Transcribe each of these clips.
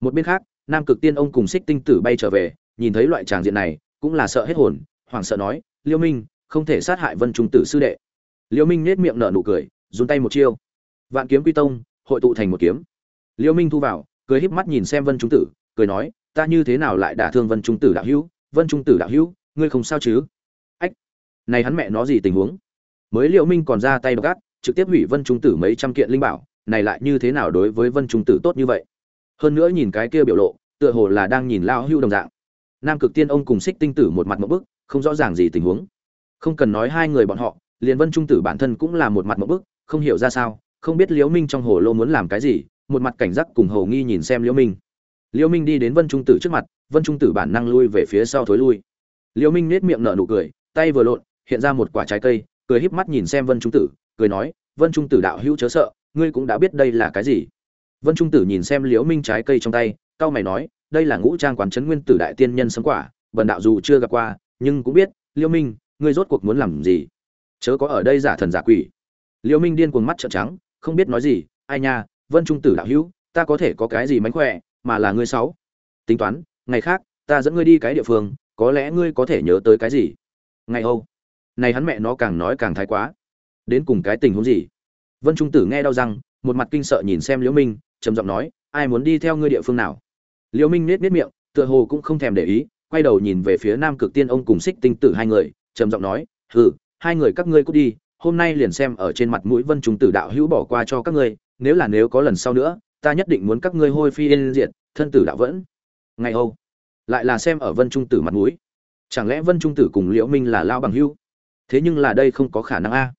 một bên khác, nam cực tiên ông cùng xích tinh tử bay trở về, nhìn thấy loại tràng diện này, cũng là sợ hết hồn, hoảng sợ nói, liêu minh, không thể sát hại vân trung tử sư đệ. Liêu minh nết miệng nở nụ cười dùng tay một chiêu. Vạn kiếm quy tông, hội tụ thành một kiếm. Liêu minh thu vào, cười híp mắt nhìn xem vân trung tử, cười nói, ta như thế nào lại đả thương vân trung tử đạo hữu? Vân trung tử đạo hữu, ngươi không sao chứ? Ách, này hắn mẹ nó gì tình huống? Mới liêu minh còn ra tay gắt, trực tiếp hủy vân trung tử mấy trăm kiện linh bảo, này lại như thế nào đối với vân trung tử tốt như vậy? Hơn nữa nhìn cái kia biểu lộ, tựa hồ là đang nhìn lao hưu đồng dạng. Nam cực tiên ông cùng xích tinh tử một mặt một bức, không rõ ràng gì tình huống. Không cần nói hai người bọn họ liền vân trung tử bản thân cũng là một mặt một bức, không hiểu ra sao, không biết liễu minh trong hồ lô muốn làm cái gì, một mặt cảnh giác cùng hầu nghi nhìn xem liễu minh. Liễu minh đi đến vân trung tử trước mặt, vân trung tử bản năng lui về phía sau thối lui. Liễu minh nét miệng nở nụ cười, tay vừa lộn, hiện ra một quả trái cây, cười híp mắt nhìn xem vân trung tử, cười nói, vân trung tử đạo hữu chớ sợ, ngươi cũng đã biết đây là cái gì vân trung tử nhìn xem liễu minh trái cây trong tay cao mày nói, đây là ngũ trang quán chấn nguyên tử đại tiên nhân sấm quả, bần đạo dù chưa gặp qua, nhưng cũng biết, liễu minh, ngươi rốt cuộc muốn làm gì? Chớ có ở đây giả thần giả quỷ. Liễu minh điên cuồng mắt trợn trắng, không biết nói gì, ai nha, vân trung tử đạo hữu, ta có thể có cái gì mánh khỏe, mà là ngươi sáu. Tính toán, ngày khác, ta dẫn ngươi đi cái địa phương, có lẽ ngươi có thể nhớ tới cái gì? Ngày âu này hắn mẹ nó càng nói càng thái quá. Đến cùng cái tình huống gì? Vân trung tử nghe đau răng, một mặt kinh sợ nhìn xem liễu minh trầm giọng nói, ai muốn đi theo ngươi địa phương nào? Liễu minh nết nết miệng, tựa hồ cũng không thèm để ý, quay đầu nhìn về phía nam cực tiên ông cùng xích tinh tử hai người, trầm giọng nói, hừ, hai người các ngươi cút đi, hôm nay liền xem ở trên mặt mũi vân trung tử đạo hữu bỏ qua cho các ngươi, nếu là nếu có lần sau nữa, ta nhất định muốn các ngươi hôi phi yên diệt, thân tử đạo vẫn. Ngày âu, lại là xem ở vân trung tử mặt mũi. Chẳng lẽ vân trung tử cùng liễu minh là lao bằng hữu? Thế nhưng là đây không có khả năng a.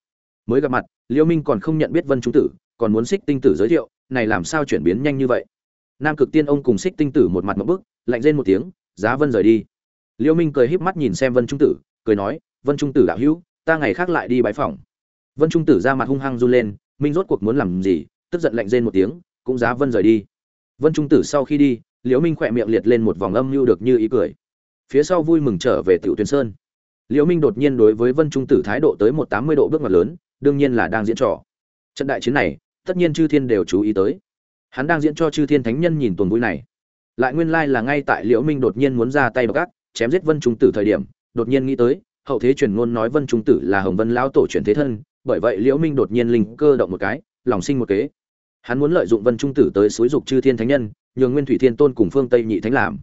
Mới gặp mặt, liễu minh còn không nhận biết vân trung tử, còn muốn xích tinh tử giới thiệu này làm sao chuyển biến nhanh như vậy? Nam cực tiên ông cùng xích tinh tử một mặt một bước lạnh rên một tiếng, giá vân rời đi. Liễu minh cười híp mắt nhìn xem vân trung tử, cười nói, vân trung tử đạo hữu, ta ngày khác lại đi bãi phòng vân trung tử ra mặt hung hăng run lên, minh rốt cuộc muốn làm gì? Tức giận lạnh rên một tiếng, cũng giá vân rời đi. Vân trung tử sau khi đi liễu minh khỏe miệng liệt lên một vòng âm mưu được như ý cười. Phía sau vui mừng trở về tiểu tuyên sơn. Liễu minh đột nhiên đối với vân trung tử thái độ tới một tám mươi độ bước ngoặt lớn, đương nhiên là đang diễn trò. Trận đại chiến này tất nhiên chư thiên đều chú ý tới. Hắn đang diễn cho chư thiên thánh nhân nhìn tuần vui này. Lại nguyên lai like là ngay tại liễu minh đột nhiên muốn ra tay gác chém giết vân trung tử thời điểm, đột nhiên nghĩ tới, hậu thế truyền ngôn nói vân trung tử là hồng vân lão tổ truyền thế thân, bởi vậy liễu minh đột nhiên linh cơ động một cái, lòng sinh một kế. Hắn muốn lợi dụng vân trung tử tới xúi dục chư thiên thánh nhân, nhường nguyên thủy thiên tôn cùng phương tây nhị thánh làm.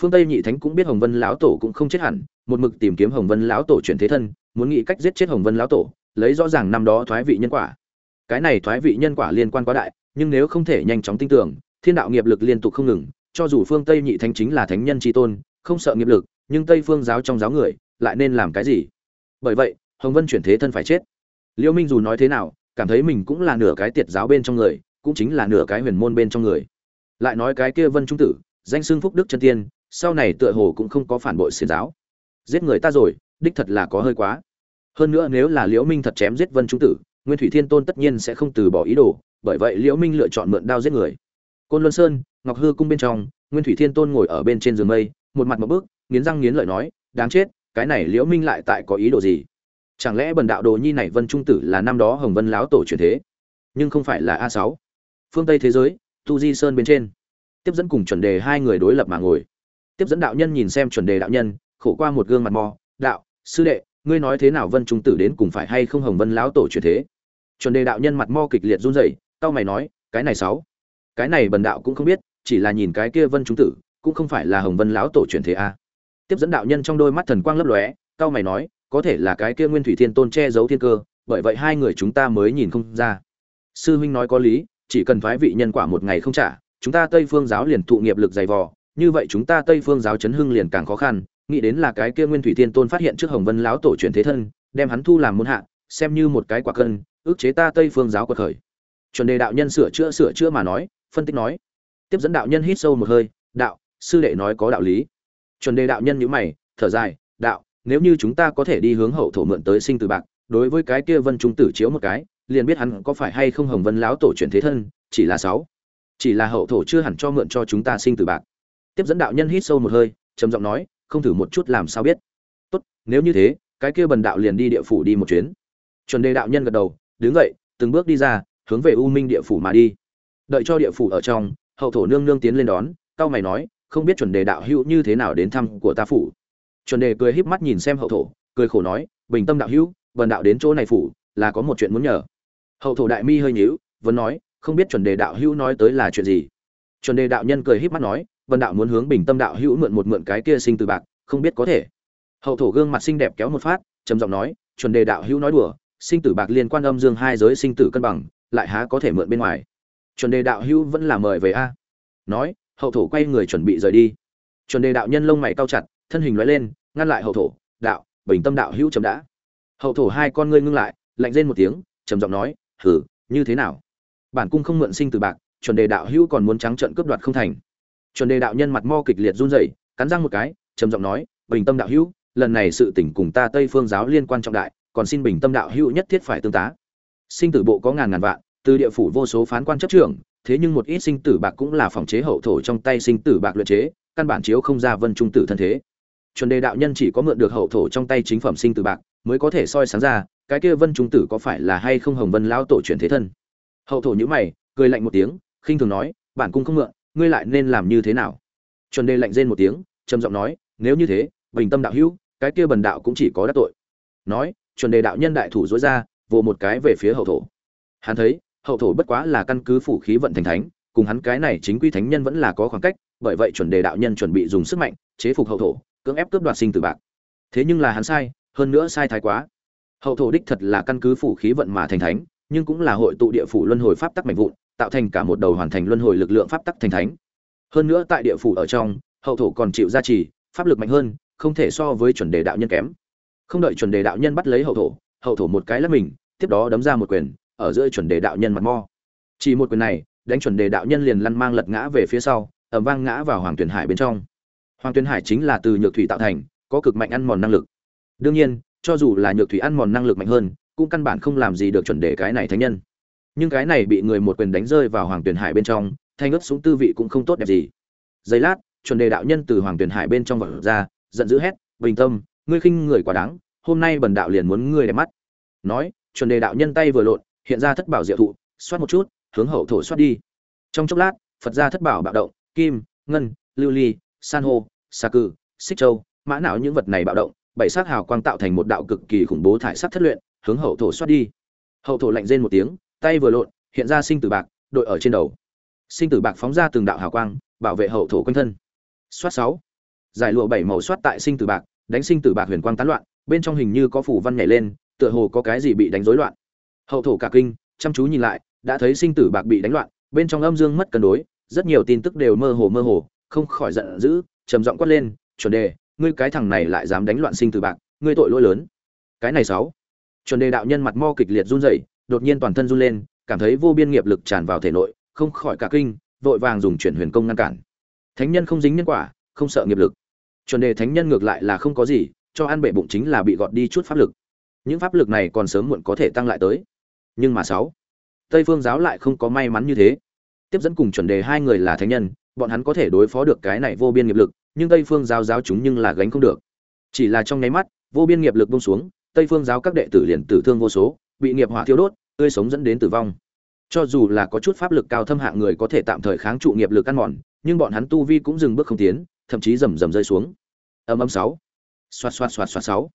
Phương tây nhị thánh cũng biết hồng vân lão tổ cũng không chết hẳn, một mực tìm kiếm hồng vân lão tổ chuyển thế thân, muốn nghĩ cách giết chết hồng vân lão tổ, lấy rõ ràng năm đó thoái vị nhân quả cái này thoái vị nhân quả liên quan quá đại, nhưng nếu không thể nhanh chóng tin tưởng, thiên đạo nghiệp lực liên tục không ngừng, cho dù phương tây nhị thánh chính là thánh nhân tri tôn, không sợ nghiệp lực, nhưng tây phương giáo trong giáo người, lại nên làm cái gì? Bởi vậy, hồng vân chuyển thế thân phải chết. Liêu minh dù nói thế nào, cảm thấy mình cũng là nửa cái tiệt giáo bên trong người, cũng chính là nửa cái huyền môn bên trong người. Lại nói cái kia vân trung tử, danh xưng phúc đức chân tiên, sau này tựa hồ cũng không có phản bội xiển giáo. Giết người ta rồi, đích thật là có hơi quá. Hơn nữa nếu là liễu minh thật chém giết vân trung tử nguyên thủy thiên tôn tất nhiên sẽ không từ bỏ ý đồ, bởi vậy liễu minh lựa chọn mượn đao giết người. Côn luân sơn, ngọc hư cung bên trong, nguyên thủy thiên tôn ngồi ở bên trên giường mây, một mặt một bước, nghiến răng nghiến lợi nói, đáng chết, cái này liễu minh lại tại có ý đồ gì? Chẳng lẽ bần đạo đồ nhi này vân trung tử là năm đó hồng vân láo tổ truyền thế? Nhưng không phải là a sáu. Phương tây thế giới, tu di sơn bên trên. Tiếp dẫn cùng chuẩn đề hai người đối lập mà ngồi. Tiếp dẫn đạo nhân nhìn xem chuẩn đề đạo nhân, khổ qua một gương mặt mò, đạo, sư đệ, ngươi nói thế nào vân trung tử đến cùng phải hay không hồng vân Láo tổ truyền thế? Chuẩn đề đạo nhân mặt mo kịch liệt run rẩy tao mày nói, cái này sáu, cái này bần đạo cũng không biết, chỉ là nhìn cái kia vân chúng tử, cũng không phải là hồng vân lão tổ truyền thế a. Tiếp dẫn đạo nhân trong đôi mắt thần quang lấp lóe tao mày nói, có thể là cái kia nguyên thủy thiên tôn che giấu thiên cơ, bởi vậy hai người chúng ta mới nhìn không ra. Sư huynh nói có lý, chỉ cần thoái vị nhân quả một ngày không trả, chúng ta tây phương giáo liền thụ nghiệp lực dày vò, như vậy chúng ta tây phương giáo chấn hưng liền càng khó khăn, nghĩ đến là cái kia nguyên thủy thiên tôn phát hiện trước hồng vân lão tổ truyền thế thân, đem hắn thu làm môn hạ, xem như một cái quả cân ước chế ta tây phương giáo quật khởi. Chuẩn đề đạo nhân sửa chữa sửa chữa mà nói, phân tích nói. Tiếp dẫn đạo nhân hít sâu một hơi, đạo, sư đệ nói có đạo lý. Chuẩn đề đạo nhân nhữ mày, thở dài, đạo, nếu như chúng ta có thể đi hướng hậu thổ mượn tới sinh từ bạc, đối với cái kia vân trung tử chiếu một cái, liền biết hắn có phải hay không hồng vân lão tổ truyền thế thân, chỉ là sáu. Chỉ là hậu thổ chưa hẳn cho mượn cho chúng ta sinh từ bạc. Tiếp dẫn đạo nhân hít sâu một hơi, trầm giọng nói, không thử một chút làm sao biết. Tốt, nếu như thế, cái kia bần đạo liền đi địa phủ đi một chuyến. Chuẩn đề đạo nhân gật đầu đứng dậy, từng bước đi ra, hướng về u minh địa phủ mà đi. Đợi cho địa phủ ở trong, hậu thổ nương nương tiến lên đón, cao mày nói, không biết chuẩn đề đạo hữu như thế nào đến thăm của ta phủ. Chuẩn đề cười híp mắt nhìn xem hậu thổ, cười khổ nói, bình tâm đạo hữu vần đạo đến chỗ này phủ, là có một chuyện muốn nhờ. Hậu thổ đại mi hơi nhíu, vẫn nói, không biết chuẩn đề đạo hữu nói tới là chuyện gì. Chuẩn đề đạo nhân cười híp mắt nói vần đạo muốn hướng bình tâm đạo hữu mượn một mượn cái kia sinh từ bạc, không biết có thể. Hậu thổ gương mặt xinh đẹp kéo một phát, trầm giọng nói, chuẩn đề đạo hữu nói đùa sinh tử bạc liên quan âm dương hai giới sinh tử cân bằng, lại há có thể mượn bên ngoài. Chuẩn đề đạo hữu vẫn là mời về a. Nói, hậu thổ quay người chuẩn bị rời đi. Chuẩn đề đạo nhân lông mày cao chặt, thân hình nói lên, ngăn lại hậu thổ, đạo, bình tâm đạo hữu chấm đã. Hậu thổ hai con ngươi ngưng lại, lạnh rên một tiếng, trầm giọng nói, hử, như thế nào? Bản cung không mượn sinh từ bạc, chuẩn đề đạo hữu còn muốn trắng trợn cướp đoạt không thành. Chuẩn đề đạo nhân mặt mo kịch liệt run rẩy, cắn răng một cái, trầm giọng nói, bình tâm đạo hữu, lần này sự tình cùng ta tây phương giáo liên quan trọng đại còn xin bình tâm đạo hữu nhất thiết phải tương tá. Sinh tử bộ có ngàn ngàn vạn, từ địa phủ vô số phán quan chấp trưởng, thế nhưng một ít sinh tử bạc cũng là phòng chế hậu thổ trong tay sinh tử bạc luyện chế, căn bản chiếu không ra vân trung tử thân thế. Chuẩn đề đạo nhân chỉ có mượn được hậu thổ trong tay chính phẩm sinh tử bạc, mới có thể soi sáng ra, cái kia vân trung tử có phải là hay không hồng vân lão tổ chuyển thế thân. Hậu thổ nhữ mày, cười lạnh một tiếng, khinh thường nói, bản cung không mượn, ngươi lại nên làm như thế nào? Chuẩn đề lạnh rên một tiếng, trầm giọng nói, nếu như thế, bình tâm đạo hữu, cái kia bần đạo cũng chỉ có đắc tội. Nói chuẩn đề đạo nhân đại thủ dối ra, vồ một cái về phía hậu thổ. Hắn thấy, hậu thổ bất quá là căn cứ phủ khí vận thành thánh, cùng hắn cái này chính quy thánh nhân vẫn là có khoảng cách, bởi vậy chuẩn đề đạo nhân chuẩn bị dùng sức mạnh, chế phục hậu thổ, cưỡng ép cướp đoạt sinh tử bạc. Thế nhưng là hắn sai, hơn nữa sai thái quá. Hậu thổ đích thật là căn cứ phủ khí vận mà thành thánh, nhưng cũng là hội tụ địa phủ luân hồi pháp tắc mạnh vụn, tạo thành cả một đầu hoàn thành luân hồi lực lượng pháp tắc thành thánh. Hơn nữa tại địa phủ ở trong, hậu thổ còn chịu gia trì, pháp lực mạnh hơn, không thể so với chuẩn đề đạo nhân kém không đợi chuẩn đề đạo nhân bắt lấy hậu thổ hậu thổ một cái lắp mình, tiếp đó đấm ra một quyền, ở giữa chuẩn đề đạo nhân mặt mo. Chỉ một quyền này, đánh chuẩn đề đạo nhân liền lăn mang lật ngã về phía sau ẩm vang ngã vào hoàng tuyền hải bên trong. Hoàng tuyền hải chính là từ nhược thủy tạo thành, có cực mạnh ăn mòn năng lực. Đương nhiên, cho dù là nhược thủy ăn mòn năng lực mạnh hơn, cũng căn bản không làm gì được chuẩn đề cái này thánh nhân. Nhưng cái này bị người một quyền đánh rơi vào hoàng tuyền hải bên trong, thanh ướp xuống tư vị cũng không tốt đẹp gì. Giây lát, chuẩn đề đạo nhân từ hoàng tuyền hải bên trong vật ra, giận dữ hét, bình tâm ngươi khinh người quá đáng hôm nay bần đạo liền muốn ngươi đẹp mắt. Nói chuẩn đề đạo nhân tay vừa lộn hiện ra thất bảo diệu thụ xoát một chút hướng hậu thổ xoát đi. Trong chốc lát phật ra thất bảo bạo động kim ngân lưu ly san hô sa cừ, xích châu mã não những vật này bạo động bảy sắc hào quang tạo thành một đạo cực kỳ khủng bố thải sắc thất luyện hướng hậu thổ xoát đi. Hậu thổ lạnh rên một tiếng tay vừa lộn hiện ra sinh tử bạc đội ở trên đầu. Sinh tử bạc phóng ra từng đạo hào quang bảo vệ hậu thổ quanh thân. Xoát sáu. Giải lụa bảy màu xoát tại sinh tử bạc đánh sinh tử bạc huyền quang tán loạn, bên trong hình như có phủ văn nhảy lên, tựa hồ có cái gì bị đánh rối loạn. Hậu thổ cả kinh, chăm chú nhìn lại, đã thấy sinh tử bạc bị đánh loạn, bên trong âm dương mất cân đối, rất nhiều tin tức đều mơ hồ mơ hồ, không khỏi giận dữ, trầm giọng quát lên, chuẩn đề, ngươi cái thằng này lại dám đánh loạn sinh tử bạc, ngươi tội lỗi lớn. Cái này sáu. Chuẩn đề đạo nhân mặt mo kịch liệt run rẩy, đột nhiên toàn thân run lên, cảm thấy vô biên nghiệp lực tràn vào thể nội, không khỏi cả kinh, vội vàng dùng chuyển huyền công ngăn cản. Thánh nhân không dính nhân quả, không sợ nghiệp lực chuẩn đề thánh nhân ngược lại là không có gì, cho ăn bệ bụng chính là bị gọt đi chút pháp lực. Những pháp lực này còn sớm muộn có thể tăng lại tới. Nhưng mà sáu, tây phương giáo lại không có may mắn như thế. Tiếp dẫn cùng chuẩn đề hai người là thánh nhân, bọn hắn có thể đối phó được cái này vô biên nghiệp lực, nhưng tây phương giáo giáo chúng nhưng là gánh không được. Chỉ là trong nháy mắt, vô biên nghiệp lực bông xuống, tây phương giáo các đệ tử liền tử thương vô số, bị nghiệp hỏa thiêu đốt, tươi sống dẫn đến tử vong. Cho dù là có chút pháp lực cao thâm hạng người có thể tạm thời kháng trụ nghiệp lực ăn mòn, nhưng bọn hắn tu vi cũng dừng bước không tiến, thậm chí rầm rầm rơi xuống âm âm sáu. Xoạt xoạt xoạt xoạt sáu.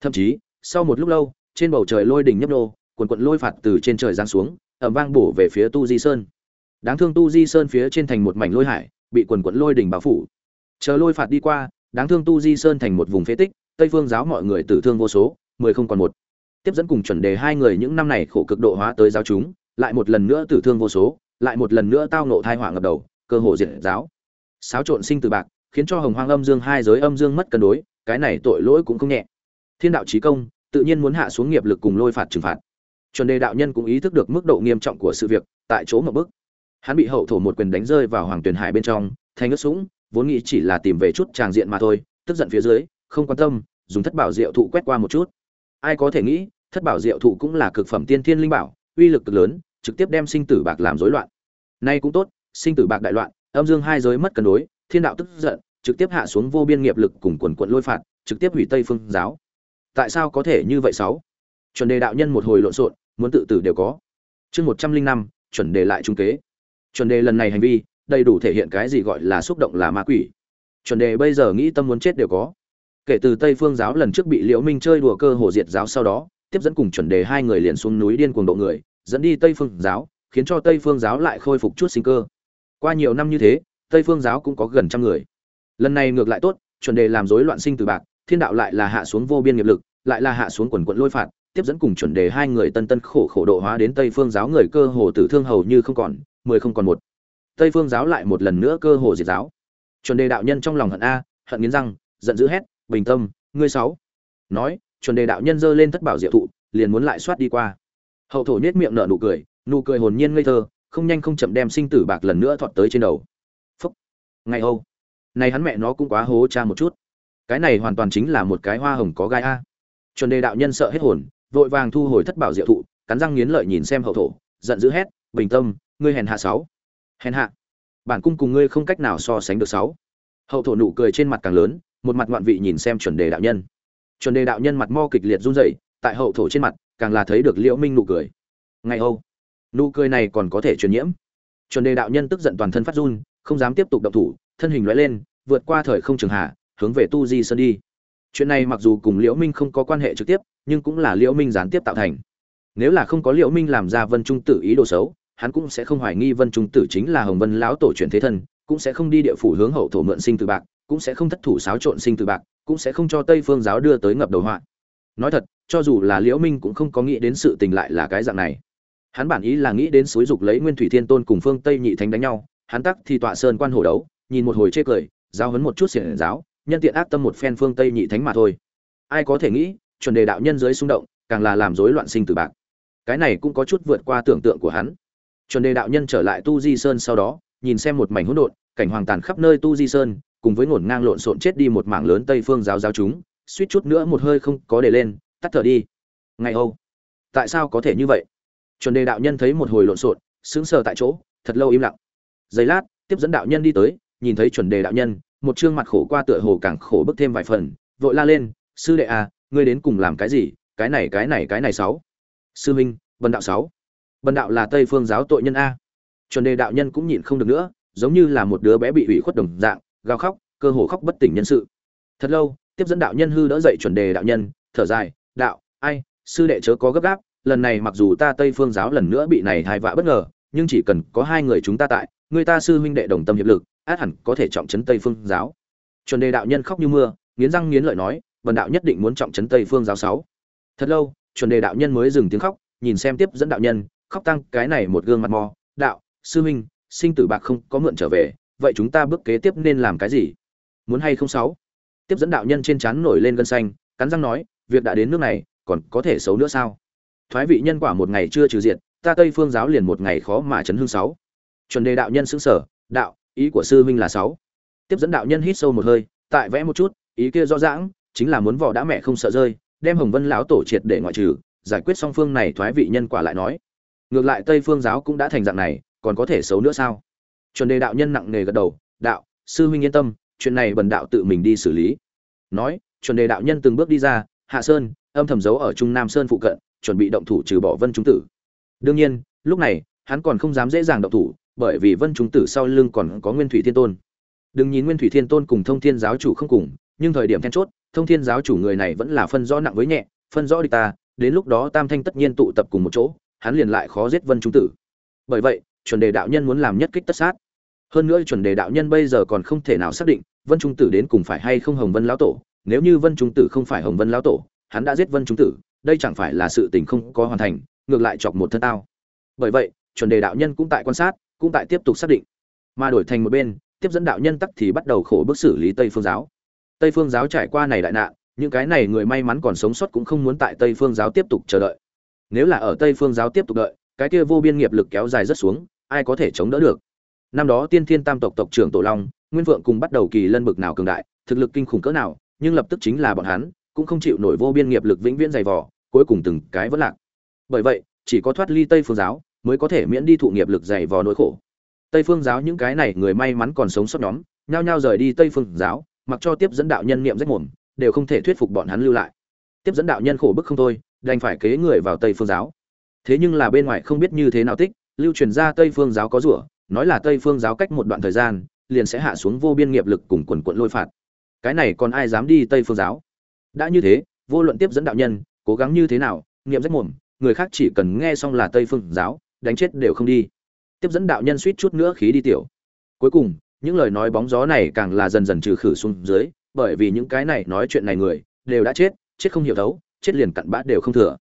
Thậm chí, sau một lúc lâu, trên bầu trời lôi đỉnh nhấp nô, quần quận lôi phạt từ trên trời giáng xuống ẩm vang bổ về phía tu di sơn. Đáng thương tu di sơn phía trên thành một mảnh lôi hải, bị quần quận lôi đỉnh bao phủ. Chờ lôi phạt đi qua, đáng thương tu di sơn thành một vùng phế tích, tây phương giáo mọi người tử thương vô số, mười không còn một. Tiếp dẫn cùng chuẩn đề hai người những năm này khổ cực độ hóa tới giáo chúng, lại một lần nữa tử thương vô số, lại một lần nữa tao nộ thai họa ngập đầu, cơ hồ diệt giáo. Xáo trộn sinh từ bạc khiến cho hồng hoang âm dương hai giới âm dương mất cân đối, cái này tội lỗi cũng không nhẹ. Thiên đạo trí công, tự nhiên muốn hạ xuống nghiệp lực cùng lôi phạt trừng phạt. Chuẩn đề đạo nhân cũng ý thức được mức độ nghiêm trọng của sự việc, tại chỗ một bức hắn bị hậu thổ một quyền đánh rơi vào hoàng tuyền hải bên trong thanh ướt sũng, vốn nghĩ chỉ là tìm về chút tràng diện mà thôi, tức giận phía dưới, không quan tâm, dùng thất bảo diệu thụ quét qua một chút. Ai có thể nghĩ, thất bảo diệu thụ cũng là cực phẩm tiên thiên linh bảo, uy lực cực lớn, trực tiếp đem sinh tử bạc làm rối loạn. Nay cũng tốt, sinh tử bạc đại loạn, âm dương hai giới mất cân đối thiên đạo tức giận, trực tiếp hạ xuống vô biên nghiệp lực cùng quần quận lôi phạt, trực tiếp hủy tây phương giáo. Tại sao có thể như vậy sáu? Chuẩn đề đạo nhân một hồi lộn xộn, muốn tự tử đều có. Chương một trăm linh năm, chuẩn đề lại trung kế. Chuẩn đề lần này hành vi, đầy đủ thể hiện cái gì gọi là xúc động là ma quỷ. Chuẩn đề bây giờ nghĩ tâm muốn chết đều có. Kể từ tây phương giáo lần trước bị liễu minh chơi đùa cơ hồ diệt giáo sau đó, tiếp dẫn cùng chuẩn đề hai người liền xuống núi điên cuồng độ người, dẫn đi tây phương giáo, khiến cho tây phương giáo lại khôi phục chút sinh cơ. Qua nhiều năm như thế tây phương giáo cũng có gần trăm người. Lần này ngược lại tốt, chuẩn đề làm rối loạn sinh từ bạc, thiên đạo lại là hạ xuống vô biên nghiệp lực, lại là hạ xuống quần quận lôi phạt, tiếp dẫn cùng chuẩn đề hai người tân tân khổ khổ độ hóa đến tây phương giáo người cơ hồ tử thương hầu như không còn, mười không còn một. Tây phương giáo lại một lần nữa cơ hồ diệt giáo. Chuẩn đề đạo nhân trong lòng hận a, hận nghiến răng, giận dữ hét, bình tâm, ngươi sáu. Nói, chuẩn đề đạo nhân giơ lên thất bảo diệu thụ, liền muốn lại soát đi qua. Hậu thổ nhếch miệng nở nụ cười nụ cười hồn nhiên ngây thơ, không nhanh không chậm đem sinh tử bạc lần nữa thọt tới trên đầu ngay âu này hắn mẹ nó cũng quá hố cha một chút. Cái này hoàn toàn chính là một cái hoa hồng có gai a. Chuẩn đề đạo nhân sợ hết hồn, vội vàng thu hồi thất bảo diệu thụ, cắn răng nghiến lợi nhìn xem hậu thổ, giận dữ hét, bình tâm, ngươi hèn hạ sáu. Hèn hạ? Bản cung cùng ngươi không cách nào so sánh được sáu. Hậu thổ nụ cười trên mặt càng lớn, một mặt ngoạn vị nhìn xem chuẩn đề đạo nhân. Chuẩn đề đạo nhân mặt mo kịch liệt run rẩy, tại hậu thổ trên mặt, càng là thấy được liễu minh nụ cười. Ngay âu nụ cười này còn có thể truyền nhiễm. Chuẩn đề đạo nhân tức giận toàn thân phát run không dám tiếp tục động thủ, thân hình lóe lên, vượt qua thời không trường hạ, hướng về tu di sơn đi. Chuyện này mặc dù cùng liễu minh không có quan hệ trực tiếp, nhưng cũng là liễu minh gián tiếp tạo thành. Nếu là không có liễu minh làm ra vân trung tử ý đồ xấu, hắn cũng sẽ không hoài nghi vân trung tử chính là hồng vân lão tổ truyền thế thân, cũng sẽ không đi địa phủ hướng hậu thổ mượn sinh từ bạc, cũng sẽ không thất thủ xáo trộn sinh từ bạc, cũng sẽ không cho tây phương giáo đưa tới ngập đầu họa. Nói thật, cho dù là liễu minh cũng không có nghĩ đến sự tình lại là cái dạng này. Hắn bản ý là nghĩ đến suối dục lấy nguyên thủy thiên tôn cùng phương tây nhị thánh đánh nhau hắn tắc thì tọa sơn quan hổ đấu, nhìn một hồi chê cười, giáo hấn một chút xiển giáo, nhân tiện ác tâm một phen phương tây nhị thánh mà thôi. Ai có thể nghĩ, chuẩn đề đạo nhân dưới xung động, càng là làm rối loạn sinh tử bạc. Cái này cũng có chút vượt qua tưởng tượng của hắn. Chuẩn đề đạo nhân trở lại tu di sơn sau đó, nhìn xem một mảnh hỗn độn, cảnh hoàng tàn khắp nơi tu di sơn, cùng với ngổn ngang lộn xộn chết đi một mảng lớn tây phương giáo giáo chúng, suýt chút nữa một hơi không có để lên, tắt thở đi. Ngày âu, tại sao có thể như vậy? Chuẩn đề đạo nhân thấy một hồi lộn xộn, sững sờ tại chỗ, thật lâu im lặng giây lát, tiếp dẫn đạo nhân đi tới, nhìn thấy chuẩn đề đạo nhân, một trương mặt khổ qua tựa hồ càng khổ bức thêm vài phần, vội la lên, sư đệ à ngươi đến cùng làm cái gì? Cái này cái này cái này sáu. Sư minh vân đạo sáu. Vân đạo là tây phương giáo tội nhân a. Chuẩn đề đạo nhân cũng nhịn không được nữa, giống như là một đứa bé bị ủy khuất đồng dạng, gào khóc, cơ hồ khóc bất tỉnh nhân sự. Thật lâu, tiếp dẫn đạo nhân hư đỡ dậy chuẩn đề đạo nhân, thở dài, đạo, ai, sư đệ chớ có gấp gáp, lần này mặc dù ta tây phương giáo lần nữa bị này hai vạ bất ngờ, nhưng chỉ cần có hai người chúng ta tại người ta sư huynh đệ đồng tâm hiệp lực, át hẳn có thể trọng trấn tây phương giáo. Chuẩn đề đạo nhân khóc như mưa, nghiến răng nghiến lợi nói vần đạo nhất định muốn trọng trấn tây phương giáo sáu. Thật lâu, chuẩn đề đạo nhân mới dừng tiếng khóc, nhìn xem tiếp dẫn đạo nhân, khóc tăng cái này một gương mặt mò, đạo, sư huynh, sinh tử bạc không có mượn trở về, vậy chúng ta bước kế tiếp nên làm cái gì? Muốn hay không sáu? Tiếp dẫn đạo nhân trên trán nổi lên gân xanh, cắn răng nói, việc đã đến nước này, còn có thể xấu nữa sao? Thoái vị nhân quả một ngày chưa trừ diện ta tây phương giáo liền một ngày khó mà chấn hương sáu chuẩn đề đạo nhân xứng sở, đạo, ý của sư huynh là sáu. Tiếp dẫn đạo nhân hít sâu một hơi, tại vẽ một chút, ý kia rõ ràng, chính là muốn vỏ đã mẹ không sợ rơi, đem hồng vân lão tổ triệt để ngoại trừ, giải quyết song phương này thoái vị nhân quả lại nói. Ngược lại tây phương giáo cũng đã thành dạng này, còn có thể xấu nữa sao? Chuẩn đề đạo nhân nặng nề gật đầu, đạo, sư huynh yên tâm, chuyện này bần đạo tự mình đi xử lý. Nói, chuẩn đề đạo nhân từng bước đi ra, hạ sơn, âm thầm giấu ở trung nam sơn phụ cận, chuẩn bị động thủ trừ bỏ vân trung tử. Đương nhiên, lúc này, hắn còn không dám dễ dàng động thủ bởi vì vân trung tử sau lưng còn có nguyên thủy thiên tôn. Đừng nhìn nguyên thủy thiên tôn cùng thông thiên giáo chủ không cùng, nhưng thời điểm then chốt, thông thiên giáo chủ người này vẫn là phân rõ nặng với nhẹ, phân rõ địch ta, đến lúc đó tam thanh tất nhiên tụ tập cùng một chỗ, hắn liền lại khó giết vân trung tử. Bởi vậy, chuẩn đề đạo nhân muốn làm nhất kích tất sát. Hơn nữa chuẩn đề đạo nhân bây giờ còn không thể nào xác định vân trung tử đến cùng phải hay không hồng vân lão tổ. Nếu như vân trung tử không phải hồng vân lão tổ, hắn đã giết vân trung tử, đây chẳng phải là sự tình không có hoàn thành, ngược lại chọc một thân tao. Bởi vậy, chuẩn đề đạo nhân cũng tại quan sát cũng tại tiếp tục xác định. Mà đổi thành một bên, tiếp dẫn đạo nhân tắc thì bắt đầu khổ bức xử lý tây phương giáo. Tây phương giáo trải qua này đại nạn, những cái này người may mắn còn sống sót cũng không muốn tại tây phương giáo tiếp tục chờ đợi. Nếu là ở tây phương giáo tiếp tục đợi, cái kia vô biên nghiệp lực kéo dài rất xuống, ai có thể chống đỡ được? Năm đó tiên thiên tam tộc tộc trưởng tổ long, nguyên vượng cùng bắt đầu kỳ lân bực nào cường đại, thực lực kinh khủng cỡ nào, nhưng lập tức chính là bọn hắn, cũng không chịu nổi vô biên nghiệp lực vĩnh viễn dày vò, cuối cùng từng cái vẫn lạc. Bởi vậy, chỉ có thoát ly tây phương giáo mới có thể miễn đi thụ nghiệp lực dày vò nỗi khổ. Tây phương giáo những cái này người may mắn còn sống sót nhóm, nhao nhao rời đi tây phương giáo, mặc cho tiếp dẫn đạo nhân niệm rách mồm, đều không thể thuyết phục bọn hắn lưu lại. Tiếp dẫn đạo nhân khổ bức không thôi, đành phải kế người vào tây phương giáo. Thế nhưng là bên ngoài không biết như thế nào tích, lưu truyền ra tây phương giáo có rủa, nói là tây phương giáo cách một đoạn thời gian, liền sẽ hạ xuống vô biên nghiệp lực cùng quần quận lôi phạt. Cái này còn ai dám đi tây phương giáo? Đã như thế, vô luận tiếp dẫn đạo nhân, cố gắng như thế nào nghiệm rách mồm, người khác chỉ cần nghe xong là tây phương giáo đánh chết đều không đi. Tiếp dẫn đạo nhân suýt chút nữa khí đi tiểu. Cuối cùng, những lời nói bóng gió này càng là dần dần trừ khử xuống dưới, bởi vì những cái này nói chuyện này người, đều đã chết chết không hiểu thấu chết liền cặn bã đều không thừa.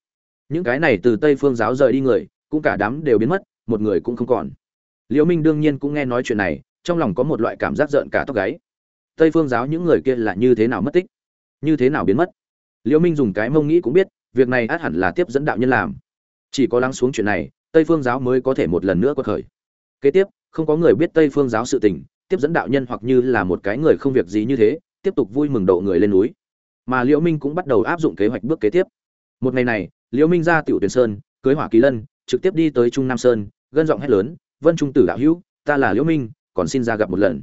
Những cái này từ tây phương giáo rời đi người, cũng cả đám đều biến mất, một người cũng không còn. Liễu minh đương nhiên cũng nghe nói chuyện này, trong lòng có một loại cảm giác giận cả tóc gáy. Tây phương giáo những người kia là như thế nào mất tích? Như thế nào biến mất? Liễu minh dùng cái mông nghĩ cũng biết, việc này át hẳn là tiếp dẫn đạo nhân làm. Chỉ có lắng xuống chuyện này tây phương giáo mới có thể một lần nữa quật khởi. Kế tiếp, không có người biết tây phương giáo sự tình, tiếp dẫn đạo nhân hoặc như là một cái người không việc gì như thế, tiếp tục vui mừng độ người lên núi. Mà liễu minh cũng bắt đầu áp dụng kế hoạch bước kế tiếp. Một ngày này, liễu minh ra tiểu tuyển sơn, cưới hỏa kỳ lân, trực tiếp đi tới trung nam sơn, gân giọng hét lớn, vân trung tử đạo hữu, ta là liễu minh, còn xin ra gặp một lần.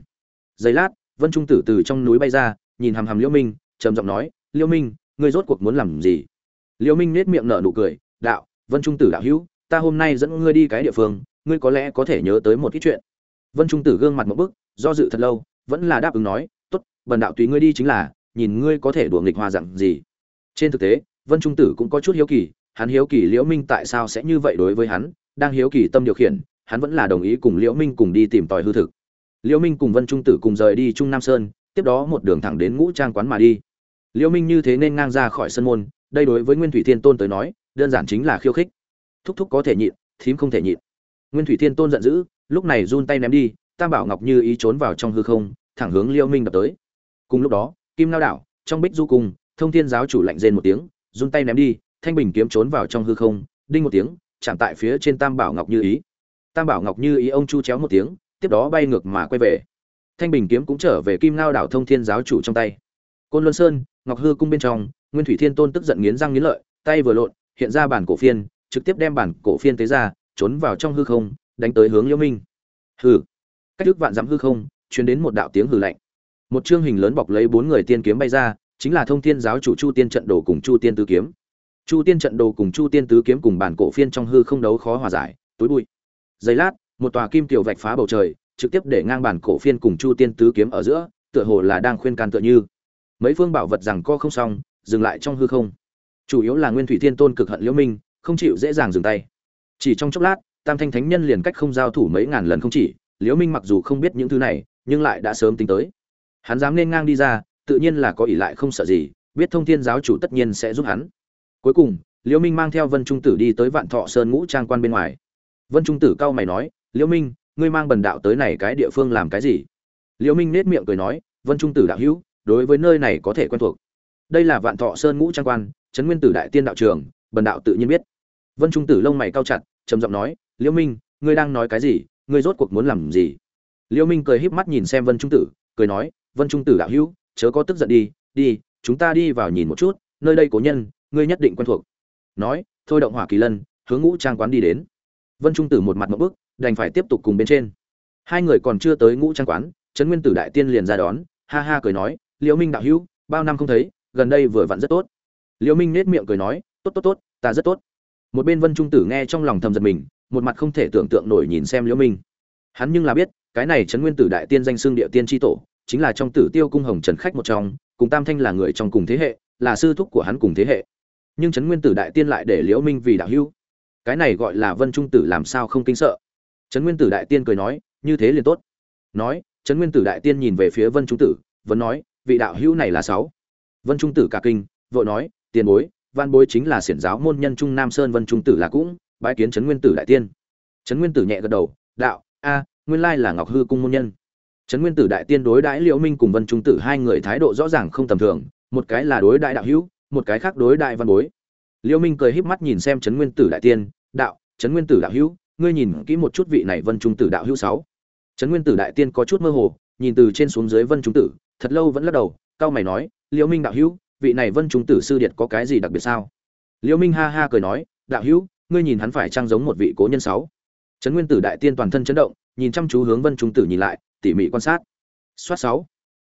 Giây lát, vân trung tử từ trong núi bay ra, nhìn hàm hàm liễu minh, trầm giọng nói, liễu minh, ngươi rốt cuộc muốn làm gì? Liễu minh nét miệng nở nụ cười, đạo, vân trung tử đạo hữu ta hôm nay dẫn ngươi đi cái địa phương, ngươi có lẽ có thể nhớ tới một ít chuyện. Vân trung tử gương mặt một bức, do dự thật lâu, vẫn là đáp ứng nói, tốt, bần đạo tùy ngươi đi chính là, nhìn ngươi có thể đùa nghịch hoa dặn gì. Trên thực tế, vân trung tử cũng có chút hiếu kỳ, hắn hiếu kỳ liễu minh tại sao sẽ như vậy đối với hắn, đang hiếu kỳ tâm điều khiển, hắn vẫn là đồng ý cùng liễu minh cùng đi tìm tòi hư thực. Liễu minh cùng vân trung tử cùng rời đi trung nam sơn, tiếp đó một đường thẳng đến ngũ trang quán mà đi. Liễu minh như thế nên ngang ra khỏi sân môn, đây đối với nguyên thủy thiên tôn tới nói, đơn giản chính là khiêu khích thúc thúc có thể nhịn, thím không thể nhịn. Nguyên thủy thiên tôn giận dữ, lúc này run tay ném đi, tam bảo ngọc như ý trốn vào trong hư không, thẳng hướng Liêu minh đập tới. Cùng lúc đó, kim lao đảo, trong bích du cung, thông thiên giáo chủ lạnh rên một tiếng, run tay ném đi, thanh bình kiếm trốn vào trong hư không, đinh một tiếng, chạm tại phía trên tam bảo ngọc như ý. Tam bảo ngọc như ý ông chu chéo một tiếng, tiếp đó bay ngược mà quay về. Thanh bình kiếm cũng trở về kim Lao đảo thông thiên giáo chủ trong tay. Côn luân sơn, ngọc hư cung bên trong, nguyên thủy thiên tôn tức giận nghiến răng nghiến lợi, tay vừa lộn, hiện ra bản cổ phiên trực tiếp đem bản cổ phiên tế ra trốn vào trong hư không đánh tới hướng liễu minh. Hừ, cách thức vạn dặm hư không truyền đến một đạo tiếng hừ lạnh. Một chương hình lớn bọc lấy bốn người tiên kiếm bay ra chính là thông thiên giáo chủ chu tiên trận đồ cùng chu tiên tứ kiếm. Chu tiên trận đồ cùng chu tiên tứ kiếm cùng bản cổ phiên trong hư không đấu khó hòa giải tối bụi. Giây lát một tòa kim tiểu vạch phá bầu trời trực tiếp để ngang bản cổ phiên cùng chu tiên tứ kiếm ở giữa tựa hồ là đang khuyên can tựa như. Mấy phương bảo vật rằng co không xong dừng lại trong hư không. Chủ yếu là nguyên thủy thiên tôn cực hận liễu minh không chịu dễ dàng dừng tay. Chỉ trong chốc lát, tam thanh thánh nhân liền cách không giao thủ mấy ngàn lần không chỉ, liễu minh mặc dù không biết những thứ này, nhưng lại đã sớm tính tới. Hắn dám nên ngang đi ra, tự nhiên là có ỷ lại không sợ gì, biết thông thiên giáo chủ tất nhiên sẽ giúp hắn. Cuối cùng, liễu minh mang theo vân trung tử đi tới vạn thọ sơn ngũ trang quan bên ngoài. Vân trung tử cao mày nói, liễu minh, ngươi mang bần đạo tới này cái địa phương làm cái gì? Liễu minh nét miệng cười nói, vân trung tử đạo hữu, đối với nơi này có thể quen thuộc. Đây là vạn thọ sơn ngũ trang quan trấn nguyên tử đại tiên đạo trường, bần đạo tự nhiên biết vân trung tử lông mày cao chặt, trầm giọng nói liễu minh, ngươi đang nói cái gì? Ngươi rốt cuộc muốn làm gì? Liễu minh cười híp mắt nhìn xem vân trung tử, cười nói, vân trung tử đạo hữu, chớ có tức giận đi đi, chúng ta đi vào nhìn một chút, nơi đây cố nhân, ngươi nhất định quen thuộc. Nói, thôi động hỏa kỳ lân, hướng ngũ trang quán đi đến. Vân trung tử một mặt một bước đành phải tiếp tục cùng bên trên. Hai người còn chưa tới ngũ trang quán, trấn nguyên tử đại tiên liền ra đón, ha ha cười nói liễu minh đạo hữu, bao năm không thấy, gần đây vừa vặn rất tốt. Liễu minh nết miệng cười nói, tốt tốt tốt, ta rất tốt một bên vân trung tử nghe trong lòng thầm giật mình, một mặt không thể tưởng tượng nổi nhìn xem liễu minh. Hắn nhưng là biết, cái này trấn nguyên tử đại tiên danh xương địa tiên tri tổ, chính là trong tử tiêu cung hồng trần khách một trong, cùng tam thanh là người trong cùng thế hệ, là sư thúc của hắn cùng thế hệ. Nhưng trấn nguyên tử đại tiên lại để liễu minh vì đạo hưu cái này gọi là vân trung tử làm sao không kinh sợ? Trấn nguyên tử đại tiên cười nói, như thế liền tốt. Nói, trấn nguyên tử đại tiên nhìn về phía vân trung tử, vẫn nói, vị đạo hữu này là sáu. Vân trung tử cả kinh, vội nói, tiền bối văn bối chính là xiển giáo môn nhân trung nam sơn vân trung tử là cũng, bái kiến trấn nguyên tử đại tiên. Trấn nguyên tử nhẹ gật đầu, đạo, a, nguyên lai là ngọc hư cung môn nhân. Trấn nguyên tử đại tiên đối đãi liễu minh cùng vân trung tử hai người thái độ rõ ràng không tầm thường, một cái là đối đại đạo hữu, một cái khác đối đại văn bối. Liễu minh cười híp mắt nhìn xem trấn nguyên tử đại tiên, đạo, trấn nguyên tử đạo hữu, ngươi nhìn kỹ một chút vị này vân trung tử đạo hữu sáu. Trấn nguyên tử đại tiên có chút mơ hồ, nhìn từ trên xuống dưới vân trung tử, thật lâu vẫn lắc đầu cao mày nói, liễu minh đạo hữu vị này vân trung tử sư điệt có cái gì đặc biệt sao? Liễu minh ha ha cười nói, đạo hữu, ngươi nhìn hắn phải trang giống một vị cố nhân sáu? Trấn nguyên tử đại tiên toàn thân chấn động, nhìn chăm chú hướng vân trung tử nhìn lại, tỉ mỉ quan sát. Soát sáu.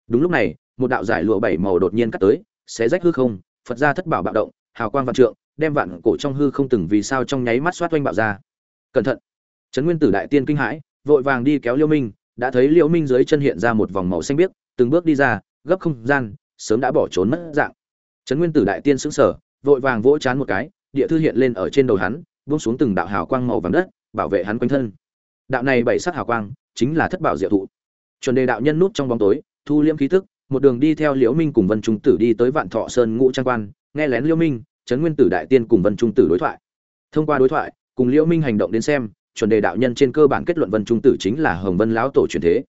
Đúng lúc này, một đạo giải lụa bảy màu đột nhiên cắt tới, xé rách hư không, phật ra thất bảo bạo động, hào quang vạn trượng, đem vạn cổ trong hư không từng vì sao trong nháy mắt xoát oanh bạo ra. Cẩn thận. Trấn nguyên tử đại tiên kinh hãi, vội vàng đi kéo liễu minh, đã thấy liễu minh dưới chân hiện ra một vòng màu xanh biếc, từng bước đi ra, gấp không gian sớm đã bỏ trốn mất dạng. Trấn nguyên tử đại tiên sững sờ, vội vàng vỗ chán một cái, địa thư hiện lên ở trên đầu hắn, buông xuống từng đạo hào quang màu vàng đất, bảo vệ hắn quanh thân. Đạo này bảy sắc hào quang, chính là thất bảo diệu thụ. Chuẩn đề đạo nhân núp trong bóng tối, thu liễm khí tức, một đường đi theo liễu minh cùng vân trung tử đi tới vạn thọ sơn ngũ trang quan, nghe lén liễu minh, trấn nguyên tử đại tiên cùng vân trung tử đối thoại. Thông qua đối thoại, cùng liễu minh hành động đến xem, chuẩn đề đạo nhân trên cơ bản kết luận vân trung tử chính là hồng vân lão tổ truyền thế.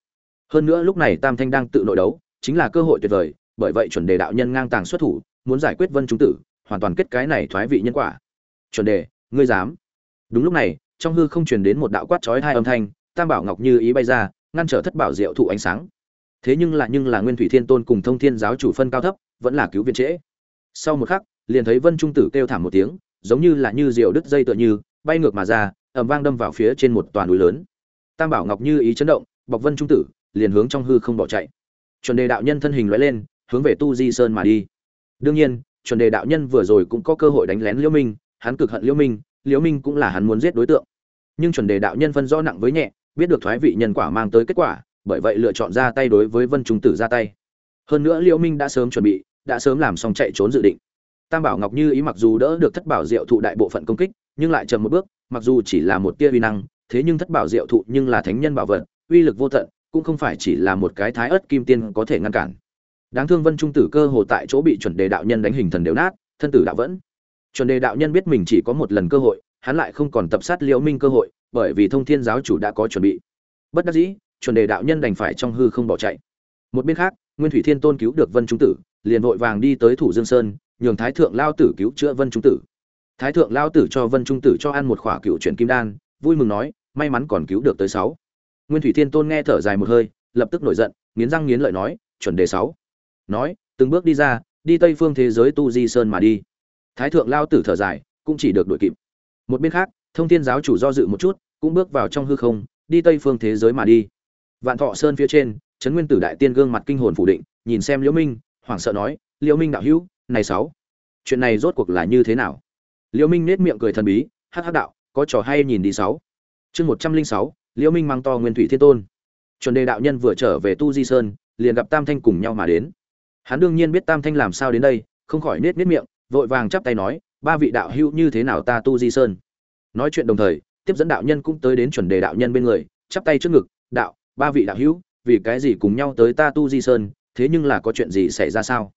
Hơn nữa lúc này tam thanh đang tự nội đấu, chính là cơ hội tuyệt vời bởi vậy chuẩn đề đạo nhân ngang tàng xuất thủ, muốn giải quyết vân trung tử, hoàn toàn kết cái này thoái vị nhân quả. Chuẩn đề, ngươi dám? Đúng lúc này, trong hư không truyền đến một đạo quát chói hai âm thanh, tam bảo ngọc như ý bay ra, ngăn trở thất bảo diệu thụ ánh sáng. Thế nhưng là nhưng là nguyên thủy thiên tôn cùng thông thiên giáo chủ phân cao thấp, vẫn là cứu viện trễ. Sau một khắc, liền thấy vân trung tử kêu thảm một tiếng, giống như là như diều đứt dây tựa như, bay ngược mà ra, ầm vang đâm vào phía trên một toàn núi lớn. Tam bảo ngọc như ý chấn động, bọc vân trung tử, liền hướng trong hư không bỏ chạy. Chuẩn đề đạo nhân thân hình lóe lên hướng về tu di sơn mà đi. Đương nhiên, chuẩn đề đạo nhân vừa rồi cũng có cơ hội đánh lén liễu minh, hắn cực hận liễu minh liễu minh cũng là hắn muốn giết đối tượng. Nhưng chuẩn đề đạo nhân phân rõ nặng với nhẹ, biết được thoái vị nhân quả mang tới kết quả, bởi vậy lựa chọn ra tay đối với vân trung tử ra tay. Hơn nữa liễu minh đã sớm chuẩn bị, đã sớm làm xong chạy trốn dự định. Tam bảo ngọc như ý mặc dù đỡ được thất bảo diệu thụ đại bộ phận công kích, nhưng lại chậm một bước, mặc dù chỉ là một tia uy năng, thế nhưng thất bảo diệu thụ nhưng là thánh nhân bảo vật, uy lực vô tận, cũng không phải chỉ là một cái thái ớt kim tiên có thể ngăn cản đáng thương vân trung tử cơ hồ tại chỗ bị chuẩn đề đạo nhân đánh hình thần đều nát, thân tử đạo vẫn. Chuẩn đề đạo nhân biết mình chỉ có một lần cơ hội, hắn lại không còn tập sát liễu minh cơ hội, bởi vì thông thiên giáo chủ đã có chuẩn bị. Bất đắc dĩ, chuẩn đề đạo nhân đành phải trong hư không bỏ chạy. Một bên khác, nguyên thủy thiên tôn cứu được vân trung tử, liền vội vàng đi tới thủ dương sơn, nhường thái thượng lao tử cứu chữa vân trung tử. Thái thượng lao tử cho vân trung tử cho ăn một khỏa cựu chuyển kim đan, vui mừng nói, may mắn còn cứu được tới sáu. Nguyên thủy thiên tôn nghe thở dài một hơi, lập tức nổi giận, nghiến răng nghiến lợi nói, chuẩn đề sáu nói, từng bước đi ra, đi tây phương thế giới tu di sơn mà đi. Thái thượng lao tử thở dài, cũng chỉ được đuổi kịp. Một bên khác, thông thiên giáo chủ do dự một chút, cũng bước vào trong hư không, đi tây phương thế giới mà đi. Vạn thọ sơn phía trên, trấn nguyên tử đại tiên gương mặt kinh hồn phủ định, nhìn xem liễu minh, hoảng sợ nói, liễu minh đạo hữu, này sáu, chuyện này rốt cuộc là như thế nào? Liễu minh nét miệng cười thần bí, hắc hắc đạo, có trò hay nhìn đi sáu. Chương một trăm linh sáu, liễu minh mang to nguyên thủy thiên tôn. Chuẩn đề đạo nhân vừa trở về tu di sơn, liền gặp tam thanh cùng nhau mà đến hắn đương nhiên biết tam thanh làm sao đến đây, không khỏi nết nết miệng, vội vàng chắp tay nói, ba vị đạo hữu như thế nào ta tu di sơn? Nói chuyện đồng thời, tiếp dẫn đạo nhân cũng tới đến chuẩn đề đạo nhân bên người, chắp tay trước ngực, đạo, ba vị đạo hữu, vì cái gì cùng nhau tới ta tu di sơn, thế nhưng là có chuyện gì xảy ra sao?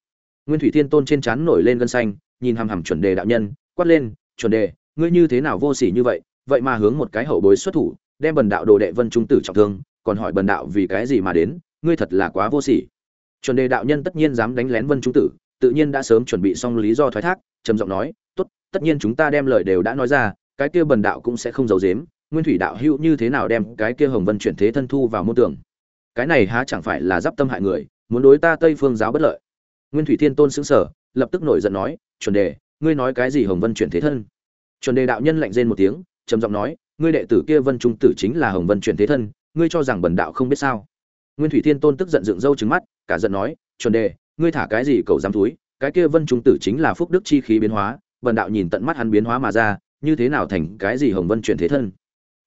Nguyên thủy thiên tôn trên trán nổi lên gân xanh, nhìn hằm hằm chuẩn đề đạo nhân, quát lên, chuẩn đề, ngươi như thế nào vô sỉ như vậy? Vậy mà hướng một cái hậu bối xuất thủ, đem bần đạo đồ đệ vân trung tử trọng thương, còn hỏi bần đạo vì cái gì mà đến? Ngươi thật là quá vô sỉ chuẩn đề đạo nhân tất nhiên dám đánh lén vân trung tử, tự nhiên đã sớm chuẩn bị xong lý do thoái thác, trầm giọng nói, tốt, tất nhiên chúng ta đem lời đều đã nói ra, cái kia bần đạo cũng sẽ không giấu giếm, nguyên thủy đạo hữu như thế nào đem cái kia hồng vân chuyển thế thân thu vào môn tưởng cái này há chẳng phải là d tâm hại người, muốn đối ta tây phương giáo bất lợi. Nguyên thủy thiên tôn xứng sở lập tức nổi giận nói, chuẩn đề, ngươi nói cái gì hồng vân chuyển thế thân? Chuẩn đề đạo nhân lạnh rên một tiếng, trầm giọng nói, ngươi đệ tử kia vân trung tử chính là hồng vân chuyển thế thân, ngươi cho rằng bần đạo không biết sao? Nguyên thủy thiên tôn tức giận dựng râu trứng mắt, cả giận nói, chuẩn đề, ngươi thả cái gì cầu dám túi? Cái kia vân trung tử chính là phúc đức chi khí biến hóa, bần đạo nhìn tận mắt hắn biến hóa mà ra, như thế nào thành cái gì hồng vân chuyển thế thân?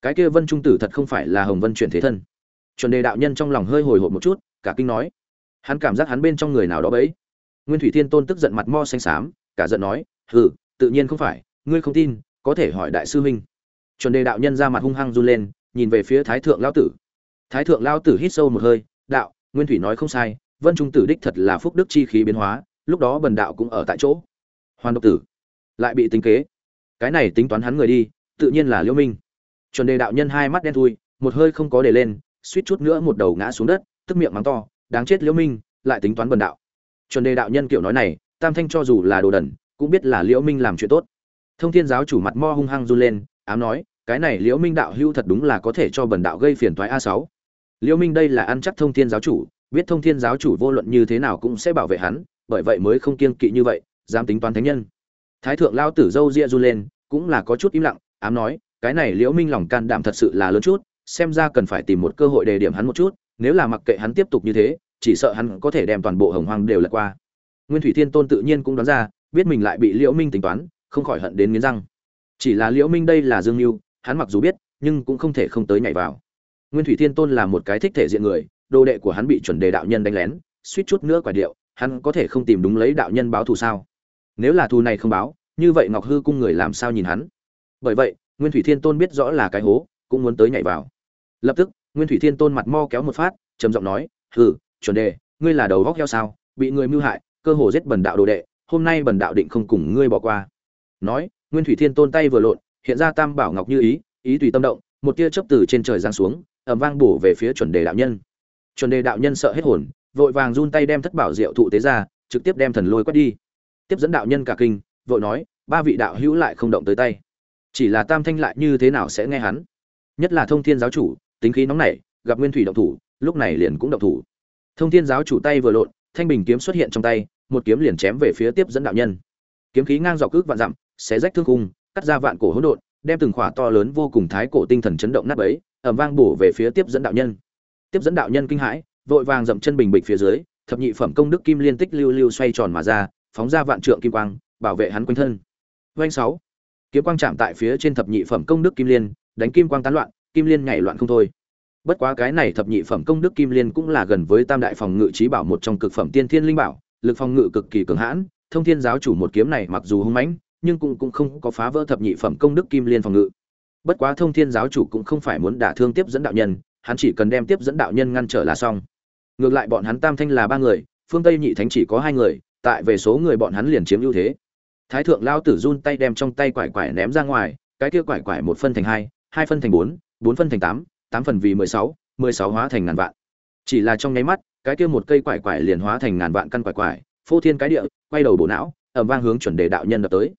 Cái kia vân trung tử thật không phải là hồng vân chuyển thế thân. Chuẩn đề đạo nhân trong lòng hơi hồi hộp một chút, cả kinh nói, hắn cảm giác hắn bên trong người nào đó bấy. Nguyên thủy thiên tôn tức giận mặt mo xanh xám, cả giận nói, hừ, tự nhiên không phải, ngươi không tin, có thể hỏi đại sư huynh. Chuẩn đề đạo nhân ra mặt hung hăng run lên, nhìn về phía thái thượng lão tử thái thượng lao tử hít sâu một hơi, đạo, nguyên thủy nói không sai, vân trung tử đích thật là phúc đức chi khí biến hóa, lúc đó bần đạo cũng ở tại chỗ. Hoàn độc tử lại bị tính kế. Cái này tính toán hắn người đi, tự nhiên là liễu minh. Chuẩn đề đạo nhân hai mắt đen thui, một hơi không có để lên, suýt chút nữa một đầu ngã xuống đất, tức miệng mắng to, đáng chết liễu minh, lại tính toán bần đạo. Chuẩn đề đạo nhân kiểu nói này, tam thanh cho dù là đồ đần, cũng biết là liễu minh làm chuyện tốt. Thông thiên giáo chủ mặt mo hung hăng run lên, ám nói, cái này liễu minh đạo hưu thật đúng là có thể cho bần đạo gây phiền toái a sáu liễu minh đây là ăn chắc thông thiên giáo chủ, biết thông thiên giáo chủ vô luận như thế nào cũng sẽ bảo vệ hắn, bởi vậy mới không kiêng kỵ như vậy, dám tính toán thánh nhân. Thái thượng lao tử dâu ria run lên, cũng là có chút im lặng, ám nói, cái này liễu minh lòng can đảm thật sự là lớn chút, xem ra cần phải tìm một cơ hội đề điểm hắn một chút, nếu là mặc kệ hắn tiếp tục như thế, chỉ sợ hắn có thể đem toàn bộ hồng hoang đều lật qua. Nguyên thủy thiên tôn tự nhiên cũng đoán ra, biết mình lại bị liễu minh tính toán, không khỏi hận đến nghiến răng. Chỉ là liễu minh đây là dương mưu hắn mặc dù biết, nhưng cũng không thể không tới nhảy vào nguyên thủy thiên tôn là một cái thích thể diện người, đồ đệ của hắn bị chuẩn đề đạo nhân đánh lén, suýt chút nữa quả điệu, hắn có thể không tìm đúng lấy đạo nhân báo thù sao? Nếu là thù này không báo, như vậy ngọc hư cung người làm sao nhìn hắn? Bởi vậy, nguyên thủy thiên tôn biết rõ là cái hố, cũng muốn tới nhảy vào. Lập tức, nguyên thủy thiên tôn mặt mo kéo một phát, trầm giọng nói, hừ, chuẩn đề, ngươi là đầu góc heo sao? Bị người mưu hại, cơ hồ giết bần đạo đồ đệ, hôm nay bần đạo định không cùng ngươi bỏ qua. Nói, nguyên thủy thiên tôn tay vừa lộn, hiện ra tam bảo ngọc như ý ý tùy tâm động, một tia chớp từ trên trời giáng xuống ầm vang bổ về phía chuẩn đề đạo nhân. Chuẩn đề đạo nhân sợ hết hồn, vội vàng run tay đem thất bảo diệu thụ tế ra, trực tiếp đem thần lôi quét đi. Tiếp dẫn đạo nhân cả kinh, vội nói, ba vị đạo hữu lại không động tới tay. Chỉ là tam thanh lại như thế nào sẽ nghe hắn? Nhất là thông thiên giáo chủ, tính khí nóng nảy, gặp nguyên thủy động thủ, lúc này liền cũng động thủ. Thông thiên giáo chủ tay vừa lộn, thanh bình kiếm xuất hiện trong tay, một kiếm liền chém về phía tiếp dẫn đạo nhân. Kiếm khí ngang dọc cước vạn dặm, xé rách thương cung cắt ra vạn cổ hỗn độn, đem từng khỏa to lớn vô cùng thái cổ tinh thần chấn động nát bấy ẩm vang bổ về phía tiếp dẫn đạo nhân. Tiếp dẫn đạo nhân kinh hãi, vội vàng dậm chân bình bịch phía dưới, thập nhị phẩm công đức kim liên tích lưu lưu xoay tròn mà ra, phóng ra vạn trượng kim quang, bảo vệ hắn quanh thân. Doanh sáu, kiếm quang chạm tại phía trên thập nhị phẩm công đức kim liên, đánh kim quang tán loạn, kim liên nhảy loạn không thôi. Bất quá cái này thập nhị phẩm công đức kim liên cũng là gần với tam đại phòng ngự trí bảo một trong cực phẩm tiên thiên linh bảo, lực phòng ngự cực kỳ cường hãn, thông thiên giáo chủ một kiếm này mặc dù hung mãnh, nhưng cũng cũng không có phá vỡ thập nhị phẩm công đức kim liên phòng ngự bất quá thông thiên giáo chủ cũng không phải muốn đả thương tiếp dẫn đạo nhân, hắn chỉ cần đem tiếp dẫn đạo nhân ngăn trở là xong. Ngược lại bọn hắn tam thanh là ba người, phương tây nhị thánh chỉ có hai người, tại về số người bọn hắn liền chiếm ưu thế. Thái thượng lao tử run tay đem trong tay quải quải ném ra ngoài, cái kia quải quải một phân thành hai hai phân thành bốn bốn phân thành tám tám phần vì mười sáu mười sáu hóa thành ngàn vạn. Chỉ là trong nháy mắt, cái kia một cây quải quải liền hóa thành ngàn vạn căn quải quải, phô thiên cái địa, quay đầu bộ não ẩm vang hướng chuẩn đề đạo nhân đập tới.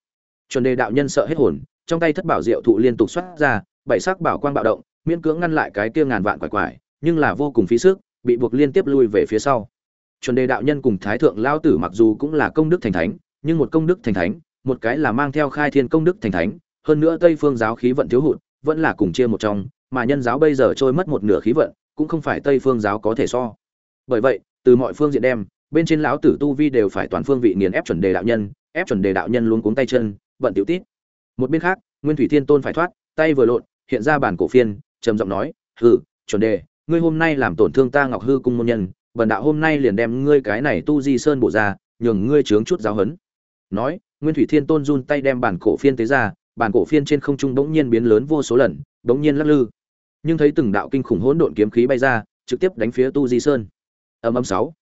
Chuẩn đề đạo nhân sợ hết hồn trong tay thất bảo diệu thụ liên tục xuất ra, bảy sắc bảo quang bạo động, miễn cưỡng ngăn lại cái kia ngàn vạn quải quải, nhưng là vô cùng phí sức, bị buộc liên tiếp lui về phía sau. Chuẩn đề đạo nhân cùng thái thượng lao tử mặc dù cũng là công đức thành thánh, nhưng một công đức thành thánh, một cái là mang theo khai thiên công đức thành thánh, hơn nữa tây phương giáo khí vận thiếu hụt, vẫn là cùng chia một trong, mà nhân giáo bây giờ trôi mất một nửa khí vận, cũng không phải tây phương giáo có thể so. Bởi vậy, từ mọi phương diện đem, bên trên lão tử tu vi đều phải toàn phương vị nghiền ép chuẩn đề đạo nhân, ép chuẩn đề đạo nhân luôn cuống tay chân, vận tiểu tít một bên khác, nguyên thủy thiên tôn phải thoát, tay vừa lộn, hiện ra bản cổ phiên, trầm giọng nói, hừ, chuẩn đề, ngươi hôm nay làm tổn thương ta ngọc hư cung môn nhân, bần đạo hôm nay liền đem ngươi cái này tu di sơn bổ ra, nhường ngươi chướng chút giáo hấn. Nói, nguyên thủy thiên tôn run tay đem bản cổ phiên tế ra, bản cổ phiên trên không trung bỗng nhiên biến lớn vô số lần, bỗng nhiên lắc lư. Nhưng thấy từng đạo kinh khủng hỗn độn kiếm khí bay ra, trực tiếp đánh phía tu di sơn. Âm âm sáu.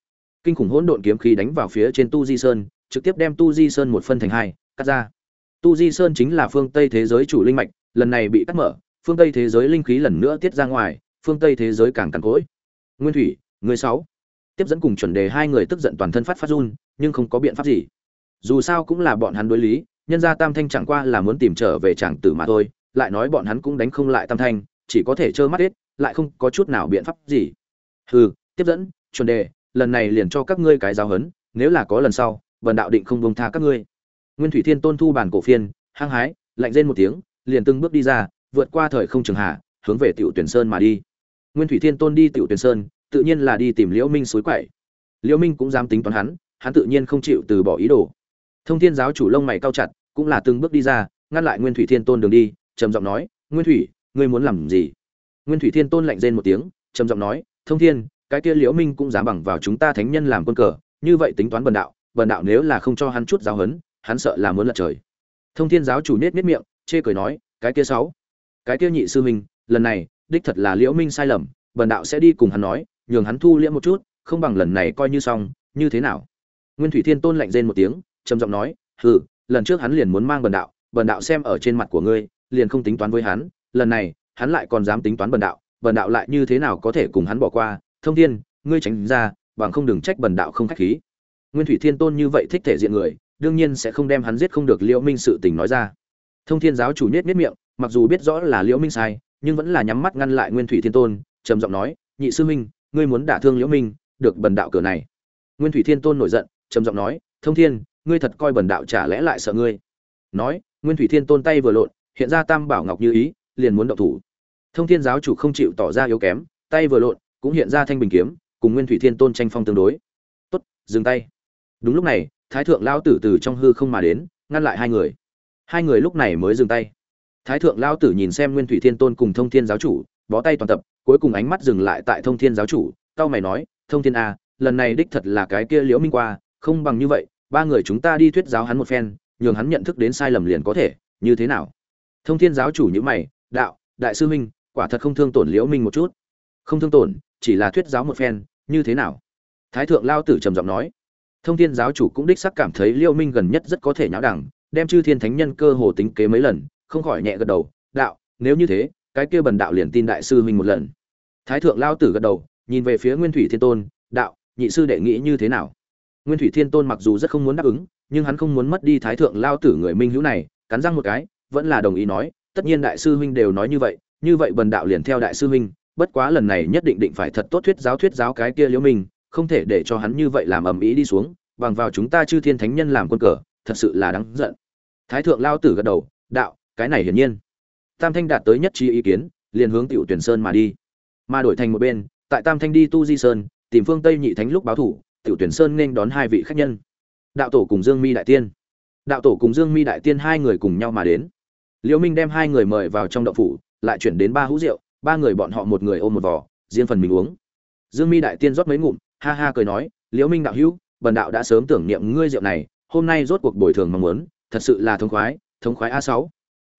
Kinh khủng hỗn độn kiếm khí đánh vào phía trên tu di sơn, trực tiếp đem tu di sơn một phân thành hai, cắt ra tu di sơn chính là phương tây thế giới chủ linh mạch, lần này bị cắt mở, phương tây thế giới linh khí lần nữa tiết ra ngoài, phương tây thế giới càng càng cỗi. Nguyên thủy, người sáu. Tiếp dẫn cùng chuẩn đề hai người tức giận toàn thân phát phát run, nhưng không có biện pháp gì. Dù sao cũng là bọn hắn đối lý, nhân gia tam thanh chẳng qua là muốn tìm trở về chàng tử mà thôi, lại nói bọn hắn cũng đánh không lại tam thanh, chỉ có thể trơ mắt hết, lại không có chút nào biện pháp gì. Hừ, tiếp dẫn, chuẩn đề, lần này liền cho các ngươi cái giáo hấn nếu là có lần sau, vần đạo định không buông tha các ngươi nguyên thủy thiên tôn thu bản cổ phiên, hăng hái, lạnh rên một tiếng, liền từng bước đi ra, vượt qua thời không trường hạ, hướng về tiểu tuyển sơn mà đi. Nguyên thủy thiên tôn đi tiểu tuyển sơn, tự nhiên là đi tìm liễu minh suối quậy. Liễu minh cũng dám tính toán hắn hắn tự nhiên không chịu từ bỏ ý đồ. Thông thiên giáo chủ lông mày cao chặt, cũng là từng bước đi ra, ngăn lại nguyên thủy thiên tôn đường đi, trầm giọng nói, nguyên thủy, ngươi muốn làm gì? Nguyên thủy thiên tôn lạnh rên một tiếng, trầm giọng nói, thông thiên, cái kia liễu minh cũng dám bằng vào chúng ta thánh nhân làm quân cờ, như vậy tính toán bần đạo bần đạo nếu là không cho hắn chút giáo hấn hắn sợ là muốn lật trời. Thông thiên giáo chủ nết nết miệng, chê cười nói, cái kia sáu, cái kia nhị sư minh lần này, đích thật là liễu minh sai lầm, bần đạo sẽ đi cùng hắn nói, nhường hắn thu liễm một chút, không bằng lần này coi như xong, như thế nào? Nguyên thủy thiên tôn lạnh rên một tiếng, trầm giọng nói, hừ, lần trước hắn liền muốn mang bần đạo bần đạo xem ở trên mặt của ngươi, liền không tính toán với hắn, lần này, hắn lại còn dám tính toán bần đạo bần đạo lại như thế nào có thể cùng hắn bỏ qua? Thông thiên, ngươi tránh ra, bằng không đừng trách bần đạo không khách khí. Nguyên thủy thiên tôn như vậy thích thể diện người đương nhiên sẽ không đem hắn giết không được liễu minh sự tình nói ra. Thông thiên giáo chủ nhếch nhếch miệng, mặc dù biết rõ là liễu minh sai, nhưng vẫn là nhắm mắt ngăn lại nguyên thủy thiên tôn, trầm giọng nói, nhị sư minh, ngươi muốn đả thương liễu minh, được bần đạo cửa này. Nguyên thủy thiên tôn nổi giận, trầm giọng nói, thông thiên, ngươi thật coi bần đạo chả lẽ lại sợ ngươi? Nói, nguyên thủy thiên tôn tay vừa lộn, hiện ra tam bảo ngọc như ý, liền muốn động thủ. Thông thiên giáo chủ không chịu tỏ ra yếu kém, tay vừa lộn, cũng hiện ra thanh bình kiếm, cùng nguyên thủy thiên tôn tranh phong tương đối. Tốt, dừng tay. Đúng lúc này thái thượng lao tử từ trong hư không mà đến, ngăn lại hai người. Hai người lúc này mới dừng tay. Thái thượng lao tử nhìn xem nguyên thủy thiên tôn cùng thông thiên giáo chủ, bó tay toàn tập, cuối cùng ánh mắt dừng lại tại thông thiên giáo chủ cao mày nói, thông thiên a lần này đích thật là cái kia liễu minh qua, không bằng như vậy, ba người chúng ta đi thuyết giáo hắn một phen, nhường hắn nhận thức đến sai lầm liền có thể, như thế nào? Thông thiên giáo chủ như mày, đạo, đại sư minh quả thật không thương tổn liễu minh một chút. Không thương tổn, chỉ là thuyết giáo một phen, như thế nào? Thái thượng lao tử trầm giọng nói thông thiên giáo chủ cũng đích xác cảm thấy Liêu minh gần nhất rất có thể nháo đẳng, đem chư thiên thánh nhân cơ hồ tính kế mấy lần, không khỏi nhẹ gật đầu, đạo, nếu như thế, cái kia bần đạo liền tin đại sư huynh một lần. Thái thượng lao tử gật đầu, nhìn về phía nguyên thủy thiên tôn, đạo, nhị sư đệ nghĩ như thế nào? Nguyên thủy thiên tôn mặc dù rất không muốn đáp ứng, nhưng hắn không muốn mất đi thái thượng lao tử người minh hữu này, cắn răng một cái, vẫn là đồng ý nói, tất nhiên đại sư huynh đều nói như vậy như vậy bần đạo liền theo đại sư huynh, bất quá lần này nhất định định phải thật tốt thuyết giáo thuyết giáo cái kia liễu minh không thể để cho hắn như vậy làm ầm ĩ đi xuống bằng vào chúng ta chư thiên thánh nhân làm quân cờ thật sự là đáng giận. Thái thượng lao tử gật đầu đạo cái này hiển nhiên. Tam thanh đạt tới nhất trí ý kiến liền hướng tiểu tuyển sơn mà đi. Mà đổi thành một bên tại tam thanh đi tu di sơn tìm phương tây nhị thánh lúc báo thủ tiểu tuyển sơn nên đón hai vị khách nhân. Đạo tổ cùng dương mi đại tiên. Đạo tổ cùng dương mi đại tiên hai người cùng nhau mà đến. Liễu minh đem hai người mời vào trong động phủ lại chuyển đến ba hũ rượu ba người bọn họ một người ôm một vò, riêng phần mình uống. Dương mi đại tiên rót mấy ngụm ha ha cười nói, liễu minh đạo hữu, bần đạo đã sớm tưởng niệm ngươi rượu này, hôm nay rốt cuộc bồi thường mong muốn, thật sự là thống khoái thống khoái a sáu.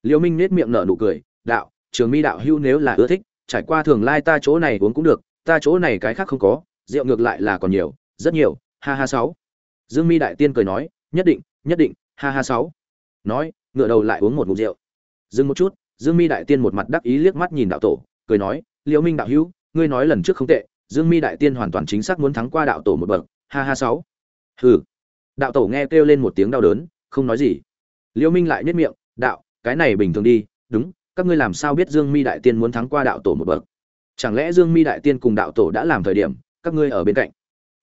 Liễu minh nết miệng nở nụ cười, đạo, trường mi đạo hữu nếu là ưa thích, trải qua thường lai ta chỗ này uống cũng được, ta chỗ này cái khác không có, rượu ngược lại là còn nhiều, rất nhiều, ha ha sáu. Dương mi đại tiên cười nói, nhất định nhất định, ha ha sáu. Nói, ngựa đầu lại uống một ngụm rượu. Dừng một chút, dương mi đại tiên một mặt đắc ý liếc mắt nhìn đạo tổ, cười nói, liễu minh đạo hữu, ngươi nói lần trước không tệ dương mi đại tiên hoàn toàn chính xác muốn thắng qua đạo tổ một bậc, ha ha sáu. Hừ. Đạo tổ nghe kêu lên một tiếng đau đớn, không nói gì. Liễu minh lại nhếch miệng, đạo, cái này bình thường đi, đúng, các ngươi làm sao biết dương mi đại tiên muốn thắng qua đạo tổ một bậc? Chẳng lẽ dương mi đại tiên cùng đạo tổ đã làm thời điểm, các ngươi ở bên cạnh?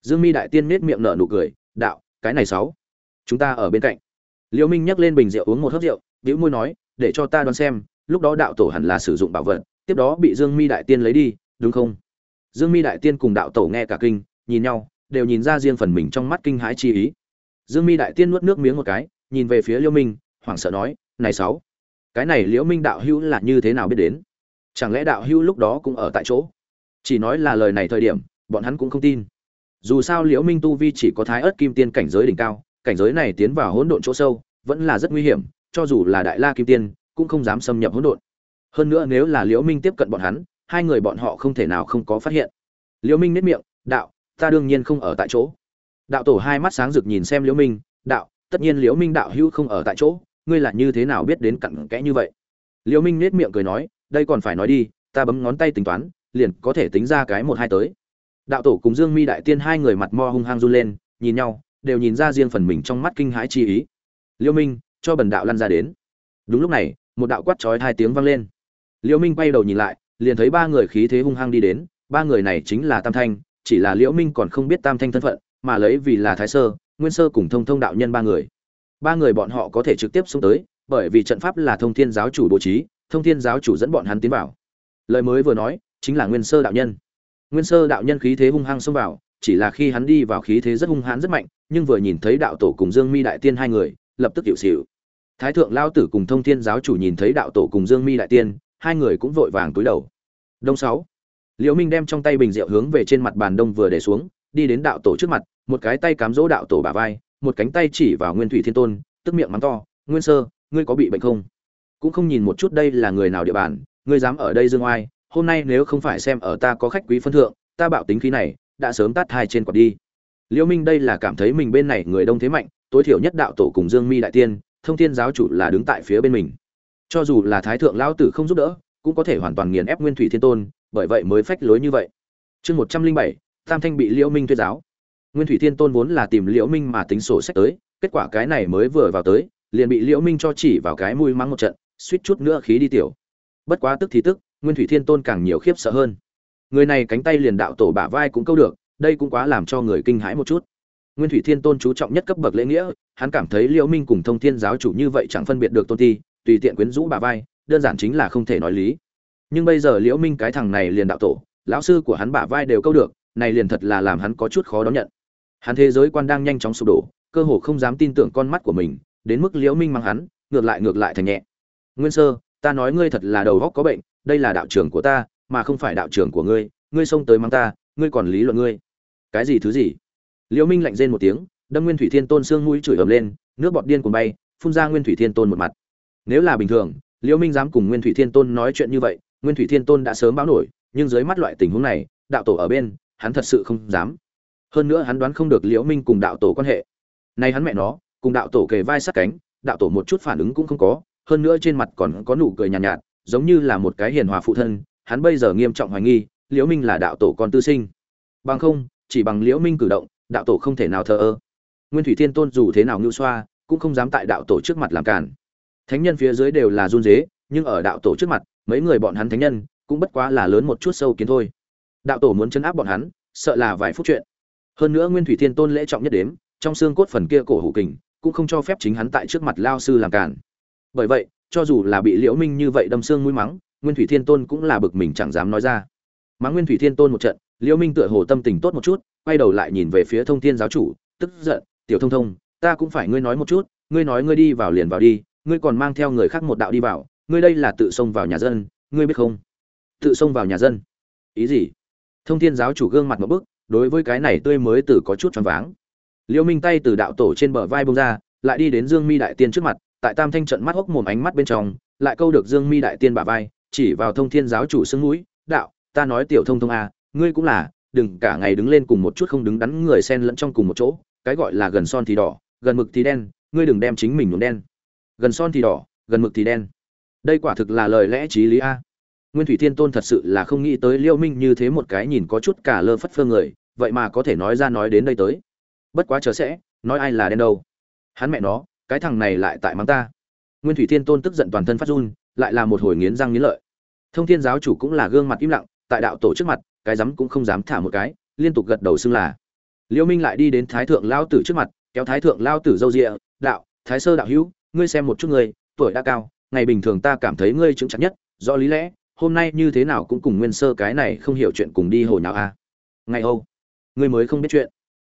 Dương mi đại tiên nhếch miệng nở nụ cười, đạo, cái này sáu. Chúng ta ở bên cạnh. Liễu minh nhấc lên bình rượu uống một hớp rượu, bĩu môi nói, để cho ta đoán xem, lúc đó đạo tổ hẳn là sử dụng bảo vật, tiếp đó bị dương mi đại tiên lấy đi, đúng không? Dương mi đại tiên cùng đạo tổ nghe cả kinh, nhìn nhau, đều nhìn ra riêng phần mình trong mắt kinh hãi chi ý. Dương mi đại tiên nuốt nước miếng một cái, nhìn về phía liễu minh, hoảng sợ nói, này sáu, cái này liễu minh đạo hữu là như thế nào biết đến? Chẳng lẽ đạo hữu lúc đó cũng ở tại chỗ? Chỉ nói là lời này thời điểm, bọn hắn cũng không tin. Dù sao liễu minh tu vi chỉ có thái ớt kim tiên cảnh giới đỉnh cao, cảnh giới này tiến vào hỗn độn chỗ sâu, vẫn là rất nguy hiểm, cho dù là đại la kim tiên, cũng không dám xâm nhập hỗn độn. Hơn nữa nếu là liễu minh tiếp cận bọn hắn hai người bọn họ không thể nào không có phát hiện. Liễu minh nét miệng, đạo, ta đương nhiên không ở tại chỗ. Đạo tổ hai mắt sáng rực nhìn xem liễu minh, đạo, tất nhiên liễu minh đạo hữu không ở tại chỗ, ngươi là như thế nào biết đến cặn kẽ như vậy? Liễu minh nét miệng cười nói, đây còn phải nói đi, ta bấm ngón tay tính toán, liền có thể tính ra cái một hai tới. Đạo tổ cùng dương mi đại tiên hai người mặt mo hung hăng run lên, nhìn nhau, đều nhìn ra riêng phần mình trong mắt kinh hãi chi ý. Liễu minh, cho bần đạo lăn ra đến. Đúng lúc này, một đạo quát chói hai tiếng vang lên. Liễu minh quay đầu nhìn lại liền thấy ba người khí thế hung hăng đi đến, ba người này chính là tam thanh, chỉ là liễu minh còn không biết tam thanh thân phận, mà lấy vì là thái sơ, nguyên sơ cùng thông thông đạo nhân ba người. Ba người bọn họ có thể trực tiếp xuống tới, bởi vì trận pháp là thông thiên giáo chủ bố trí, thông thiên giáo chủ dẫn bọn hắn tiến vào. Lời mới vừa nói, chính là nguyên sơ đạo nhân. Nguyên sơ đạo nhân khí thế hung hăng xông vào, chỉ là khi hắn đi vào khí thế rất hung hãn rất mạnh, nhưng vừa nhìn thấy đạo tổ cùng dương mi đại tiên hai người, lập tức hiệu xịu thái thượng lao tử cùng thông thiên giáo chủ nhìn thấy đạo tổ cùng dương mi đại tiên hai người cũng vội vàng túi đầu. Đông sáu. Liễu minh đem trong tay bình rượu hướng về trên mặt bàn đông vừa để xuống, đi đến đạo tổ trước mặt, một cái tay cám dỗ đạo tổ bả vai, một cánh tay chỉ vào nguyên thủy thiên tôn, tức miệng mắng to, nguyên sơ, ngươi có bị bệnh không? Cũng không nhìn một chút đây là người nào địa bàn, ngươi dám ở đây dương oai, hôm nay nếu không phải xem ở ta có khách quý phân thượng, ta bạo tính khí này, đã sớm tát hai trên quạt đi. Liễu minh đây là cảm thấy mình bên này người đông thế mạnh, tối thiểu nhất đạo tổ cùng dương mi đại tiên, thông thiên giáo chủ là đứng tại phía bên mình cho dù là thái thượng lão tử không giúp đỡ, cũng có thể hoàn toàn nghiền ép nguyên thủy thiên tôn, bởi vậy mới phách lối như vậy. Chương một trăm linh bảy, tam thanh bị liễu minh tuyên giáo. Nguyên thủy thiên tôn vốn là tìm liễu minh mà tính sổ sách tới, kết quả cái này mới vừa vào tới, liền bị liễu minh cho chỉ vào cái mũi mắng một trận, suýt chút nữa khí đi tiểu. Bất quá tức thì tức, nguyên thủy thiên tôn càng nhiều khiếp sợ hơn. Người này cánh tay liền đạo tổ bả vai cũng câu được, đây cũng quá làm cho người kinh hãi một chút. Nguyên thủy thiên tôn chú trọng nhất cấp bậc lễ nghĩa, hắn cảm thấy liễu minh cùng thông thiên giáo chủ như vậy chẳng phân biệt được tôn ti tùy tiện quyến rũ bà vai, đơn giản chính là không thể nói lý. Nhưng bây giờ liễu minh cái thằng này liền đạo tổ, lão sư của hắn bả vai đều câu được, này liền thật là làm hắn có chút khó đón nhận. Hắn thế giới quan đang nhanh chóng sụp đổ, cơ hồ không dám tin tưởng con mắt của mình, đến mức liễu minh mang hắn, ngược lại ngược lại thành nhẹ. Nguyên sơ, ta nói ngươi thật là đầu óc có bệnh, đây là đạo trưởng của ta, mà không phải đạo trưởng của ngươi ngươi xông tới mang ta, ngươi còn lý luận ngươi. Cái gì thứ gì? Liễu minh lạnh rên một tiếng, đâm nguyên thủy thiên tôn xương mũi chửi ầm lên, nước bọt điên cuồng bay, phun ra nguyên thủy thiên tôn một mặt nếu là bình thường liễu minh dám cùng nguyên thủy thiên tôn nói chuyện như vậy nguyên thủy thiên tôn đã sớm báo nổi nhưng dưới mắt loại tình huống này đạo tổ ở bên hắn thật sự không dám. Hơn nữa hắn đoán không được liễu minh cùng đạo tổ quan hệ. Nay hắn mẹ nó cùng đạo tổ kề vai sát cánh đạo tổ một chút phản ứng cũng không có hơn nữa trên mặt còn có nụ cười nhàn nhạt, nhạt giống như là một cái hiền hòa phụ thân hắn bây giờ nghiêm trọng hoài nghi liễu minh là đạo tổ con tư sinh. Bằng không chỉ bằng liễu minh cử động đạo tổ không thể nào thờ ơ. Nguyên thủy thiên tôn dù thế nào ngưu xoa cũng không dám tại đạo tổ trước mặt làm cản thánh nhân phía dưới đều là run dế, nhưng ở đạo tổ trước mặt, mấy người bọn hắn thánh nhân cũng bất quá là lớn một chút sâu kiến thôi. Đạo tổ muốn chấn áp bọn hắn, sợ là vài phút chuyện. Hơn nữa nguyên thủy thiên tôn lễ trọng nhất đếm, trong xương cốt phần kia cổ hủ kình, cũng không cho phép chính hắn tại trước mặt lao sư làm cản bởi vậy, cho dù là bị liễu minh như vậy đâm xương mũi mắng, nguyên thủy thiên tôn cũng là bực mình chẳng dám nói ra. Mắng nguyên thủy thiên tôn một trận, liễu minh tựa hồ tâm tình tốt một chút, quay đầu lại nhìn về phía thông thiên giáo chủ, tức giận, tiểu thông thông, ta cũng phải ngươi nói một chút, ngươi nói ngươi đi vào liền vào đi ngươi còn mang theo người khác một đạo đi vào, ngươi đây là tự xông vào nhà dân, ngươi biết không? Tự xông vào nhà dân? Ý gì? Thông thiên giáo chủ gương mặt một bức, đối với cái này tươi mới từ có chút choáng váng. Liêu minh tay từ đạo tổ trên bờ vai bông ra, lại đi đến dương mi đại tiên trước mặt, tại tam thanh trận mắt hốc mồm ánh mắt bên trong, lại câu được dương mi đại tiên bả vai, chỉ vào thông thiên giáo chủ xương mũi, đạo, ta nói tiểu thông thông à ngươi cũng là, đừng cả ngày đứng lên cùng một chút không đứng đắn người xen lẫn trong cùng một chỗ, cái gọi là gần son thì đỏ, gần mực thì đen, ngươi đừng đem chính mình nhuộm đen gần son thì đỏ, gần mực thì đen. Đây quả thực là lời lẽ trí lý a. Nguyên thủy thiên tôn thật sự là không nghĩ tới liêu minh như thế một cái nhìn có chút cả lơ phất phơ người, vậy mà có thể nói ra nói đến đây tới. Bất quá chớ sẽ, nói ai là đen đâu. Hắn mẹ nó, cái thằng này lại tại mắng ta. Nguyên thủy thiên tôn tức giận toàn thân phát run, lại là một hồi nghiến răng nghiến lợi. Thông thiên giáo chủ cũng là gương mặt im lặng, tại đạo tổ trước mặt, cái rắm cũng không dám thả một cái, liên tục gật đầu xưng là. Liêu minh lại đi đến thái thượng lao tử trước mặt, kéo thái thượng lao tử dâu rịa, đạo, thái sơ đạo hữu ngươi xem một chút người tuổi đã cao, ngày bình thường ta cảm thấy ngươi chứng chắn nhất, do lý lẽ, hôm nay như thế nào cũng cùng nguyên sơ cái này không hiểu chuyện cùng đi hồi nào à? ngày âu, ngươi mới không biết chuyện.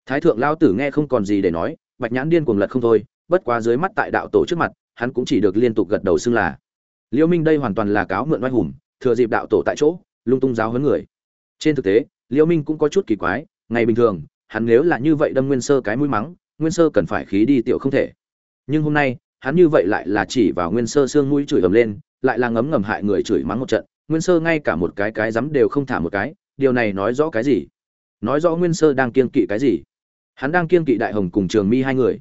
Thái thượng lao tử nghe không còn gì để nói, bạch nhãn điên cuồng lật không thôi, bất quá dưới mắt tại đạo tổ trước mặt, hắn cũng chỉ được liên tục gật đầu xưng là. Liễu minh đây hoàn toàn là cáo mượn oai hùng, thừa dịp đạo tổ tại chỗ, lung tung giáo huấn người. Trên thực tế liễu minh cũng có chút kỳ quái, ngày bình thường, hắn nếu là như vậy đâm nguyên sơ cái mũi mắng, nguyên sơ cần phải khí đi tiểu không thể. Nhưng hôm nay hắn như vậy lại là chỉ vào nguyên sơ xương mũi chửi ầm lên, lại là ngấm ngầm hại người chửi mắng một trận, nguyên sơ ngay cả một cái cái dám đều không thả một cái, điều này nói rõ cái gì? Nói rõ nguyên sơ đang kiên kỵ cái gì? Hắn đang kiên kỵ đại hồng cùng trường mi hai người.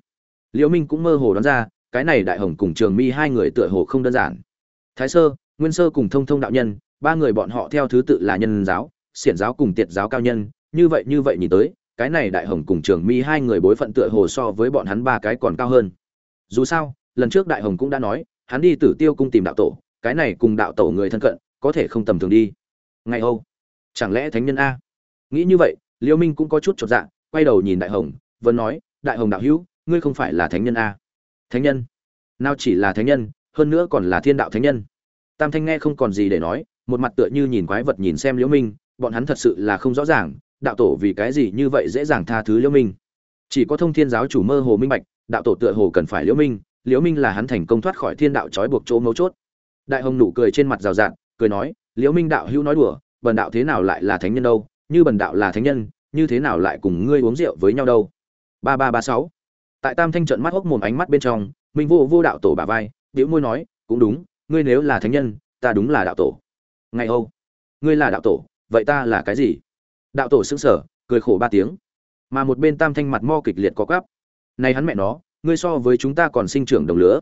Liễu minh cũng mơ hồ đoán ra, cái này đại hồng cùng trường mi hai người tựa hồ không đơn giản. Thái sơ, nguyên sơ cùng thông thông đạo nhân, ba người bọn họ theo thứ tự là nhân giáo, xiển giáo cùng tiệt giáo cao nhân, như vậy như vậy nhìn tới, cái này đại hồng cùng trường mi hai người bối phận tựa hồ so với bọn hắn ba cái còn cao hơn. Dù sao lần trước đại hồng cũng đã nói, hắn đi tử tiêu cung tìm đạo tổ, cái này cùng đạo tổ người thân cận, có thể không tầm thường đi. Ngày âu chẳng lẽ thánh nhân a? Nghĩ như vậy, liêu minh cũng có chút chột dạ quay đầu nhìn đại hồng, vẫn nói, đại hồng đạo hữu, ngươi không phải là thánh nhân a. Thánh nhân? Nào chỉ là thánh nhân, hơn nữa còn là thiên đạo thánh nhân. Tam thanh nghe không còn gì để nói, một mặt tựa như nhìn quái vật nhìn xem liễu minh, bọn hắn thật sự là không rõ ràng, đạo tổ vì cái gì như vậy dễ dàng tha thứ liễu minh. Chỉ có thông thiên giáo chủ mơ hồ minh bạch, đạo tổ tựa hồ cần phải liễu minh liễu minh là hắn thành công thoát khỏi thiên đạo trói buộc chỗ mấu chốt. Đại hồng nụ cười trên mặt rào rạt, cười nói, liễu minh đạo hữu nói đùa, bần đạo thế nào lại là thánh nhân đâu? Như bần đạo là thánh nhân, như thế nào lại cùng ngươi uống rượu với nhau đâu? Ba ba ba sáu. Tại tam thanh trận mắt hốc mồm ánh mắt bên trong, minh vô vô đạo tổ bà vai liễu môi nói, cũng đúng, ngươi nếu là thánh nhân, ta đúng là đạo tổ. Ngày âu. Ngươi là đạo tổ, vậy ta là cái gì? Đạo tổ sững sờ, cười khổ ba tiếng. Mà một bên tam thanh mặt mo kịch liệt có cắp này hắn mẹ nó ngươi so với chúng ta còn sinh trưởng đồng lứa.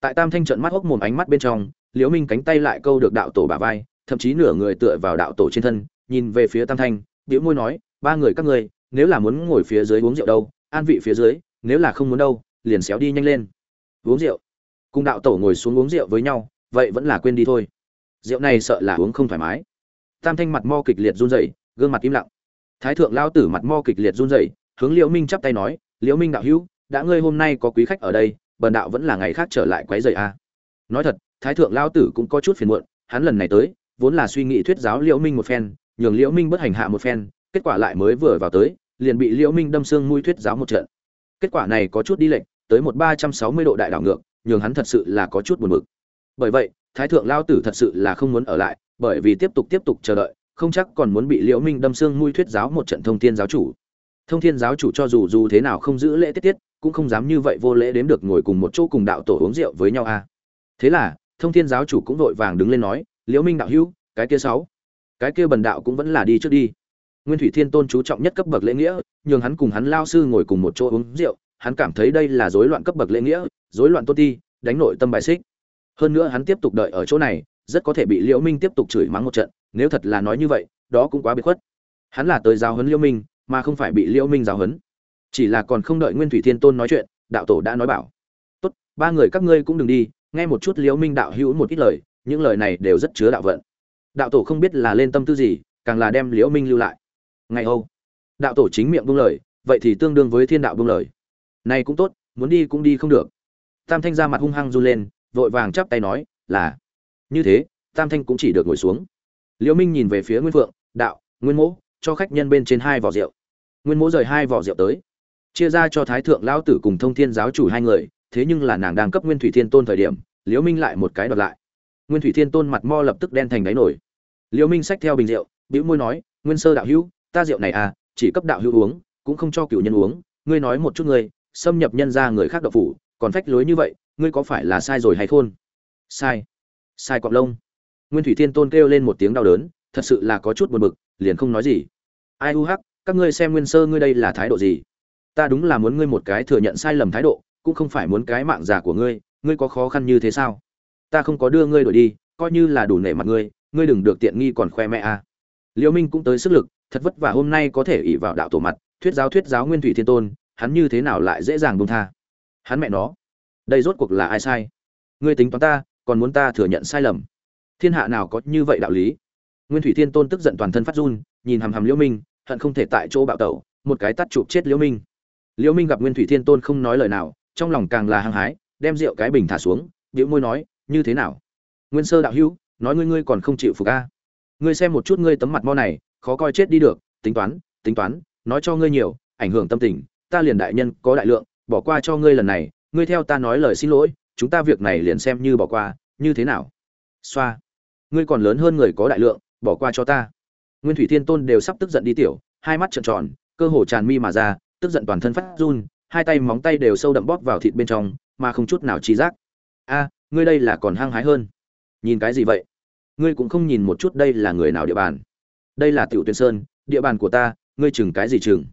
Tại tam thanh trận mắt hốc mồm ánh mắt bên trong, liễu minh cánh tay lại câu được đạo tổ bà vai, thậm chí nửa người tựa vào đạo tổ trên thân, nhìn về phía tam thanh biểu môi nói, ba người các ngươi, nếu là muốn ngồi phía dưới uống rượu đâu, an vị phía dưới, nếu là không muốn đâu, liền xéo đi nhanh lên. Uống rượu? Cùng đạo tổ ngồi xuống uống rượu với nhau, vậy vẫn là quên đi thôi. Rượu này sợ là uống không thoải mái. Tam thanh mặt mo kịch liệt run rẩy, gương mặt im lặng. Thái thượng lao tử mặt mo kịch liệt run rẩy, hướng liễu minh chắp tay nói, liễu minh đạo hữu đã ngươi hôm nay có quý khách ở đây, bần đạo vẫn là ngày khác trở lại quấy rầy a. Nói thật, thái thượng lao tử cũng có chút phiền muộn, hắn lần này tới, vốn là suy nghĩ thuyết giáo liễu minh một phen, nhường liễu minh bất hành hạ một phen, kết quả lại mới vừa vào tới, liền bị liễu minh đâm xương mũi thuyết giáo một trận. Kết quả này có chút đi lệch, tới một ba trăm sáu mươi độ đại đảo ngược, nhường hắn thật sự là có chút buồn bực. Bởi vậy, thái thượng lao tử thật sự là không muốn ở lại, bởi vì tiếp tục tiếp tục chờ đợi, không chắc còn muốn bị liễu minh đâm xương mũi thuyết giáo một trận thông thiên giáo chủ thông thiên giáo chủ cho dù dù thế nào không giữ lễ tiết tiết, cũng không dám như vậy vô lễ đếm được ngồi cùng một chỗ cùng đạo tổ uống rượu với nhau a. À. thế là, thông thiên giáo chủ cũng vội vàng đứng lên nói, liễu minh đạo hữu, cái kia sáu, cái kia bần đạo cũng vẫn là đi trước đi. Nguyên thủy thiên tôn chú trọng nhất cấp bậc lễ nghĩa, nhường hắn cùng hắn lao sư ngồi cùng một chỗ uống rượu, hắn cảm thấy đây là rối loạn cấp bậc lễ nghĩa, rối loạn tôn ti, đánh nội tâm bài xích. Hơn nữa hắn tiếp tục đợi ở chỗ này, rất có thể bị liễu minh tiếp tục chửi mắng một trận, nếu thật là nói như vậy, đó cũng quá biệt khuất. Hắn là tới giáo huấn liễu minh mà không phải bị liễu minh giáo huấn. Chỉ là còn không đợi nguyên thủy thiên tôn nói chuyện, đạo tổ đã nói bảo, tốt, ba người các ngươi cũng đừng đi, nghe một chút liễu minh đạo hữu một ít lời, những lời này đều rất chứa đạo vận. Đạo tổ không biết là lên tâm tư gì, càng là đem liễu minh lưu lại. Ngày âu đạo tổ chính miệng buông lời, vậy thì tương đương với thiên đạo buông lời. Này cũng tốt, muốn đi cũng đi không được. Tam thanh ra mặt hung hăng run lên, vội vàng chắp tay nói, là. Như thế, tam thanh cũng chỉ được ngồi xuống. Liễu minh nhìn về phía nguyên vượng đạo, nguyên mỗ, cho khách nhân bên trên hai vỏ rượu nguyên mỗ rời hai vỏ rượu tới. Chia ra cho thái thượng lão tử cùng thông thiên giáo chủ hai người, thế nhưng là nàng đang cấp nguyên thủy thiên tôn thời điểm, liễu minh lại một cái đoạt lại. Nguyên thủy thiên tôn mặt mo lập tức đen thành đáy nổi. Liễu minh xách theo bình rượu, bĩu môi nói, nguyên sơ đạo hữu, ta rượu này à chỉ cấp đạo hữu uống, cũng không cho cửu nhân uống. Ngươi nói một chút ngươi, xâm nhập nhân ra người khác độc phủ, còn phách lối như vậy, ngươi có phải là sai rồi hay khôn? Sai sai cọp lông. Nguyên thủy thiên tôn kêu lên một tiếng đau đớn, thật sự là có chút buồn bực, liền không nói gì. Ai u hắc các ngươi xem nguyên sơ ngươi đây là thái độ gì? Ta đúng là muốn ngươi một cái thừa nhận sai lầm thái độ, cũng không phải muốn cái mạng giả của ngươi ngươi có khó khăn như thế sao? Ta không có đưa ngươi đổi đi, coi như là đủ nể mặt ngươi ngươi đừng được tiện nghi còn khoe mẹ à. liễu minh cũng tới sức lực, thật vất vả hôm nay có thể ỷ vào đạo tổ mặt, thuyết giáo thuyết giáo nguyên thủy thiên tôn, hắn như thế nào lại dễ dàng buông tha? Hắn mẹ nó, đây rốt cuộc là ai sai? Ngươi tính toán ta, còn muốn ta thừa nhận sai lầm? Thiên hạ nào có như vậy đạo lý? Nguyên thủy thiên tôn tức giận toàn thân phát run, nhìn hàm hàm liễu minh hận không thể tại chỗ bạo tẩu, một cái tắt chụp chết liễu minh. Liễu minh gặp nguyên thủy thiên tôn không nói lời nào, trong lòng càng là hăng hái, đem rượu cái bình thả xuống, bĩu môi nói, như thế nào? Nguyên sơ đạo hữu, nói ngươi ngươi còn không chịu phục a. Ngươi xem một chút ngươi tấm mặt mo này, khó coi chết đi được, tính toán tính toán, nói cho ngươi nhiều, ảnh hưởng tâm tình, ta liền đại nhân có đại lượng, bỏ qua cho ngươi lần này, ngươi theo ta nói lời xin lỗi, chúng ta việc này liền xem như bỏ qua, như thế nào? Xoa. Ngươi còn lớn hơn người có đại lượng, bỏ qua cho ta nguyên thủy thiên tôn đều sắp tức giận đi tiểu, hai mắt trợn tròn, cơ hồ tràn mi mà ra, tức giận toàn thân phát run, hai tay móng tay đều sâu đậm bóp vào thịt bên trong, mà không chút nào trí giác. A, ngươi đây là còn hăng hái hơn. Nhìn cái gì vậy? Ngươi cũng không nhìn một chút đây là người nào địa bàn. Đây là tiểu tuyên sơn, địa bàn của ta, ngươi chừng cái gì chừng?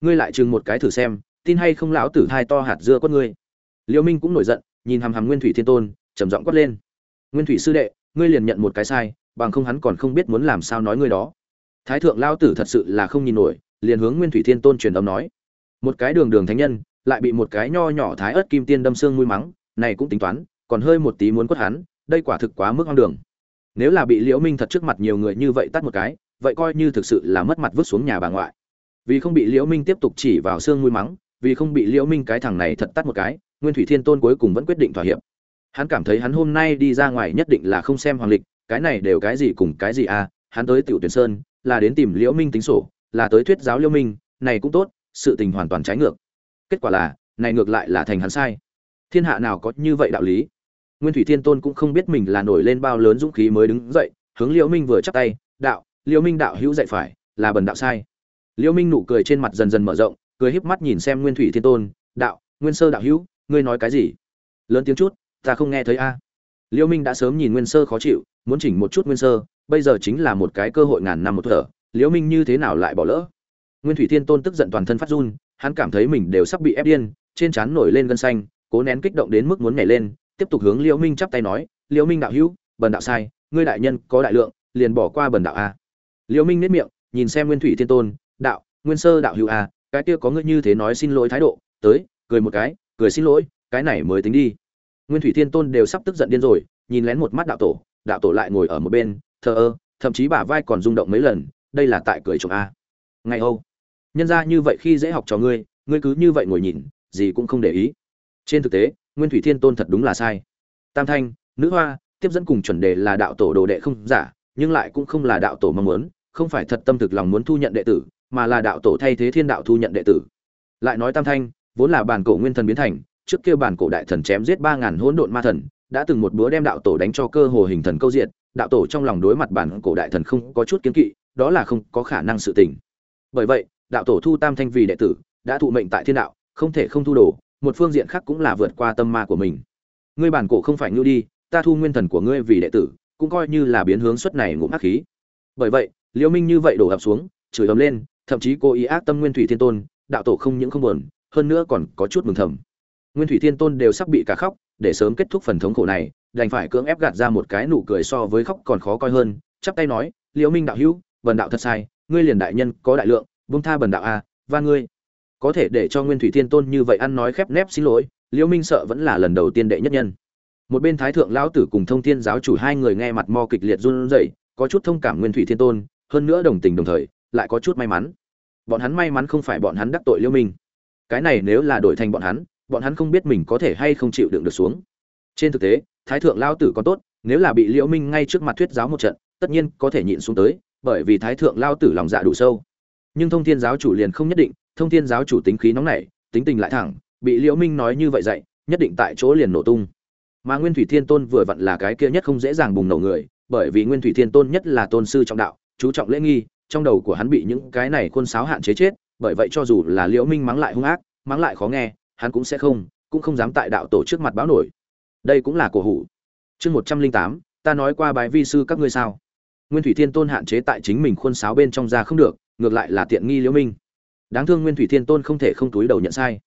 Ngươi lại chừng một cái thử xem, tin hay không lão tử thai to hạt dưa con ngươi. Liễu minh cũng nổi giận, nhìn hàm hàm nguyên thủy thiên tôn, trầm giọng quát lên. Nguyên thủy sư đệ, ngươi liền nhận một cái sai, bằng không hắn còn không biết muốn làm sao nói ngươi đó thái thượng lao tử thật sự là không nhìn nổi, liền hướng nguyên thủy thiên tôn truyền âm nói. Một cái đường đường thánh nhân, lại bị một cái nho nhỏ thái ớt kim tiên đâm xương mũi mắng, này cũng tính toán, còn hơi một tí muốn quất hắn, đây quả thực quá mức hoang đường. Nếu là bị liễu minh thật trước mặt nhiều người như vậy tắt một cái, vậy coi như thực sự là mất mặt vứt xuống nhà bà ngoại. Vì không bị liễu minh tiếp tục chỉ vào xương mũi mắng, vì không bị liễu minh cái thằng này thật tắt một cái, nguyên thủy thiên tôn cuối cùng vẫn quyết định thỏa hiệp. Hắn cảm thấy hắn hôm nay đi ra ngoài nhất định là không xem hoàng lịch, cái này đều cái gì cùng cái gì à hắn tới tiểu tuyển sơn là đến tìm liễu minh tính sổ, là tới thuyết giáo liễu minh, này cũng tốt, sự tình hoàn toàn trái ngược. Kết quả là, này ngược lại là thành hắn sai. Thiên hạ nào có như vậy đạo lý? Nguyên thủy thiên tôn cũng không biết mình là nổi lên bao lớn dũng khí mới đứng dậy, hướng liễu minh vừa chắp tay, đạo, liễu minh đạo hữu dạy phải, là bần đạo sai. Liễu minh nụ cười trên mặt dần dần mở rộng, cười híp mắt nhìn xem nguyên thủy thiên tôn, đạo, nguyên sơ đạo hữu, ngươi nói cái gì? Lớn tiếng chút, ta không nghe thấy a. Liễu minh đã sớm nhìn nguyên sơ khó chịu, muốn chỉnh một chút nguyên sơ bây giờ chính là một cái cơ hội ngàn năm một thở, liễu minh như thế nào lại bỏ lỡ? Nguyên thủy thiên tôn tức giận toàn thân phát run, hắn cảm thấy mình đều sắp bị ép điên, trên trán nổi lên gân xanh, cố nén kích động đến mức muốn nhảy lên, tiếp tục hướng liễu minh chắp tay nói, liễu minh đạo hữu, bần đạo sai, ngươi đại nhân có đại lượng, liền bỏ qua bần đạo a. Liễu minh nét miệng, nhìn xem nguyên thủy thiên tôn, đạo, nguyên sơ đạo hữu a, cái kia có ngươi như thế nói xin lỗi thái độ, tới, cười một cái, cười xin lỗi, cái này mới tính đi. Nguyên thủy thiên tôn đều sắp tức giận điên rồi, nhìn lén một mắt đạo tổ đạo tổ lại ngồi ở một bên thờ ơ, thậm chí bả vai còn rung động mấy lần, đây là tại cười chồng a. Ngày âu nhân ra như vậy khi dễ học cho ngươi ngươi cứ như vậy ngồi nhìn, gì cũng không để ý. Trên thực tế, nguyên thủy thiên tôn thật đúng là sai. Tam thanh, nữ hoa, tiếp dẫn cùng chuẩn đề là đạo tổ đồ đệ không giả, nhưng lại cũng không là đạo tổ mong muốn, không phải thật tâm thực lòng muốn thu nhận đệ tử, mà là đạo tổ thay thế thiên đạo thu nhận đệ tử. Lại nói tam thanh, vốn là bản cổ nguyên thần biến thành, trước kia bản cổ đại thần chém giết ba ngàn hỗn độn ma thần, đã từng một búa đem đạo tổ đánh cho cơ hồ hình thần câu diện đạo tổ trong lòng đối mặt bản cổ đại thần không có chút kiến kỵ, đó là không có khả năng sự tình. Bởi vậy, đạo tổ thu tam thanh vì đệ tử, đã thụ mệnh tại thiên đạo, không thể không thu đồ, một phương diện khác cũng là vượt qua tâm ma của mình. Ngươi bản cổ không phải ngưu đi, ta thu nguyên thần của ngươi vì đệ tử, cũng coi như là biến hướng suất này ngụm hắc khí. Bởi vậy, liễu minh như vậy đổ ập xuống, chửi ầm lên, thậm chí cố ý ác tâm nguyên thủy thiên tôn, đạo tổ không những không buồn, hơn nữa còn có chút mừng thầm. Nguyên thủy thiên tôn đều sắp bị cả khóc, để sớm kết thúc phần thống khổ này đành phải cưỡng ép gạt ra một cái nụ cười so với khóc còn khó coi hơn, chắp tay nói, liễu minh đạo hữu, bần đạo thật sai, ngươi liền đại nhân có đại lượng, buông tha bần đạo a, và ngươi. Có thể để cho nguyên thủy thiên tôn như vậy ăn nói khép nép xin lỗi, liễu minh sợ vẫn là lần đầu tiên đệ nhất nhân. Một bên thái thượng lão tử cùng thông thiên giáo chủ hai người nghe mặt mo kịch liệt run rẩy, có chút thông cảm nguyên thủy thiên tôn, hơn nữa đồng tình đồng thời, lại có chút may mắn. Bọn hắn may mắn không phải bọn hắn đắc tội liễu minh. Cái này nếu là đổi thành bọn hắn bọn hắn không biết mình có thể hay không chịu đựng được xuống. Trên thực tế thái thượng lao tử còn tốt, nếu là bị liễu minh ngay trước mặt thuyết giáo một trận, tất nhiên có thể nhịn xuống tới, bởi vì thái thượng lao tử lòng dạ đủ sâu. Nhưng thông thiên giáo chủ liền không nhất định, thông thiên giáo chủ tính khí nóng nảy, tính tình lại thẳng, bị liễu minh nói như vậy dạy, nhất định tại chỗ liền nổ tung. Mà nguyên thủy thiên tôn vừa vặn là cái kia nhất không dễ dàng bùng nổ người, bởi vì nguyên thủy thiên tôn nhất là tôn sư trọng đạo, chú trọng lễ nghi, trong đầu của hắn bị những cái này khuôn sáo hạn chế chết, bởi vậy cho dù là liễu minh mắng lại hung ác, mắng lại khó nghe, hắn cũng sẽ không, cũng không dám tại đạo tổ trước mặt báo nổi đây cũng là cổ hủ. Chương một trăm linh tám, ta nói qua bài vi sư các ngươi sao? Nguyên thủy thiên tôn hạn chế tại chính mình khuôn sáo bên trong ra không được, ngược lại là tiện nghi liễu minh. Đáng thương nguyên thủy thiên tôn không thể không túi đầu nhận sai.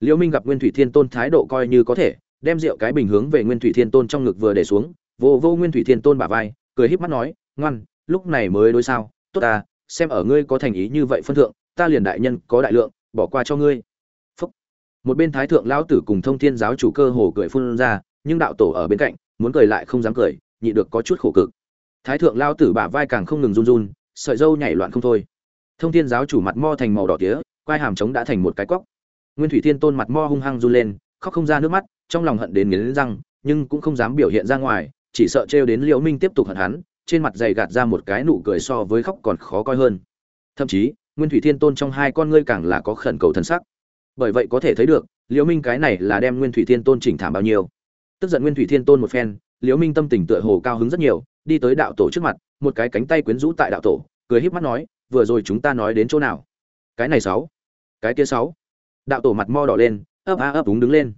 Liễu minh gặp nguyên thủy thiên tôn thái độ coi như có thể, đem rượu cái bình hướng về nguyên thủy thiên tôn trong ngực vừa để xuống, vô vô nguyên thủy thiên tôn bả vai, cười híp mắt nói, ngoan, lúc này mới đối sao? Tốt ta, xem ở ngươi có thành ý như vậy phân thượng, ta liền đại nhân có đại lượng, bỏ qua cho ngươi. Phúc. một bên thái thượng lão tử cùng thông thiên giáo chủ cơ hồ cười phun ra nhưng đạo tổ ở bên cạnh, muốn cười lại không dám cười, nhị được có chút khổ cực. Thái thượng lao tử bả vai càng không ngừng run run, sợi dâu nhảy loạn không thôi. Thông thiên giáo chủ mặt mo thành màu đỏ tía, quai hàm trống đã thành một cái cóc nguyên thủy thiên tôn mặt mo hung hăng run lên, khóc không ra nước mắt, trong lòng hận đến nghiến răng, nhưng cũng không dám biểu hiện ra ngoài, chỉ sợ trêu đến liễu minh tiếp tục hận hắn, trên mặt dày gạt ra một cái nụ cười so với khóc còn khó coi hơn. Thậm chí, nguyên thủy thiên tôn trong hai con ngươi càng là có khẩn cầu thần sắc. Bởi vậy có thể thấy được, liễu minh cái này là đem nguyên thủy thiên tôn chỉnh thảm bao nhiêu tức giận nguyên thủy thiên tôn một phen, liễu minh tâm tình tựa hồ cao hứng rất nhiều, đi tới đạo tổ trước mặt, một cái cánh tay quyến rũ tại đạo tổ, cười híp mắt nói, vừa rồi chúng ta nói đến chỗ nào? Cái này sáu. Cái kia sáu. Đạo tổ mặt mo đỏ lên, ấp a ấp đúng đứng lên.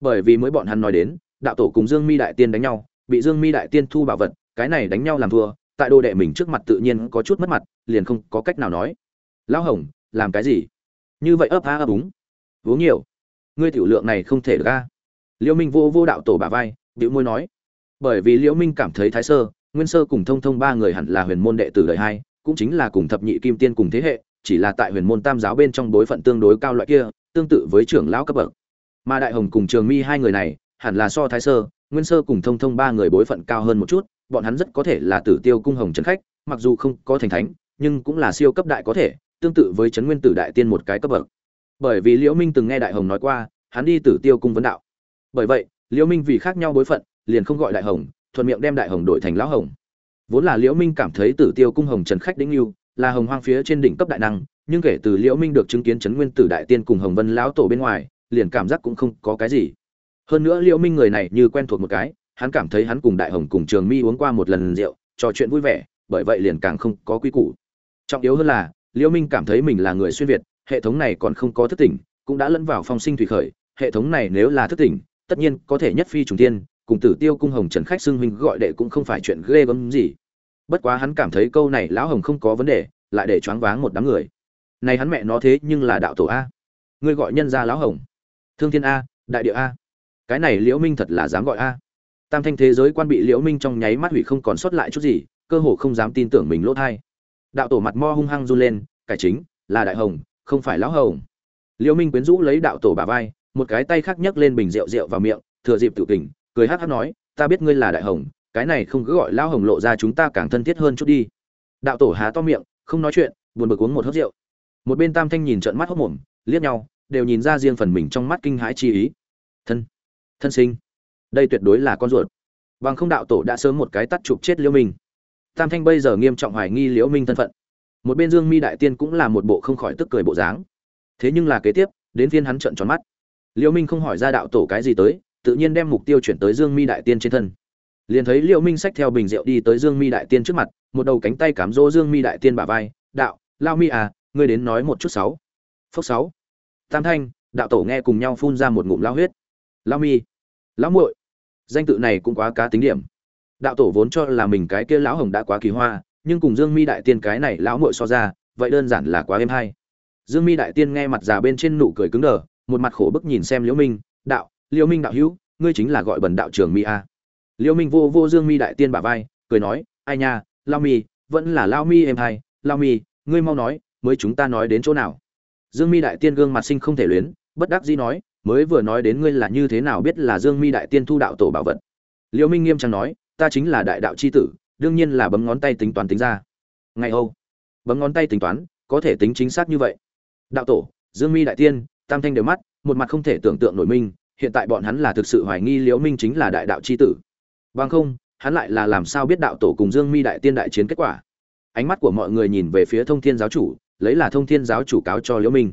Bởi vì mới bọn hắn nói đến, đạo tổ cùng dương mi đại tiên đánh nhau, bị dương mi đại tiên thu bảo vật, cái này đánh nhau làm thua, tại đồ đệ mình trước mặt tự nhiên có chút mất mặt, liền không có cách nào nói. Lão hồng, làm cái gì? Như vậy ấp a ấp úng. Uống nhiều. Ngươi tiểu lượng này không thể ra liễu minh vô vô đạo tổ bà vai, bĩu môi nói, bởi vì liễu minh cảm thấy thái sơ, nguyên sơ cùng thông thông ba người hẳn là huyền môn đệ tử đời hai, cũng chính là cùng thập nhị kim tiên cùng thế hệ, chỉ là tại huyền môn tam giáo bên trong đối phận tương đối cao loại kia, tương tự với trưởng lão cấp bậc. Mà đại hồng cùng trường mi hai người này, hẳn là so thái sơ, nguyên sơ cùng thông thông ba người bối phận cao hơn một chút, bọn hắn rất có thể là tử tiêu cung hồng trấn khách, mặc dù không có thành thánh, nhưng cũng là siêu cấp đại có thể, tương tự với trấn nguyên tử đại tiên một cái cấp bậc. Bởi vì liễu minh từng nghe đại hồng nói qua, hắn đi tử tiêu cung vấn đạo bởi vậy, liễu minh vì khác nhau bối phận, liền không gọi đại hồng, thuận miệng đem đại hồng đổi thành lão hồng. Vốn là liễu minh cảm thấy tử tiêu cung hồng trần khách đỉnh lưu là hồng hoang phía trên đỉnh cấp đại năng, nhưng kể từ liễu minh được chứng kiến chấn nguyên tử đại tiên cùng hồng vân lão tổ bên ngoài, liền cảm giác cũng không có cái gì. Hơn nữa liễu minh người này như quen thuộc một cái, hắn cảm thấy hắn cùng đại hồng cùng trường mi uống qua một lần rượu, trò chuyện vui vẻ, bởi vậy liền càng không có quy củ. Trọng yếu hơn là, liễu minh cảm thấy mình là người xuyên việt, hệ thống này còn không có thức tỉnh, cũng đã lẫn vào phong sinh thủy khởi, hệ thống này nếu là thức tỉnh tất nhiên có thể nhất phi trùng tiên cùng tử tiêu cung hồng trần khách xưng huynh gọi đệ cũng không phải chuyện ghê gớm gì. Bất quá hắn cảm thấy câu này lão hồng không có vấn đề, lại để choáng váng một đám người. Này hắn mẹ nó thế nhưng là đạo tổ a. Ngươi gọi nhân gia lão hồng. Thương thiên a, đại địa a. Cái này liễu minh thật là dám gọi a. Tam thanh thế giới quan bị liễu minh trong nháy mắt hủy không còn sót lại chút gì, cơ hồ không dám tin tưởng mình lỗ thay đạo tổ mặt mo hung hăng run lên, cải chính, là đại hồng, không phải lão hồng. Liễu minh quyến rũ lấy đạo tổ bà vai một cái tay khác nhấc lên bình rượu rượu vào miệng, thừa dịp tự kình, cười hắc hắc nói, ta biết ngươi là đại hồng, cái này không cứ gọi lão hồng lộ ra chúng ta càng thân thiết hơn chút đi. Đạo tổ há to miệng, không nói chuyện, buồn bực uống một hớp rượu. Một bên tam thanh nhìn trợn mắt hốc mồm, liếc nhau, đều nhìn ra riêng phần mình trong mắt kinh hãi chi ý. Thân thân sinh, đây tuyệt đối là con ruột. Bằng không đạo tổ đã sớm một cái tắt chụp chết liễu minh. Tam thanh bây giờ nghiêm trọng hoài nghi liễu minh thân phận. Một bên dương mi đại tiên cũng là một bộ không khỏi tức cười bộ dáng. Thế nhưng là kế tiếp, đến phiên hắn trợn tròn mắt liễu minh không hỏi ra đạo tổ cái gì tới, tự nhiên đem mục tiêu chuyển tới dương mi đại tiên trên thân. Liền thấy liễu minh xách theo bình rượu đi tới dương mi đại tiên trước mặt, một đầu cánh tay cám dỗ dương mi đại tiên bả vai, đạo, lao mi à ngươi đến nói một chút sáu. Phốc sáu. Tam thanh, đạo tổ nghe cùng nhau phun ra một ngụm lao huyết. Lao mi, lão muội, danh tự này cũng quá cá tính điểm. Đạo tổ vốn cho là mình cái kia lão hồng đã quá kỳ hoa, nhưng cùng dương mi đại tiên cái này lão muội so ra, vậy đơn giản là quá êm hay. Dương mi đại tiên nghe mặt già bên trên nụ cười cứng đờ một mặt khổ bức nhìn xem liễu minh, đạo, liễu minh đạo hữu, ngươi chính là gọi bần đạo trưởng mi a à? liễu minh vô vô dương mi đại tiên bả vai, cười nói, ai nha, lao mi, vẫn là lao mi em hay lao mi, ngươi mau nói, mới chúng ta nói đến chỗ nào? Dương mi đại tiên gương mặt sinh không thể luyến, bất đắc dĩ nói, mới vừa nói đến ngươi là như thế nào biết là dương mi đại tiên thu đạo tổ bảo vật? Liễu minh nghiêm trang nói, ta chính là đại đạo chi tử, đương nhiên là bấm ngón tay tính toán tính ra. Ngày âu, bấm ngón tay tính toán, có thể tính chính xác như vậy. Đạo tổ, dương mi đại tiên tam thanh đều mắt, một mặt không thể tưởng tượng nổi minh hiện tại bọn hắn là thực sự hoài nghi liễu minh chính là đại đạo c h i tử. Bằng không, hắn lại là làm sao biết đạo tổ cùng dương mi đại tiên đại chiến kết quả? Ánh mắt của mọi người nhìn về phía thông thiên giáo chủ, lấy là thông thiên giáo chủ cáo cho liễu minh.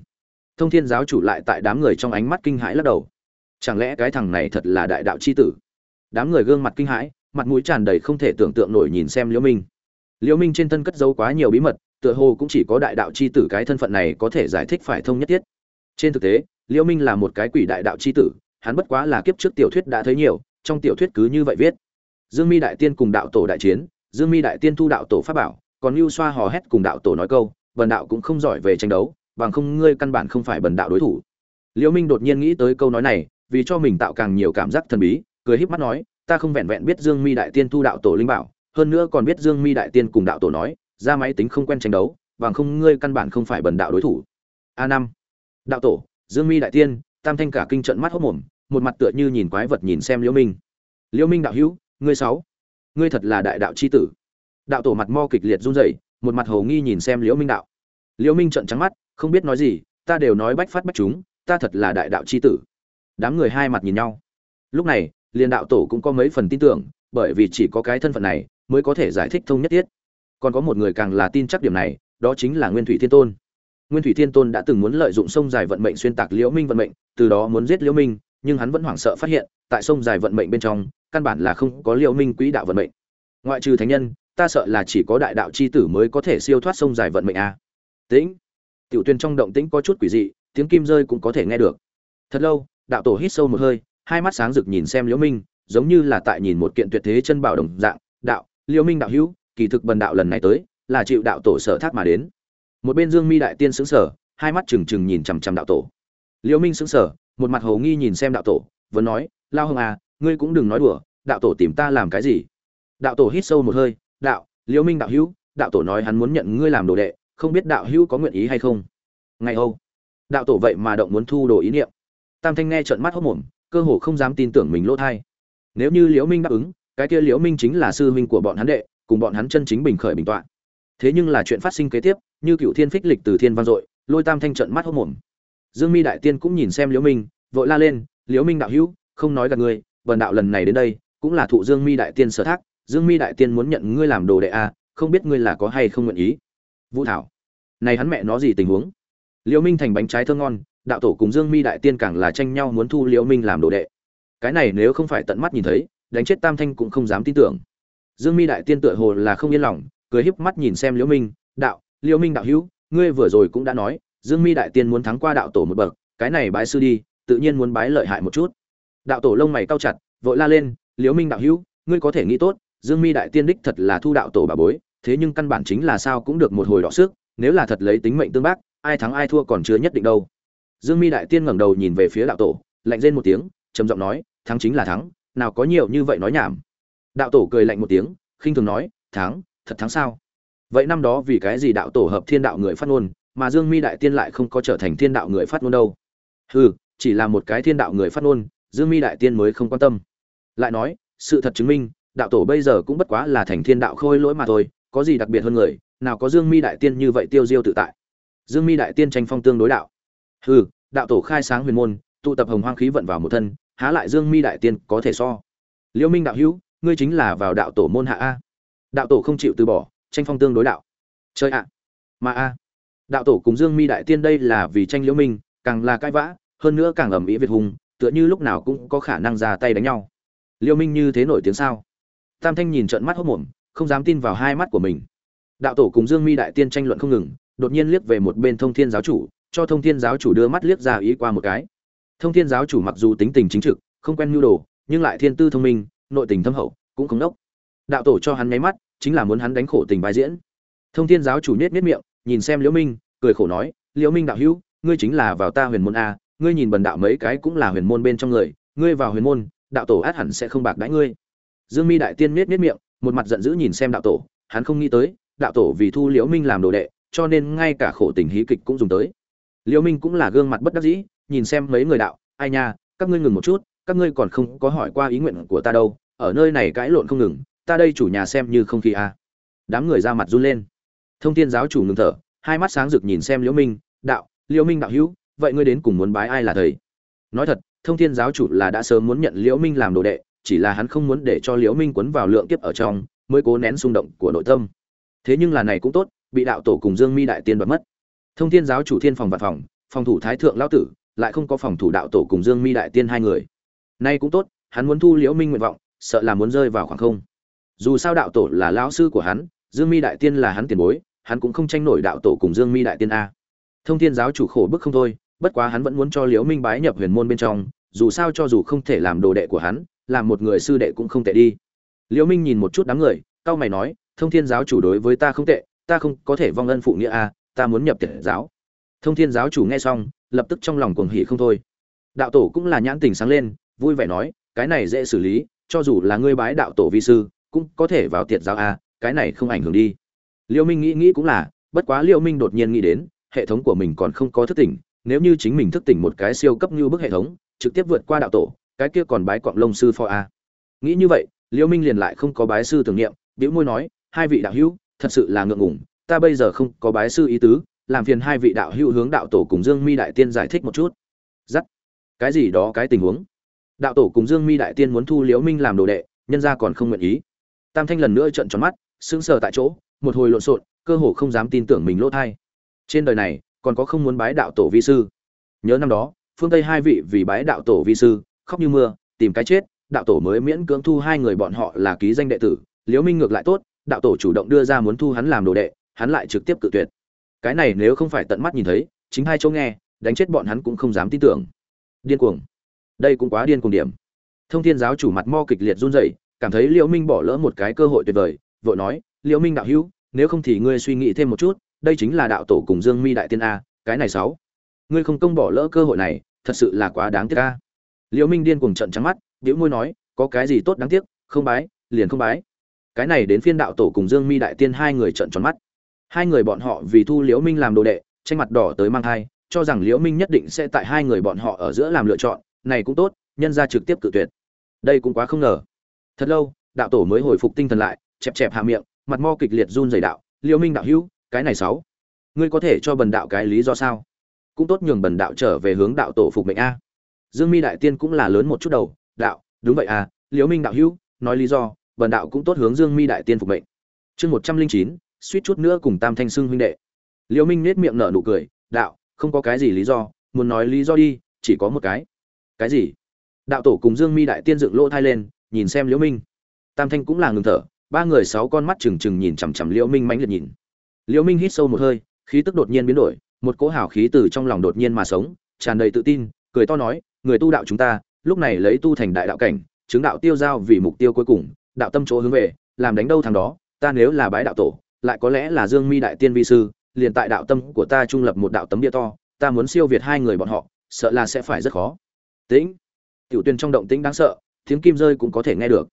Thông thiên giáo chủ lại tại đám người trong ánh mắt kinh hãi lắc đầu. Chẳng lẽ cái thằng này thật là đại đạo c h i tử? Đám người gương mặt kinh hãi, mặt mũi tràn đầy không thể tưởng tượng nổi nhìn xem liễu minh. Liễu minh trên thân cất giấu quá nhiều bí mật, tựa hồ cũng chỉ có đại đạo chi tử cái thân phận này có thể giải thích phải thông nhất thiết trên thực tế liễu minh là một cái quỷ đại đạo chi tử hắn bất quá là kiếp trước tiểu thuyết đã thấy nhiều trong tiểu thuyết cứ như vậy viết. Dương mi đại tiên cùng đạo tổ đại chiến dương mi đại tiên thu đạo tổ pháp bảo còn lưu xoa hò hét cùng đạo tổ nói câu bần đạo cũng không giỏi về tranh đấu bằng không ngươi căn bản không phải bần đạo đối thủ. Liễu minh đột nhiên nghĩ tới câu nói này vì cho mình tạo càng nhiều cảm giác thần bí cười híp mắt nói ta không vẹn vẹn biết Dương Mi đại tiên thu đạo tổ linh bảo, hơn nữa còn biết Dương Mi đại tiên cùng đạo tổ nói, ra máy tính không quen tranh đấu, bằng không ngươi căn bản không phải bần đạo đối thủ. a năm. Đạo tổ, Dương Mi đại tiên, Tam Thanh cả kinh trận mắt hốc mồm, một mặt tựa như nhìn quái vật nhìn xem Liễu Minh. Liễu Minh đạo hữu, ngươi sáu, ngươi thật là đại đạo chi tử. Đạo tổ mặt mo kịch liệt run rẩy, một mặt hồ nghi nhìn xem Liễu Minh đạo. Liễu Minh trợn trắng mắt, không biết nói gì, ta đều nói bách phát bách chúng, ta thật là đại đạo chi tử. Đám người hai mặt nhìn nhau. Lúc này, liên đạo tổ cũng có mấy phần tin tưởng bởi vì chỉ có cái thân phận này mới có thể giải thích thông nhất thiết còn có một người càng là tin chắc điểm này đó chính là nguyên thủy thiên tôn nguyên thủy thiên tôn đã từng muốn lợi dụng sông dài vận mệnh xuyên tạc liễu minh vận mệnh, từ đó muốn giết liễu minh, nhưng hắn vẫn hoảng sợ phát hiện, tại sông dài vận mệnh bên trong, căn bản là không có liễu minh quỹ đạo vận mệnh. Ngoại trừ thánh nhân, ta sợ là chỉ có đại đạo chi tử mới có thể siêu thoát sông dài vận mệnh a. Tĩnh. Tiểu tuyên trong động tĩnh có chút quỷ dị, tiếng kim rơi cũng có thể nghe được. Thật lâu, đạo tổ hít sâu một hơi, hai mắt sáng rực nhìn xem liễu minh, giống như là tại nhìn một kiện tuyệt thế chân bảo đồng dạng, đạo, liễu minh đạo hữu, kỳ thực bần đạo lần này tới, là chịu đạo tổ sở thác mà đến một bên dương mi đại tiên sững sờ, hai mắt trừng trừng nhìn chằm chằm đạo tổ. Liễu minh sững sờ, một mặt hồ nghi nhìn xem đạo tổ, vẫn nói, lao hồng à ngươi cũng đừng nói đùa, đạo tổ tìm ta làm cái gì? Đạo tổ hít sâu một hơi, đạo, liễu minh đạo hữu, đạo tổ nói hắn muốn nhận ngươi làm đồ đệ, không biết đạo hữu có nguyện ý hay không? Ngày âu đạo tổ vậy mà động muốn thu đồ ý niệm. Tam thanh nghe trợn mắt hốt mồm, cơ hồ không dám tin tưởng mình lỗ thai. Nếu như liễu minh đáp ứng, cái kia liễu minh chính là sư huynh của bọn hắn đệ, cùng bọn hắn chân chính bình khởi bình tọa. Thế nhưng là chuyện phát sinh kế tiếp như cựu thiên phích lịch từ thiên vang dội, lôi tam thanh trận mắt hốt mồm. Dương mi đại tiên cũng nhìn xem liễu minh, vội la lên, liễu minh đạo hữu, không nói gạt ngươi vần đạo lần này đến đây, cũng là thụ dương mi đại tiên sở thác, dương mi đại tiên muốn nhận ngươi làm đồ đệ a không biết ngươi là có hay không nguyện ý. Vũ thảo, này hắn mẹ nó gì tình huống? Liễu minh thành bánh trái thơm ngon, đạo tổ cùng dương mi đại tiên càng là tranh nhau muốn thu liễu minh làm đồ đệ. Cái này nếu không phải tận mắt nhìn thấy, đánh chết tam thanh cũng không dám tin tưởng. Dương mi đại tiên tựa hồ là không yên lòng, cười híp mắt nhìn xem liễu minh, đạo Liêu minh đạo hữu ngươi vừa rồi cũng đã nói dương mi đại tiên muốn thắng qua đạo tổ một bậc cái này bái sư đi tự nhiên muốn bái lợi hại một chút đạo tổ lông mày cao chặt vội la lên Liêu minh đạo hữu ngươi có thể nghĩ tốt dương mi đại tiên đích thật là thu đạo tổ bà bối thế nhưng căn bản chính là sao cũng được một hồi đọ sức nếu là thật lấy tính mệnh tương bác ai thắng ai thua còn chưa nhất định đâu Dương Mi đại tiên ngẩng đầu nhìn về phía đạo tổ, lạnh rên một tiếng, trầm giọng nói, thắng chính là thắng, nào có nhiều như vậy nói nhảm. Đạo tổ cười lạnh một tiếng, khinh thường nói, thắng, thật thắng sao? Vậy năm đó vì cái gì đạo tổ hợp thiên đạo người phát ngôn, mà Dương Mi đại tiên lại không có trở thành thiên đạo người phát ngôn đâu? Hừ, chỉ là một cái thiên đạo người phát ngôn, Dương Mi đại tiên mới không quan tâm. Lại nói, sự thật chứng minh, đạo tổ bây giờ cũng bất quá là thành thiên đạo khôi lỗi mà thôi, có gì đặc biệt hơn người, nào có Dương Mi đại tiên như vậy tiêu diêu tự tại. Dương Mi đại tiên tranh phong tương đối đạo. Hừ, đạo tổ khai sáng huyền môn tụ tập hồng hoang khí vận vào một thân há lại dương mi đại tiên có thể so liễu minh đạo hữu ngươi chính là vào đạo tổ môn hạ a đạo tổ không chịu từ bỏ tranh phong tương đối đạo. Chơi ạ. Mà a, đạo tổ cùng dương mi đại tiên đây là vì tranh liễu minh, càng là cãi vã, hơn nữa càng ầm ĩ việt hùng, tựa như lúc nào cũng có khả năng ra tay đánh nhau. Liễu minh như thế nổi tiếng sao? Tam thanh nhìn trợn mắt hốt mồm, không dám tin vào hai mắt của mình. Đạo tổ cùng dương mi đại tiên tranh luận không ngừng, đột nhiên liếc về một bên thông thiên giáo chủ, cho thông thiên giáo chủ đưa mắt liếc ra ý qua một cái. Thông thiên giáo chủ mặc dù tính tình chính trực, không quen nhu đồ, nhưng lại thiên tư thông minh, nội tình thâm hậu, cũng không đốc. Đạo tổ cho hắn nháy mắt chính là muốn hắn đánh khổ tình bài diễn. Thông thiên giáo chủ nết nết miệng, nhìn xem liễu minh, cười khổ nói, liễu minh đạo hữu, ngươi chính là vào ta huyền môn a ngươi nhìn bần đạo mấy cái cũng là huyền môn bên trong người, ngươi vào huyền môn, đạo tổ át hẳn sẽ không bạc đãi ngươi. Dương mi đại tiên nết nết miệng, một mặt giận dữ nhìn xem đạo tổ, hắn không nghĩ tới, đạo tổ vì thu liễu minh làm đồ đệ, cho nên ngay cả khổ tình hí kịch cũng dùng tới. Liễu minh cũng là gương mặt bất đắc dĩ, nhìn xem mấy người đạo, ai nha, các ngươi ngừng một chút, các ngươi còn không có hỏi qua ý nguyện của ta đâu, ở nơi này cãi lộn không ngừng ta đây chủ nhà xem như không khí a đám người ra mặt run lên. Thông thiên giáo chủ ngừng thở, hai mắt sáng rực nhìn xem liễu minh, đạo, liễu minh đạo hữu, vậy ngươi đến cùng muốn bái ai là thầy? Nói thật, thông thiên giáo chủ là đã sớm muốn nhận liễu minh làm đồ đệ, chỉ là hắn không muốn để cho liễu minh quấn vào lượng kiếp ở trong, mới cố nén xung động của nội tâm. Thế nhưng là này cũng tốt, bị đạo tổ cùng dương mi đại tiên đoạt mất. Thông thiên giáo chủ thiên phòng vạn phòng phòng thủ thái thượng lão tử, lại không có phòng thủ đạo tổ cùng dương mi đại tiên hai người. Nay cũng tốt, hắn muốn thu liễu minh nguyện vọng, sợ là muốn rơi vào khoảng không dù sao đạo tổ là lão sư của hắn, dương mi đại tiên là hắn tiền bối, hắn cũng không tranh nổi đạo tổ cùng dương mi đại tiên a. Thông thiên giáo chủ khổ bức không thôi, bất quá hắn vẫn muốn cho liễu minh bái nhập huyền môn bên trong, dù sao cho dù không thể làm đồ đệ của hắn, làm một người sư đệ cũng không tệ đi. Liễu minh nhìn một chút đám người cao mày nói, thông thiên giáo chủ đối với ta không tệ, ta không có thể vong ân phụ nghĩa a, ta muốn nhập tiệt giáo. Thông thiên giáo chủ nghe xong, lập tức trong lòng cuồng hỉ không thôi. Đạo tổ cũng là nhãn tình sáng lên, vui vẻ nói, cái này dễ xử lý, cho dù là ngươi bái đạo tổ vi sư cũng có thể vào tiệt giáo a, cái này không ảnh hưởng đi. Liêu minh nghĩ nghĩ cũng là, bất quá liêu minh đột nhiên nghĩ đến, hệ thống của mình còn không có thức tỉnh, nếu như chính mình thức tỉnh một cái siêu cấp như bức hệ thống, trực tiếp vượt qua đạo tổ, cái kia còn bái quạng lông sư phò a. Nghĩ như vậy, liêu minh liền lại không có bái sư tưởng niệm, bĩu môi nói, hai vị đạo hữu, thật sự là ngượng ngùng, ta bây giờ không có bái sư ý tứ, làm phiền hai vị đạo hữu hướng đạo tổ cùng dương mi đại tiên giải thích một chút. Dắt cái gì đó cái tình huống? Đạo tổ cùng dương mi đại tiên muốn thu liễu minh làm đồ đệ, nhân gia còn không nguyện ý tam thanh lần nữa trợn tròn mắt, sững sờ tại chỗ, một hồi lộn xộn, cơ hồ không dám tin tưởng mình lỗ thai. Trên đời này, còn có không muốn bái đạo tổ vi sư. Nhớ năm đó, phương tây hai vị vì bái đạo tổ vi sư, khóc như mưa, tìm cái chết, đạo tổ mới miễn cưỡng thu hai người bọn họ là ký danh đệ tử. Liễu minh ngược lại tốt, đạo tổ chủ động đưa ra muốn thu hắn làm đồ đệ, hắn lại trực tiếp cự tuyệt. Cái này nếu không phải tận mắt nhìn thấy, chính hai chỗ nghe, đánh chết bọn hắn cũng không dám tin tưởng. Điên cuồng. Đây cũng quá điên cuồng điểm. Thông thiên giáo chủ mặt mo kịch liệt run rẩy cảm thấy liễu minh bỏ lỡ một cái cơ hội tuyệt vời, vội nói, liễu minh đạo hữu, nếu không thì ngươi suy nghĩ thêm một chút, đây chính là đạo tổ cùng dương mi đại tiên a, cái này sáu, ngươi không công bỏ lỡ cơ hội này, thật sự là quá đáng tiếc a. Liễu minh điên cuồng trận trắng mắt liễu môi nói, có cái gì tốt đáng tiếc, không bái, liền không bái. Cái này đến phiên đạo tổ cùng dương mi đại tiên hai người trận tròn mắt. Hai người bọn họ vì thu liễu minh làm đồ đệ, tranh mặt đỏ tới mang thai, cho rằng liễu minh nhất định sẽ tại hai người bọn họ ở giữa làm lựa chọn, này cũng tốt, nhân ra trực tiếp cự tuyệt. Đây cũng quá không ngờ thật lâu, đạo tổ mới hồi phục tinh thần lại, chẹp chẹp hạ miệng, mặt mo kịch liệt run rẩy đạo liễu minh đạo hữu, cái này sáu, ngươi có thể cho bần đạo cái lý do sao? Cũng tốt nhường bần đạo trở về hướng đạo tổ phục mệnh a. Dương mi đại tiên cũng là lớn một chút đầu, đạo, đúng vậy à liễu minh đạo hữu, nói lý do, bần đạo cũng tốt hướng dương mi đại tiên phục mệnh. Chương một trăm linh chín, suýt chút nữa cùng tam thanh xưng huynh đệ. Liễu minh nết miệng nở nụ cười, đạo, không có cái gì lý do, muốn nói lý do đi, chỉ có một cái. Cái gì? Đạo tổ cùng dương mi đại tiên dựng lỗ thai lên nhìn xem liễu minh. Tam thanh cũng là ngừng thở, ba người sáu con mắt trừng trừng nhìn chằm chằm liễu minh mãnh liệt nhìn. Liễu minh hít sâu một hơi, khí tức đột nhiên biến đổi, một cỗ hào khí từ trong lòng đột nhiên mà sống, tràn đầy tự tin, cười to nói, người tu đạo chúng ta, lúc này lấy tu thành đại đạo cảnh, chứng đạo tiêu giao vì mục tiêu cuối cùng, đạo tâm chỗ hướng về, làm đánh đâu thằng đó, ta nếu là bái đạo tổ, lại có lẽ là dương mi đại tiên vi sư, liền tại đạo tâm của ta trung lập một đạo tấm bia to, ta muốn siêu việt hai người bọn họ, sợ là sẽ phải rất khó. Tĩnh. Tiểu tuyên trong động tĩnh đáng sợ tiếng kim rơi cũng có thể nghe được.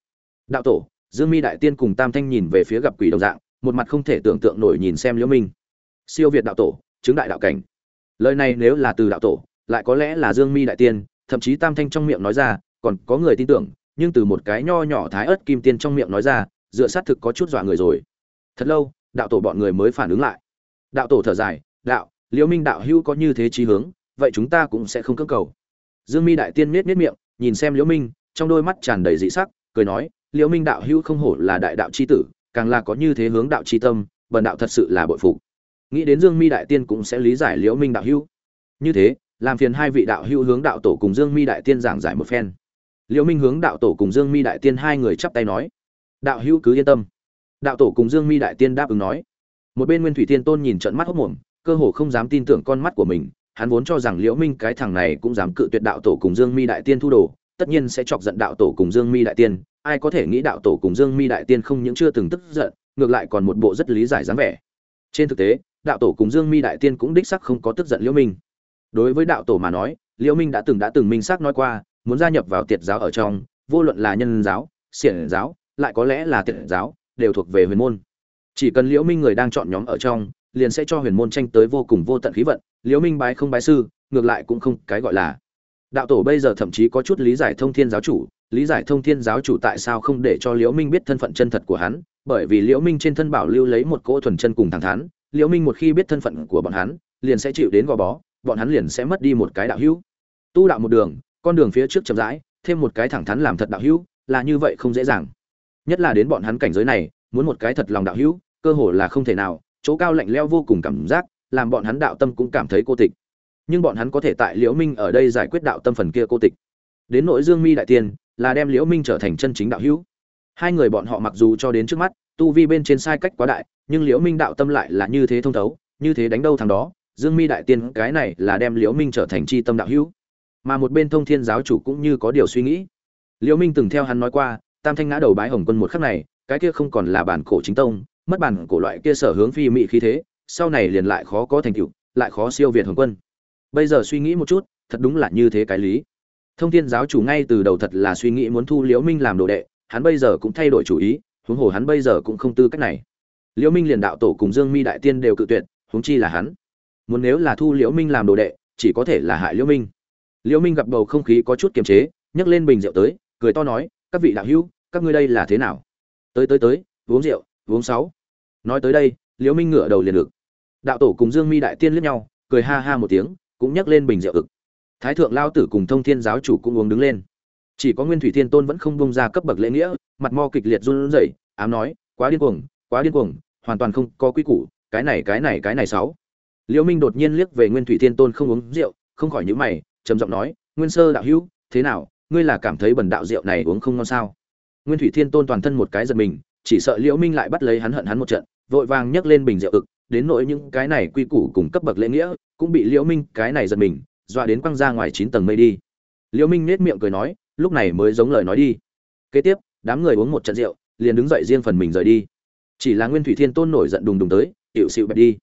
Đạo tổ, dương mi đại tiên cùng tam thanh nhìn về phía gặp quỷ đồng dạng, một mặt không thể tưởng tượng nổi nhìn xem liễu minh. Siêu việt đạo tổ, chứng đại đạo cảnh. Lời này nếu là từ đạo tổ, lại có lẽ là dương mi đại tiên, thậm chí tam thanh trong miệng nói ra, còn có người tin tưởng, nhưng từ một cái nho nhỏ thái ớt kim tiên trong miệng nói ra, dựa sát thực có chút dọa người rồi. Thật lâu, đạo tổ bọn người mới phản ứng lại. Đạo tổ thở dài, đạo, liễu minh đạo hữu có như thế trí hướng, vậy chúng ta cũng sẽ không cưỡng cầu. Dương mi đại tiên miết miết miệng, nhìn xem liễu minh trong đôi mắt tràn đầy dị sắc, cười nói, liễu minh đạo hữu không hổ là đại đạo chi tử, càng là có như thế hướng đạo chi tâm, bần đạo thật sự là bội phục. Nghĩ đến dương mi đại tiên cũng sẽ lý giải liễu minh đạo hữu. Như thế, làm phiền hai vị đạo hữu hướng đạo tổ cùng dương mi đại tiên giảng giải một phen. Liễu minh hướng đạo tổ cùng dương mi đại tiên hai người chắp tay nói, đạo hữu cứ yên tâm. Đạo tổ cùng dương mi đại tiên đáp ứng nói. Một bên nguyên thủy thiên tôn nhìn trận mắt hốt mồm, cơ hồ không dám tin tưởng con mắt của mình, hắn vốn cho rằng liễu minh cái thằng này cũng dám cự tuyệt đạo tổ cùng dương mi đại tiên thu đồ tất nhiên sẽ chọc giận đạo tổ cùng dương mi đại tiên, ai có thể nghĩ đạo tổ cùng dương mi đại tiên không những chưa từng tức giận, ngược lại còn một bộ rất lý giải dáng vẻ. Trên thực tế, đạo tổ cùng dương mi đại tiên cũng đích xác không có tức giận liễu minh. Đối với đạo tổ mà nói, liễu minh đã từng đã từng minh xác nói qua, muốn gia nhập vào tiệt giáo ở trong, vô luận là nhân giáo, xiển giáo, lại có lẽ là tiệt giáo, đều thuộc về huyền môn. Chỉ cần liễu minh người đang chọn nhóm ở trong, liền sẽ cho huyền môn tranh tới vô cùng vô tận khí vận, liễu minh bái không bái sư, ngược lại cũng không cái gọi là đạo tổ bây giờ thậm chí có chút lý giải thông thiên giáo chủ, lý giải thông thiên giáo chủ tại sao không để cho liễu minh biết thân phận chân thật của hắn, bởi vì liễu minh trên thân bảo lưu lấy một cỗ thuần chân cùng thẳng thắn, liễu minh một khi biết thân phận của bọn hắn, liền sẽ chịu đến gò bó, bọn hắn liền sẽ mất đi một cái đạo hữu. Tu đạo một đường, con đường phía trước chậm rãi, thêm một cái thẳng thắn làm thật đạo hữu, là như vậy không dễ dàng. Nhất là đến bọn hắn cảnh giới này, muốn một cái thật lòng đạo hữu, cơ hồ là không thể nào, chỗ cao lạnh leo vô cùng cảm giác, làm bọn hắn đạo tâm cũng cảm thấy cô tịch nhưng bọn hắn có thể tại liễu minh ở đây giải quyết đạo tâm phần kia cô tịch. Đến nội dương mi đại tiên, là đem liễu minh trở thành chân chính đạo hữu. Hai người bọn họ mặc dù cho đến trước mắt, tu vi bên trên sai cách quá đại, nhưng liễu minh đạo tâm lại là như thế thông thấu, như thế đánh đâu thằng đó. Dương mi đại tiên, cái này là đem liễu minh trở thành chi tâm đạo hữu. Mà một bên thông thiên giáo chủ cũng như có điều suy nghĩ. Liễu minh từng theo hắn nói qua, tam thanh ngã đầu bái hồng quân một khắc này, cái kia không còn là bản cổ chính tông, mất bản cổ loại kia sở hướng phi mị khí thế, sau này liền lại khó có thành tựu, lại khó siêu việt hồng quân bây giờ suy nghĩ một chút, thật đúng là như thế cái lý. Thông thiên giáo chủ ngay từ đầu thật là suy nghĩ muốn thu liễu minh làm đồ đệ, hắn bây giờ cũng thay đổi chủ ý, huống hồ hắn bây giờ cũng không tư cách này. Liễu minh liền đạo tổ cùng dương mi đại tiên đều cự tuyệt, huống chi là hắn. Muốn nếu là thu liễu minh làm đồ đệ, chỉ có thể là hại liễu minh. Liễu minh gặp bầu không khí có chút kiềm chế, nhấc lên bình rượu tới, cười to nói, các vị đạo hữu, các ngươi đây là thế nào? Tới tới tới, uống rượu, uống sáu. Nói tới đây, liễu minh ngửa đầu liền được đạo tổ cùng dương mi đại tiên liếc nhau, cười ha ha một tiếng cũng nhấc lên bình rượu ực. Thái thượng lao tử cùng thông thiên giáo chủ cũng uống đứng lên. Chỉ có nguyên thủy thiên tôn vẫn không bông ra cấp bậc lễ nghĩa, mặt mo kịch liệt run rẩy, ám nói, quá điên cuồng, quá điên cuồng, hoàn toàn không có quy củ, cái này cái này cái này sáu. Liễu minh đột nhiên liếc về nguyên thủy thiên tôn không uống rượu, không khỏi nhíu mày, trầm giọng nói, nguyên sơ đạo hữu, thế nào, ngươi là cảm thấy bần đạo rượu này uống không ngon sao? Nguyên thủy thiên tôn toàn thân một cái giật mình, chỉ sợ liễu minh lại bắt lấy hắn hận hắn một trận, vội vàng nhấc lên bình rượu ực đến nỗi những cái này quy củ cùng cấp bậc lễ nghĩa, cũng bị liễu minh cái này giật mình, dọa đến quăng ra ngoài chín tầng mây đi. Liễu minh nét miệng cười nói, lúc này mới giống lời nói đi. Kế tiếp, đám người uống một trận rượu, liền đứng dậy riêng phần mình rời đi. Chỉ là nguyên thủy thiên tôn nổi giận đùng đùng tới, hiệu xịu bẹp đi.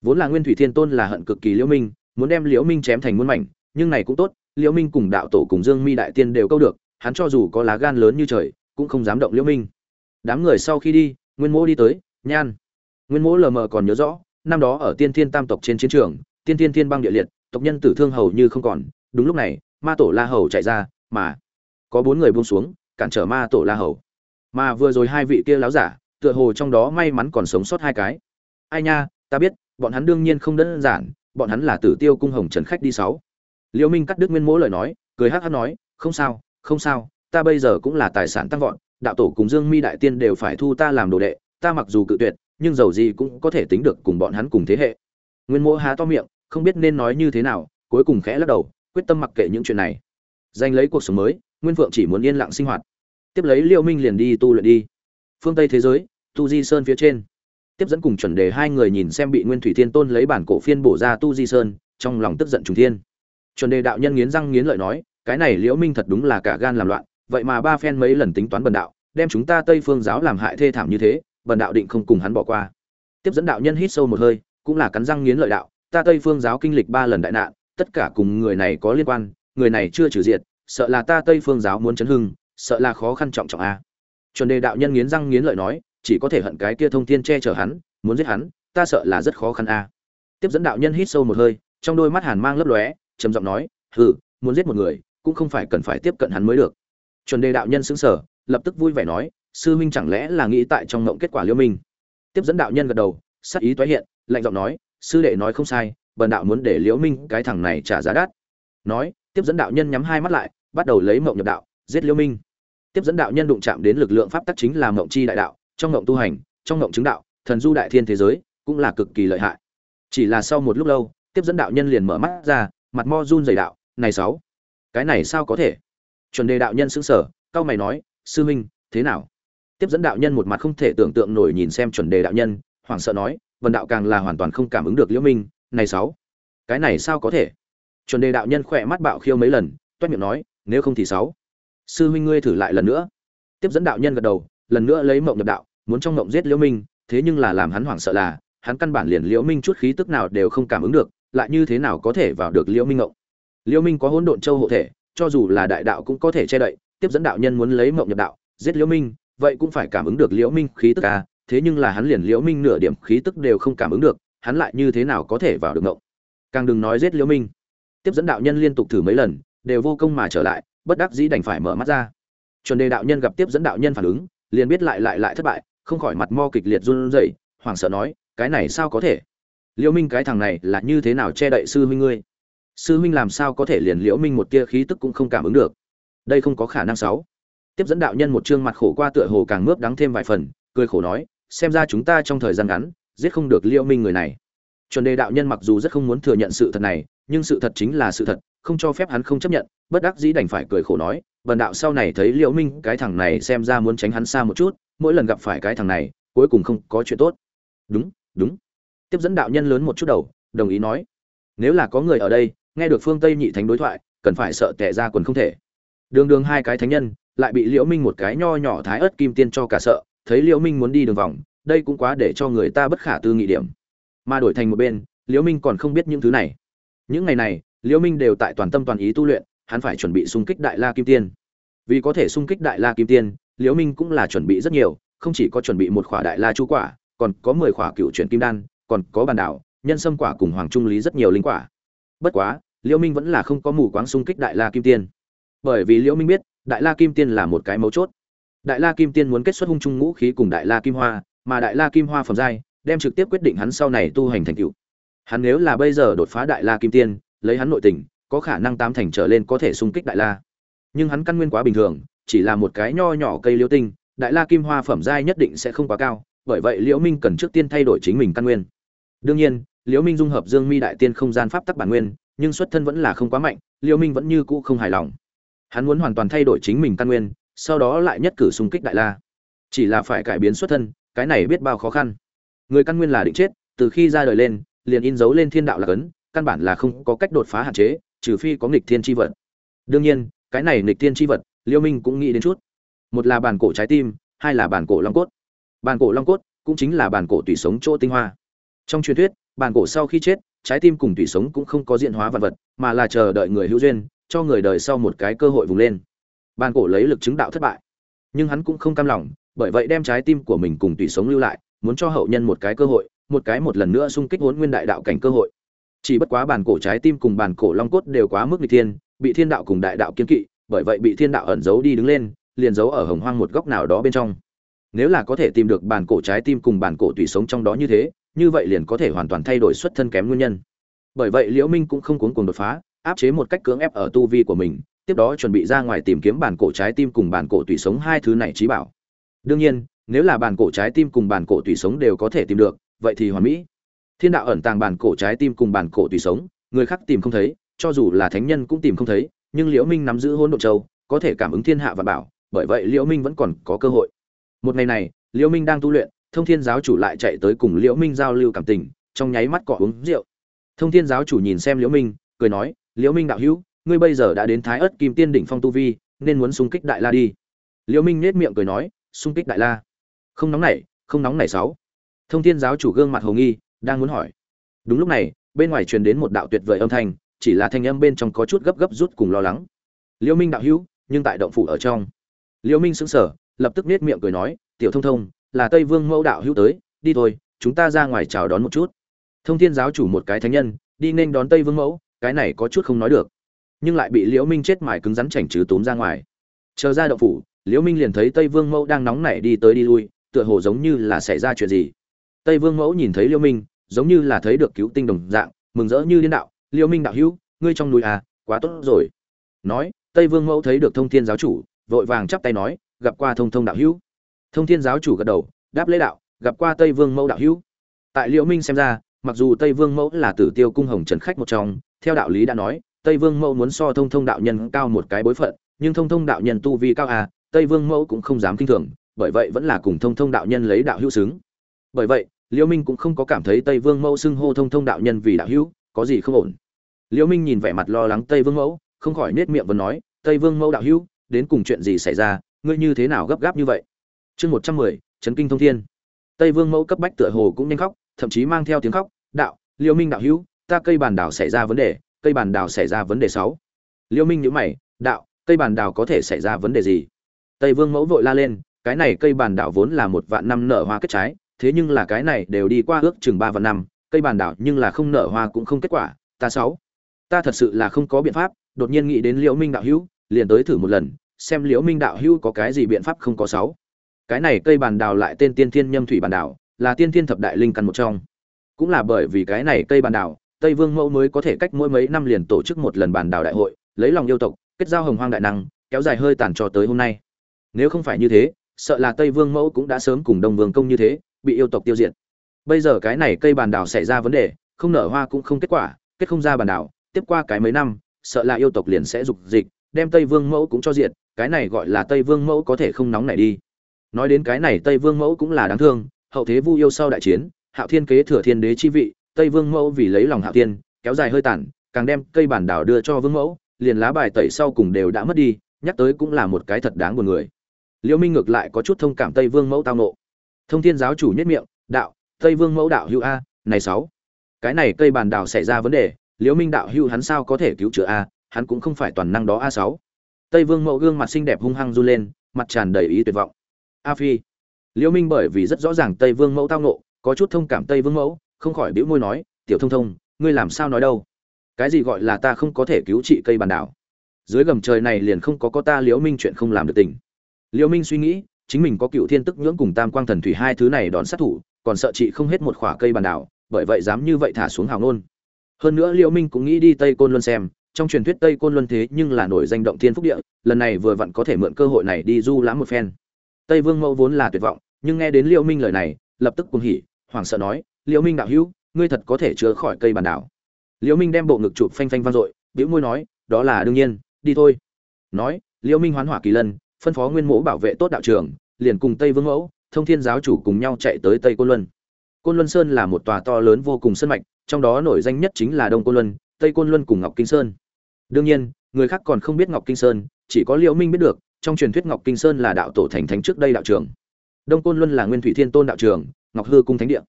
Vốn là nguyên thủy thiên tôn là hận cực kỳ liễu minh, muốn đem liễu minh chém thành muôn mảnh, nhưng này cũng tốt, liễu minh cùng đạo tổ cùng dương mi đại tiên đều câu được, hắn cho dù có lá gan lớn như trời, cũng không dám động liễu minh. Đám người sau khi đi, nguyên mỗ đi tới, nhan nguyên mỗ lờ mờ còn nhớ rõ, năm đó ở tiên thiên tam tộc trên chiến trường, tiên thiên thiên băng địa liệt, tộc nhân tử thương hầu như không còn. Đúng lúc này, ma tổ la hầu chạy ra, mà có bốn người buông xuống, cản trở ma tổ la hầu. Mà vừa rồi hai vị kia láo giả, tựa hồ trong đó may mắn còn sống sót hai cái. Ai nha, ta biết, bọn hắn đương nhiên không đơn giản, bọn hắn là tử tiêu cung hồng trần khách đi sáu. Liễu minh cắt đứt nguyên mỗ lời nói, cười hắc hắc nói, không sao không sao, ta bây giờ cũng là tài sản tăng vọt, đạo tổ cùng dương mi đại tiên đều phải thu ta làm đồ đệ, ta mặc dù cự tuyệt nhưng dầu gì cũng có thể tính được cùng bọn hắn cùng thế hệ. Nguyên mỗ há to miệng, không biết nên nói như thế nào, cuối cùng khẽ lắc đầu, quyết tâm mặc kệ những chuyện này. Giành lấy cuộc sống mới, nguyên phượng chỉ muốn yên lặng sinh hoạt. Tiếp lấy liêu minh liền đi tu luyện đi. Phương tây thế giới, tu di sơn phía trên. Tiếp dẫn cùng chuẩn đề hai người nhìn xem bị nguyên thủy thiên tôn lấy bản cổ phiên bổ ra tu di sơn, trong lòng tức giận trùng thiên. Chuẩn đề đạo nhân nghiến răng nghiến lợi nói, cái này liễu minh thật đúng là cả gan làm loạn, vậy mà ba phen mấy lần tính toán bần đạo, đem chúng ta tây phương giáo làm hại thê thảm như thế bần đạo định không cùng hắn bỏ qua. Tiếp dẫn đạo nhân hít sâu một hơi, cũng là cắn răng nghiến lợi đạo, ta tây phương giáo kinh lịch ba lần đại nạn, tất cả cùng người này có liên quan, người này chưa trừ diệt, sợ là ta tây phương giáo muốn chấn hưng, sợ là khó khăn trọng trọng a. Chuẩn đề đạo nhân nghiến răng nghiến lợi nói, chỉ có thể hận cái kia thông thiên che chở hắn, muốn giết hắn, ta sợ là rất khó khăn a. Tiếp dẫn đạo nhân hít sâu một hơi, trong đôi mắt hàn mang lấp lóe, trầm giọng nói, hừ, muốn giết một người, cũng không phải cần phải tiếp cận hắn mới được. Chuẩn đề đạo nhân xứng sở lập tức vui vẻ nói sư huynh chẳng lẽ là nghĩ tại trong ngộng kết quả liêu minh? Tiếp dẫn đạo nhân gật đầu sắc ý toái hiện, lạnh giọng nói, sư đệ nói không sai, bần đạo muốn để liễu minh cái thằng này trả giá đắt. Nói, tiếp dẫn đạo nhân nhắm hai mắt lại, bắt đầu lấy mộng nhập đạo, giết liễu minh. Tiếp dẫn đạo nhân đụng chạm đến lực lượng pháp tắc chính là mộng chi đại đạo, trong mộng tu hành, trong mộng chứng đạo, thần du đại thiên thế giới, cũng là cực kỳ lợi hại. Chỉ là sau một lúc lâu, tiếp dẫn đạo nhân liền mở mắt ra, mặt mo run dày đạo, này sáu, cái này sao có thể? Chuẩn đề đạo nhân sững sờ cao mày nói, sư huynh, thế nào? Tiếp dẫn đạo nhân một mặt không thể tưởng tượng nổi nhìn xem chuẩn đề đạo nhân, hoảng sợ nói vần đạo càng là hoàn toàn không cảm ứng được liễu minh, này sáu, cái này sao có thể? Chuẩn đề đạo nhân khỏe mắt bạo khiêu mấy lần, toét miệng nói, nếu không thì sáu, sư huynh ngươi thử lại lần nữa. Tiếp dẫn đạo nhân gật đầu, lần nữa lấy mộng nhập đạo, muốn trong mộng giết liễu minh, thế nhưng là làm hắn hoảng sợ là, hắn căn bản liền liễu minh chút khí tức nào đều không cảm ứng được, lại như thế nào có thể vào được liễu minh mộng? Liễu minh có hỗn độn châu hộ thể, cho dù là đại đạo cũng có thể che đậy, tiếp dẫn đạo nhân muốn lấy mộng nhập đạo, giết liễu minh vậy cũng phải cảm ứng được liễu minh khí tức à thế nhưng là hắn liền liễu minh nửa điểm khí tức đều không cảm ứng được, hắn lại như thế nào có thể vào được ngộng? Càng đừng nói giết liễu minh. Tiếp dẫn đạo nhân liên tục thử mấy lần, đều vô công mà trở lại, bất đắc dĩ đành phải mở mắt ra. Chuẩn đề đạo nhân gặp tiếp dẫn đạo nhân phản ứng, liền biết lại lại lại thất bại, không khỏi mặt mo kịch liệt run rẩy, hoảng sợ nói, cái này sao có thể? Liễu minh cái thằng này là như thế nào che đậy sư huynh ngươi? Sư huynh làm sao có thể liền liễu minh một tia khí tức cũng không cảm ứng được? Đây không có khả năng sáu tiếp dẫn đạo nhân một trương mặt khổ qua tựa hồ càng mướp đắng thêm vài phần, cười khổ nói, xem ra chúng ta trong thời gian ngắn, giết không được liễu minh người này. Chuẩn đề đạo nhân mặc dù rất không muốn thừa nhận sự thật này, nhưng sự thật chính là sự thật, không cho phép hắn không chấp nhận, bất đắc dĩ đành phải cười khổ nói vần đạo sau này thấy liễu minh, cái thằng này xem ra muốn tránh hắn xa một chút, mỗi lần gặp phải cái thằng này, cuối cùng không có chuyện tốt. Đúng đúng. Tiếp dẫn đạo nhân lớn một chút đầu, đồng ý nói, nếu là có người ở đây, nghe được phương tây nhị thánh đối thoại, cần phải sợ tệ ra quần không thể. Đường đường hai cái thánh nhân lại bị liễu minh một cái nho nhỏ thái ớt kim tiên cho cả sợ, thấy liễu minh muốn đi đường vòng, đây cũng quá để cho người ta bất khả tư nghị điểm. Mà đổi thành một bên, liễu minh còn không biết những thứ này. Những ngày này, liễu minh đều tại toàn tâm toàn ý tu luyện, hắn phải chuẩn bị xung kích đại la kim tiên. Vì có thể xung kích đại la kim tiên, liễu minh cũng là chuẩn bị rất nhiều, không chỉ có chuẩn bị một khỏa đại la chu quả, còn có mười khỏa cựu chuyển kim đan, còn có bàn đảo, nhân sâm quả cùng hoàng trung lý rất nhiều linh quả. Bất quá, liễu minh vẫn là không có mù quáng xung kích đại la kim tiên. Bởi vì liễu minh biết đại la kim tiên là một cái mấu chốt. Đại la kim tiên muốn kết xuất hung trung ngũ khí cùng đại la kim hoa, mà đại la kim hoa phẩm giai, đem trực tiếp quyết định hắn sau này tu hành thành tựu. Hắn nếu là bây giờ đột phá đại la kim tiên, lấy hắn nội tình, có khả năng tám thành trở lên có thể xung kích đại la. Nhưng hắn căn nguyên quá bình thường, chỉ là một cái nho nhỏ cây liễu tinh, đại la kim hoa phẩm giai nhất định sẽ không quá cao, bởi vậy liễu minh cần trước tiên thay đổi chính mình căn nguyên. Đương nhiên, liễu minh dung hợp dương mi đại tiên không gian pháp tắc bản nguyên, nhưng xuất thân vẫn là không quá mạnh, liễu minh vẫn như cũ không hài lòng hắn muốn hoàn toàn thay đổi chính mình căn nguyên, sau đó lại nhất cử xung kích đại la. Chỉ là phải cải biến xuất thân, cái này biết bao khó khăn. Người căn nguyên là định chết, từ khi ra đời lên, liền in dấu lên thiên đạo là cấn, căn bản là không có cách đột phá hạn chế, trừ phi có nghịch thiên chi vật. Đương nhiên, cái này nghịch thiên chi vật, liêu minh cũng nghĩ đến chút. Một là bản cổ trái tim, hai là bản cổ long cốt. Bản cổ long cốt cũng chính là bản cổ tùy sống chỗ tinh hoa. Trong truyền thuyết, bản cổ sau khi chết, trái tim cùng tùy sống cũng không có diện hóa vật vật, mà là chờ đợi người hữu duyên cho người đời sau một cái cơ hội vùng lên. Bàn cổ lấy lực chứng đạo thất bại. Nhưng hắn cũng không cam lòng, bởi vậy đem trái tim của mình cùng tùy sống lưu lại, muốn cho hậu nhân một cái cơ hội, một cái một lần nữa xung kích huấn nguyên đại đạo cảnh cơ hội. Chỉ bất quá bản cổ trái tim cùng bản cổ long cốt đều quá mức bị thiên bị thiên đạo cùng đại đạo kiên kỵ, bởi vậy bị thiên đạo ẩn giấu đi đứng lên, liền giấu ở hồng hoang một góc nào đó bên trong. Nếu là có thể tìm được bản cổ trái tim cùng bản cổ tùy sống trong đó như thế, như vậy liền có thể hoàn toàn thay đổi xuất thân kém nguyên nhân. Bởi vậy liễu minh cũng không cuốn cuồng đột phá áp chế một cách cưỡng ép ở tu vi của mình, tiếp đó chuẩn bị ra ngoài tìm kiếm bản cổ trái tim cùng bản cổ tùy sống hai thứ này trí bảo. Đương nhiên, nếu là bản cổ trái tim cùng bản cổ tùy sống đều có thể tìm được, vậy thì hoàn mỹ. Thiên đạo ẩn tàng bản cổ trái tim cùng bản cổ tùy sống, người khác tìm không thấy, cho dù là thánh nhân cũng tìm không thấy, nhưng liễu minh nắm giữ hỗn độn châu, có thể cảm ứng thiên hạ và bảo, bởi vậy liễu minh vẫn còn có cơ hội. Một ngày này, liễu minh đang tu luyện, thông thiên giáo chủ lại chạy tới cùng liễu minh giao lưu cảm tình, trong nháy mắt cọ uống rượu. Thông thiên giáo chủ nhìn xem liễu minh, cười nói liễu minh đạo hữu, ngươi bây giờ đã đến thái ất kim tiên đỉnh phong tu vi, nên muốn xung kích đại la đi. Liễu minh nét miệng cười nói, xung kích đại la? Không nóng nảy, không nóng nảy sáu. Thông thiên giáo chủ gương mặt hồ nghi, đang muốn hỏi. Đúng lúc này, bên ngoài truyền đến một đạo tuyệt vời âm thanh, chỉ là thanh âm bên trong có chút gấp gấp rút cùng lo lắng. Liễu minh đạo hữu, nhưng tại động phủ ở trong. Liễu minh sững sờ, lập tức nét miệng cười nói, tiểu thông thông, là tây vương mẫu đạo hữu tới, đi thôi, chúng ta ra ngoài chào đón một chút. Thông thiên giáo chủ một cái thánh nhân, đi nên đón tây vương mẫu cái này có chút không nói được. Nhưng lại bị liễu minh chết mài cứng rắn chảnh chứ tốn ra ngoài. Chờ ra động phủ, liễu minh liền thấy tây vương mẫu đang nóng nảy đi tới đi lui, tựa hồ giống như là xảy ra chuyện gì. Tây vương mẫu nhìn thấy liễu minh, giống như là thấy được cứu tinh đồng dạng, mừng rỡ như điên đạo, liễu minh đạo hữu, ngươi trong núi à quá tốt rồi. Nói, tây vương mẫu thấy được thông thiên giáo chủ, vội vàng chắp tay nói, gặp qua thông thông đạo hữu. Thông thiên giáo chủ gật đầu, đáp lễ đạo, gặp qua tây vương mẫu đạo hữu. Tại liễu minh xem ra mặc dù tây vương mẫu là tử tiêu cung hồng trần khách một trong, theo đạo lý đã nói, tây vương mẫu muốn so thông thông đạo nhân cao một cái bối phận, nhưng thông thông đạo nhân tu vi cao à tây vương mẫu cũng không dám kinh thường, bởi vậy vẫn là cùng thông thông đạo nhân lấy đạo hữu xứng. Bởi vậy, liễu minh cũng không có cảm thấy tây vương mẫu xưng hô thông thông đạo nhân vì đạo hữu, có gì không ổn. Liễu minh nhìn vẻ mặt lo lắng tây vương mẫu, không khỏi nết miệng và nói, tây vương mẫu đạo hữu, đến cùng chuyện gì xảy ra, ngươi như thế nào gấp gáp như vậy? Chương một trăm mười, chấn kinh thông thiên. Tây vương mẫu cấp bách tựa hồ cũng nhanh khóc thậm chí mang theo tiếng khóc, đạo, Liêu minh đạo hữu, ta cây bàn đào xảy ra vấn đề, cây bàn đào xảy ra vấn đề sáu. Liêu minh nhíu mày, đạo, cây bàn đào có thể xảy ra vấn đề gì? Tây vương mẫu vội la lên, cái này cây bàn đào vốn là một vạn năm nở hoa kết trái, thế nhưng là cái này đều đi qua ước chừng ba vạn năm, cây bàn đào nhưng là không nở hoa cũng không kết quả, ta sáu. Ta thật sự là không có biện pháp, đột nhiên nghĩ đến liễu minh đạo hữu, liền tới thử một lần, xem liễu minh đạo hữu có cái gì biện pháp không có sáu. Cái này cây bàn đào lại tên tiên thiên nhâm thủy bàn đào là tiên thiên thập đại linh căn một trong. Cũng là bởi vì cái này cây bàn đào tây vương mẫu mới có thể cách mỗi mấy năm liền tổ chức một lần bàn đào đại hội, lấy lòng yêu tộc, kết giao hồng hoang đại năng, kéo dài hơi tàn cho tới hôm nay. Nếu không phải như thế, sợ là tây vương mẫu cũng đã sớm cùng đông vương công như thế, bị yêu tộc tiêu diệt. Bây giờ cái này cây bàn đào xảy ra vấn đề, không nở hoa cũng không kết quả, kết không ra bàn đào tiếp qua cái mấy năm, sợ là yêu tộc liền sẽ dục dịch, đem tây vương mẫu cũng cho diệt, cái này gọi là tây vương mẫu có thể không nóng này đi. Nói đến cái này tây vương mẫu cũng là đáng thương hậu thế vu yêu sau đại chiến, hạo thiên kế thừa thiên đế chi vị, tây vương mẫu vì lấy lòng hạo thiên, kéo dài hơi tàn, càng đem cây bản đảo đưa cho vương mẫu, liền lá bài tẩy sau cùng đều đã mất đi, nhắc tới cũng là một cái thật đáng buồn người. Liễu minh ngược lại có chút thông cảm tây vương mẫu tao nộ. Thông thiên giáo chủ nhất miệng, đạo, tây vương mẫu đạo hữu a, này sáu. Cái này cây bản đảo xảy ra vấn đề liễu minh đạo hữu hắn sao có thể cứu chữa a, hắn cũng không phải toàn năng đó a sáu. Tây vương mẫu gương mặt xinh đẹp hung hăng du lên, mặt tràn đầy ý tuyệt vọng. A phi liễu minh bởi vì rất rõ ràng tây vương mẫu tao nộ có chút thông cảm tây vương mẫu, không khỏi bĩu môi nói, tiểu thông thông, ngươi làm sao nói đâu? Cái gì gọi là ta không có thể cứu trị cây bàn đảo? Dưới gầm trời này liền không có có ta liễu minh chuyện không làm được tình. Liễu minh suy nghĩ, chính mình có cựu thiên tức nhưỡng cùng tam quang thần thủy hai thứ này đón sát thủ, còn sợ chị không hết một khỏa cây bàn đảo, bởi vậy dám như vậy thả xuống hào nôn hơn nữa liễu minh cũng nghĩ đi tây côn luân xem, trong truyền thuyết tây côn luân thế nhưng là nổi danh động thiên phúc địa, lần này vừa vặn có thể mượn cơ hội này đi du lãm một phen tây vương mẫu vốn là tuyệt vọng, nhưng nghe đến liễu minh lời này, lập tức cuồng hỉ, hoảng sợ nói, liễu minh đạo hữu, ngươi thật có thể chữa khỏi cây bàn đảo. Liễu minh đem bộ ngực chụp phanh phanh vang dội, bĩu môi nói, đó là đương nhiên, đi thôi. Nói, liễu minh hoán hỏa kỳ lân, phân phó nguyên mẫu bảo vệ tốt đạo trường, liền cùng tây vương mẫu, thông thiên giáo chủ cùng nhau chạy tới tây côn luân. Côn luân sơn là một tòa to lớn vô cùng sơn mạch, trong đó nổi danh nhất chính là đông côn luân, tây côn luân cùng ngọc kinh sơn. Đương nhiên, người khác còn không biết ngọc kinh sơn, chỉ có liễu minh biết được trong truyền thuyết ngọc kinh sơn là đạo tổ thành thánh trước đây đạo trường. Đông côn luân là nguyên thủy thiên tôn đạo trường, ngọc hư cung thánh địa.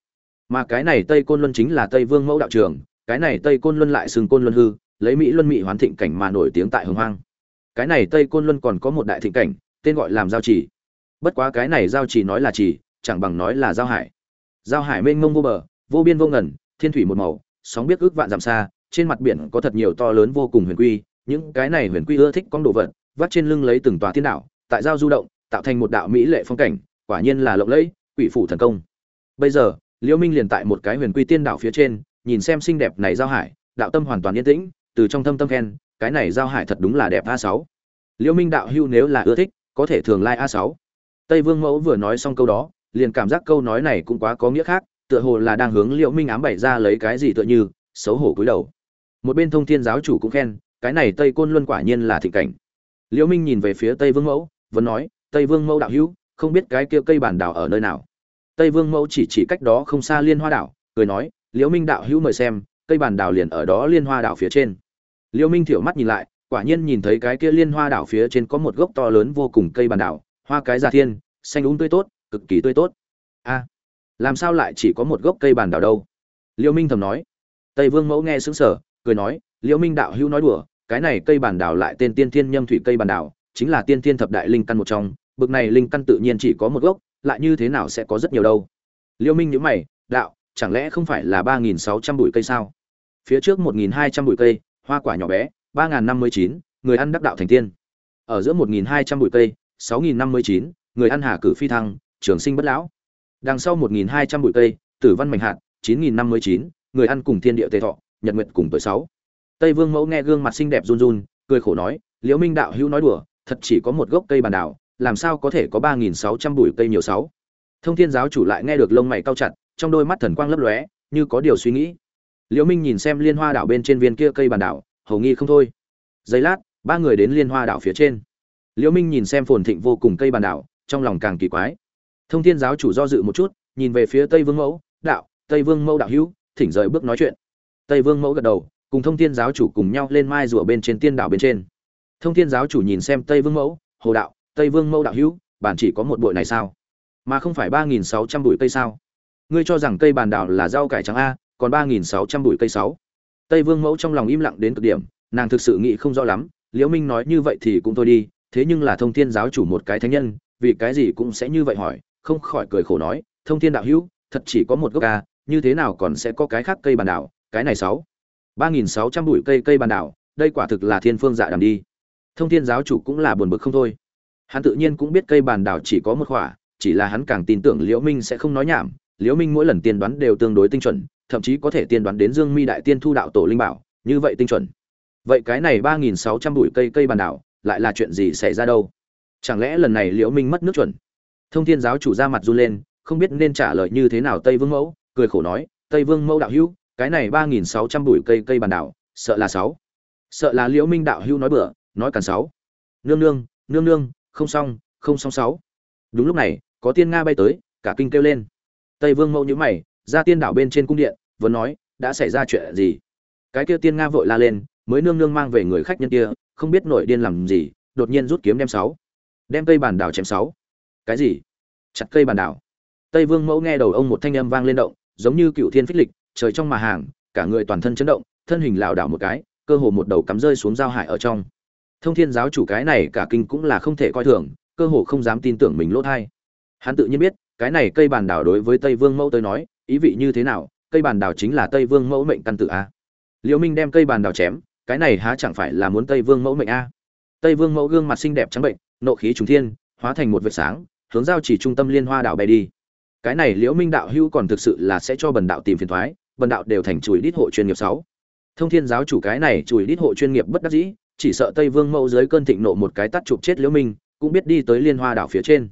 Mà cái này tây côn luân chính là tây vương mẫu đạo trường, cái này tây côn luân lại xưng côn luân hư, lấy mỹ luân mỹ hoàn thịnh cảnh mà nổi tiếng tại hồng hoang. Cái này tây côn luân còn có một đại thịnh cảnh, tên gọi làm giao chỉ bất quá cái này giao chỉ nói là chỉ chẳng bằng nói là giao hải. Giao hải mênh mông vô bờ, vô biên vô ngần, thiên thủy một màu, sóng biết ước vạn dặm xa, trên mặt biển có thật nhiều to lớn vô cùng huyền quy, những cái này huyền quy ưa thích con đồ vật vắt trên lưng lấy từng tòa thiên đạo tại giao du động, tạo thành một đạo mỹ lệ phong cảnh, quả nhiên là lộng lẫy, quỷ phủ thần công. Bây giờ, liễu minh liền tại một cái huyền quy tiên đảo phía trên, nhìn xem xinh đẹp này giao hải, đạo tâm hoàn toàn yên tĩnh, từ trong thâm tâm khen, cái này giao hải thật đúng là đẹp a sáu. Liễu minh đạo hưu nếu là ưa thích, có thể thường like a sáu. Tây vương mẫu vừa nói xong câu đó, liền cảm giác câu nói này cũng quá có nghĩa khác, tựa hồ là đang hướng liễu minh ám bày ra lấy cái gì tựa như, xấu hổ cúi đầu. Một bên thông thiên giáo chủ cũng khen, cái này tây côn luân quả nhiên là thịnh cảnh liễu minh nhìn về phía tây vương mẫu, vẫn nói, tây vương mẫu đạo hữu, không biết cái kia cây bản đảo ở nơi nào? Tây vương mẫu chỉ chỉ cách đó không xa liên hoa đảo, cười nói, liễu minh đạo hữu mời xem, cây bản đảo liền ở đó liên hoa đảo phía trên. Liễu minh thiểu mắt nhìn lại, quả nhiên nhìn thấy cái kia liên hoa đảo phía trên có một gốc to lớn vô cùng cây bản đảo, hoa cái già thiên, xanh úng tươi tốt, cực kỳ tươi tốt. A, làm sao lại chỉ có một gốc cây bản đảo đâu? Liễu minh thầm nói. Tây vương mẫu nghe sững sờ, cười nói, liễu minh đạo hữu nói đùa cái này cây bản đảo lại tên tiên thiên nhâm thủy cây bản đảo chính là tiên thiên thập đại linh căn một trong. Bực này linh căn tự nhiên chỉ có một gốc, lại như thế nào sẽ có rất nhiều đâu? Liêu minh nhữ mày, đạo, chẳng lẽ không phải là ba nghìn sáu trăm bụi cây sao? Phía trước một nghìn hai trăm bụi cây, hoa quả nhỏ bé, ba nghìn năm mươi chín, người ăn đắc đạo thành tiên. Ở giữa một nghìn hai trăm bụi cây, sáu nghìn năm mươi chín, người ăn hà cử phi thăng, trường sinh bất lão. Đằng sau một nghìn hai trăm bụi cây, tử văn mạnh hạn chín nghìn năm mươi chín, người ăn cùng thiên địa tề thọ, nhật nguyệt cùng tuổi sáu tây vương mẫu nghe gương mặt xinh đẹp run run, cười khổ nói, liễu minh đạo hữu nói đùa, thật chỉ có một gốc cây bàn đảo làm sao có thể có ba nghìn sáu trăm bụi cây nhiều sáu? Thông thiên giáo chủ lại nghe được lông mày cau chặt, trong đôi mắt thần quang lấp lóe, như có điều suy nghĩ. Liễu minh nhìn xem liên hoa đảo bên trên viên kia cây bàn đảo hầu nghi không thôi. Giây lát, ba người đến liên hoa đảo phía trên. Liễu minh nhìn xem phồn thịnh vô cùng cây bàn đảo trong lòng càng kỳ quái. Thông thiên giáo chủ do dự một chút, nhìn về phía tây vương mẫu, đạo, tây vương mẫu đạo hữu, thỉnh rời bước nói chuyện. Tây vương mẫu gật đầu cùng thông thiên giáo chủ cùng nhau lên mai rùa bên trên tiên đảo bên trên. Thông thiên giáo chủ nhìn xem tây vương mẫu, hồ đạo, tây vương mẫu đạo hữu bản chỉ có một bụi này sao? Mà không phải ba nghìn sáu trăm bụi cây sao? Ngươi cho rằng cây bàn đảo là rau cải trắng a, còn ba nghìn sáu trăm bụi cây sáu. Tây vương mẫu trong lòng im lặng đến cực điểm, nàng thực sự nghĩ không rõ lắm, liễu minh nói như vậy thì cũng thôi đi, thế nhưng là thông thiên giáo chủ một cái thánh nhân, vì cái gì cũng sẽ như vậy hỏi, không khỏi cười khổ nói, thông thiên đạo hữu, thật chỉ có một gốc ca như thế nào còn sẽ có cái khác cây bàn đảo, cái này sáu? Ba nghìn sáu trăm bụi cây cây bàn đảo, đây quả thực là thiên phương dạ đàm đi. Thông thiên giáo chủ cũng là buồn bực không thôi. Hắn tự nhiên cũng biết cây bàn đảo chỉ có một khỏa, chỉ là hắn càng tin tưởng liễu minh sẽ không nói nhảm. Liễu minh mỗi lần tiên đoán đều tương đối tinh chuẩn, thậm chí có thể tiên đoán đến dương mi đại tiên thu đạo tổ linh bảo, như vậy tinh chuẩn. Vậy cái này ba nghìn sáu trăm bụi cây cây bàn đảo, lại là chuyện gì xảy ra đâu? Chẳng lẽ lần này liễu minh mất nước chuẩn? Thông thiên giáo chủ ra mặt run lên, không biết nên trả lời như thế nào tây vương mẫu, cười khổ nói, tây vương mẫu đạo hữu cái này ba nghìn sáu trăm bụi cây cây bàn đảo, sợ là sáu. Sợ là liễu minh đạo hữu nói bừa, nói càn sáu. Nương nương nương nương, không xong không xong sáu. Đúng lúc này, có tiên nga bay tới, cả kinh kêu lên. Tây vương mẫu nhíu mày, ra tiên đảo bên trên cung điện, vừa nói, đã xảy ra chuyện gì? Cái kia tiên nga vội la lên, mới nương nương mang về người khách nhân kia, không biết nổi điên làm gì, đột nhiên rút kiếm đem sáu. Đem cây bàn đảo chém sáu. Cái gì? Chặt cây bàn đảo. Tây vương mẫu nghe đầu ông một thanh âm vang lên động, giống như cựu thiên phích lịch trời trong mà hàng, cả người toàn thân chấn động, thân hình lảo đảo một cái, cơ hồ một đầu cắm rơi xuống giao hải ở trong. Thông thiên giáo chủ cái này cả kinh cũng là không thể coi thường, cơ hồ không dám tin tưởng mình lỗ thai. Hắn tự nhiên biết, cái này cây bàn đảo đối với tây vương mẫu tới nói, ý vị như thế nào, cây bàn đảo chính là tây vương mẫu mệnh căn tự a. Liễu minh đem cây bàn đảo chém, cái này há chẳng phải là muốn tây vương mẫu mệnh a? Tây vương mẫu gương mặt xinh đẹp trắng bệnh, nộ khí trùng thiên, hóa thành một vệt sáng, hướng giao chỉ trung tâm liên hoa đảo bay đi. Cái này liễu minh đạo hưu còn thực sự là sẽ cho bần đạo tìm phiền toái bần đạo đều thành chùi đít hộ chuyên nghiệp sáu. Thông thiên giáo chủ cái này chùi đít hộ chuyên nghiệp bất đắc dĩ, chỉ sợ tây vương mẫu dưới cơn thịnh nộ một cái tắt chụp chết liễu minh, cũng biết đi tới liên hoa đảo phía trên.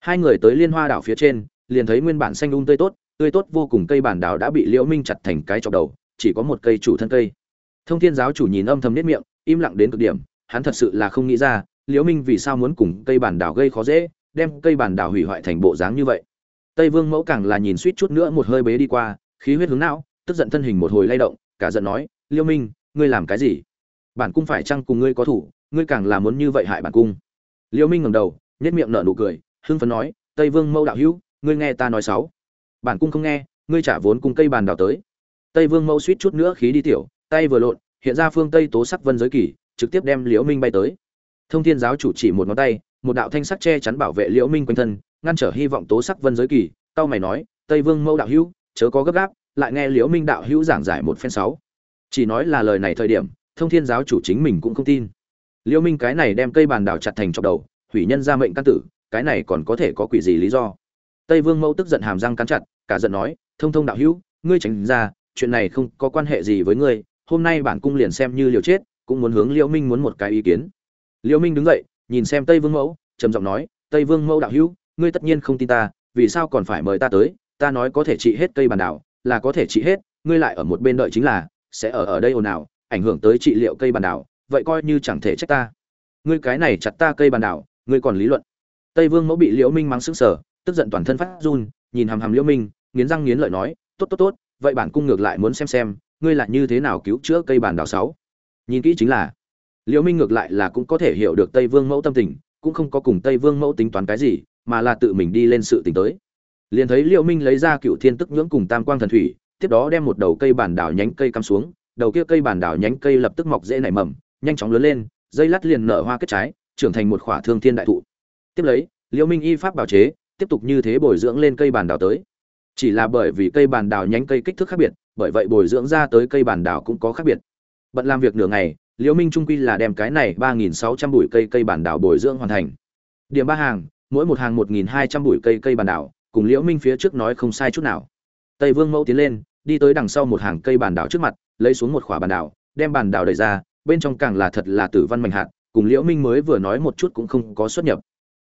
Hai người tới liên hoa đảo phía trên, liền thấy nguyên bản xanh um tươi tốt tươi tốt vô cùng cây bản đảo đã bị liễu minh chặt thành cái chọc đầu, chỉ có một cây chủ thân cây. Thông thiên giáo chủ nhìn âm thầm nết miệng, im lặng đến cực điểm, hắn thật sự là không nghĩ ra, liễu minh vì sao muốn cùng cây bản đảo gây khó dễ, đem cây bản đảo hủy hoại thành bộ dáng như vậy. Tây vương mẫu càng là nhìn suýt chút nữa một hơi bế đi qua khí huyết hướng não, tức giận thân hình một hồi lay động, cả giận nói liễu minh, ngươi làm cái gì? Bản cung phải chăng cùng ngươi có thủ, ngươi càng là muốn như vậy hại bản cung? Liễu minh ngẩng đầu, nhếch miệng nở nụ cười, hưng phấn nói, tây vương mẫu đạo hữu, ngươi nghe ta nói sáu. Bản cung không nghe, ngươi trả vốn cùng cây bàn đào tới. Tây vương mẫu suýt chút nữa khí đi tiểu, tay vừa lộn, hiện ra phương tây tố sắc vân giới kỳ, trực tiếp đem liễu minh bay tới. Thông thiên giáo chủ chỉ một ngón tay, một đạo thanh sắc che chắn bảo vệ liễu minh quanh thân, ngăn trở hy vọng tố sắc vân giới kỳ tao mày nói, tây vương mẫu đạo hữu chớ có gấp gáp, lại nghe liễu minh đạo hữu giảng giải một phen sáu. Chỉ nói là lời này thời điểm, thông thiên giáo chủ chính mình cũng không tin. Liễu minh cái này đem cây bàn đào chặt thành chọc đầu, hủy nhân ra mệnh căn tử, cái này còn có thể có quỷ gì lý do? Tây vương mẫu tức giận hàm răng cắn chặt, cả giận nói, thông thông đạo hữu, ngươi tránh ra, chuyện này không có quan hệ gì với ngươi, hôm nay bản cung liền xem như liều chết, cũng muốn hướng liễu minh muốn một cái ý kiến. Liễu minh đứng dậy, nhìn xem tây vương mẫu, trầm giọng nói, tây vương mẫu đạo hữu, ngươi tất nhiên không tin ta, vì sao còn phải mời ta tới ta nói có thể trị hết cây bàn đảo, là có thể trị hết, ngươi lại ở một bên đợi chính là, sẽ ở ở đây ồn ào, ảnh hưởng tới trị liệu cây bàn đảo, vậy coi như chẳng thể trách ta. Ngươi cái này chặt ta cây bàn đảo, ngươi còn lý luận. Tây vương mẫu bị liễu minh mắng sững sờ, tức giận toàn thân phát run, nhìn hàm hàm liễu minh, nghiến răng nghiến lợi nói, tốt tốt tốt, vậy bản cung ngược lại muốn xem xem, ngươi là như thế nào cứu chữa cây bàn đảo sáu? Nhìn kỹ chính là, liễu minh ngược lại là cũng có thể hiểu được tây vương mẫu tâm tình, cũng không có cùng tây vương mẫu tính toán cái gì, mà là tự mình đi lên sự tình tới liền thấy liễu minh lấy ra cựu thiên tức nhưỡng cùng tam quang thần thủy, tiếp đó đem một đầu cây bản đảo nhánh cây cắm xuống, đầu kia cây bản đảo nhánh cây lập tức mọc rễ nảy mầm, nhanh chóng lớn lên, dây lát liền nở hoa kết trái, trưởng thành một khỏa thương thiên đại thụ. Tiếp lấy, liễu minh y pháp bảo chế, tiếp tục như thế bồi dưỡng lên cây bản đảo tới. Chỉ là bởi vì cây bản đảo nhánh cây kích thước khác biệt, bởi vậy bồi dưỡng ra tới cây bản đảo cũng có khác biệt. Bận làm việc nửa ngày, liễu minh trung quy là đem cái này ba nghìn sáu trăm bụi cây cây bản đảo bồi dưỡng hoàn thành. Điểm ba hàng, mỗi một hàng một nghìn hai trăm bụi cây cây bản đảo cùng liễu minh phía trước nói không sai chút nào. Tây vương mẫu tiến lên, đi tới đằng sau một hàng cây bàn đảo trước mặt, lấy xuống một khỏa bàn đảo, đem bàn đảo đẩy ra, bên trong càng là thật là tử văn mạnh hạt, cùng liễu minh mới vừa nói một chút cũng không có xuất nhập.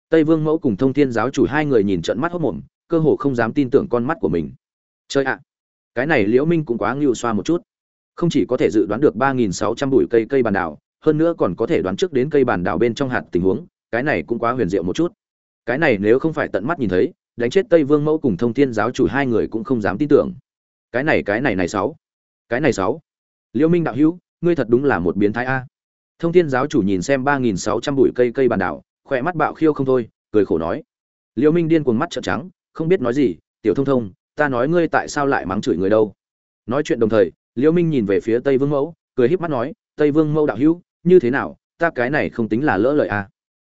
Tây vương mẫu cùng thông thiên giáo chủ hai người nhìn trận mắt hốt mồm cơ hồ không dám tin tưởng con mắt của mình. Chơi ạ! Cái này liễu minh cũng quá ngưu xoa một chút. Không chỉ có thể dự đoán được ba nghìn sáu trăm bụi cây cây bàn đảo, hơn nữa còn có thể đoán trước đến cây bàn đảo bên trong hạt tình huống, cái này cũng quá huyền diệu một chút. Cái này nếu không phải tận mắt nhìn thấy đánh chết tây vương mẫu cùng thông thiên giáo chủ hai người cũng không dám tin tưởng. Cái này cái này này sáu. Cái này sáu. Liễu minh đạo hữu, ngươi thật đúng là một biến thái a. Thông thiên giáo chủ nhìn xem ba nghìn sáu trăm bụi cây cây bàn đảo, khỏe mắt bạo khiêu không thôi, cười khổ nói. Liễu minh điên cuồng mắt trợn trắng, không biết nói gì, tiểu thông thông, ta nói ngươi tại sao lại mắng chửi người đâu? Nói chuyện đồng thời liễu minh nhìn về phía tây vương mẫu, cười híp mắt nói, tây vương mẫu đạo hữu, như thế nào, ta cái này không tính là lỡ lời a.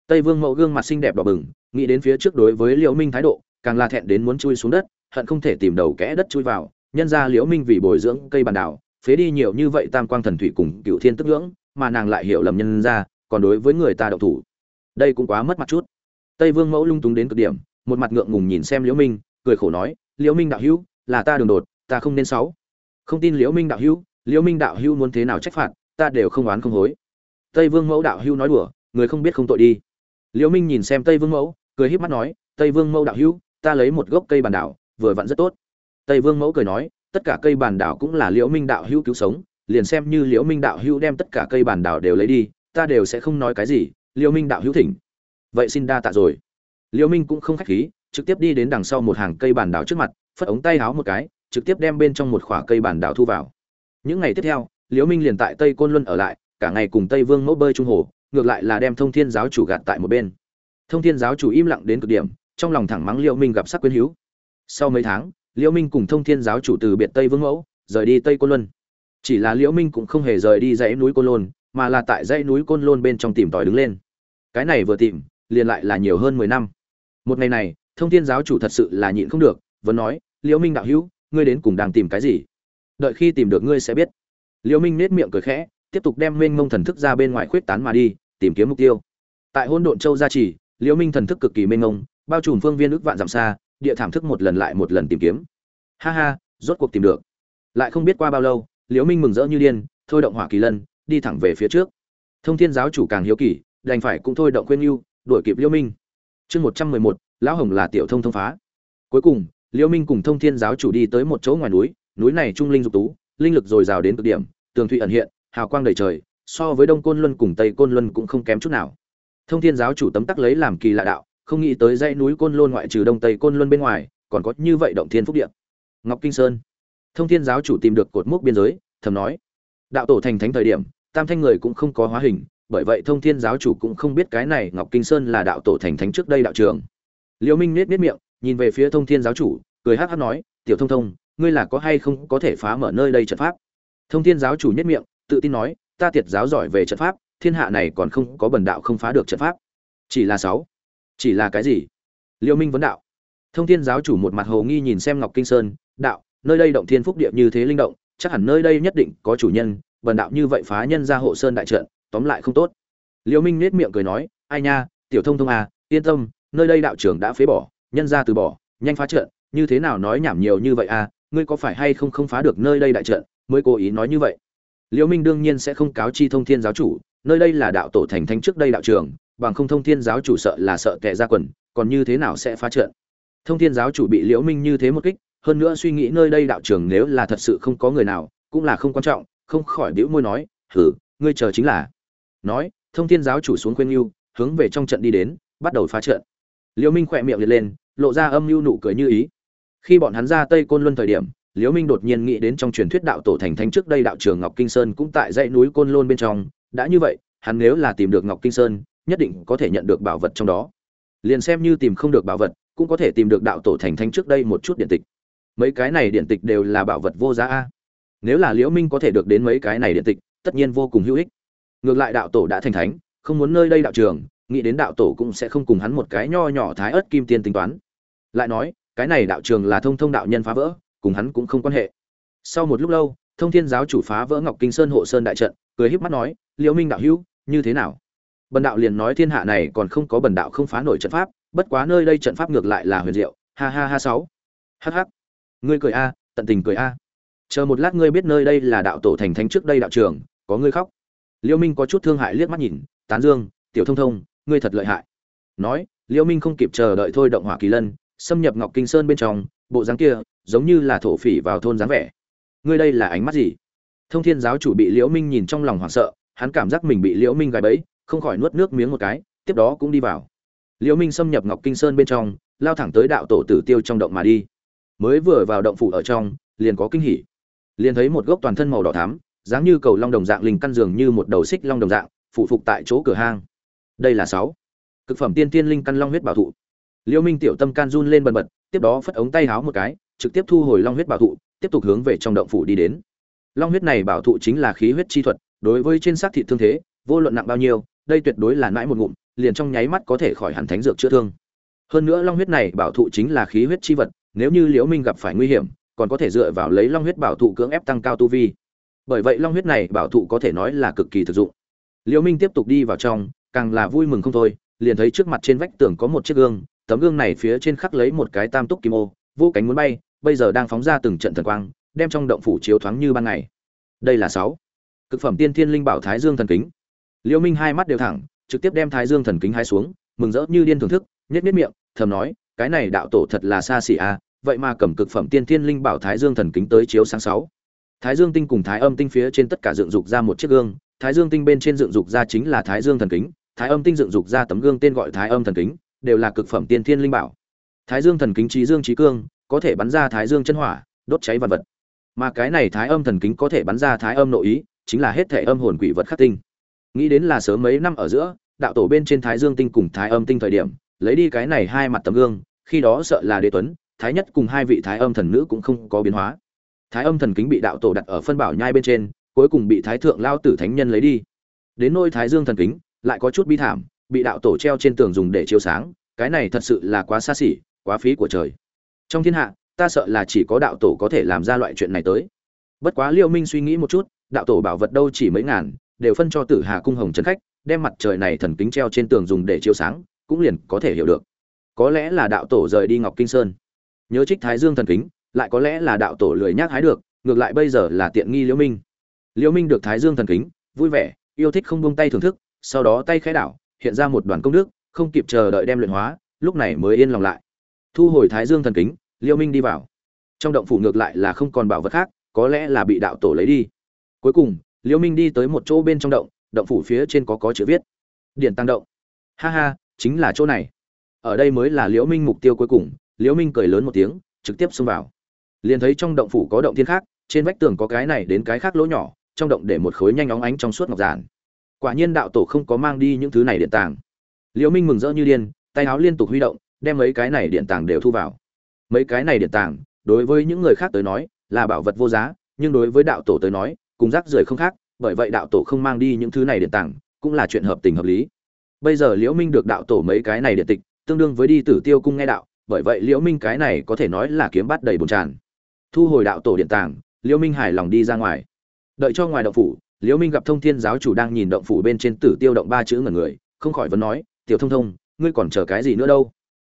Tây vương mẫu gương mặt xinh đẹp đỏ bừng, nghĩ đến phía trước đối với liễu minh thái độ càng là thẹn đến muốn chui xuống đất, hận không thể tìm đầu kẽ đất chui vào. Nhân ra liễu minh vì bồi dưỡng cây bàn đảo phế đi nhiều như vậy tam quang thần thủy cùng cựu thiên tức ngưỡng, mà nàng lại hiểu lầm nhân ra còn đối với người ta động thủ. Đây cũng quá mất mặt chút. Tây vương mẫu lung túng đến cực điểm, một mặt ngượng ngùng nhìn xem liễu minh, cười khổ nói, liễu minh đạo hữu, là ta đường đột, ta không nên xấu. Không tin liễu minh đạo hữu, liễu minh đạo hữu muốn thế nào trách phạt, ta đều không oán không hối. Tây vương mẫu đạo hữu nói đùa, người không biết không tội đi. Liễu minh nhìn xem tây vương mẫu, cười híp mắt nói, tây vương mẫu đạo hữu ta lấy một gốc cây bàn đảo, vừa vặn rất tốt. Tây vương mẫu cười nói, tất cả cây bàn đảo cũng là liễu minh đạo hữu cứu sống, liền xem như liễu minh đạo hữu đem tất cả cây bàn đảo đều lấy đi, ta đều sẽ không nói cái gì, liễu minh đạo hữu thỉnh. Vậy xin đa tạ rồi. Liễu minh cũng không khách khí, trực tiếp đi đến đằng sau một hàng cây bàn đảo trước mặt, phất ống tay háo một cái, trực tiếp đem bên trong một khỏa cây bàn đảo thu vào. Những ngày tiếp theo, liễu minh liền tại tây côn luân ở lại, cả ngày cùng tây vương mẫu bơi trung hồ, ngược lại là đem thông thiên giáo chủ gạt tại một bên. Thông thiên giáo chủ im lặng đến cực điểm trong lòng thẳng mắng liễu minh gặp sắc quyến hữu sau mấy tháng, liễu minh cùng thông thiên giáo chủ từ biệt tây vương mẫu, rời đi tây côn luân. Chỉ là liễu minh cũng không hề rời đi dãy núi côn lôn, mà là tại dãy núi côn lôn bên trong tìm tòi đứng lên. Cái này vừa tìm, liền lại là nhiều hơn mười năm. Một ngày này, thông thiên giáo chủ thật sự là nhịn không được, vẫn nói, liễu minh đạo hữu, ngươi đến cùng đang tìm cái gì? Đợi khi tìm được ngươi sẽ biết. Liễu minh nét miệng cười khẽ, tiếp tục đem mênh mông thần thức ra bên ngoài khuyết tán mà đi, tìm kiếm mục tiêu. Tại hôn độn châu gia trì, liễu minh thần thức cực kỳ mênh mông bao trùm phương viên ước vạn dặm xa, địa thảm thức một lần lại một lần tìm kiếm. Ha ha, rốt cuộc tìm được. Lại không biết qua bao lâu, liễu minh mừng rỡ như điên, thôi động hỏa kỳ lân, đi thẳng về phía trước. Thông thiên giáo chủ càng hiếu kỳ, đành phải cũng thôi động khuyên yêu đuổi kịp liễu minh. Chương một trăm mười một, lão hồng là tiểu thông thông phá. Cuối cùng, liễu minh cùng thông thiên giáo chủ đi tới một chỗ ngoài núi núi này trung linh dục tú, linh lực dồi dào đến cực điểm, tường thủy ẩn hiện, hào quang đầy trời, so với đông côn luân cùng tây côn luân cũng không kém chút nào. Thông thiên giáo chủ tấm tắc lấy làm kỳ lạ đạo không nghĩ tới dãy núi côn luân ngoại trừ đông tây côn luân bên ngoài, còn có như vậy động thiên phúc địa. Ngọc kinh sơn. Thông thiên giáo chủ tìm được cột mốc biên giới, thầm nói, đạo tổ thành thánh thời điểm, tam thanh người cũng không có hóa hình, bởi vậy thông thiên giáo chủ cũng không biết cái này ngọc kinh sơn là đạo tổ thành thánh trước đây đạo trường. Liễu minh nết nết miệng, nhìn về phía thông thiên giáo chủ, cười hắc hắc nói, tiểu thông thông, ngươi là có hay không có thể phá mở nơi đây trận pháp? Thông thiên giáo chủ nhất miệng, tự tin nói, ta tiệt giáo giỏi về trận pháp, thiên hạ này còn không có bần đạo không phá được trận pháp. Chỉ là sáu chỉ là cái gì? Liêu minh vấn đạo. Thông thiên giáo chủ một mặt hồ nghi nhìn xem ngọc kinh sơn, đạo, nơi đây động thiên phúc địa như thế linh động, chắc hẳn nơi đây nhất định có chủ nhân bần đạo như vậy phá nhân ra hộ sơn đại trận, tóm lại không tốt. Liêu minh nết miệng cười nói, ai nha, tiểu thông thông à yên tâm, nơi đây đạo trưởng đã phế bỏ, nhân ra từ bỏ, nhanh phá trận, như thế nào nói nhảm nhiều như vậy à ngươi có phải hay không không phá được nơi đây đại trận, mới cố ý nói như vậy? Liêu minh đương nhiên sẽ không cáo chi thông thiên giáo chủ, nơi đây là đạo tổ thành thanh trước đây đạo trường bằng không thông thiên giáo chủ sợ là sợ kẻ ra quần, còn như thế nào sẽ phá trận? Thông thiên giáo chủ bị liễu minh như thế một kích, hơn nữa suy nghĩ nơi đây đạo trường nếu là thật sự không có người nào, cũng là không quan trọng, không khỏi bĩu môi nói, hử, ngươi chờ chính là. Nói, thông thiên giáo chủ xuống khuyên yêu hướng về trong trận đi đến, bắt đầu phá trận. Liễu minh khỏe miệng liệt lên, lộ ra âm mưu nụ cười như ý. Khi bọn hắn ra tây côn luân thời điểm, liễu minh đột nhiên nghĩ đến trong truyền thuyết đạo tổ thành thánh trước đây đạo trường ngọc kinh sơn cũng tại dãy núi côn luân bên trong. Đã như vậy, hắn nếu là tìm được ngọc kinh sơn nhất định có thể nhận được bảo vật trong đó. Liền xem như tìm không được bảo vật, cũng có thể tìm được đạo tổ thành thánh trước đây một chút điện tịch. Mấy cái này điện tịch đều là bảo vật vô giá a. Nếu là liễu minh có thể được đến mấy cái này điện tịch, tất nhiên vô cùng hữu ích. Ngược lại đạo tổ đã thành thánh, không muốn nơi đây đạo trường, nghĩ đến đạo tổ cũng sẽ không cùng hắn một cái nho nhỏ thái ớt kim tiên tính toán. Lại nói, cái này đạo trường là thông thông đạo nhân phá vỡ, cùng hắn cũng không quan hệ. Sau một lúc lâu, thông thiên giáo chủ phá vỡ ngọc kinh sơn hộ sơn đại trận, cười híp mắt nói, liễu minh đạo hữu, như thế nào? Bần đạo liền nói thiên hạ này còn không có bần đạo không phá nổi trận pháp, bất quá nơi đây trận pháp ngược lại là huyền diệu. Ha ha ha sáu. Hh ngươi cười a, tận tình cười a. Chờ một lát ngươi biết nơi đây là đạo tổ thành thánh trước đây đạo trường, có ngươi khóc. Liêu minh có chút thương hại liếc mắt nhìn, tán dương, tiểu thông thông, ngươi thật lợi hại. Nói, liêu minh không kịp chờ đợi thôi động hỏa kỳ lân, xâm nhập ngọc kinh sơn bên trong, bộ dáng kia, giống như là thổ phỉ vào thôn dáng vẻ. Ngươi đây là ánh mắt gì? Thông thiên giáo chủ bị liễu minh nhìn trong lòng hoảng sợ, hắn cảm giác mình bị liễu minh gài bẫy không khỏi nuốt nước miếng một cái, tiếp đó cũng đi vào. Liễu minh xâm nhập ngọc kinh sơn bên trong, lao thẳng tới đạo tổ tử tiêu trong động mà đi. Mới vừa vào động phủ ở trong, liền có kinh hỉ. Liền thấy một gốc toàn thân màu đỏ thắm, dáng như cầu long đồng dạng linh căn dường như một đầu xích long đồng dạng phụ phục tại chỗ cửa hang. Đây là sáu. Cực phẩm tiên tiên linh căn long huyết bảo thụ. Liễu minh tiểu tâm can run lên bần bật, tiếp đó phất ống tay háo một cái, trực tiếp thu hồi long huyết bảo thụ, tiếp tục hướng về trong động phủ đi đến. Long huyết này bảo thụ chính là khí huyết chi thuật, đối với trên xác thị thương thế, vô luận nặng bao nhiêu đây tuyệt đối là nãi một ngụm, liền trong nháy mắt có thể khỏi hẳn thánh dược chữa thương. Hơn nữa long huyết này bảo thụ chính là khí huyết chi vật, nếu như liễu minh gặp phải nguy hiểm, còn có thể dựa vào lấy long huyết bảo thụ cưỡng ép tăng cao tu vi. Bởi vậy long huyết này bảo thụ có thể nói là cực kỳ thực dụng. Liễu minh tiếp tục đi vào trong, càng là vui mừng không thôi, liền thấy trước mặt trên vách tường có một chiếc gương, tấm gương này phía trên khắc lấy một cái tam túc kim ô, vô cánh muốn bay, bây giờ đang phóng ra từng trận thần quang, đem trong động phủ chiếu thoáng như ban ngày. Đây là sáu. Cực phẩm tiên thiên linh bảo thái dương thần kính liễu minh hai mắt đều thẳng, trực tiếp đem thái dương thần kính hai xuống, mừng rỡ như điên thưởng thức, nhếch nhếch miệng, thầm nói, cái này đạo tổ thật là xa xỉ à vậy mà cầm cực phẩm tiên thiên linh bảo thái dương thần kính tới chiếu sáng sáu. Thái dương tinh cùng thái âm tinh phía trên tất cả dựng dục ra một chiếc gương, thái dương tinh bên trên dựng dục ra chính là thái dương thần kính, thái âm tinh dựng dục ra tấm gương tên gọi thái âm thần kính, đều là cực phẩm tiên thiên linh bảo. Thái dương thần kính trí dương trí cương, có thể bắn ra thái dương chân hỏa, đốt cháy vật vật. Mà cái này thái âm thần kính có thể bắn ra thái âm nội ý, chính là hết thể âm hồn quỷ vật khắc tinh nghĩ đến là sớm mấy năm ở giữa, đạo tổ bên trên thái dương tinh cùng thái âm tinh thời điểm, lấy đi cái này hai mặt tấm gương, khi đó sợ là đế tuấn, thái nhất cùng hai vị thái âm thần nữ cũng không có biến hóa. Thái âm thần kính bị đạo tổ đặt ở phân bảo nhai bên trên, cuối cùng bị thái thượng lao tử thánh nhân lấy đi. Đến nôi thái dương thần kính, lại có chút bi thảm, bị đạo tổ treo trên tường dùng để chiếu sáng, cái này thật sự là quá xa xỉ, quá phí của trời. Trong thiên hạ, ta sợ là chỉ có đạo tổ có thể làm ra loại chuyện này tới. Bất quá liêu minh suy nghĩ một chút, đạo tổ bảo vật đâu chỉ mấy ngàn đều phân cho tử hà cung hồng trấn khách, đem mặt trời này thần kính treo trên tường dùng để chiếu sáng, cũng liền có thể hiểu được. Có lẽ là đạo tổ rời đi ngọc kinh sơn. Nhớ trích thái dương thần kính, lại có lẽ là đạo tổ lười nhác hái được, ngược lại bây giờ là tiện nghi liễu minh. Liễu minh được thái dương thần kính, vui vẻ, yêu thích không buông tay thưởng thức, sau đó tay khẽ đảo, hiện ra một đoàn công đức, không kịp chờ đợi đem luyện hóa, lúc này mới yên lòng lại. Thu hồi thái dương thần kính, liễu minh đi vào. Trong động phủ ngược lại là không còn bảo vật khác, có lẽ là bị đạo tổ lấy đi. Cuối cùng liễu minh đi tới một chỗ bên trong động động phủ phía trên có có chữ viết. Điện tăng động. Ha ha, chính là chỗ này. Ở đây mới là liễu minh mục tiêu cuối cùng liễu minh cười lớn một tiếng, trực tiếp xông vào. Liền thấy trong động phủ có động thiên khác, trên vách tường có cái này đến cái khác lỗ nhỏ, trong động để một khối nhanh óng ánh trong suốt ngọc giản. Quả nhiên đạo tổ không có mang đi những thứ này điện tàng. Liễu minh mừng rỡ như điên, tay áo liên tục huy động, đem mấy cái này điện tàng đều thu vào. Mấy cái này điện tàng, đối với những người khác tới nói, là bảo vật vô giá, nhưng đối với đạo tổ tới nói cùng rác rưởi không khác, bởi vậy đạo tổ không mang đi những thứ này điện tàng cũng là chuyện hợp tình hợp lý. Bây giờ liễu minh được đạo tổ mấy cái này điện tịch, tương đương với đi tử tiêu cung nghe đạo, bởi vậy liễu minh cái này có thể nói là kiếm bắt đầy bồn tràn thu hồi đạo tổ điện tàng liễu minh hài lòng đi ra ngoài. Đợi cho ngoài động phủ, liễu minh gặp thông thiên giáo chủ đang nhìn động phủ bên trên tử tiêu động ba chữ ngẩn người, không khỏi vấn nói, tiểu thông thông, ngươi còn chờ cái gì nữa đâu?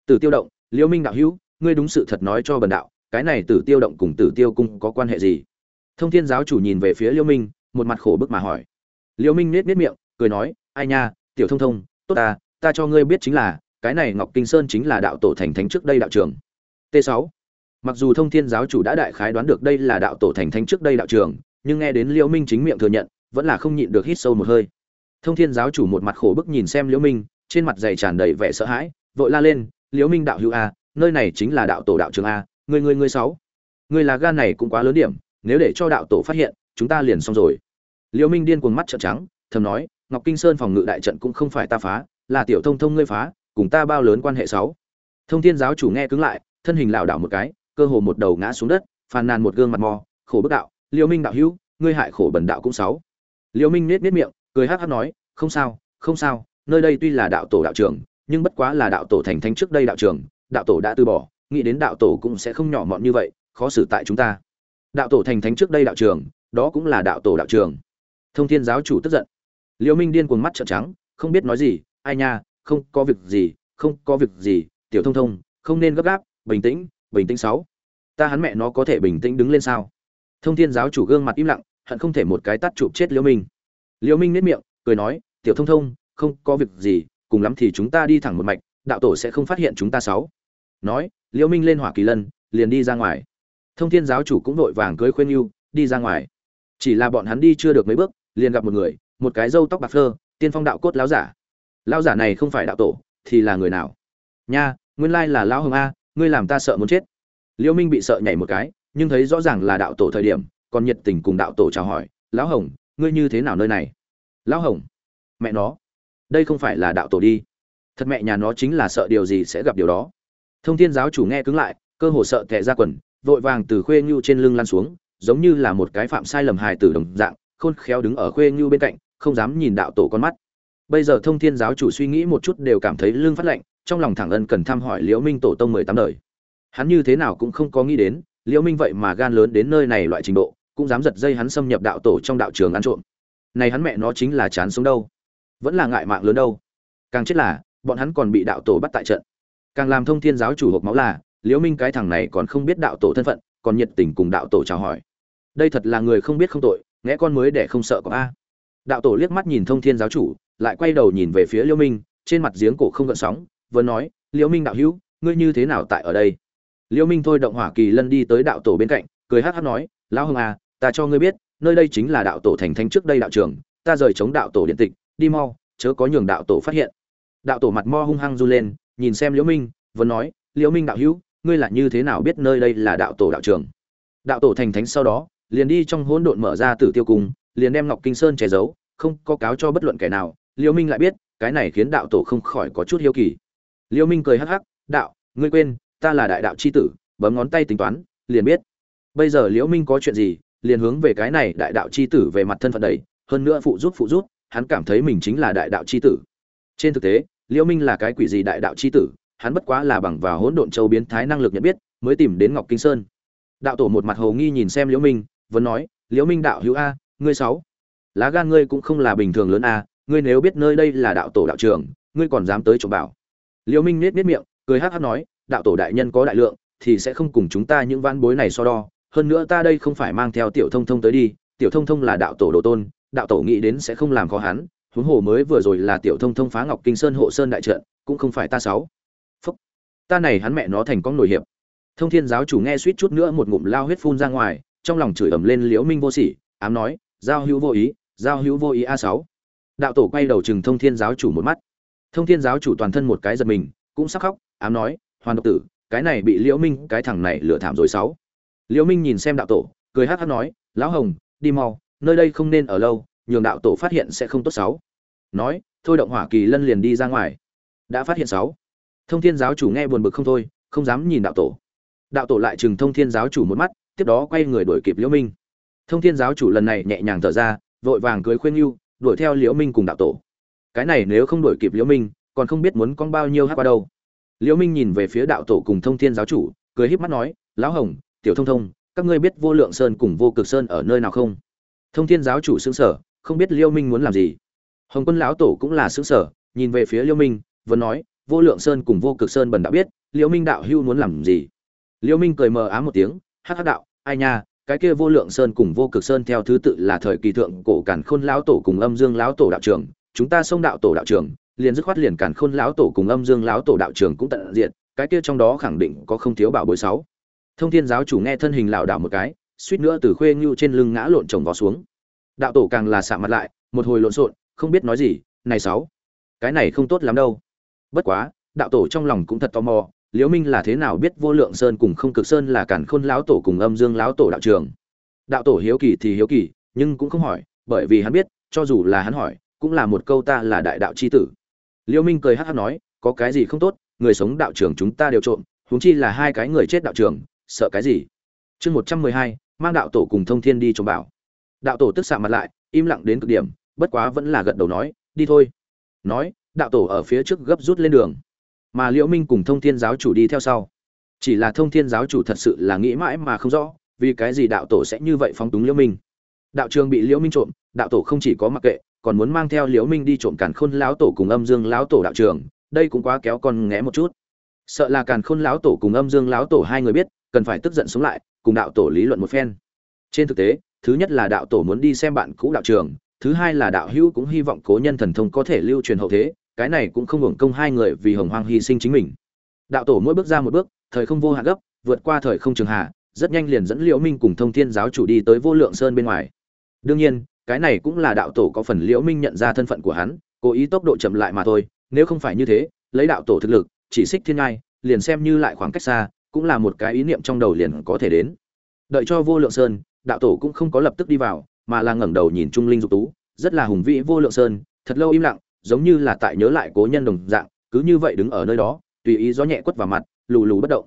Tử tiêu động, liễu minh đạo hữu, ngươi đúng sự thật nói cho bần đạo, cái này tử tiêu động cùng tử tiêu cung có quan hệ gì? Thông thiên giáo chủ nhìn về phía Liêu minh, một mặt khổ bức mà hỏi. Liêu minh nết nết miệng, cười nói, ai nha, tiểu thông thông, tốt ta ta cho ngươi biết chính là, cái này ngọc kinh sơn chính là đạo tổ thành thánh trước đây đạo trường. T 6 mặc dù thông thiên giáo chủ đã đại khái đoán được đây là đạo tổ thành thánh trước đây đạo trường, nhưng nghe đến Liêu minh chính miệng thừa nhận, vẫn là không nhịn được hít sâu một hơi. Thông thiên giáo chủ một mặt khổ bức nhìn xem Liêu minh, trên mặt dày tràn đầy vẻ sợ hãi, vội la lên, Liêu minh đạo hữu a, nơi này chính là đạo tổ đạo trường a người người người sáu. Người là gan này cũng quá lớn điểm nếu để cho đạo tổ phát hiện, chúng ta liền xong rồi. Liêu minh điên cuồng mắt trợn trắng, thầm nói, ngọc kinh sơn phòng ngự đại trận cũng không phải ta phá, là tiểu thông thông ngươi phá, cùng ta bao lớn quan hệ sáu. Thông thiên giáo chủ nghe cứng lại, thân hình lảo đảo một cái, cơ hồ một đầu ngã xuống đất, phàn nàn một gương mặt mò, khổ bức đạo, liêu minh đạo hữu, ngươi hại khổ bẩn đạo cũng sáu. Liêu minh nết nết miệng, cười hắc hắc nói, không sao không sao, nơi đây tuy là đạo tổ đạo trường nhưng bất quá là đạo tổ thành thánh trước đây đạo trường đạo tổ đã từ bỏ, nghĩ đến đạo tổ cũng sẽ không nhỏ mọn như vậy, khó xử tại chúng ta đạo tổ thành thánh trước đây đạo trường, đó cũng là đạo tổ đạo trường. Thông thiên giáo chủ tức giận. Liêu minh điên cuồng mắt trợn trắng, không biết nói gì, ai nha, không có việc gì, không có việc gì, tiểu thông thông, không nên gấp gáp, bình tĩnh bình tĩnh sáu. Ta hắn mẹ nó có thể bình tĩnh đứng lên sao? Thông thiên giáo chủ gương mặt im lặng, hận không thể một cái tắt chụp chết liễu minh. Liễu minh nét miệng, cười nói, tiểu thông thông, không có việc gì, cùng lắm thì chúng ta đi thẳng một mạch, đạo tổ sẽ không phát hiện chúng ta sáu. Nói liễu minh lên hỏa kỳ lân, liền đi ra ngoài thông thiên giáo chủ cũng vội vàng cưới khuyên yêu đi ra ngoài. Chỉ là bọn hắn đi chưa được mấy bước, liền gặp một người, một cái râu tóc bạc phơ, tiên phong đạo cốt láo giả. Lão giả này không phải đạo tổ, thì là người nào? Nha, nguyên lai là lão hồng a, ngươi làm ta sợ muốn chết. Liễu minh bị sợ nhảy một cái, nhưng thấy rõ ràng là đạo tổ thời điểm, còn nhiệt tình cùng đạo tổ chào hỏi, lão hồng, ngươi như thế nào nơi này? Lão hồng, mẹ nó, đây không phải là đạo tổ đi. Thật mẹ nhà nó chính là sợ điều gì sẽ gặp điều đó. Thông thiên giáo chủ nghe cứng lại, cơ hồ sợ tệ ra quần vội vàng từ khuê ngưu trên lưng lan xuống, giống như là một cái phạm sai lầm hài tử đồng dạng, khôn khéo đứng ở khuê ngưu bên cạnh, không dám nhìn đạo tổ con mắt. Bây giờ thông thiên giáo chủ suy nghĩ một chút đều cảm thấy lưng phát lạnh, trong lòng thẳng ân cần thăm hỏi liễu minh tổ tông mười tám đời. Hắn như thế nào cũng không có nghĩ đến, liễu minh vậy mà gan lớn đến nơi này loại trình độ, cũng dám giật dây hắn xâm nhập đạo tổ trong đạo trường ăn trộm. Này hắn mẹ nó chính là chán sống đâu. Vẫn là ngại mạng lớn đâu. Càng chết là, bọn hắn còn bị đạo tổ bắt tại trận. Càng làm thông thiên giáo chủ hộp máu là liễu minh cái thằng này còn không biết đạo tổ thân phận, còn nhiệt tình cùng đạo tổ chào hỏi. Đây thật là người không biết không tội nghe con mới để không sợ có a. Đạo tổ liếc mắt nhìn thông thiên giáo chủ, lại quay đầu nhìn về phía liễu minh, trên mặt giếng cổ không gợn sóng, vừa nói, liễu minh đạo hữu, ngươi như thế nào tại ở đây? Liễu minh thôi động hỏa kỳ lân đi tới đạo tổ bên cạnh, cười hắt hắt nói, lão hưng à ta cho ngươi biết, nơi đây chính là đạo tổ thành thánh trước đây đạo trường, ta rời chống đạo tổ điện tịch, đi mau, chớ có nhường đạo tổ phát hiện. Đạo tổ mặt mo hung hăng run lên, nhìn xem liễu minh, vừa nói, liễu minh đạo hữu ngươi là như thế nào biết nơi đây là đạo tổ đạo trường? Đạo tổ thành thánh sau đó, liền đi trong hỗn độn mở ra tử tiêu cung, liền đem ngọc kinh sơn che giấu, không có cáo cho bất luận kẻ nào. Liễu minh lại biết, cái này khiến đạo tổ không khỏi có chút hiếu kỳ. Liễu minh cười hắc hắc, đạo, ngươi quên, ta là đại đạo chi tử, bấm ngón tay tính toán, liền biết. Bây giờ liễu minh có chuyện gì, liền hướng về cái này đại đạo chi tử về mặt thân phận đầy, hơn nữa phụ giúp phụ giúp, hắn cảm thấy mình chính là đại đạo chi tử. Trên thực tế, liễu minh là cái quỷ gì đại đạo chi tử hắn bất quá là bằng vào hỗn độn châu biến thái năng lực nhận biết, mới tìm đến ngọc kinh sơn. Đạo tổ một mặt hồ nghi nhìn xem liễu minh, vẫn nói, liễu minh đạo hữu a, ngươi sáu, lá gan ngươi cũng không là bình thường lớn a, ngươi nếu biết nơi đây là đạo tổ đạo trường ngươi còn dám tới trộm bảo. Liễu minh nít nít miệng, cười hắc hắc nói, đạo tổ đại nhân có đại lượng, thì sẽ không cùng chúng ta những văn bối này so đo. Hơn nữa ta đây không phải mang theo tiểu thông thông tới đi, tiểu thông thông là đạo tổ đồ tôn, đạo tổ nghĩ đến sẽ không làm khó hắn, huống hồ mới vừa rồi là tiểu thông thông phá ngọc kinh sơn hộ sơn đại trận, cũng không phải ta sáu ta này hắn mẹ nó thành con nổi hiệp. Thông thiên giáo chủ nghe suýt chút nữa một ngụm lao huyết phun ra ngoài, trong lòng chửi ầm lên liễu minh vô sỉ, ám nói, giao hữu vô ý, giao hữu vô ý a sáu. Đạo tổ quay đầu chừng thông thiên giáo chủ một mắt. Thông thiên giáo chủ toàn thân một cái giật mình, cũng sắc khóc, ám nói, hoàn độc tử, cái này bị liễu minh, cái thằng này lừa thảm rồi sáu. Liễu minh nhìn xem đạo tổ, cười hắt hắt nói, lão hồng, đi mau, nơi đây không nên ở lâu, nhường đạo tổ phát hiện sẽ không tốt sáu. Nói, thôi động hỏa kỳ lân liền đi ra ngoài. Đã phát hiện sáu thông thiên giáo chủ nghe buồn bực không thôi, không dám nhìn đạo tổ. Đạo tổ lại chừng thông thiên giáo chủ một mắt, tiếp đó quay người đuổi kịp liễu minh. Thông thiên giáo chủ lần này nhẹ nhàng thở ra, vội vàng cưới khuyên lưu đuổi theo liễu minh cùng đạo tổ. Cái này nếu không đuổi kịp liễu minh, còn không biết muốn con bao nhiêu hát qua đâu. Liễu minh nhìn về phía đạo tổ cùng thông thiên giáo chủ, cười híp mắt nói, lão hồng, tiểu thông thông, các ngươi biết vô lượng sơn cùng vô cực sơn ở nơi nào không? Thông thiên giáo chủ xứng sở không biết liễu minh muốn làm gì. Hồng quân lão tổ cũng là xứng sở nhìn về phía liễu minh, vẫn nói vô lượng sơn cùng vô cực sơn bần đã biết, liễu minh đạo hưu muốn làm gì? Liễu minh cười mờ ám một tiếng, hắc hắc đạo, ai nha, cái kia vô lượng sơn cùng vô cực sơn theo thứ tự là thời kỳ thượng cổ cản khôn lão tổ cùng âm dương lão tổ đạo trưởng, chúng ta xông đạo tổ đạo trưởng, liền dứt khoát liền cản khôn lão tổ cùng âm dương lão tổ đạo trưởng cũng tận diện cái kia trong đó khẳng định có không thiếu bảo bối sáu. Thông thiên giáo chủ nghe thân hình lão đạo một cái, suýt nữa từ khuê ngưu trên lưng ngã lộn chồng vó xuống. Đạo tổ càng là sạm mặt lại, một hồi lộn xộn, không biết nói gì, này sáu, cái này không tốt lắm đâu bất quá, đạo tổ trong lòng cũng thật tò mò, liễu minh là thế nào biết vô lượng sơn cùng không cực sơn là cản khôn lão tổ cùng âm dương lão tổ đạo trường? Đạo tổ hiếu kỳ thì hiếu kỳ, nhưng cũng không hỏi, bởi vì hắn biết, cho dù là hắn hỏi, cũng là một câu ta là đại đạo chi tử. Liễu minh cười hắt hắt nói, có cái gì không tốt, người sống đạo trường chúng ta đều trộm, huống chi là hai cái người chết đạo trường, sợ cái gì? Chương một trăm mười hai, mang đạo tổ cùng thông thiên đi trộm bảo. Đạo tổ tức sạm mặt lại, im lặng đến cực điểm, bất quá vẫn là gật đầu nói, đi thôi. Nói đạo tổ ở phía trước gấp rút lên đường. Mà liễu minh cùng thông thiên giáo chủ đi theo sau. Chỉ là thông thiên giáo chủ thật sự là nghĩ mãi mà không rõ, vì cái gì đạo tổ sẽ như vậy phóng túng liễu minh. Đạo trường bị liễu minh trộm, đạo tổ không chỉ có mặc kệ, còn muốn mang theo liễu minh đi trộm càn khôn lão tổ cùng âm dương lão tổ đạo trường, đây cũng quá kéo con ngẽ một chút. Sợ là càn khôn lão tổ cùng âm dương lão tổ hai người biết, cần phải tức giận sống lại, cùng đạo tổ lý luận một phen. Trên thực tế, thứ nhất là đạo tổ muốn đi xem bạn cũ đạo trường, thứ hai là đạo hữu cũng hy vọng cố nhân thần thông có thể lưu truyền hậu thế cái này cũng không hưởng công hai người vì hồng hoang hy sinh chính mình. Đạo tổ mỗi bước ra một bước, thời không vô hạn gấp, vượt qua thời không trường hạ, rất nhanh liền dẫn liễu minh cùng thông thiên giáo chủ đi tới vô lượng sơn bên ngoài. Đương nhiên, cái này cũng là đạo tổ có phần liễu minh nhận ra thân phận của hắn, cố ý tốc độ chậm lại mà thôi, nếu không phải như thế, lấy đạo tổ thực lực, chỉ xích thiên ngai, liền xem như lại khoảng cách xa, cũng là một cái ý niệm trong đầu liền có thể đến. Đợi cho vô lượng sơn, đạo tổ cũng không có lập tức đi vào, mà là ngẩng đầu nhìn trung linh dục tú, rất là hùng vĩ vô lượng sơn, thật lâu im lặng giống như là tại nhớ lại cố nhân đồng dạng, cứ như vậy đứng ở nơi đó, tùy ý gió nhẹ quất vào mặt, lù lù bất động.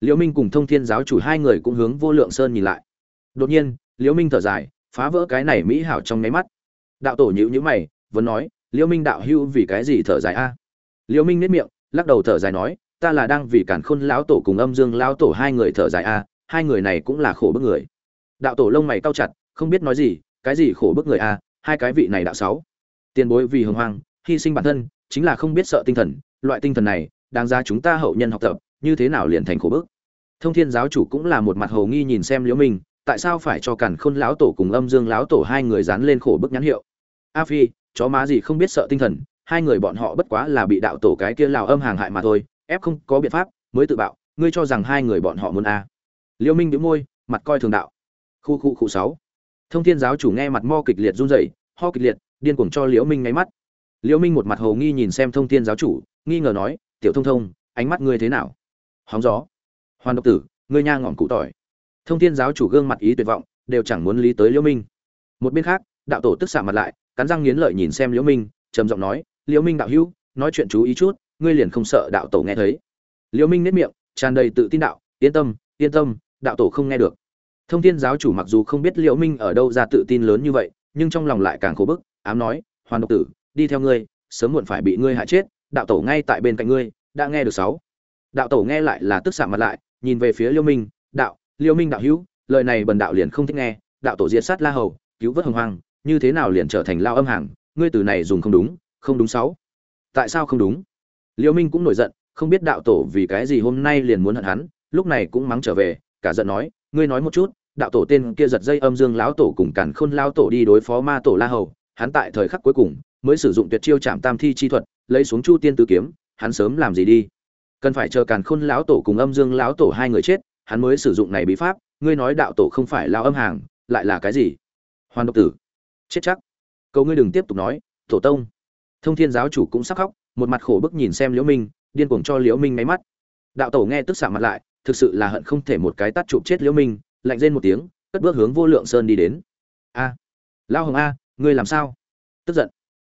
Liễu minh cùng thông thiên giáo chủ hai người cũng hướng vô lượng sơn nhìn lại. Đột nhiên, liễu minh thở dài, phá vỡ cái này mỹ hảo trong nháy mắt. Đạo tổ nhíu nhíu mày, vẫn nói, liễu minh đạo hưu vì cái gì thở dài a? Liễu minh nét miệng, lắc đầu thở dài nói, ta là đang vì cản khôn lão tổ cùng âm dương lão tổ hai người thở dài a, hai người này cũng là khổ bức người. Đạo tổ lông mày cau chặt, không biết nói gì, cái gì khổ bức người a? Hai cái vị này đạo sáu. Tiền bối vì hồng hoang hy sinh bản thân, chính là không biết sợ tinh thần. Loại tinh thần này, đáng ra chúng ta hậu nhân học tập, như thế nào liền thành khổ bức? Thông thiên giáo chủ cũng là một mặt hồ nghi nhìn xem liễu minh, tại sao phải cho cản khôn lão tổ cùng âm dương lão tổ hai người dán lên khổ bức nhãn hiệu? A phi, chó má gì không biết sợ tinh thần, hai người bọn họ bất quá là bị đạo tổ cái kia lào âm hàng hại mà thôi, ép không có biện pháp, mới tự bạo, ngươi cho rằng hai người bọn họ muốn a? Liễu minh bĩu môi, mặt coi thường đạo. Khu khu khu sáu. Thông thiên giáo chủ nghe mặt mo kịch liệt run rẩy, ho kịch liệt, điên cuồng cho liễu minh ngáy mắt liễu minh một mặt hồ nghi nhìn xem thông thiên giáo chủ, nghi ngờ nói, tiểu thông thông, ánh mắt ngươi thế nào? Hóng gió. Hoàn độc tử, ngươi nha ngọn cụ tỏi. Thông thiên giáo chủ gương mặt ý tuyệt vọng, đều chẳng muốn lý tới liễu minh. Một bên khác, đạo tổ tức xạ mặt lại, cắn răng nghiến lợi nhìn xem liễu minh, trầm giọng nói, liễu minh đạo hữu, nói chuyện chú ý chút, ngươi liền không sợ đạo tổ nghe thấy. Liễu minh nét miệng, tràn đầy tự tin đạo, yên tâm yên tâm, đạo tổ không nghe được. Thông thiên giáo chủ mặc dù không biết liễu minh ở đâu ra tự tin lớn như vậy, nhưng trong lòng lại càng khổ bức, ám nói hoàn độc tử đi theo ngươi, sớm muộn phải bị ngươi hại chết, đạo tổ ngay tại bên cạnh ngươi, đã nghe được sáu. Đạo tổ nghe lại là tức sạm mặt lại, nhìn về phía liêu minh, đạo, liêu minh đạo hữu, lời này bần đạo liền không thích nghe, đạo tổ diệt sát la hầu, cứu vớt hồng hoàng như thế nào liền trở thành lao âm hàng, ngươi từ này dùng không đúng không đúng sáu. Tại sao không đúng? Liêu minh cũng nổi giận, không biết đạo tổ vì cái gì hôm nay liền muốn hận hắn, lúc này cũng mắng trở về, cả giận nói, ngươi nói một chút, đạo tổ tên kia giật dây âm dương lão tổ cùng càn khôn lão tổ đi đối phó ma tổ la hầu hắn tại thời khắc cuối cùng mới sử dụng tuyệt chiêu chạm tam thi chi thuật lấy xuống chu tiên tứ kiếm hắn sớm làm gì đi? Cần phải chờ càn khôn lão tổ cùng âm dương lão tổ hai người chết hắn mới sử dụng này bí pháp ngươi nói đạo tổ không phải lao âm hàng lại là cái gì? Hoàn độc tử. Chết chắc. Cầu ngươi đừng tiếp tục nói tổ tông. Thông thiên giáo chủ cũng sắc khóc một mặt khổ bức nhìn xem liễu minh điên cuồng cho liễu minh máy mắt. Đạo tổ nghe tức xạ mặt lại thực sự là hận không thể một cái tát chụp chết liễu minh lạnh rên một tiếng cất bước hướng vô lượng sơn đi đến. A. À, lao hồng a ngươi làm sao? Tức giận.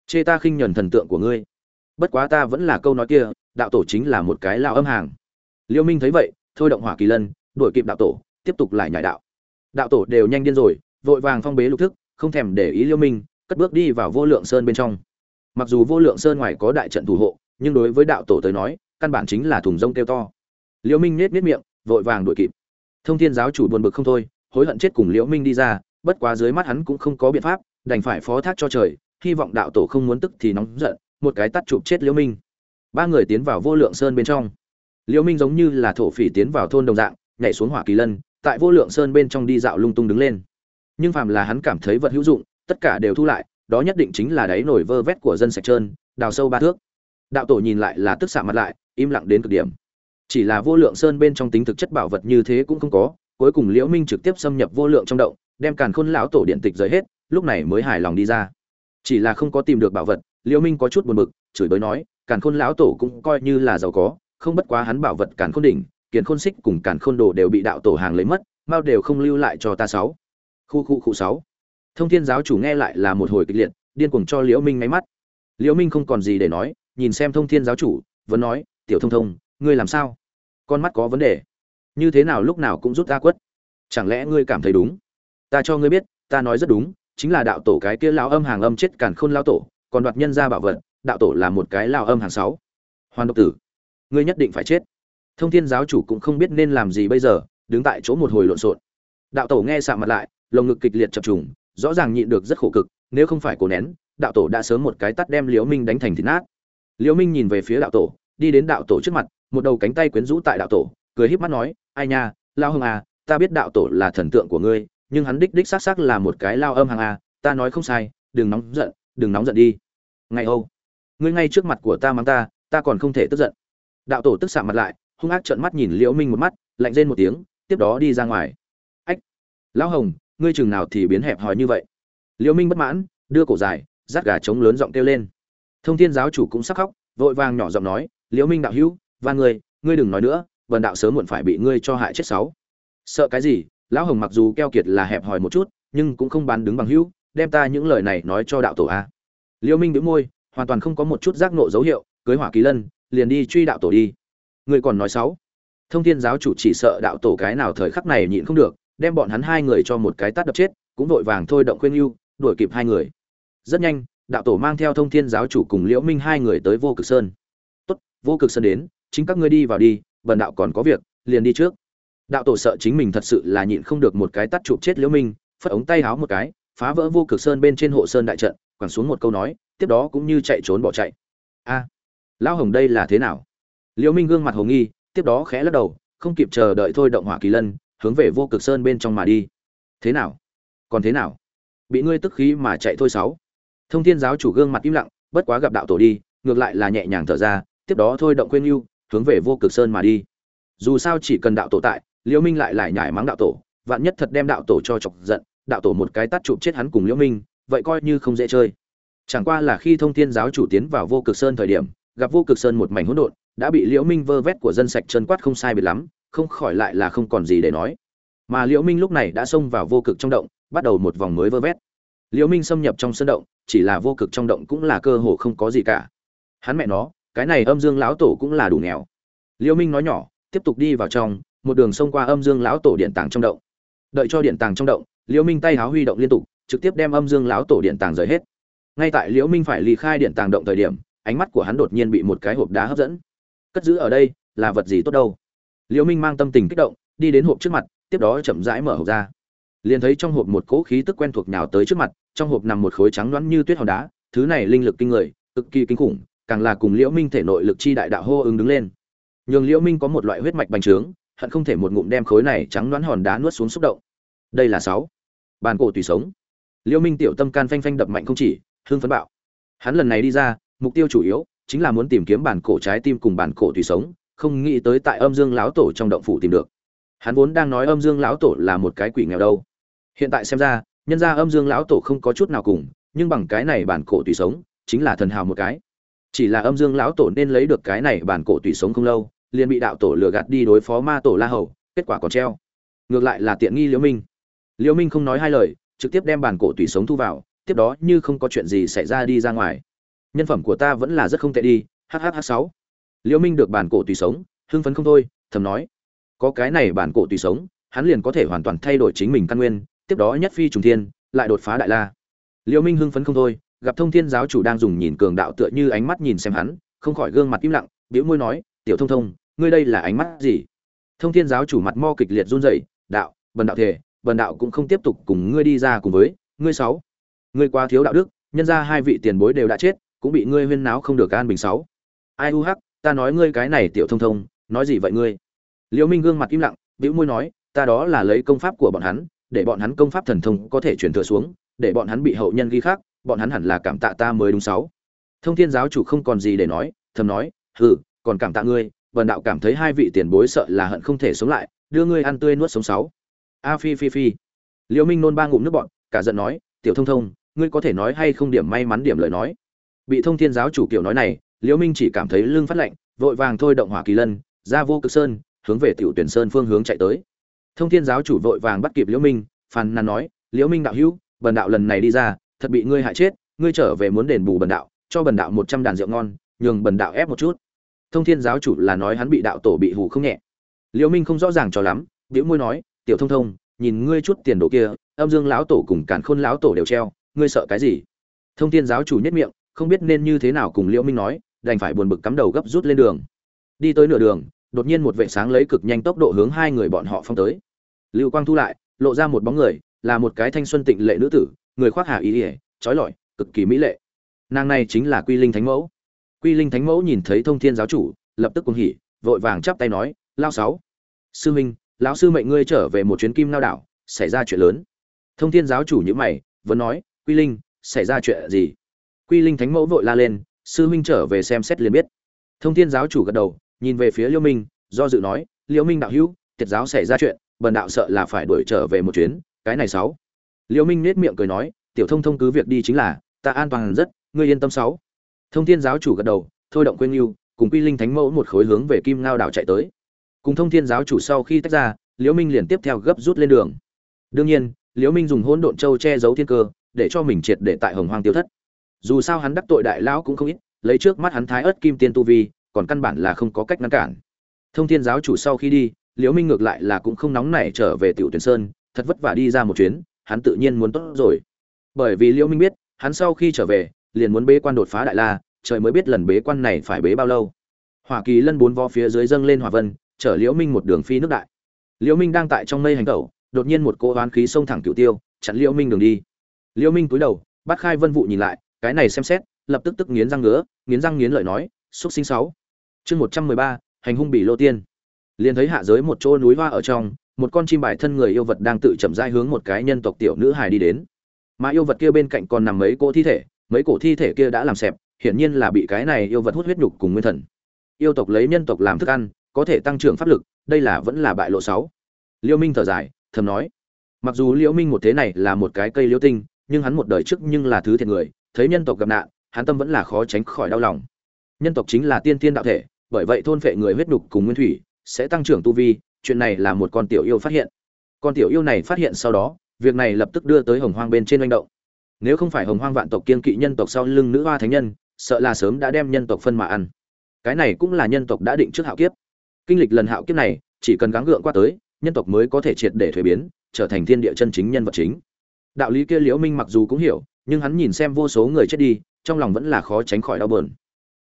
Chê ta khinh nhuần thần tượng của ngươi. Bất quá ta vẫn là câu nói kia, đạo tổ chính là một cái lao âm hàng. Liêu minh thấy vậy, thôi động hỏa kỳ lân, đuổi kịp đạo tổ, tiếp tục lại nhảy đạo. Đạo tổ đều nhanh điên rồi, vội vàng phong bế lục thức, không thèm để ý liêu minh, cất bước đi vào vô lượng sơn bên trong. Mặc dù vô lượng sơn ngoài có đại trận thủ hộ, nhưng đối với đạo tổ tới nói, căn bản chính là thùng rông kêu to. Liêu minh nết nết miệng, vội vàng đuổi kịp. Thông thiên giáo chủ buồn bực không thôi, hối hận chết cùng liễu minh đi ra, bất quá dưới mắt hắn cũng không có biện pháp đành phải phó thác cho trời, hy vọng đạo tổ không muốn tức thì nóng giận, một cái tắt chụp chết liễu minh. Ba người tiến vào vô lượng sơn bên trong. Liễu minh giống như là thổ phỉ tiến vào thôn đồng dạng, nhảy xuống hỏa kỳ lân, tại vô lượng sơn bên trong đi dạo lung tung đứng lên. Nhưng phàm là hắn cảm thấy vật hữu dụng, tất cả đều thu lại, đó nhất định chính là đáy nổi vơ vét của dân sạch trơn, đào sâu ba thước. Đạo tổ nhìn lại là tức xạ mặt lại, im lặng đến cực điểm. Chỉ là vô lượng sơn bên trong tính thực chất bảo vật như thế cũng không có, cuối cùng liễu minh trực tiếp xâm nhập vô lượng trong động, đem càn khôn lão tổ điện tịch rời hết lúc này mới hài lòng đi ra. Chỉ là không có tìm được bảo vật, liễu minh có chút buồn bực, chửi bới nói, càn khôn lão tổ cũng coi như là giàu có, không bất quá hắn bảo vật càn khôn đỉnh, kiền khôn xích cùng càn khôn đồ đều bị đạo tổ hàng lấy mất mao đều không lưu lại cho ta sáu. Khu khu khu sáu. Thông thiên giáo chủ nghe lại là một hồi kịch liệt, điên cuồng cho liễu minh máy mắt. Liễu minh không còn gì để nói, nhìn xem thông thiên giáo chủ, vẫn nói, tiểu thông thông, ngươi làm sao? Con mắt có vấn đề. Như thế nào lúc nào cũng rút ra quất. Chẳng lẽ ngươi cảm thấy đúng? Ta cho ngươi biết, ta nói rất đúng chính là đạo tổ cái kia lão âm hàng âm chết càn khôn lão tổ, còn đoạt nhân ra bảo vật, đạo tổ là một cái lão âm hàng sáu. Hoàn độc tử, ngươi nhất định phải chết. Thông thiên giáo chủ cũng không biết nên làm gì bây giờ, đứng tại chỗ một hồi lộn xộn. Đạo tổ nghe sạm mặt lại, lồng ngực kịch liệt chập trùng, rõ ràng nhịn được rất khổ cực, nếu không phải cố nén, đạo tổ đã sớm một cái tắt đem liễu minh đánh thành thịt nát. Liễu minh nhìn về phía đạo tổ, đi đến đạo tổ trước mặt, một đầu cánh tay quyến rũ tại đạo tổ, cười híp mắt nói, ai nha, Lão hưng à ta biết đạo tổ là thần tượng của ngươi nhưng hắn đích đích xác xác là một cái lao âm hàng a, ta nói không sai đừng nóng giận đừng nóng giận đi. Ngay âu ngươi ngay trước mặt của ta mắng ta ta còn không thể tức giận. Đạo tổ tức xạ mặt lại hung ác trợn mắt nhìn liễu minh một mắt lạnh rên một tiếng tiếp đó đi ra ngoài. Ách lão hồng ngươi chừng nào thì biến hẹp hòi như vậy? Liễu minh bất mãn đưa cổ dài rát gà trống lớn giọng kêu lên. Thông thiên giáo chủ cũng sắc khóc vội vàng nhỏ giọng nói liễu minh đạo hữu và ngươi ngươi đừng nói nữa vần đạo sớm muộn phải bị ngươi cho hại chết sáu. Sợ cái gì? Lão hồng mặc dù keo kiệt là hẹp hòi một chút, nhưng cũng không bán đứng bằng hữu, đem ta những lời này nói cho đạo tổ a. Liễu minh bĩu môi, hoàn toàn không có một chút giác nộ dấu hiệu, cưới hỏa kỳ lân, liền đi truy đạo tổ đi. Người còn nói sáu thông thiên giáo chủ chỉ sợ đạo tổ cái nào thời khắc này nhịn không được, đem bọn hắn hai người cho một cái tát đập chết, cũng vội vàng thôi động khuyên ưu, đuổi kịp hai người. Rất nhanh, đạo tổ mang theo thông thiên giáo chủ cùng liễu minh hai người tới vô cực sơn. Tốt, vô cực sơn đến, chính các ngươi đi vào đi, bần đạo còn có việc, liền đi trước đạo tổ sợ chính mình thật sự là nhịn không được một cái tát chụp chết liễu minh, phất ống tay háo một cái, phá vỡ vô cực sơn bên trên hộ sơn đại trận, quẳng xuống một câu nói, tiếp đó cũng như chạy trốn bỏ chạy. A à, lão hồng đây là thế nào? Liễu minh gương mặt hồng nghi, tiếp đó khẽ lắc đầu, không kịp chờ đợi thôi động hỏa kỳ lân, hướng về vô cực sơn bên trong mà đi. Thế nào? Còn thế nào? Bị ngươi tức khí mà chạy thôi sáu. Thông thiên giáo chủ gương mặt im lặng, bất quá gặp đạo tổ đi, ngược lại là nhẹ nhàng thở ra, tiếp đó thôi động quên yêu hướng về vô cực sơn mà đi. Dù sao chỉ cần đạo tổ tại liễu minh lại lại nhải mắng đạo tổ, vạn nhất thật đem đạo tổ cho chọc giận, đạo tổ một cái tát chụp chết hắn cùng liễu minh, vậy coi như không dễ chơi. Chẳng qua là khi thông thiên giáo chủ tiến vào vô cực sơn thời điểm, gặp vô cực sơn một mảnh hỗn độn, đã bị liễu minh vơ vét của dân sạch chân quát không sai biệt lắm, không khỏi lại là không còn gì để nói. Mà liễu minh lúc này đã xông vào vô cực trong động, bắt đầu một vòng mới vơ vét. Liễu minh xâm nhập trong sơn động, chỉ là vô cực trong động cũng là cơ hồ không có gì cả. Hắn mẹ nó, cái này âm dương lão tổ cũng là đủ nghèo. Liễu minh nói nhỏ, tiếp tục đi vào trong một đường xông qua âm dương lão tổ điện tàng trong động. Đợi cho điện tàng trong động, liễu minh tay háo huy động liên tục, trực tiếp đem âm dương lão tổ điện tàng rời hết. Ngay tại liễu minh phải ly khai điện tàng động thời điểm, ánh mắt của hắn đột nhiên bị một cái hộp đá hấp dẫn. Cất giữ ở đây, là vật gì tốt đâu? Liễu minh mang tâm tình kích động, đi đến hộp trước mặt, tiếp đó chậm rãi mở hộp ra. Liền thấy trong hộp một cỗ khí tức quen thuộc nhào tới trước mặt, trong hộp nằm một khối trắng loãng như tuyết hòn đá, thứ này linh lực kinh người, cực kỳ kinh khủng, càng là cùng liễu minh thể nội lực chi đại đạo hô ứng đứng lên. Nhường liễu minh có một loại huyết mạch bành trướng hận không thể một ngụm đem khối này trắng đoán hòn đá nuốt xuống xúc động. Đây là sáu. Bàn cổ tùy sống. Liêu minh tiểu tâm can phanh phanh đập mạnh không chỉ hương phấn bạo. Hắn lần này đi ra, mục tiêu chủ yếu chính là muốn tìm kiếm bản cổ trái tim cùng bản cổ tùy sống, không nghĩ tới tại âm dương lão tổ trong động phủ tìm được. Hắn vốn đang nói âm dương lão tổ là một cái quỷ nghèo đâu. Hiện tại xem ra, nhân ra âm dương lão tổ không có chút nào cùng, nhưng bằng cái này bản cổ tùy sống, chính là thần hào một cái. Chỉ là âm dương lão tổ nên lấy được cái này bản cổ tùy sống không lâu liền bị đạo tổ lừa gạt đi đối phó ma tổ la hầu, kết quả còn treo. Ngược lại là tiện nghi liễu minh. Liễu minh không nói hai lời, trực tiếp đem bản cổ tùy sống thu vào, tiếp đó như không có chuyện gì xảy ra đi ra ngoài. Nhân phẩm của ta vẫn là rất không tệ đi hhh sáu. Liễu minh được bản cổ tùy sống, hưng phấn không thôi, thầm nói. Có cái này bản cổ tùy sống, hắn liền có thể hoàn toàn thay đổi chính mình căn nguyên, tiếp đó nhất phi trùng thiên, lại đột phá đại la. Liễu minh hưng phấn không thôi, gặp thông thiên giáo chủ đang dùng nhìn cường đạo tựa như ánh mắt nhìn xem hắn, không khỏi gương mặt im lặng, bĩu môi nói, tiểu thông thông ngươi đây là ánh mắt gì? Thông thiên giáo chủ mặt mo kịch liệt run rẩy, đạo, bần đạo thể bần đạo cũng không tiếp tục cùng ngươi đi ra cùng với ngươi sáu. Ngươi quá thiếu đạo đức, nhân ra hai vị tiền bối đều đã chết, cũng bị ngươi huyên náo không được an bình sáu. Ai u hắc, ta nói ngươi cái này tiểu thông thông, nói gì vậy ngươi? Liễu minh gương mặt im lặng, bĩu môi nói, ta đó là lấy công pháp của bọn hắn, để bọn hắn công pháp thần thông có thể truyền thừa xuống, để bọn hắn bị hậu nhân ghi khác bọn hắn hẳn là cảm tạ ta mới đúng sáu. Thông thiên giáo chủ không còn gì để nói, thầm nói, hừ, còn cảm tạ ngươi vần đạo cảm thấy hai vị tiền bối sợ là hận không thể sống lại, đưa ngươi ăn tươi nuốt sống sáu. A phi phi phi. Liễu minh nôn ba ngụm nước bọn cả giận nói, tiểu thông thông, ngươi có thể nói hay không điểm may mắn điểm lời nói? Bị thông thiên giáo chủ kiểu nói này liễu minh chỉ cảm thấy lưng phát lạnh, vội vàng thôi động hỏa kỳ lân, ra vô cực sơn, hướng về tiểu tuyển sơn phương hướng chạy tới. Thông thiên giáo chủ vội vàng bắt kịp liễu minh, phàn nàn nói liễu minh đạo hữu bần đạo lần này đi ra, thật bị ngươi hại chết, ngươi trở về muốn đền bù bần đạo, cho bần đạo một trăm đàn rượu ngon, nhường bần đạo ép một chút thông thiên giáo chủ là nói hắn bị đạo tổ bị hù không nhẹ. Liễu minh không rõ ràng cho lắm liễu môi nói, tiểu thông thông, nhìn ngươi chút tiền đồ kia, âm dương lão tổ cùng cản khôn lão tổ đều treo, ngươi sợ cái gì? Thông thiên giáo chủ nhất miệng, không biết nên như thế nào cùng liễu minh nói, đành phải buồn bực cắm đầu gấp rút lên đường. Đi tới nửa đường, đột nhiên một vệ sáng lấy cực nhanh tốc độ hướng hai người bọn họ phong tới. Lưu quang thu lại, lộ ra một bóng người, là một cái thanh xuân tịnh lệ nữ tử, người khoác hà ý ỉa trói lọi, cực kỳ mỹ lệ. Nàng này chính là quy linh thánh mẫu quy linh thánh mẫu nhìn thấy thông thiên giáo chủ, lập tức cuồng hỉ, vội vàng chắp tay nói, lão sáu, sư minh, lão sư mệnh ngươi trở về một chuyến kim lao đảo, xảy ra chuyện lớn. Thông thiên giáo chủ như mày, vẫn nói, quy linh, xảy ra chuyện gì? Quy linh thánh mẫu vội la lên, sư minh trở về xem xét liền biết. Thông thiên giáo chủ gật đầu, nhìn về phía liêu minh, do dự nói, liêu minh đạo hữu, tiệt giáo xảy ra chuyện, bần đạo sợ là phải đuổi trở về một chuyến, cái này sáu. Liêu minh nét miệng cười nói, tiểu thông thông cứ việc đi chính là, ta an toàn rất, ngươi yên tâm sáu thông thiên giáo chủ gật đầu, thôi động quên yêu cùng quy linh thánh mẫu một khối hướng về kim ngao đảo chạy tới. Cùng thông thiên giáo chủ sau khi tách ra, liễu minh liền tiếp theo gấp rút lên đường. Đương nhiên, liễu minh dùng hỗn độn châu che giấu thiên cơ, để cho mình triệt để tại hồng hoang tiêu thất. Dù sao hắn đắc tội đại lão cũng không ít, lấy trước mắt hắn thái ớt kim tiên tu vi, còn căn bản là không có cách ngăn cản. Thông thiên giáo chủ sau khi đi, liễu minh ngược lại là cũng không nóng nảy trở về tiểu tuyển sơn, thật vất vả đi ra một chuyến, hắn tự nhiên muốn tốt rồi. Bởi vì liễu minh biết, hắn sau khi trở về liền muốn bế quan đột phá đại la, trời mới biết lần bế quan này phải bế bao lâu. Hỏa kỳ lân bốn vo phía dưới dâng lên hỏa vân, chở liễu minh một đường phi nước đại. Liễu minh đang tại trong mây hành tẩu, đột nhiên một cỗ oán khí xông thẳng cửu tiêu, chặn liễu minh đường đi. Liễu minh cúi đầu, bắt khai vân vụ nhìn lại, cái này xem xét, lập tức tức nghiến răng ngứa, nghiến răng nghiến lợi nói, xúc sinh sáu. Chương một trăm mười ba, hành hung bị lô tiên. Liền thấy hạ giới một chỗ núi hoa ở trong, một con chim bài thân người yêu vật đang tự chậm rãi hướng một cái nhân tộc tiểu nữ hài đi đến. Mà yêu vật kia bên cạnh còn nằm mấy cỗ thi thể mấy cổ thi thể kia đã làm sẹp, hiển nhiên là bị cái này yêu vật hút huyết nhục cùng nguyên thần. Yêu tộc lấy nhân tộc làm thức ăn có thể tăng trưởng pháp lực đây là vẫn là bại lộ sáu. Liêu minh thở dài thầm nói. Mặc dù liễu minh một thế này là một cái cây liễu tinh nhưng hắn một đời trước nhưng là thứ thiệt người thấy nhân tộc gặp nạn hắn tâm vẫn là khó tránh khỏi đau lòng. Nhân tộc chính là tiên tiên đạo thể bởi vậy thôn phệ người huyết nhục cùng nguyên thủy sẽ tăng trưởng tu vi chuyện này là một con tiểu yêu phát hiện. Con tiểu yêu này phát hiện sau đó việc này lập tức đưa tới hồng hoang bên trên manh động nếu không phải hồng hoang vạn tộc kiên kỵ nhân tộc sau lưng nữ hoa thánh nhân, sợ là sớm đã đem nhân tộc phân mà ăn. Cái này cũng là nhân tộc đã định trước hạo kiếp. Kinh lịch lần hạo kiếp này, chỉ cần gắng gượng qua tới, nhân tộc mới có thể triệt để thuế biến, trở thành thiên địa chân chính nhân vật chính. Đạo lý kia liễu minh mặc dù cũng hiểu, nhưng hắn nhìn xem vô số người chết đi, trong lòng vẫn là khó tránh khỏi đau buồn.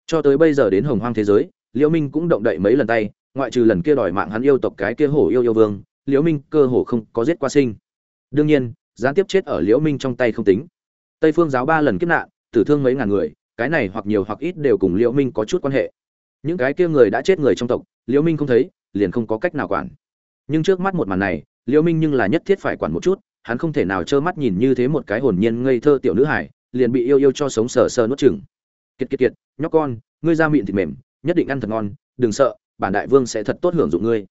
Cho tới bây giờ đến hồng hoang thế giới, liễu minh cũng động đậy mấy lần tay, ngoại trừ lần kia đòi mạng hắn yêu tộc cái kia hổ yêu yêu vương, liễu minh cơ hồ không có giết qua sinh. Đương nhiên, gián tiếp chết ở liễu minh trong tay không tính tây phương giáo ba lần kiếp nạn, tử thương mấy ngàn người, cái này hoặc nhiều hoặc ít đều cùng liễu minh có chút quan hệ. Những cái kia người đã chết người trong tộc, liễu minh không thấy, liền không có cách nào quản. Nhưng trước mắt một màn này, liễu minh nhưng là nhất thiết phải quản một chút, hắn không thể nào trơ mắt nhìn như thế một cái hồn nhiên ngây thơ tiểu nữ hải liền bị yêu yêu cho sống sờ sờ nuốt chửng. Kiệt kiệt kiệt, nhóc con, ngươi da miệng thịt mềm, nhất định ăn thật ngon, đừng sợ, bản đại vương sẽ thật tốt hưởng dụng ngươi.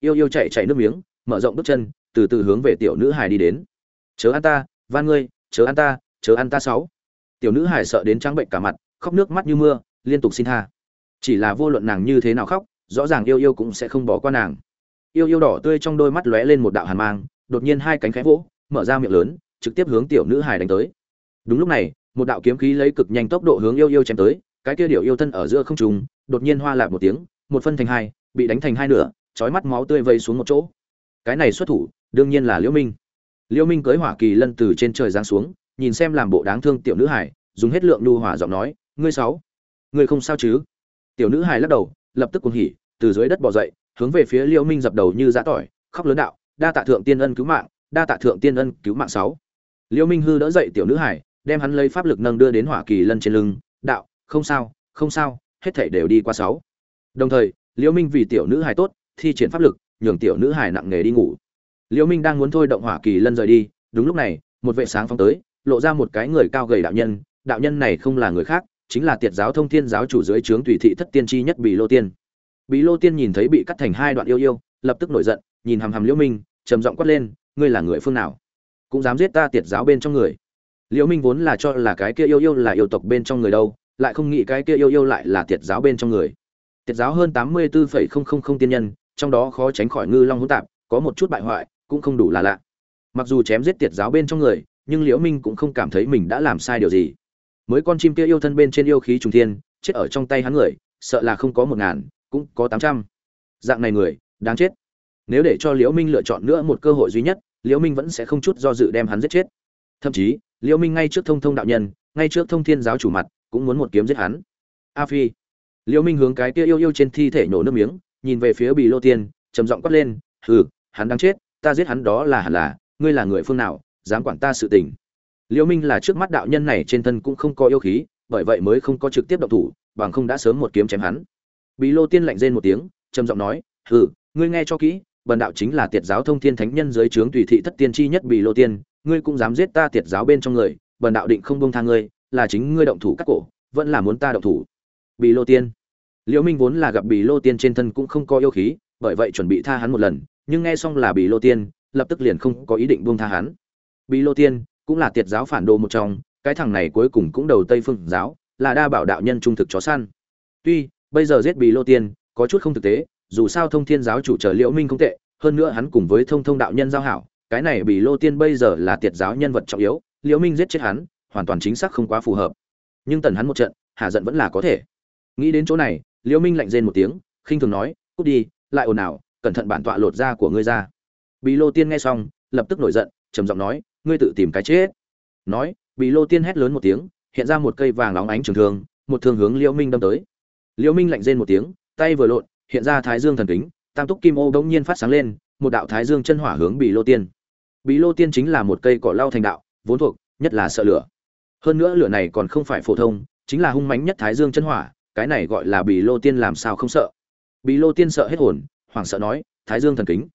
Yêu yêu chạy chạy nước miếng, mở rộng bước chân, từ từ hướng về tiểu nữ hải đi đến. Chớ ăn ta, van ngươi, chớ ăn ta chớ ăn ta sáu. Tiểu nữ hải sợ đến trắng bệnh cả mặt, khóc nước mắt như mưa, liên tục xin tha. Chỉ là vô luận nàng như thế nào khóc, rõ ràng yêu yêu cũng sẽ không bỏ qua nàng. Yêu yêu đỏ tươi trong đôi mắt lóe lên một đạo hàn mang, đột nhiên hai cánh khẽ vỗ, mở ra miệng lớn, trực tiếp hướng tiểu nữ hải đánh tới. Đúng lúc này, một đạo kiếm khí lấy cực nhanh tốc độ hướng yêu yêu chém tới, cái kia điệu yêu thân ở giữa không trung, đột nhiên hoa lạc một tiếng, một phân thành hai, bị đánh thành hai nửa trói mắt máu tươi vây xuống một chỗ. Cái này xuất thủ, đương nhiên là liễu minh. Liễu minh cưới hỏa kỳ lân từ trên trời giáng xuống nhìn xem làm bộ đáng thương tiểu nữ hải dùng hết lượng nhu hòa giọng nói, ngươi sáu, ngươi không sao chứ? Tiểu nữ hải lắc đầu, lập tức cuồng hỉ, từ dưới đất bò dậy, hướng về phía liễu minh dập đầu như giã tỏi, khóc lớn đạo, đa tạ thượng tiên ân cứu mạng, đa tạ thượng tiên ân cứu mạng sáu. Liễu minh hư đỡ dậy tiểu nữ hải đem hắn lấy pháp lực nâng đưa đến hỏa kỳ lân trên lưng, đạo, không sao không sao, hết thảy đều đi qua sáu. Đồng thời, liễu minh vì tiểu nữ hải tốt, thi triển pháp lực, nhường tiểu nữ hải nặng nghề đi ngủ. Liễu minh đang muốn thôi động hỏa kỳ lân rời đi, đúng lúc này, một vệ sáng phóng tới lộ ra một cái người cao gầy đạo nhân đạo nhân này không là người khác, chính là tiệt giáo thông thiên giáo chủ dưới trướng tùy thị thất tiên tri nhất bị lô tiên. Bị lô tiên nhìn thấy bị cắt thành hai đoạn yêu yêu, lập tức nổi giận, nhìn hàm hàm liễu minh, trầm giọng quát lên, ngươi là người phương nào? Cũng dám giết ta tiệt giáo bên trong người? Liễu minh vốn là cho là cái kia yêu yêu là yêu tộc bên trong người đâu, lại không nghĩ cái kia yêu yêu lại là tiệt giáo bên trong người. Tiệt giáo hơn tám mươi bốn tiên nhân, trong đó khó tránh khỏi ngư long hỗn tạp, có một chút bại hoại, cũng không đủ là lạ. Mặc dù chém giết tiệt giáo bên trong người nhưng liễu minh cũng không cảm thấy mình đã làm sai điều gì. Mới con chim kia yêu thân bên trên yêu khí trùng thiên, chết ở trong tay hắn người, sợ là không có một ngàn, cũng có tám trăm. Dạng này người, đáng chết. Nếu để cho liễu minh lựa chọn nữa một cơ hội duy nhất, liễu minh vẫn sẽ không chút do dự đem hắn giết chết. Thậm chí, liễu minh ngay trước thông thông đạo nhân, ngay trước thông thiên giáo chủ mặt, cũng muốn một kiếm giết hắn. A phi. Liễu minh hướng cái kia yêu yêu trên thi thể nổ nước miếng, nhìn về phía bì lô tiên, trầm giọng quát lên, hừ, hắn đang chết, ta giết hắn đó là hẳn là, ngươi là người phương nào dám quản ta sự tình. Liễu minh là trước mắt đạo nhân này trên thân cũng không có yêu khí, bởi vậy mới không có trực tiếp động thủ, bằng không đã sớm một kiếm chém hắn. Bì lô tiên lạnh rên một tiếng, trầm giọng nói, hừ, ngươi nghe cho kỹ, bần đạo chính là tiệt giáo thông thiên thánh nhân dưới trướng tùy thị thất tiên chi nhất bì lô tiên, ngươi cũng dám giết ta tiệt giáo bên trong người, bần đạo định không buông tha ngươi, là chính ngươi động thủ cắt cổ, vẫn là muốn ta động thủ. Bì lô tiên. Liễu minh vốn là gặp bì lô tiên trên thân cũng không có yêu khí, bởi vậy chuẩn bị tha hắn một lần, nhưng nghe xong là bì lô tiên, lập tức liền không có ý định buông tha hắn. Bí lô tiên cũng là tiệt giáo phản đồ một trong, cái thằng này cuối cùng cũng đầu tây phương giáo, là đa bảo đạo nhân trung thực chó săn. Tuy, bây giờ giết Bí lô tiên có chút không thực tế, dù sao thông thiên giáo chủ trở liễu minh không tệ, hơn nữa hắn cùng với thông thông đạo nhân giao hảo, cái này Bí lô tiên bây giờ là tiệt giáo nhân vật trọng yếu, liễu minh giết chết hắn, hoàn toàn chính xác không quá phù hợp. Nhưng tần hắn một trận, hạ giận vẫn là có thể. Nghĩ đến chỗ này, liễu minh lạnh rên một tiếng, khinh thường nói, cút đi, lại ồn ào, cẩn thận bản tọa lột da của ngươi ra. Bí lô tiên nghe xong, lập tức nổi giận, trầm giọng nói ngươi tự tìm cái chết. Nói, bị lô tiên hét lớn một tiếng, hiện ra một cây vàng óng ánh trường thương, một thương hướng liễu minh đâm tới. Liễu minh lạnh rên một tiếng, tay vừa lộn, hiện ra thái dương thần kính, tam túc kim ô đống nhiên phát sáng lên, một đạo thái dương chân hỏa hướng bị lô tiên. Bị lô tiên chính là một cây cỏ lau thành đạo, vốn thuộc, nhất là sợ lửa. Hơn nữa lửa này còn không phải phổ thông, chính là hung mãnh nhất thái dương chân hỏa, cái này gọi là bị lô tiên làm sao không sợ. Bị lô tiên sợ hết hồn, hoảng sợ nói, thái dương thần kính.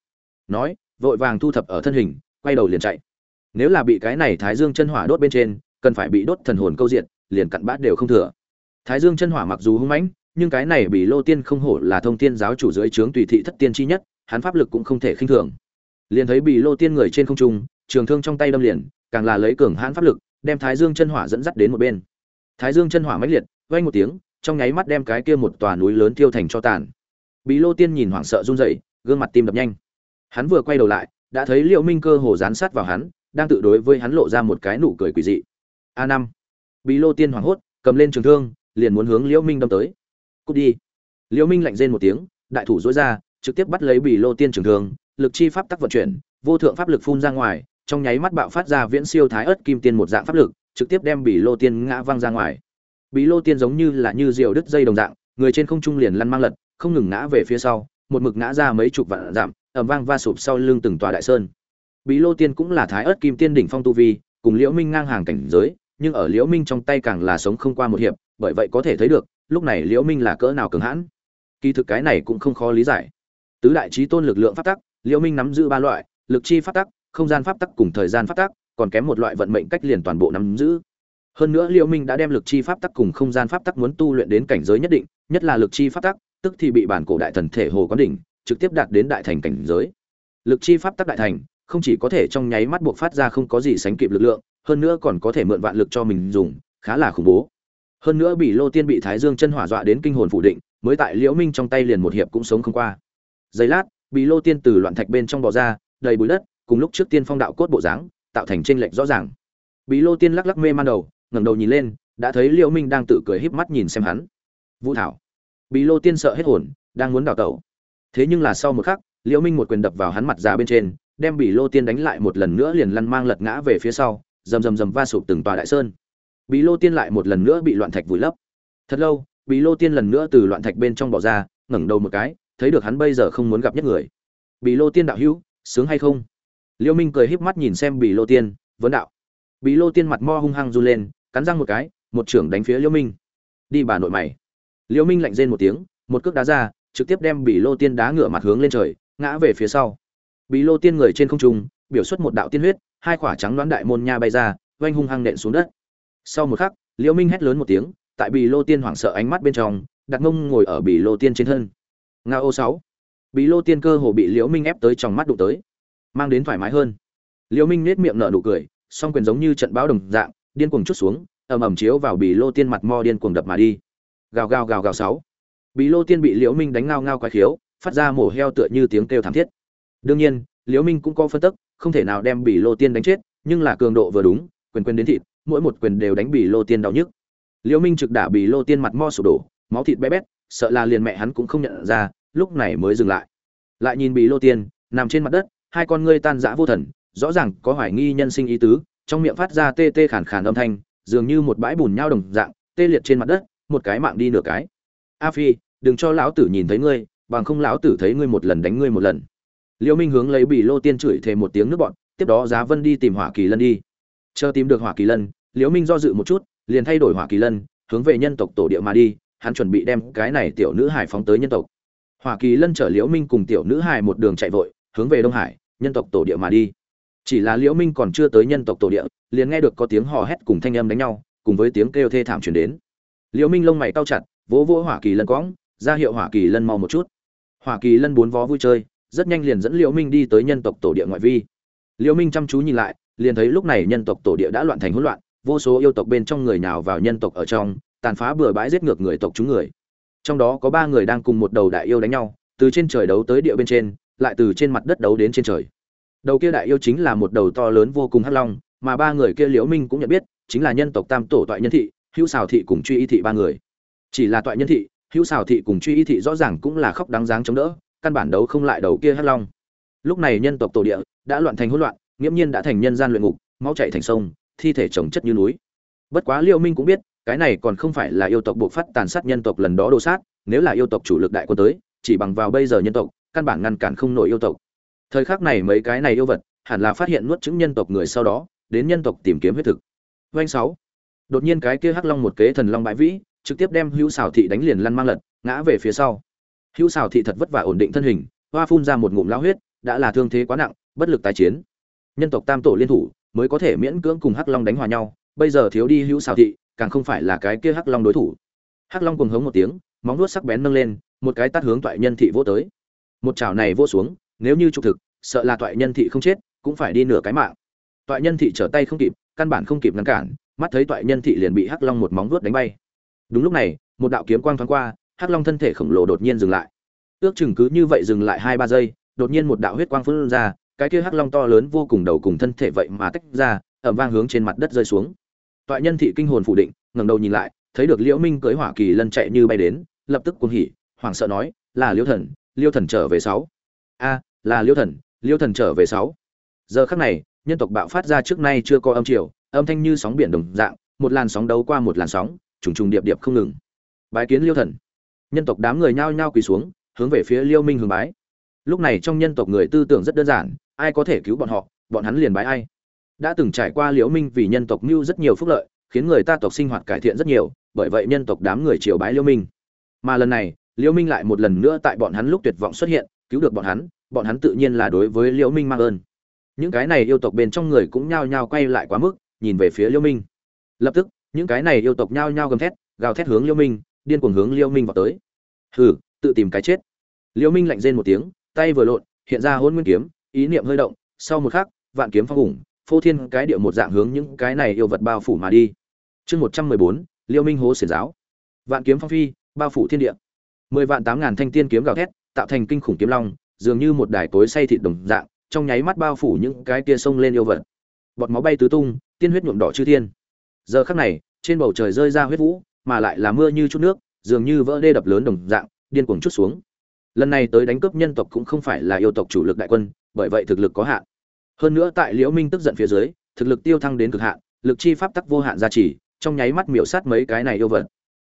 Nói, vội vàng thu thập ở thân hình, quay đầu liền chạy nếu là bị cái này thái dương chân hỏa đốt bên trên, cần phải bị đốt thần hồn câu diện liền cặn bát đều không thừa. Thái dương chân hỏa mặc dù hung mãnh, nhưng cái này bị lô tiên không hổ là thông tiên giáo chủ dưới trướng tùy thị thất tiên chi nhất, hắn pháp lực cũng không thể khinh thường. Liền thấy bị lô tiên người trên không trung, trường thương trong tay đâm liền, càng là lấy cường hãn pháp lực, đem thái dương chân hỏa dẫn dắt đến một bên. Thái dương chân hỏa mãnh liệt, vang một tiếng, trong nháy mắt đem cái kia một tòa núi lớn tiêu thành cho tàn. Bị lô tiên nhìn hoảng sợ run rẩy, gương mặt tim đập nhanh. Hắn vừa quay đầu lại, đã thấy liệu minh cơ hồ dán sát vào hắn đang tự đối với hắn lộ ra một cái nụ cười quỷ dị. A năm. Bí lô tiên hoảng hốt, cầm lên trường thương, liền muốn hướng liễu minh đâm tới. Cút đi. Liễu minh lạnh rên một tiếng, đại thủ dối ra, trực tiếp bắt lấy bị lô tiên trường thương, lực chi pháp tắc vận chuyển, vô thượng pháp lực phun ra ngoài, trong nháy mắt bạo phát ra viễn siêu thái ớt kim tiên một dạng pháp lực, trực tiếp đem bị lô tiên ngã văng ra ngoài. Bị lô tiên giống như là như diều đứt dây đồng dạng, người trên không trung liền lăn mang lật, không ngừng ngã về phía sau, một mực ngã ra mấy chục vạn giảm ầm vang va sụp sau lưng từng tòa đại sơn bí lô tiên cũng là thái ớt kim tiên đỉnh phong tu vi, cùng liễu minh ngang hàng cảnh giới, nhưng ở liễu minh trong tay càng là sống không qua một hiệp, bởi vậy có thể thấy được, lúc này liễu minh là cỡ nào cường hãn. Kỳ thực cái này cũng không khó lý giải. Tứ đại trí tôn lực lượng pháp tắc, liễu minh nắm giữ ba loại, lực chi pháp tắc, không gian pháp tắc cùng thời gian pháp tắc, còn kém một loại vận mệnh cách liền toàn bộ nắm giữ. Hơn nữa liễu minh đã đem lực chi pháp tắc cùng không gian pháp tắc muốn tu luyện đến cảnh giới nhất định, nhất là lực chi pháp tắc, tức thì bị bản cổ đại thần thể hồ quán đỉnh, trực tiếp đạt đến đại thành cảnh giới. Lực chi pháp tắc đại thành không chỉ có thể trong nháy mắt buộc phát ra không có gì sánh kịp lực lượng, hơn nữa còn có thể mượn vạn lực cho mình dùng, khá là khủng bố. Hơn nữa bị lô tiên bị thái dương chân hỏa dọa đến kinh hồn phủ định, mới tại liễu minh trong tay liền một hiệp cũng sống không qua. Giây lát, bị lô tiên từ loạn thạch bên trong bò ra, đầy bụi đất, cùng lúc trước tiên phong đạo cốt bộ dáng, tạo thành trên lệch rõ ràng. Bị lô tiên lắc lắc mê man đầu, ngẩng đầu nhìn lên, đã thấy liễu minh đang tự cười híp mắt nhìn xem hắn. Vũ thảo. Bị lô tiên sợ hết hồn, đang muốn đào tẩu. Thế nhưng là sau một khắc, liễu minh một quyền đập vào hắn mặt già bên trên đem bị lô tiên đánh lại một lần nữa liền lăn mang lật ngã về phía sau, rầm rầm rầm va sụp từng tòa đại sơn. Bị lô tiên lại một lần nữa bị loạn thạch vùi lấp. Thật lâu bị lô tiên lần nữa từ loạn thạch bên trong bỏ ra, ngẩng đầu một cái, thấy được hắn bây giờ không muốn gặp nhất người. Bị lô tiên đạo hữu, sướng hay không? Liêu minh cười híp mắt nhìn xem bị lô tiên, vấn đạo. Bị lô tiên mặt mo hung hăng run lên, cắn răng một cái, một trưởng đánh phía liêu minh. Đi bà nội mày. Liêu minh lạnh rên một tiếng, một cước đá ra, trực tiếp đem bị lô tiên đá ngửa mặt hướng lên trời, ngã về phía sau bí lô tiên người trên không trung, biểu xuất một đạo tiên huyết, hai quả trắng đoán đại môn nha bay ra, oanh hung hăng nện xuống đất. Sau một khắc, liễu minh hét lớn một tiếng, tại bì lô tiên hoảng sợ ánh mắt bên trong đặt mông ngồi ở bì lô tiên trên thân. Nga ô sáu. Bì lô tiên cơ hồ bị liễu minh ép tới trong mắt đụng tới, mang đến thoải mái hơn. Liễu minh nét miệng nở nụ cười, song quyền giống như trận bão đồng dạng, điên cuồng chút xuống, ầm ầm chiếu vào bì lô tiên mặt mo điên cuồng đập mà đi. Gào gào gào gào sáu. Bì lô tiên bị liễu minh đánh ngao ngao quái khiếu, phát ra mổ heo tựa như tiếng kêu thảm thiết đương nhiên, liễu minh cũng có phân tức, không thể nào đem bỉ lô tiên đánh chết, nhưng là cường độ vừa đúng, quyền quyền đến thịt, mỗi một quyền đều đánh bỉ lô tiên đau nhức. Liễu minh trực đả bỉ lô tiên mặt mo sụp đổ, máu thịt bé bét, sợ là liền mẹ hắn cũng không nhận ra, lúc này mới dừng lại. Lại nhìn bỉ lô tiên, nằm trên mặt đất, hai con ngươi tan rã vô thần, rõ ràng có hoài nghi nhân sinh ý tứ, trong miệng phát ra tê tê khàn khàn âm thanh, dường như một bãi bùn nhau đồng dạng, tê liệt trên mặt đất, một cái mạng đi nửa cái. A phi, đừng cho lão tử nhìn thấy ngươi, bằng không lão tử thấy ngươi một lần đánh ngươi một lần liễu minh hướng lấy bì lô tiên chửi thề một tiếng nước bọn, tiếp đó giá vân đi tìm hỏa kỳ lân đi. Chờ tìm được hỏa kỳ lân liễu minh do dự một chút, liền thay đổi hỏa kỳ lân, hướng về nhân tộc tổ địa mà đi, hắn chuẩn bị đem cái này tiểu nữ hải phóng tới nhân tộc. Hỏa kỳ lân chở liễu minh cùng tiểu nữ hải một đường chạy vội, hướng về đông hải, nhân tộc tổ địa mà đi. Chỉ là liễu minh còn chưa tới nhân tộc tổ địa, liền nghe được có tiếng hò hét cùng thanh âm đánh nhau, cùng với tiếng kêu thê thảm truyền đến. Liễu minh lông mày cau chặt, vỗ vỗ hỏa kỳ lân quõng ra hiệu hỏa kỳ lân mau một chút. Hỏa kỳ lân bốn vó vui chơi rất nhanh liền dẫn liễu minh đi tới nhân tộc tổ địa ngoại vi. Liễu minh chăm chú nhìn lại, liền thấy lúc này nhân tộc tổ địa đã loạn thành hỗn loạn, vô số yêu tộc bên trong người nào vào nhân tộc ở trong, tàn phá bừa bãi giết ngược người tộc chúng người. Trong đó có ba người đang cùng một đầu đại yêu đánh nhau, từ trên trời đấu tới địa bên trên, lại từ trên mặt đất đấu đến trên trời. Đầu kia đại yêu chính là một đầu to lớn vô cùng hắc long, mà ba người kia liễu minh cũng nhận biết, chính là nhân tộc tam tổ toại nhân thị, hữu xào thị cùng truy y thị ba người. Chỉ là toại nhân thị, hữu xào thị cùng truy y thị rõ ràng cũng là khóc đáng dáng chống đỡ căn bản đấu không lại đầu kia hắc long. Lúc này nhân tộc tổ địa đã loạn thành hỗn loạn, nghiễm nhiên đã thành nhân gian luyện ngục, máu chảy thành sông, thi thể chồng chất như núi. Bất quá liêu minh cũng biết, cái này còn không phải là yêu tộc buộc phát tàn sát nhân tộc lần đó đồ sát, nếu là yêu tộc chủ lực đại quân tới, chỉ bằng vào bây giờ nhân tộc, căn bản ngăn cản không nổi yêu tộc. Thời khắc này mấy cái này yêu vật, hẳn là phát hiện nuốt chứng nhân tộc người sau đó, đến nhân tộc tìm kiếm huyết thực. Doanh sáu. Đột nhiên cái kia hắc long một kế thần long bãi vĩ, trực tiếp đem hữu xảo thị đánh liền lăn mang lật, ngã về phía sau hữu xào thị thật vất vả ổn định thân hình, hoa phun ra một ngụm lao huyết, đã là thương thế quá nặng, bất lực tái chiến. Nhân tộc tam tổ liên thủ, mới có thể miễn cưỡng cùng hắc long đánh hòa nhau, bây giờ thiếu đi hữu xào thị, càng không phải là cái kia hắc long đối thủ. Hắc long cùng hống một tiếng, móng nuốt sắc bén nâng lên, một cái tát hướng toại nhân thị vô tới. Một chảo này vô xuống, nếu như trục thực, sợ là toại nhân thị không chết, cũng phải đi nửa cái mạng. Toại nhân thị trở tay không kịp, căn bản không kịp ngăn cản, mắt thấy toại nhân thị liền bị hắc long một móng vuốt đánh bay. Đúng lúc này, một đạo kiếm quang thoáng qua hắc long thân thể khổng lồ đột nhiên dừng lại. Ước chừng cứ như vậy dừng lại hai ba giây, đột nhiên một đạo huyết quang phun ra, cái kia hắc long to lớn vô cùng đầu cùng thân thể vậy mà tách ra ẩm vang hướng trên mặt đất rơi xuống. Toại nhân thị kinh hồn phủ định, ngẩng đầu nhìn lại, thấy được liễu minh cưỡi hỏa kỳ lân chạy như bay đến, lập tức cuồng hỉ, hoảng sợ nói, là liễu thần liêu thần trở về sáu. A, là liêu thần liêu thần trở về sáu. Giờ khắc này, nhân tộc bạo phát ra trước nay chưa có âm triều âm thanh như sóng biển đồng dạng, một làn sóng đấu qua một làn sóng, trùng trùng điệp điệp không ngừng. Bái kiến liêu thần nhân tộc đám người nhao nhao quỳ xuống, hướng về phía liêu minh hướng bái. Lúc này trong nhân tộc người tư tưởng rất đơn giản, ai có thể cứu bọn họ, bọn hắn liền bái ai. Đã từng trải qua liễu minh vì nhân tộc mưu rất nhiều phúc lợi, khiến người ta tộc sinh hoạt cải thiện rất nhiều, bởi vậy nhân tộc đám người triều bái liễu minh. Mà lần này, liễu minh lại một lần nữa tại bọn hắn lúc tuyệt vọng xuất hiện, cứu được bọn hắn bọn hắn tự nhiên là đối với liễu minh mang ơn. Những cái này yêu tộc bên trong người cũng nhao nhao quay lại quá mức, nhìn về phía liễu minh. Lập tức, những cái này yêu tộc nhao nhao gầm thét, gào thét hướng liễu minh điên cuồng hướng Liêu minh vào tới. Hừ, tự tìm cái chết. Liêu minh lạnh rên một tiếng, tay vừa lộn, hiện ra hôn nguyên kiếm, ý niệm hơi động, sau một khắc, vạn kiếm phong hùng, phô thiên cái địa một dạng hướng những cái này yêu vật bao phủ mà đi. Chương một trăm mười bốn, Liêu minh hố xiển giáo. Vạn kiếm phong phi, bao phủ thiên địa. Mười vạn tám ngàn thanh tiên kiếm gào thét, tạo thành kinh khủng kiếm long, dường như một đài cối say thịt đồng dạng, trong nháy mắt bao phủ những cái kia sông lên yêu vật. Bọt máu bay tứ tung, tiên huyết nhuộm đỏ chư thiên. Giờ khắc này, trên bầu trời rơi ra huyết vũ mà lại là mưa như chút nước, dường như vỡ đê đập lớn đồng dạng, điên cuồng chút xuống. Lần này tới đánh cướp nhân tộc cũng không phải là yêu tộc chủ lực đại quân, bởi vậy thực lực có hạn. Hơn nữa tại liễu minh tức giận phía dưới, thực lực tiêu thăng đến cực hạn, lực chi pháp tắc vô hạn gia trì, trong nháy mắt miểu sát mấy cái này yêu vật.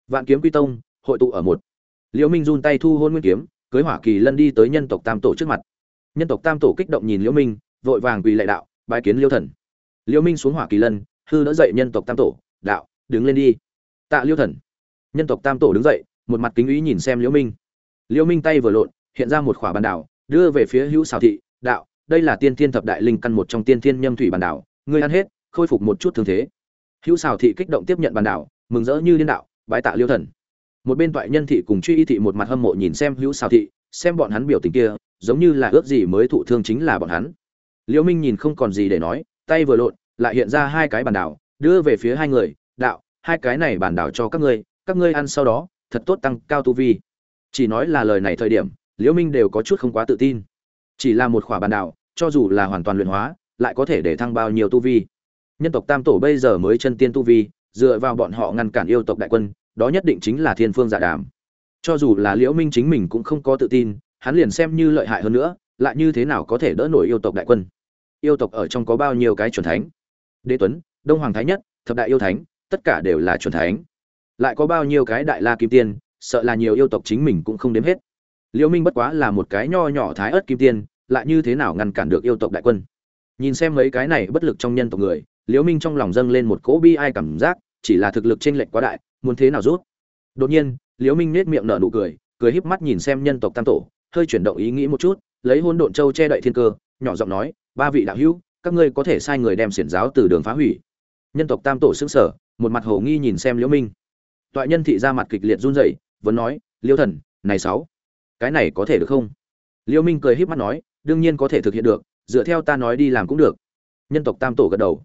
Vạn kiếm quy tông, hội tụ ở một. Liễu minh run tay thu hôn nguyên kiếm, cưới hỏa kỳ lân đi tới nhân tộc tam tổ trước mặt. Nhân tộc tam tổ kích động nhìn liễu minh, vội vàng quỳ lạy đạo, bái kiến liêu thần. Liễu minh xuống hỏa kỳ lân, hư đỡ dậy nhân tộc tam tổ, đạo, đứng lên đi tạ liêu thần. Nhân tộc tam tổ đứng dậy, một mặt kính ý nhìn xem liễu minh. Liễu minh tay vừa lộn, hiện ra một khỏa bàn đảo, đưa về phía hữu xào thị, đạo, đây là tiên thiên thập đại linh căn một trong tiên thiên nhâm thủy bàn đảo, ngươi ăn hết, khôi phục một chút thương thế. Hữu xào thị kích động tiếp nhận bàn đảo, mừng rỡ như liên đạo, bái tạ liêu thần. Một bên toại nhân thị cùng truy y thị một mặt hâm mộ nhìn xem hữu xào thị, xem bọn hắn biểu tình kia, giống như là ước gì mới thụ thương chính là bọn hắn. Liễu minh nhìn không còn gì để nói, tay vừa lộn, lại hiện ra hai cái bàn đảo, đưa về phía hai người hai cái này bản đảo cho các ngươi các ngươi ăn sau đó, thật tốt tăng cao tu vi. Chỉ nói là lời này thời điểm, liễu minh đều có chút không quá tự tin. Chỉ là một khỏa bản đảo, cho dù là hoàn toàn luyện hóa, lại có thể để thăng bao nhiêu tu vi. Nhân tộc tam tổ bây giờ mới chân tiên tu vi, dựa vào bọn họ ngăn cản yêu tộc đại quân, đó nhất định chính là thiên phương giả đàm. Cho dù là liễu minh chính mình cũng không có tự tin, hắn liền xem như lợi hại hơn nữa, lại như thế nào có thể đỡ nổi yêu tộc đại quân? Yêu tộc ở trong có bao nhiêu cái chuẩn thánh? Đế tuấn, đông hoàng thái nhất, thập đại yêu thánh tất cả đều là chuẩn thánh. Lại có bao nhiêu cái đại la kim tiên, sợ là nhiều yêu tộc chính mình cũng không đếm hết. Liễu minh bất quá là một cái nho nhỏ thái ớt kim tiên, lại như thế nào ngăn cản được yêu tộc đại quân? Nhìn xem mấy cái này bất lực trong nhân tộc người liễu minh trong lòng dâng lên một cỗ bi ai cảm giác, chỉ là thực lực chênh lệch quá đại, muốn thế nào rút? Đột nhiên liễu minh nhếch miệng nở nụ cười cười híp mắt nhìn xem nhân tộc tam tổ, hơi chuyển động ý nghĩ một chút, lấy hôn độn châu che đậy thiên cơ, nhỏ giọng nói, ba vị đạo hữu, các ngươi có thể sai người đem xiển giáo từ đường phá hủy. Nhân tộc tam tổ sững sờ một mặt hồ nghi nhìn xem liễu minh. Toại nhân thị ra mặt kịch liệt run rẩy vẫn nói liễu thần này sáu cái này có thể được không? Liễu minh cười híp mắt nói đương nhiên có thể thực hiện được dựa theo ta nói đi làm cũng được. Nhân tộc tam tổ gật đầu.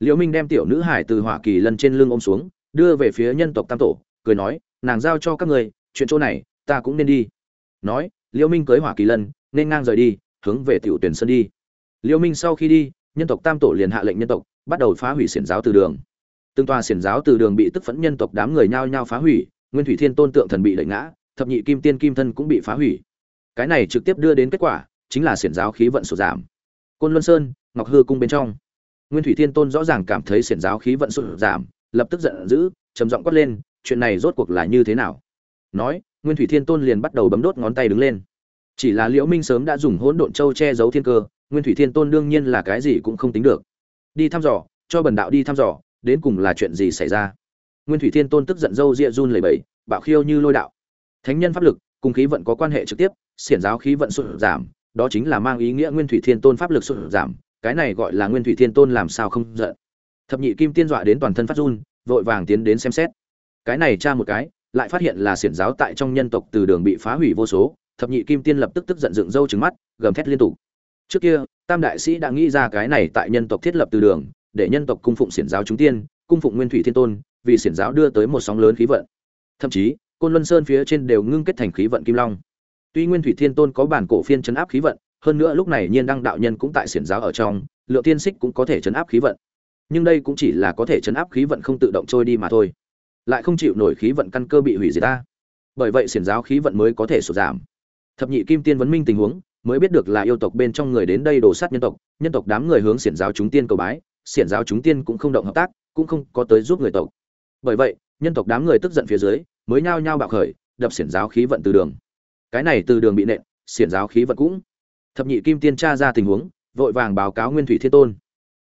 Liễu minh đem tiểu nữ hải từ hỏa kỳ lân trên lưng ôm xuống đưa về phía nhân tộc tam tổ cười nói nàng giao cho các người, chuyện chỗ này ta cũng nên đi. Nói liễu minh cưới hỏa kỳ lân nên ngang rời đi hướng về tiểu tuyển sơn đi. Liễu minh sau khi đi nhân tộc tam tổ liền hạ lệnh nhân tộc bắt đầu phá hủy xiển giáo từ đường từng tòa xiển giáo từ đường bị tức phẫn nhân tộc đám người nhao nhao phá hủy, nguyên thủy thiên tôn tượng thần bị đẩy ngã, thập nhị kim tiên kim thân cũng bị phá hủy. Cái này trực tiếp đưa đến kết quả, chính là xiển giáo khí vận sụt giảm. Côn luân sơn, ngọc hư cung bên trong. Nguyên thủy thiên tôn rõ ràng cảm thấy xiển giáo khí vận sụt giảm, lập tức giận dữ, trầm giọng quát lên, chuyện này rốt cuộc là như thế nào? Nói, nguyên thủy thiên tôn liền bắt đầu bấm đốt ngón tay đứng lên. Chỉ là liễu minh sớm đã dùng hỗn độn châu che giấu thiên cơ, nguyên thủy thiên tôn đương nhiên là cái gì cũng không tính được. Đi thăm dò, cho bần đạo đi thăm dò đến cùng là chuyện gì xảy ra? Nguyên thủy thiên tôn tức giận dâu ria run lẩy bẩy, bạo khiêu như lôi đạo. Thánh nhân pháp lực, cùng khí vận có quan hệ trực tiếp, xiển giáo khí vận sụt giảm, đó chính là mang ý nghĩa nguyên thủy thiên tôn pháp lực sụt giảm, cái này gọi là nguyên thủy thiên tôn làm sao không giận. Thập nhị kim tiên dọa đến toàn thân phát run, vội vàng tiến đến xem xét. Cái này tra một cái, lại phát hiện là xiển giáo tại trong nhân tộc từ đường bị phá hủy vô số, thập nhị kim tiên lập tức tức giận dựng râu trừng mắt, gầm thét liên tục. Trước kia, tam đại sĩ đã nghĩ ra cái này tại nhân tộc thiết lập từ đường để nhân tộc cung phụng xiển giáo chúng tiên, cung phụng nguyên thủy thiên tôn, vì xiển giáo đưa tới một sóng lớn khí vận. Thậm chí, côn luân sơn phía trên đều ngưng kết thành khí vận kim long. Tuy nguyên thủy thiên tôn có bản cổ phiên chấn áp khí vận, hơn nữa lúc này nhiên đăng đạo nhân cũng tại xiển giáo ở trong, lượng tiên xích cũng có thể chấn áp khí vận. Nhưng đây cũng chỉ là có thể chấn áp khí vận không tự động trôi đi mà thôi. Lại không chịu nổi khí vận căn cơ bị hủy diệt ta bởi vậy xiển giáo khí vận mới có thể sụt giảm. Thập nhị kim tiên vấn minh tình huống, mới biết được là yêu tộc bên trong người đến đây đổ sát nhân tộc nhân tộc đám người hướng xiển giáo chúng tiên cầu bái xiển giáo chúng tiên cũng không động hợp tác, cũng không có tới giúp người tộc. Bởi vậy, nhân tộc đám người tức giận phía dưới, mới nhao nhao bạo khởi, đập xiển giáo khí vận từ đường. Cái này từ đường bị nện, xiển giáo khí vận cũng. Thập nhị kim tiên tra ra tình huống, vội vàng báo cáo nguyên thủy thiên tôn.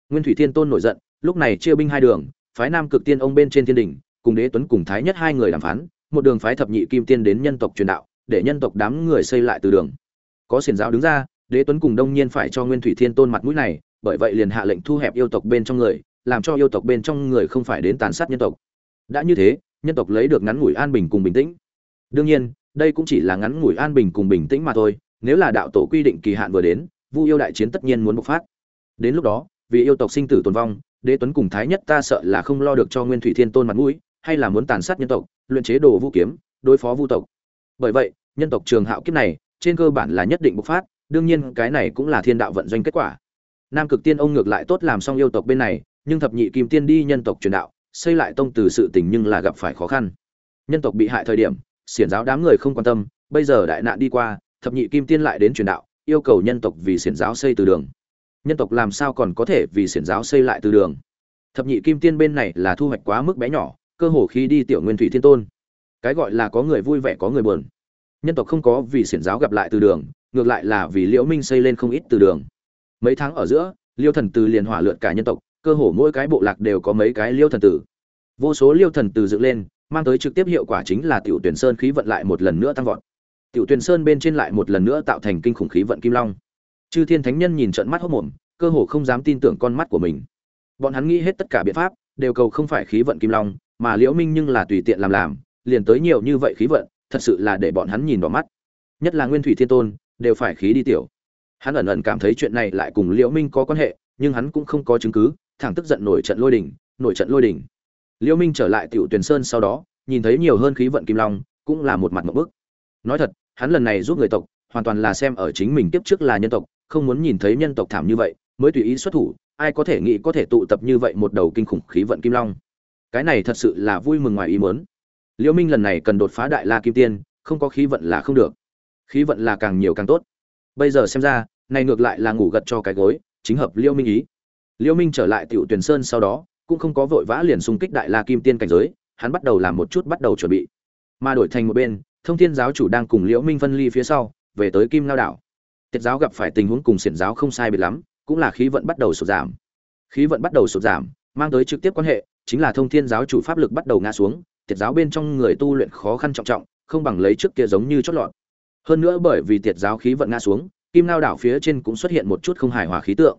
Nguyên thủy thiên tôn nổi giận, lúc này chia binh hai đường, phái nam cực tiên ông bên trên thiên đỉnh, cùng đế tuấn cùng thái nhất hai người đàm phán, một đường phái thập nhị kim tiên đến nhân tộc truyền đạo, để nhân tộc đám người xây lại từ đường. Có xiển giáo đứng ra, đế tuấn cùng đông nhiên phải cho nguyên thủy thiên tôn mặt mũi này bởi vậy liền hạ lệnh thu hẹp yêu tộc bên trong người, làm cho yêu tộc bên trong người không phải đến tàn sát nhân tộc. Đã như thế, nhân tộc lấy được ngắn ngủi an bình cùng bình tĩnh. Đương nhiên, đây cũng chỉ là ngắn ngủi an bình cùng bình tĩnh mà thôi, nếu là đạo tổ quy định kỳ hạn vừa đến, vu yêu đại chiến tất nhiên muốn bộc phát. Đến lúc đó, vì yêu tộc sinh tử tồn vong, đế tuấn cùng thái nhất ta sợ là không lo được cho nguyên thủy thiên tôn mặt mũi, hay là muốn tàn sát nhân tộc, luyện chế đồ vũ kiếm, đối phó vu tộc. Bởi vậy, nhân tộc trường hạo kiếp này, trên cơ bản là nhất định bộc phát, đương nhiên cái này cũng là thiên đạo vận doanh kết quả nam cực tiên ông ngược lại tốt làm xong yêu tộc bên này, nhưng thập nhị kim tiên đi nhân tộc truyền đạo, xây lại tông từ sự tình nhưng là gặp phải khó khăn. Nhân tộc bị hại thời điểm, xiển giáo đám người không quan tâm, bây giờ đại nạn đi qua, thập nhị kim tiên lại đến truyền đạo, yêu cầu nhân tộc vì xiển giáo xây từ đường. Nhân tộc làm sao còn có thể vì xiển giáo xây lại từ đường? Thập nhị kim tiên bên này là thu hoạch quá mức bé nhỏ, cơ hồ khi đi tiểu nguyên thủy thiên tôn. Cái gọi là có người vui vẻ có người buồn. Nhân tộc không có vì xiển giáo gặp lại từ đường, ngược lại là vì liễu minh xây lên không ít từ đường mấy tháng ở giữa, liêu thần từ liền hỏa lượn cả nhân tộc, cơ hồ mỗi cái bộ lạc đều có mấy cái liêu thần tử vô số liêu thần tử dựng lên, mang tới trực tiếp hiệu quả chính là tiểu tuyển sơn khí vận lại một lần nữa tăng vọt. Tiểu tuyển sơn bên trên lại một lần nữa tạo thành kinh khủng khí vận kim long. Chư thiên thánh nhân nhìn trận mắt hốc mồm cơ hồ không dám tin tưởng con mắt của mình. Bọn hắn nghĩ hết tất cả biện pháp, đều cầu không phải khí vận kim long, mà liễu minh nhưng là tùy tiện làm làm, liền tới nhiều như vậy khí vận, thật sự là để bọn hắn nhìn vào mắt. Nhất là nguyên thủy thiên tôn, đều phải khí đi tiểu hắn ẩn ẩn cảm thấy chuyện này lại cùng liễu minh có quan hệ, nhưng hắn cũng không có chứng cứ, thẳng tức giận nổi trận lôi đỉnh nổi trận lôi đỉnh liễu minh trở lại tiểu tuyền sơn sau đó, nhìn thấy nhiều hơn khí vận kim long, cũng là một mặt một bước. nói thật, hắn lần này giúp người tộc, hoàn toàn là xem ở chính mình tiếp trước là nhân tộc, không muốn nhìn thấy nhân tộc thảm như vậy, mới tùy ý xuất thủ, ai có thể nghĩ có thể tụ tập như vậy một đầu kinh khủng khí vận kim long. Cái này thật sự là vui mừng ngoài ý muốn. Liễu minh lần này cần đột phá đại la kim tiên, không có khí vận là không được. Khí vận là càng nhiều càng tốt bây giờ xem ra, này ngược lại là ngủ gật cho cái gối, chính hợp liêu minh ý. Liêu minh trở lại tiểu tuyển sơn sau đó, cũng không có vội vã liền xung kích đại la kim tiên cảnh giới, hắn bắt đầu làm một chút bắt đầu chuẩn bị. Mà đổi thành một bên, thông thiên giáo chủ đang cùng liễu minh phân ly phía sau, về tới kim lao đảo. Tiết giáo gặp phải tình huống cùng xiển giáo không sai biệt lắm, cũng là khí vận bắt đầu sụt giảm. Khí vận bắt đầu sụt giảm, mang tới trực tiếp quan hệ, chính là thông thiên giáo chủ pháp lực bắt đầu ngã xuống, tiết giáo bên trong người tu luyện khó khăn trọng trọng, không bằng lấy trước kia giống như chót lọt hơn nữa bởi vì tiệt giáo khí vận ngã xuống, kim lao đảo phía trên cũng xuất hiện một chút không hài hòa khí tượng.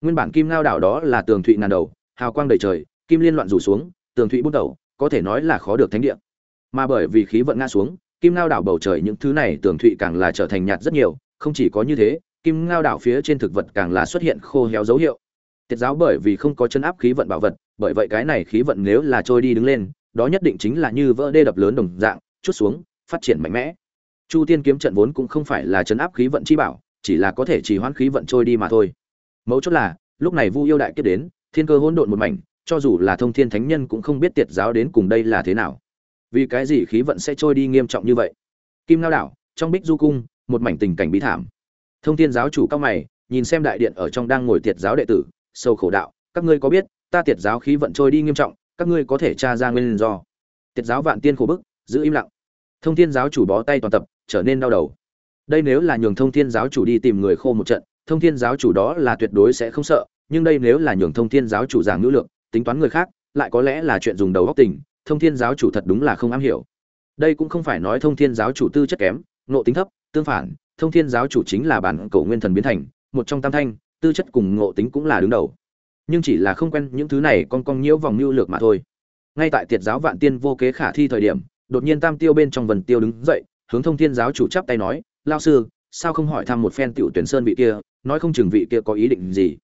Nguyên bản kim lao đảo đó là tường thụy ngàn đầu, hào quang đầy trời, kim liên loạn rủ xuống, tường thụy bút đầu, có thể nói là khó được thánh địa. Mà bởi vì khí vận ngã xuống, kim lao đảo bầu trời những thứ này tường thụy càng là trở thành nhạt rất nhiều, không chỉ có như thế, kim ngao đảo phía trên thực vật càng là xuất hiện khô héo dấu hiệu. Tiệt giáo bởi vì không có chân áp khí vận bảo vật, bởi vậy cái này khí vận nếu là trôi đi đứng lên, đó nhất định chính là như vỡ đê đập lớn đồng dạng, chút xuống, phát triển mạnh mẽ chu tiên kiếm trận vốn cũng không phải là trấn áp khí vận chi bảo, chỉ là có thể chỉ hoãn khí vận trôi đi mà thôi. Mấu chốt là, lúc này vu yêu đại kiếp đến, thiên cơ hỗn độn một mảnh, cho dù là thông thiên thánh nhân cũng không biết tiệt giáo đến cùng đây là thế nào. Vì cái gì khí vận sẽ trôi đi nghiêm trọng như vậy? Kim lao đảo, trong bích du cung, một mảnh tình cảnh bí thảm. Thông thiên giáo chủ cao mày, nhìn xem đại điện ở trong đang ngồi tiệt giáo đệ tử sâu khổ đạo, các ngươi có biết, ta tiệt giáo khí vận trôi đi nghiêm trọng, các ngươi có thể tra ra nguyên do. Tiệt giáo vạn tiên khổ bức, giữ im lặng. Thông thiên giáo chủ bó tay toàn tập trở nên đau đầu. Đây nếu là nhường thông thiên giáo chủ đi tìm người khô một trận, thông thiên giáo chủ đó là tuyệt đối sẽ không sợ, nhưng đây nếu là nhường thông thiên giáo chủ giảng ngữ lượng, tính toán người khác, lại có lẽ là chuyện dùng đầu góc tình, thông thiên giáo chủ thật đúng là không am hiểu. Đây cũng không phải nói thông thiên giáo chủ tư chất kém, ngộ tính thấp, tương phản, thông thiên giáo chủ chính là bản cổ nguyên thần biến thành, một trong tam thanh, tư chất cùng ngộ tính cũng là đứng đầu. Nhưng chỉ là không quen những thứ này con con nhiễu vòng mưu lược mà thôi. Ngay tại tiệt giáo vạn tiên vô kế khả thi thời điểm, đột nhiên tam tiêu bên trong vần tiêu đứng dậy hướng thông thiên giáo chủ chắp tay nói, lao sư, sao không hỏi thăm một phen tiểu tuyển sơn vị kia, nói không chừng vị kia có ý định gì?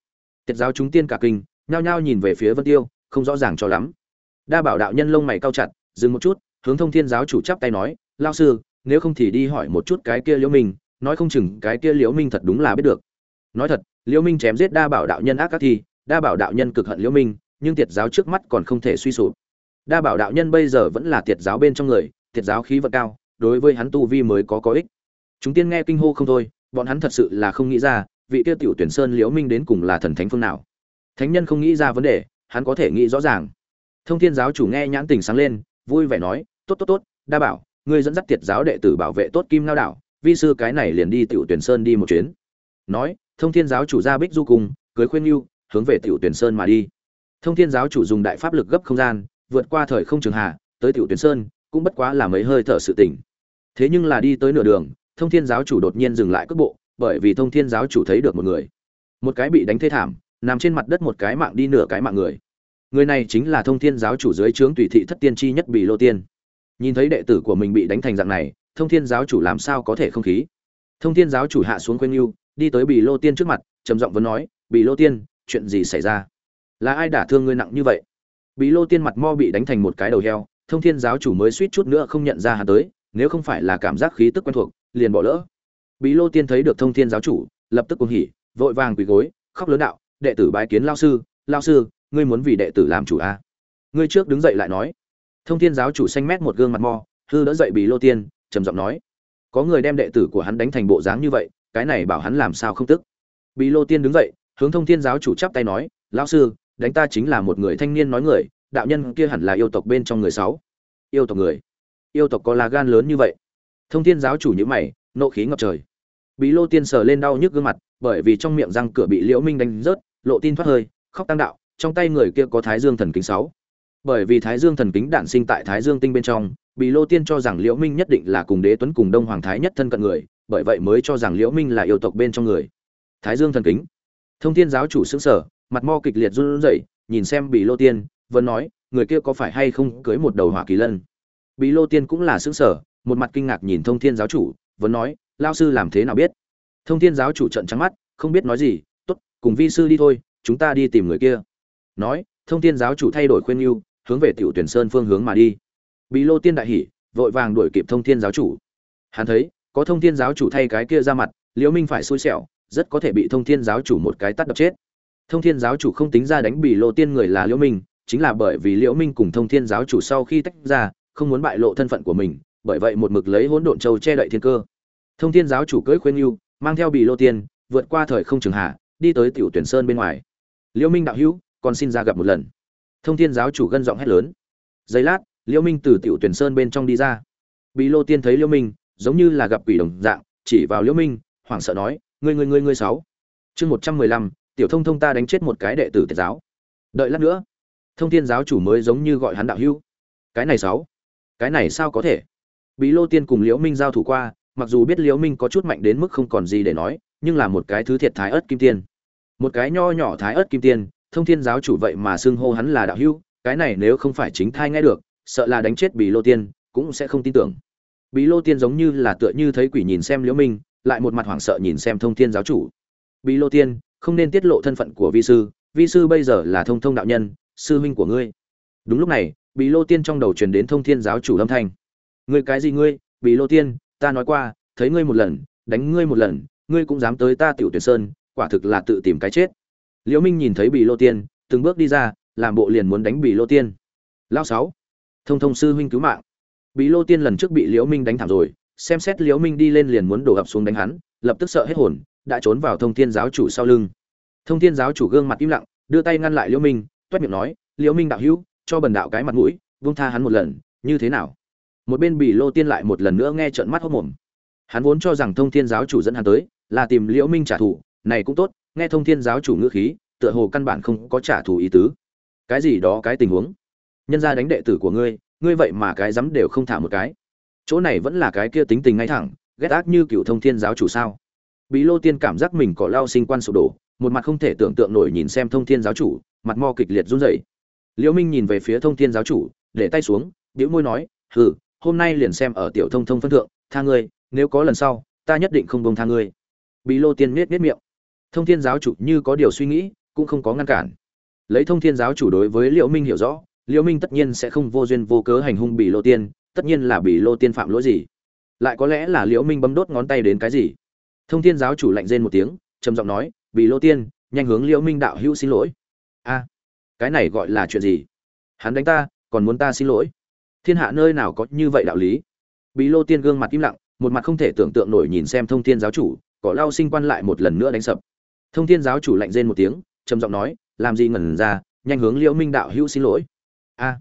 Tiệt giáo chúng tiên cả kinh, nhao nhao nhìn về phía vân tiêu, không rõ ràng cho lắm. Đa bảo đạo nhân lông mày cao chặt, dừng một chút, hướng thông thiên giáo chủ chắp tay nói, lao sư, nếu không thì đi hỏi một chút cái kia liễu minh, nói không chừng cái kia liễu minh thật đúng là biết được. Nói thật, liễu minh chém giết đa bảo đạo nhân ác các thi đa bảo đạo nhân cực hận liễu minh, nhưng tiệt giáo trước mắt còn không thể suy sụp. Đa bảo đạo nhân bây giờ vẫn là tiệt giáo bên trong người, tiệt giáo khí vận cao đối với hắn tu vi mới có có ích. Chúng tiên nghe kinh hô không thôi, bọn hắn thật sự là không nghĩ ra, vị tiêu tiểu tuyển sơn liễu minh đến cùng là thần thánh phương nào. Thánh nhân không nghĩ ra vấn đề, hắn có thể nghĩ rõ ràng. Thông thiên giáo chủ nghe nhãn tình sáng lên, vui vẻ nói, tốt tốt tốt, đa bảo, ngươi dẫn dắt tiệt giáo đệ tử bảo vệ tốt kim lao đảo, vi sư cái này liền đi tiểu tuyển sơn đi một chuyến. Nói, thông thiên giáo chủ ra bích du cùng cưới khuyên lưu, hướng về tiểu tuyển sơn mà đi. Thông thiên giáo chủ dùng đại pháp lực gấp không gian, vượt qua thời không trường hạ, tới tiểu tuyển sơn, cũng bất quá là mấy hơi thở sự tỉnh thế nhưng là đi tới nửa đường, thông thiên giáo chủ đột nhiên dừng lại cước bộ, bởi vì thông thiên giáo chủ thấy được một người. Một cái bị đánh thê thảm, nằm trên mặt đất một cái mạng đi nửa cái mạng người. Người này chính là thông thiên giáo chủ dưới trướng tùy thị thất tiên chi nhất bị lô tiên. Nhìn thấy đệ tử của mình bị đánh thành dạng này, thông thiên giáo chủ làm sao có thể không khí? Thông thiên giáo chủ hạ xuống quên yêu đi tới bị lô tiên trước mặt, trầm giọng vẫn nói, bị lô tiên, chuyện gì xảy ra? Là ai đả thương ngươi nặng như vậy? Bị lô tiên mặt mo bị đánh thành một cái đầu heo, thông thiên giáo chủ mới suýt chút nữa không nhận ra hắn tới nếu không phải là cảm giác khí tức quen thuộc, liền bỏ lỡ. Bí lô tiên thấy được thông thiên giáo chủ, lập tức cuồng hỉ, vội vàng quỳ gối, khóc lớn đạo, đệ tử bái kiến lão sư lão sư, ngươi muốn vì đệ tử làm chủ à? ngươi trước đứng dậy lại nói. Thông thiên giáo chủ xanh mét một gương mặt mo, hư đỡ dậy Bí lô tiên, trầm giọng nói, có người đem đệ tử của hắn đánh thành bộ dáng như vậy, cái này bảo hắn làm sao không tức? Bí lô tiên đứng dậy, hướng thông thiên giáo chủ chắp tay nói, lão sư, đánh ta chính là một người thanh niên nói người, đạo nhân kia hẳn là yêu tộc bên trong người sáu. Yêu tộc người yêu tộc có là gan lớn như vậy. Thông thiên giáo chủ nhữ mày, nộ khí ngập trời. Bí lô tiên sờ lên đau nhức gương mặt, bởi vì trong miệng răng cửa bị liễu minh đánh rớt, lộ tin thoát hơi, khóc tăng đạo, trong tay người kia có thái dương thần kính sáu. Bởi vì thái dương thần kính đản sinh tại thái dương tinh bên trong, bí lô tiên cho rằng liễu minh nhất định là cùng đế tuấn cùng đông hoàng thái nhất thân cận người, bởi vậy mới cho rằng liễu minh là yêu tộc bên trong người. Thái dương thần kính. Thông thiên giáo chủ sững sờ, mặt mo kịch liệt run rẩy, nhìn xem bí lô tiên, vẫn nói, người kia có phải hay không cưới một đầu hỏa kỳ lân? Bí lô tiên cũng là sững sờ một mặt kinh ngạc nhìn thông thiên giáo chủ vẫn nói lao sư làm thế nào biết? Thông thiên giáo chủ trận trắng mắt không biết nói gì tốt cùng vi sư đi thôi chúng ta đi tìm người kia. Nói thông thiên giáo chủ thay đổi khuyên ưu, hướng về tiểu tuyển sơn phương hướng mà đi. Bí lô tiên đại hỉ vội vàng đuổi kịp thông thiên giáo chủ. Hắn thấy có thông thiên giáo chủ thay cái kia ra mặt liễu minh phải xui xẻo rất có thể bị thông thiên giáo chủ một cái tát đập chết. Thông thiên giáo chủ không tính ra đánh bỉ lộ tiên người là liễu minh chính là bởi vì liễu minh cùng thông thiên giáo chủ sau khi tách ra không muốn bại lộ thân phận của mình, bởi vậy một mực lấy hỗn độn châu che đậy thiên cơ. Thông thiên giáo chủ cưỡi khuyên yêu mang theo bì lô tiên, vượt qua thời không trường hạ, đi tới tiểu tuyển sơn bên ngoài. Liễu minh đạo hữu còn xin ra gặp một lần. Thông thiên giáo chủ gân giọng hét lớn. Giây lát liễu minh từ tiểu tuyển sơn bên trong đi ra. Bì lô tiên thấy liễu minh, giống như là gặp quỷ đồng dạng, chỉ vào liễu minh, hoảng sợ nói, ngươi ngươi ngươi ngươi sáu. Chương một trăm mười lăm, tiểu thông thông ta đánh chết một cái đệ tử tiệt giáo. Đợi lát nữa, thông thiên giáo chủ mới giống như gọi hắn đạo hữu. Cái này sáu cái này sao có thể? Bí lô tiên cùng liễu minh giao thủ qua, mặc dù biết liễu minh có chút mạnh đến mức không còn gì để nói, nhưng là một cái thứ thiệt thái ớt kim tiên. Một cái nho nhỏ thái ớt kim tiên, thông thiên giáo chủ vậy mà xưng hô hắn là đạo hữu, cái này nếu không phải chính thai nghe được, sợ là đánh chết bí lô tiên, cũng sẽ không tin tưởng. Bí lô tiên giống như là tựa như thấy quỷ nhìn xem liễu minh, lại một mặt hoảng sợ nhìn xem thông thiên giáo chủ. Bí lô tiên, không nên tiết lộ thân phận của vi sư vi sư bây giờ là thông thông đạo nhân, sư huynh của ngươi. Đúng lúc này bí lô tiên trong đầu truyền đến thông thiên giáo chủ âm thanh. Ngươi cái gì ngươi? Bị lô tiên, ta nói qua, thấy ngươi một lần, đánh ngươi một lần, ngươi cũng dám tới ta tiểu tuyển sơn, quả thực là tự tìm cái chết. Liễu minh nhìn thấy bị lô tiên, từng bước đi ra, làm bộ liền muốn đánh bị lô tiên. Lão sáu, thông thông sư huynh cứu mạng. Bị lô tiên lần trước bị liễu minh đánh thảm rồi, xem xét liễu minh đi lên liền muốn đổ ập xuống đánh hắn, lập tức sợ hết hồn, đã trốn vào thông thiên giáo chủ sau lưng. Thông thiên giáo chủ gương mặt im lặng, đưa tay ngăn lại liễu minh, toét miệng nói, liễu minh đạo hữu cho bần đạo cái mặt mũi, buông tha hắn một lần, như thế nào? Một bên bị lô tiên lại một lần nữa nghe trợn mắt hốc mồm. Hắn vốn cho rằng thông thiên giáo chủ dẫn hắn tới, là tìm liễu minh trả thù, này cũng tốt, nghe thông thiên giáo chủ ngữ khí, tựa hồ căn bản không có trả thù ý tứ. Cái gì đó, cái tình huống? Nhân ra đánh đệ tử của ngươi ngươi vậy mà cái dám đều không thả một cái. Chỗ này vẫn là cái kia tính tình ngay thẳng, ghét ác như cựu thông thiên giáo chủ sao? Bí lô tiên cảm giác mình có lao sinh quan sụp đổ, một mặt không thể tưởng tượng nổi nhìn xem thông thiên giáo chủ, mặt mo kịch liệt run rẩy liễu minh nhìn về phía thông thiên giáo chủ, để tay xuống, bĩu môi nói, hừ, hôm nay liền xem ở tiểu thông thông phân thượng, tha ngươi, nếu có lần sau, ta nhất định không bông tha ngươi. Bí lô tiên miết miết miệng. Thông thiên giáo chủ như có điều suy nghĩ, cũng không có ngăn cản. Lấy thông thiên giáo chủ đối với liễu minh hiểu rõ, liễu minh tất nhiên sẽ không vô duyên vô cớ hành hung bị lô tiên, tất nhiên là bị lô tiên phạm lỗi gì. Lại có lẽ là liễu minh bấm đốt ngón tay đến cái gì. Thông thiên giáo chủ lạnh rên một tiếng, trầm giọng nói bị lô tiên, nhanh hướng liễu minh đạo hữu xin lỗi. A cái này gọi là chuyện gì? Hắn đánh ta, còn muốn ta xin lỗi. Thiên hạ nơi nào có như vậy đạo lý? Bí lô tiên gương mặt im lặng, một mặt không thể tưởng tượng nổi nhìn xem thông thiên giáo chủ, cỏ lao sinh quan lại một lần nữa đánh sập. Thông thiên giáo chủ lạnh rên một tiếng, trầm giọng nói, làm gì ngẩn ra, nhanh hướng liễu minh đạo hữu xin lỗi. A.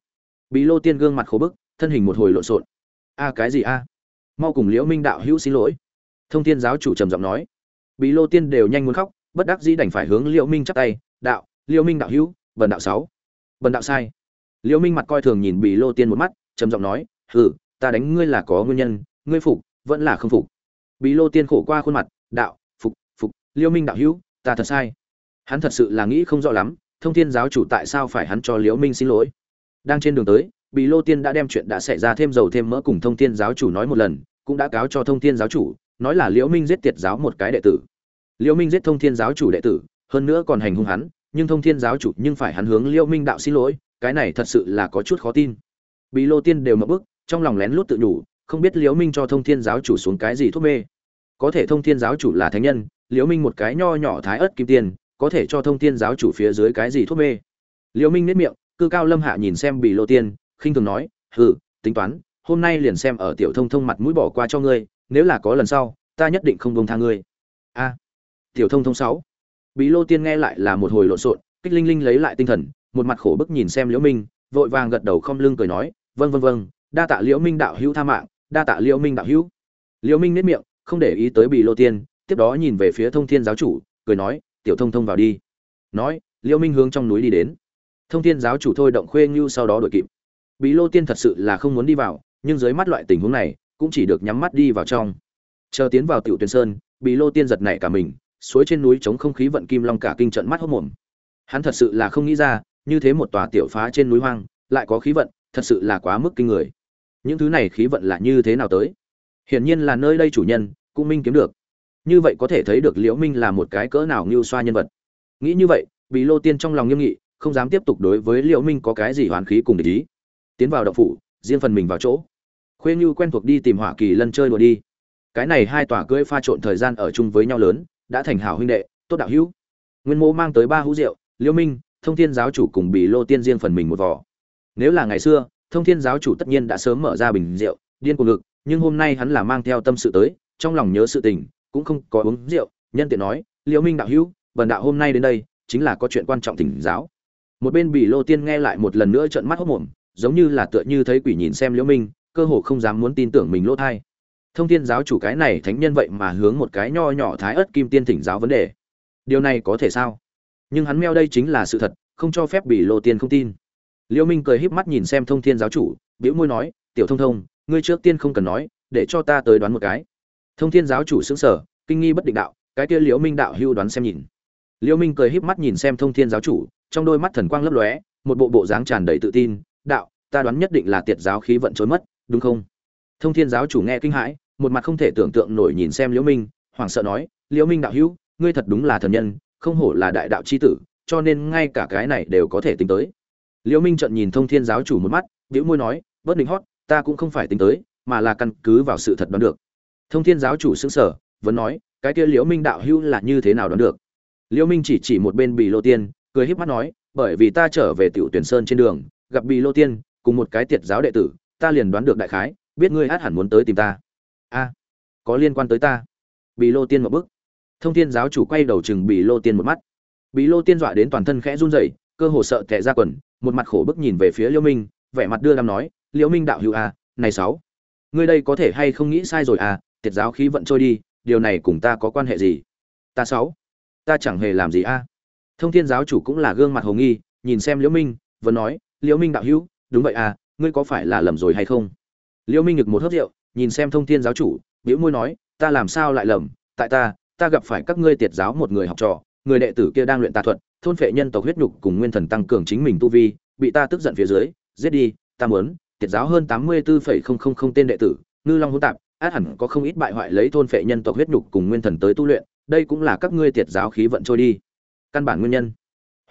Bí lô tiên gương mặt khổ bức, thân hình một hồi lộn xộn. A, cái gì a? Mau cùng liễu minh đạo hữu xin lỗi. Thông thiên giáo chủ trầm giọng nói. Bí lô tiên đều nhanh muốn khóc, bất đắc dĩ đành phải hướng liễu minh chắp tay, đạo, liễu minh đạo hữu bần đạo sáu. Bần đạo sai. Liễu minh mặt coi thường nhìn bị lô tiên một mắt, trầm giọng nói, hừ, ta đánh ngươi là có nguyên nhân, ngươi phục, vẫn là không phục. Bị lô tiên khổ qua khuôn mặt, đạo, phục phục, liễu minh đạo hữu, ta thật sai. Hắn thật sự là nghĩ không rõ lắm, thông thiên giáo chủ tại sao phải hắn cho liễu minh xin lỗi. Đang trên đường tới bị lô tiên đã đem chuyện đã xảy ra thêm dầu thêm mỡ cùng thông thiên giáo chủ nói một lần, cũng đã cáo cho thông thiên giáo chủ, nói là liễu minh giết tiệt giáo một cái đệ tử. Liễu minh giết thông thiên giáo chủ đệ tử, hơn nữa còn hành hung hắn nhưng thông thiên giáo chủ nhưng phải hắn hướng liễu minh đạo xin lỗi, cái này thật sự là có chút khó tin. Bị lô tiên đều mập bức, trong lòng lén lút tự nhủ, không biết liễu minh cho thông thiên giáo chủ xuống cái gì thuốc mê. Có thể thông thiên giáo chủ là thánh nhân liễu minh một cái nho nhỏ thái ớt kim tiền, có thể cho thông thiên giáo chủ phía dưới cái gì thuốc mê. Liễu minh nết miệng, cư cao lâm hạ nhìn xem bị lô tiên, khinh thường nói, hừ, tính toán, hôm nay liền xem ở tiểu thông thông mặt mũi bỏ qua cho ngươi, nếu là có lần sau, ta nhất định không buông tha ngươi. A. Tiểu thông thông sáu. Bí lô tiên nghe lại là một hồi lộn xộn, kích linh linh lấy lại tinh thần, một mặt khổ bức nhìn xem liễu minh, vội vàng gật đầu không lưng cười nói vâng vâng vâng đa tạ liễu minh đạo hữu tha mạng, đa tạ liễu minh đạo hữu. Liễu minh nết miệng, không để ý tới bị lô tiên, tiếp đó nhìn về phía thông thiên giáo chủ, cười nói, tiểu thông thông vào đi. Nói, liễu minh hướng trong núi đi đến. Thông thiên giáo chủ thôi động khuê như sau đó đuổi kịp. Bí lô tiên thật sự là không muốn đi vào, nhưng dưới mắt loại tình huống này, cũng chỉ được nhắm mắt đi vào trong. Chờ tiến vào tiểu tuyển sơn, bí lô tiên giật nảy cả mình suối trên núi chống không khí vận kim long cả kinh trận mắt hốc mồm. Hắn thật sự là không nghĩ ra, như thế một tòa tiểu phá trên núi hoang, lại có khí vận, thật sự là quá mức kinh người. Những thứ này khí vận là như thế nào tới? Hiển nhiên là nơi đây chủ nhân, cũng minh kiếm được. Như vậy có thể thấy được liễu minh là một cái cỡ nào như xoa nhân vật. Nghĩ như vậy, Bì lô tiên trong lòng nghiêm nghị, không dám tiếp tục đối với liễu minh có cái gì hoàn khí cùng để ý. Tiến vào động phủ, riêng phần mình vào chỗ. Khuê như quen thuộc đi tìm hỏa kỳ lân chơi đùa đi. Cái này hai tòa cưỡi pha trộn thời gian ở chung với nhau lớn đã thành hảo huynh đệ, tốt đạo hữu. Nguyên mô mang tới ba hũ rượu liễu minh, thông thiên giáo chủ cùng bị lô tiên riêng phần mình một vò. Nếu là ngày xưa, thông thiên giáo chủ tất nhiên đã sớm mở ra bình rượu, điên cuồng ngực, nhưng hôm nay hắn là mang theo tâm sự tới, trong lòng nhớ sự tình, cũng không có uống rượu, nhân tiện nói liễu minh đạo hữu, vần đạo hôm nay đến đây, chính là có chuyện quan trọng thỉnh giáo. Một bên bị lô tiên nghe lại một lần nữa trợn mắt hốc mồm giống như là tựa như thấy quỷ nhìn xem liễu minh, cơ hồ không dám muốn tin tưởng mình lỗ thai thông thiên giáo chủ cái này thánh nhân vậy mà hướng một cái nho nhỏ thái ớt kim tiên thỉnh giáo vấn đề. Điều này có thể sao? Nhưng hắn meo đây chính là sự thật, không cho phép bị lộ tiên không tin. Liễu minh cười híp mắt nhìn xem thông thiên giáo chủ, bĩu môi nói, tiểu thông thông, ngươi trước tiên không cần nói, để cho ta tới đoán một cái. Thông thiên giáo chủ sững sờ, kinh nghi bất định đạo, cái kia liễu minh đạo hưu đoán xem nhìn. Liễu minh cười híp mắt nhìn xem thông thiên giáo chủ, trong đôi mắt thần quang lấp lóe, một bộ bộ dáng tràn đầy tự tin, đạo, ta đoán nhất định là tiệt giáo khí vận trốn mất, đúng không? Thông thiên giáo chủ nghe kinh hãi một mặt không thể tưởng tượng nổi nhìn xem liễu minh hoảng sợ nói liễu minh đạo hữu ngươi thật đúng là thần nhân không hổ là đại đạo chi tử cho nên ngay cả cái này đều có thể tính tới. Liễu minh trợn nhìn thông thiên giáo chủ một mắt liễu môi nói bớt định hót ta cũng không phải tính tới mà là căn cứ vào sự thật đoán được. Thông thiên giáo chủ sững sờ, vẫn nói cái kia liễu minh đạo hữu là như thế nào đoán được? Liễu minh chỉ chỉ một bên bì lô tiên cười híp mắt nói bởi vì ta trở về tiểu tuyển sơn trên đường gặp bì lô tiên cùng một cái tiệt giáo đệ tử ta liền đoán được đại khái biết ngươi át hẳn muốn tới tìm ta a, có liên quan tới ta. Bị lô tiên một bức thông thiên giáo chủ quay đầu chừng bị lô tiên một mắt. Bị lô tiên dọa đến toàn thân khẽ run rẩy, cơ hồ sợ tệ ra quần, một mặt khổ bức nhìn về phía liễu minh, vẻ mặt đưa đam nói, liễu minh đạo hữu a, này sáu, ngươi đây có thể hay không nghĩ sai rồi à tiệt giáo khí vận trôi đi, điều này cùng ta có quan hệ gì? Ta sáu, ta chẳng hề làm gì a. Thông thiên giáo chủ cũng là gương mặt hồ nghi, nhìn xem liễu minh vẫn nói, liễu minh đạo hữu, đúng vậy à ngươi có phải là lầm rồi hay không? Liễu minh ngực một hớp rượu nhìn xem thông thiên giáo chủ liễu môi nói ta làm sao lại lầm? Tại ta ta gặp phải các ngươi tiệt giáo một người học trò người đệ tử kia đang luyện tà thuật thôn phệ nhân tộc huyết nhục cùng nguyên thần tăng cường chính mình tu vi bị ta tức giận phía dưới giết đi ta muốn tiệt giáo hơn tám mươi 84,000 tên đệ tử ngư long hỗn tạp át hẳn có không ít bại hoại lấy thôn phệ nhân tộc huyết nhục cùng nguyên thần tới tu luyện đây cũng là các ngươi tiệt giáo khí vận trôi đi. Căn bản nguyên nhân.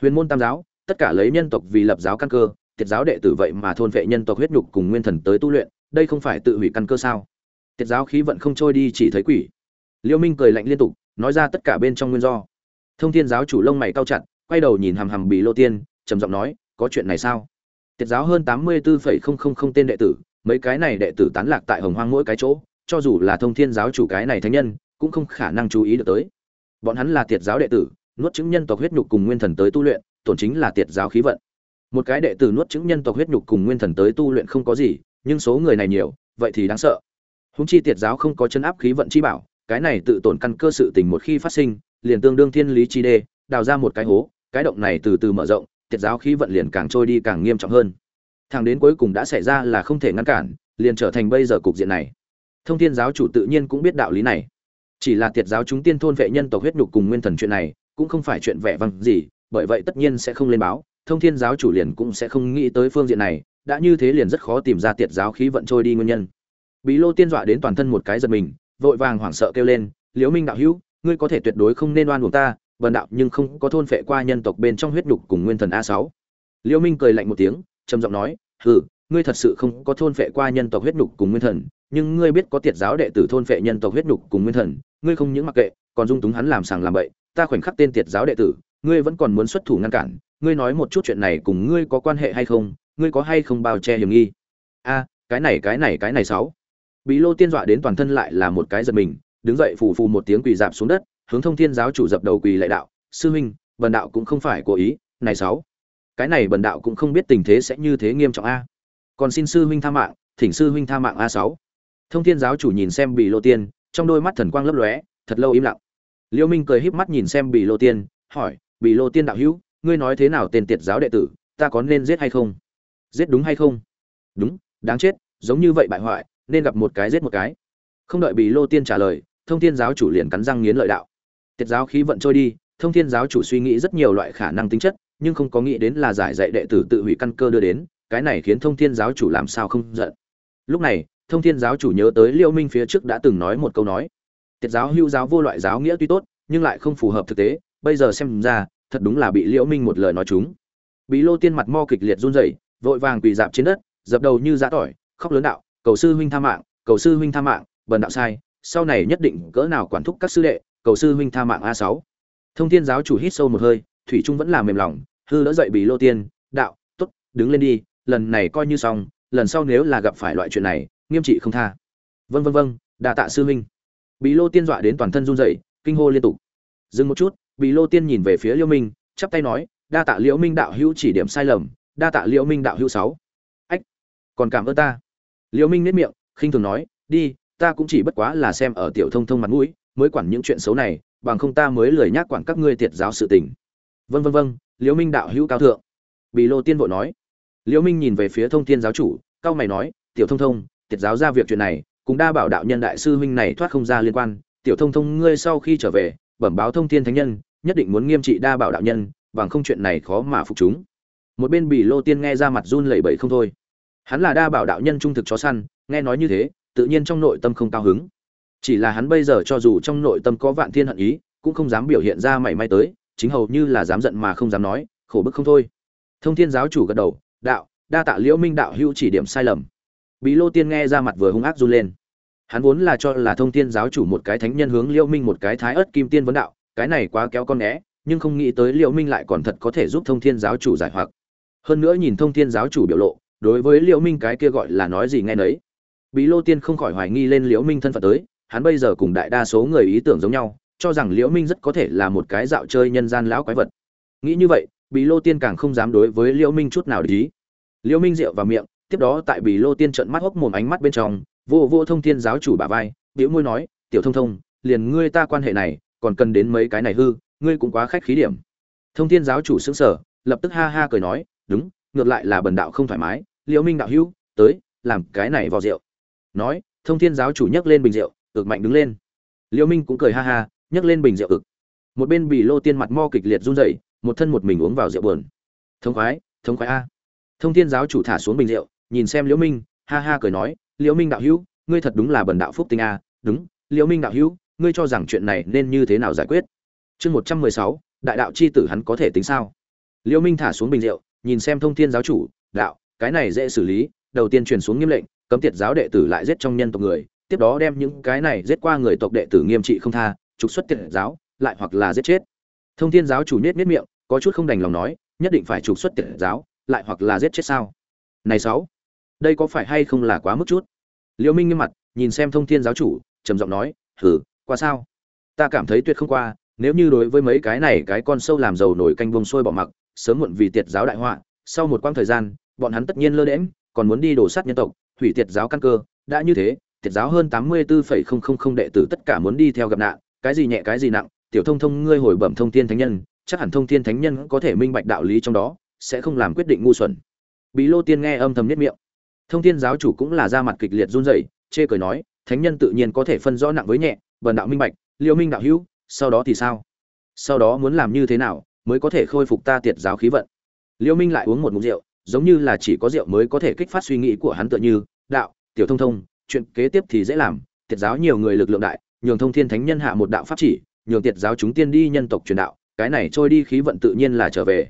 Huyền môn tam giáo tất cả lấy nhân tộc vì lập giáo căn cơ tiệt giáo đệ tử vậy mà thôn vệ nhân tộc huyết nhục cùng nguyên thần tới tu luyện, đây không phải tự hủy căn cơ sao? Tiệt giáo khí vận không trôi đi chỉ thấy quỷ. Liêu minh cười lạnh liên tục, nói ra tất cả bên trong nguyên do. Thông thiên giáo chủ lông mày cao chặt, quay đầu nhìn hằm hằm bị lô tiên, trầm giọng nói, có chuyện này sao? Tiệt giáo hơn tám mươi bốn tên đệ tử, mấy cái này đệ tử tán lạc tại hồng hoang mỗi cái chỗ, cho dù là thông thiên giáo chủ cái này thánh nhân, cũng không khả năng chú ý được tới. Bọn hắn là tiệt giáo đệ tử, nuốt chứng nhân tộc huyết nhục cùng nguyên thần tới tu luyện, tổn chính là tiệt giáo khí vận một cái đệ tử nuốt chứng nhân tộc huyết nhục cùng nguyên thần tới tu luyện không có gì, nhưng số người này nhiều, vậy thì đáng sợ. Húng chi tiệt giáo không có chân áp khí vận chi bảo, cái này tự tổn căn cơ sự tình một khi phát sinh, liền tương đương thiên lý chi đê, đào ra một cái hố, cái động này từ từ mở rộng, tiệt giáo khí vận liền càng trôi đi càng nghiêm trọng hơn. Thằng đến cuối cùng đã xảy ra là không thể ngăn cản, liền trở thành bây giờ cục diện này. Thông thiên giáo chủ tự nhiên cũng biết đạo lý này. Chỉ là tiệt giáo chúng tiên thôn vệ nhân tộc huyết nhục cùng nguyên thần chuyện này, cũng không phải chuyện vẻ vang gì, bởi vậy tất nhiên sẽ không lên báo thông thiên giáo chủ liền cũng sẽ không nghĩ tới phương diện này, đã như thế liền rất khó tìm ra tiệt giáo khí vận trôi đi nguyên nhân. Bí lô tiên dọa đến toàn thân một cái giật mình, vội vàng hoảng sợ kêu lên, liễu minh đạo hữu, ngươi có thể tuyệt đối không nên oan uổng ta vần đạo nhưng không có thôn phệ qua nhân tộc bên trong huyết nhục cùng nguyên thần a sáu. Liễu minh cười lạnh một tiếng, trầm giọng nói, hừ, ngươi thật sự không có thôn phệ qua nhân tộc huyết nhục cùng nguyên thần, nhưng ngươi biết có tiệt giáo đệ tử thôn phệ nhân tộc huyết nhục cùng nguyên thần, ngươi không những mặc kệ, còn dung túng hắn làm sàng làm bậy, ta khoảnh khắc tên tiệt giáo đệ tử, ngươi vẫn còn muốn xuất thủ ngăn cản ngươi nói một chút chuyện này cùng ngươi có quan hệ hay không, ngươi có hay không bao che hiểm nghi? A, cái này cái này cái này sáu. Bí lô tiên dọa đến toàn thân lại là một cái giật mình, đứng dậy phù phù một tiếng quỳ dạp xuống đất, hướng thông thiên giáo chủ dập đầu quỳ lại đạo, sư huynh, bần đạo cũng không phải cố ý, này sáu. Cái này bần đạo cũng không biết tình thế sẽ như thế nghiêm trọng a. Còn xin sư huynh tha mạng, thỉnh sư huynh tha mạng a sáu. Thông thiên giáo chủ nhìn xem bị lô tiên, trong đôi mắt thần quang lấp lóe, thật lâu im lặng. Liêu minh cười híp mắt nhìn xem bị lô tiên, hỏi bị lô tiên đạo hữu ngươi nói thế nào tên tiệt giáo đệ tử, ta có nên giết hay không? Giết đúng hay không? Đúng, đáng chết, giống như vậy bại hoại, nên gặp một cái giết một cái. Không đợi bị lô tiên trả lời, thông thiên giáo chủ liền cắn răng nghiến lợi đạo. Tiệt giáo khí vận trôi đi, thông thiên giáo chủ suy nghĩ rất nhiều loại khả năng tính chất, nhưng không có nghĩ đến là giải dạy đệ tử tự hủy căn cơ đưa đến, cái này khiến thông thiên giáo chủ làm sao không giận. Lúc này, thông thiên giáo chủ nhớ tới liêu minh phía trước đã từng nói một câu nói. Tiệt giáo hưu giáo vô loại giáo nghĩa tuy tốt, nhưng lại không phù hợp thực tế, bây giờ xem ra thật đúng là bị liễu minh một lời nói chúng. Bí lô tiên mặt mo kịch liệt run rẩy, vội vàng quỳ dạp trên đất, dập đầu như giã tỏi, khóc lớn đạo, cầu sư huynh tha mạng, cầu sư huynh tha mạng, bần đạo sai, sau này nhất định cỡ nào quản thúc các sư đệ, cầu sư huynh tha mạng a sáu. Thông thiên giáo chủ hít sâu một hơi, thủy trung vẫn là mềm lòng, hư đỡ dậy bí lô tiên, đạo, tốt, đứng lên đi, lần này coi như xong, lần sau nếu là gặp phải loại chuyện này, nghiêm trị không tha. Vân vân vân đa tạ sư huynh. Bí lô tiên dọa đến toàn thân run rẩy, kinh hô liên tục. Dừng một chút Bì lô tiên nhìn về phía liễu minh, chắp tay nói, đa tạ liễu minh đạo hữu chỉ điểm sai lầm, đa tạ liễu minh đạo hữu sáu. Ách, còn cảm ơn ta. Liễu minh nét miệng, khinh thường nói, đi, ta cũng chỉ bất quá là xem ở tiểu thông thông mặt mũi, mới quản những chuyện xấu này, bằng không ta mới lười nhác quản các ngươi tiệt giáo sự tình. Vân vân vân liễu minh đạo hữu cao thượng. Bì lô tiên vội nói. Liễu minh nhìn về phía thông thiên giáo chủ, cao mày nói, tiểu thông thông, tiệt giáo ra việc chuyện này, cùng đa bảo đạo nhân đại sư huynh này thoát không ra liên quan, tiểu thông thông ngươi sau khi trở về bẩm báo thông thiên thánh nhân, nhất định muốn nghiêm trị đa bảo đạo nhân bằng không chuyện này khó mà phục chúng. Một bên bị lô tiên nghe ra mặt run lẩy bẩy không thôi. Hắn là đa bảo đạo nhân trung thực chó săn, nghe nói như thế, tự nhiên trong nội tâm không cao hứng. Chỉ là hắn bây giờ cho dù trong nội tâm có vạn thiên hận ý, cũng không dám biểu hiện ra mảy may tới, chính hầu như là dám giận mà không dám nói, khổ bức không thôi. Thông thiên giáo chủ gật đầu, đạo, đa tạ liễu minh đạo hữu chỉ điểm sai lầm. Bí lô tiên nghe ra mặt vừa hung ác run lên hắn vốn là cho là thông thiên giáo chủ một cái thánh nhân hướng liễu minh một cái thái ớt kim tiên vấn đạo, cái này quá kéo con né, nhưng không nghĩ tới liễu minh lại còn thật có thể giúp thông thiên giáo chủ giải hoặc. Hơn nữa nhìn thông thiên giáo chủ biểu lộ, đối với liễu minh cái kia gọi là nói gì nghe nấy. Bí lô tiên không khỏi hoài nghi lên liễu minh thân phận tới, hắn bây giờ cùng đại đa số người ý tưởng giống nhau, cho rằng liễu minh rất có thể là một cái dạo chơi nhân gian lão quái vật. Nghĩ như vậy, bí lô tiên càng không dám đối với liễu minh chút nào để ý. Liễu minh rượu vào miệng, tiếp đó tại bí lô tiên trợn mắt hốc mồm ánh mắt bên trong vô vô thông thiên giáo chủ bả vai biểu môi nói, tiểu thông thông, liền ngươi ta quan hệ này, còn cần đến mấy cái này hư, ngươi cũng quá khách khí điểm. Thông thiên giáo chủ sững sờ, lập tức ha ha cười nói, đúng, ngược lại là bần đạo không thoải mái, liễu minh đạo hữu, tới, làm cái này vào rượu. Nói, thông thiên giáo chủ nhấc lên bình rượu, ực mạnh đứng lên. Liễu minh cũng cười ha ha, nhấc lên bình rượu ực. Một bên bị lô tiên mặt mo kịch liệt run rẩy, một thân một mình uống vào rượu buồn. Thông khoái thông khoái a. Thông thiên giáo chủ thả xuống bình rượu, nhìn xem liễu minh, ha ha cười nói liễu minh đạo hữu, ngươi thật đúng là bần đạo phúc tinh a. Đúng, liễu minh đạo hữu, ngươi cho rằng chuyện này nên như thế nào giải quyết? Chương một trăm mười sáu, đại đạo chi tử hắn có thể tính sao? Liễu minh thả xuống bình rượu, nhìn xem thông thiên giáo chủ, đạo, cái này dễ xử lý, đầu tiên truyền xuống nghiêm lệnh, cấm tiệt giáo đệ tử lại giết trong nhân tộc người, tiếp đó đem những cái này giết qua người tộc đệ tử nghiêm trị không tha, trục xuất tiệt giáo, lại hoặc là giết chết. Thông thiên giáo chủ nết nết miệng, có chút không đành lòng nói, nhất định phải trục xuất tiệt giáo, lại hoặc là giết chết sao? Này sáu đây có phải hay không là quá mức chút? Liễu minh nghiêm mặt, nhìn xem thông thiên giáo chủ, trầm giọng nói, hử, qua sao? Ta cảm thấy tuyệt không qua, nếu như đối với mấy cái này cái con sâu làm dầu nổi canh vông sôi bỏ mặc, sớm muộn vì tiệt giáo đại họa, sau một quãng thời gian, bọn hắn tất nhiên lơ đễm còn muốn đi đổ sát nhân tộc, hủy tiệt giáo căn cơ, đã như thế, tiệt giáo hơn tám mươi bốn đệ tử tất cả muốn đi theo gặp nạn, cái gì nhẹ cái gì nặng, tiểu thông thông ngươi hồi bẩm thông thiên thánh nhân, chắc hẳn thông thiên thánh nhân có thể minh bạch đạo lý trong đó, sẽ không làm quyết định ngu xuẩn. Bí lô tiên nghe âm thầm nhất miệng thông thiên giáo chủ cũng là ra mặt kịch liệt run rẩy, chê cười nói, thánh nhân tự nhiên có thể phân rõ nặng với nhẹ, bần đạo minh bạch, liêu minh đạo hữu, sau đó thì sao? Sau đó muốn làm như thế nào mới có thể khôi phục ta tiệt giáo khí vận? Liêu minh lại uống một mục rượu, giống như là chỉ có rượu mới có thể kích phát suy nghĩ của hắn tựa như, đạo, tiểu thông thông, chuyện kế tiếp thì dễ làm, tiệt giáo nhiều người lực lượng đại, nhường thông thiên thánh nhân hạ một đạo pháp chỉ, nhường tiệt giáo chúng tiên đi nhân tộc truyền đạo, cái này trôi đi khí vận tự nhiên là trở về.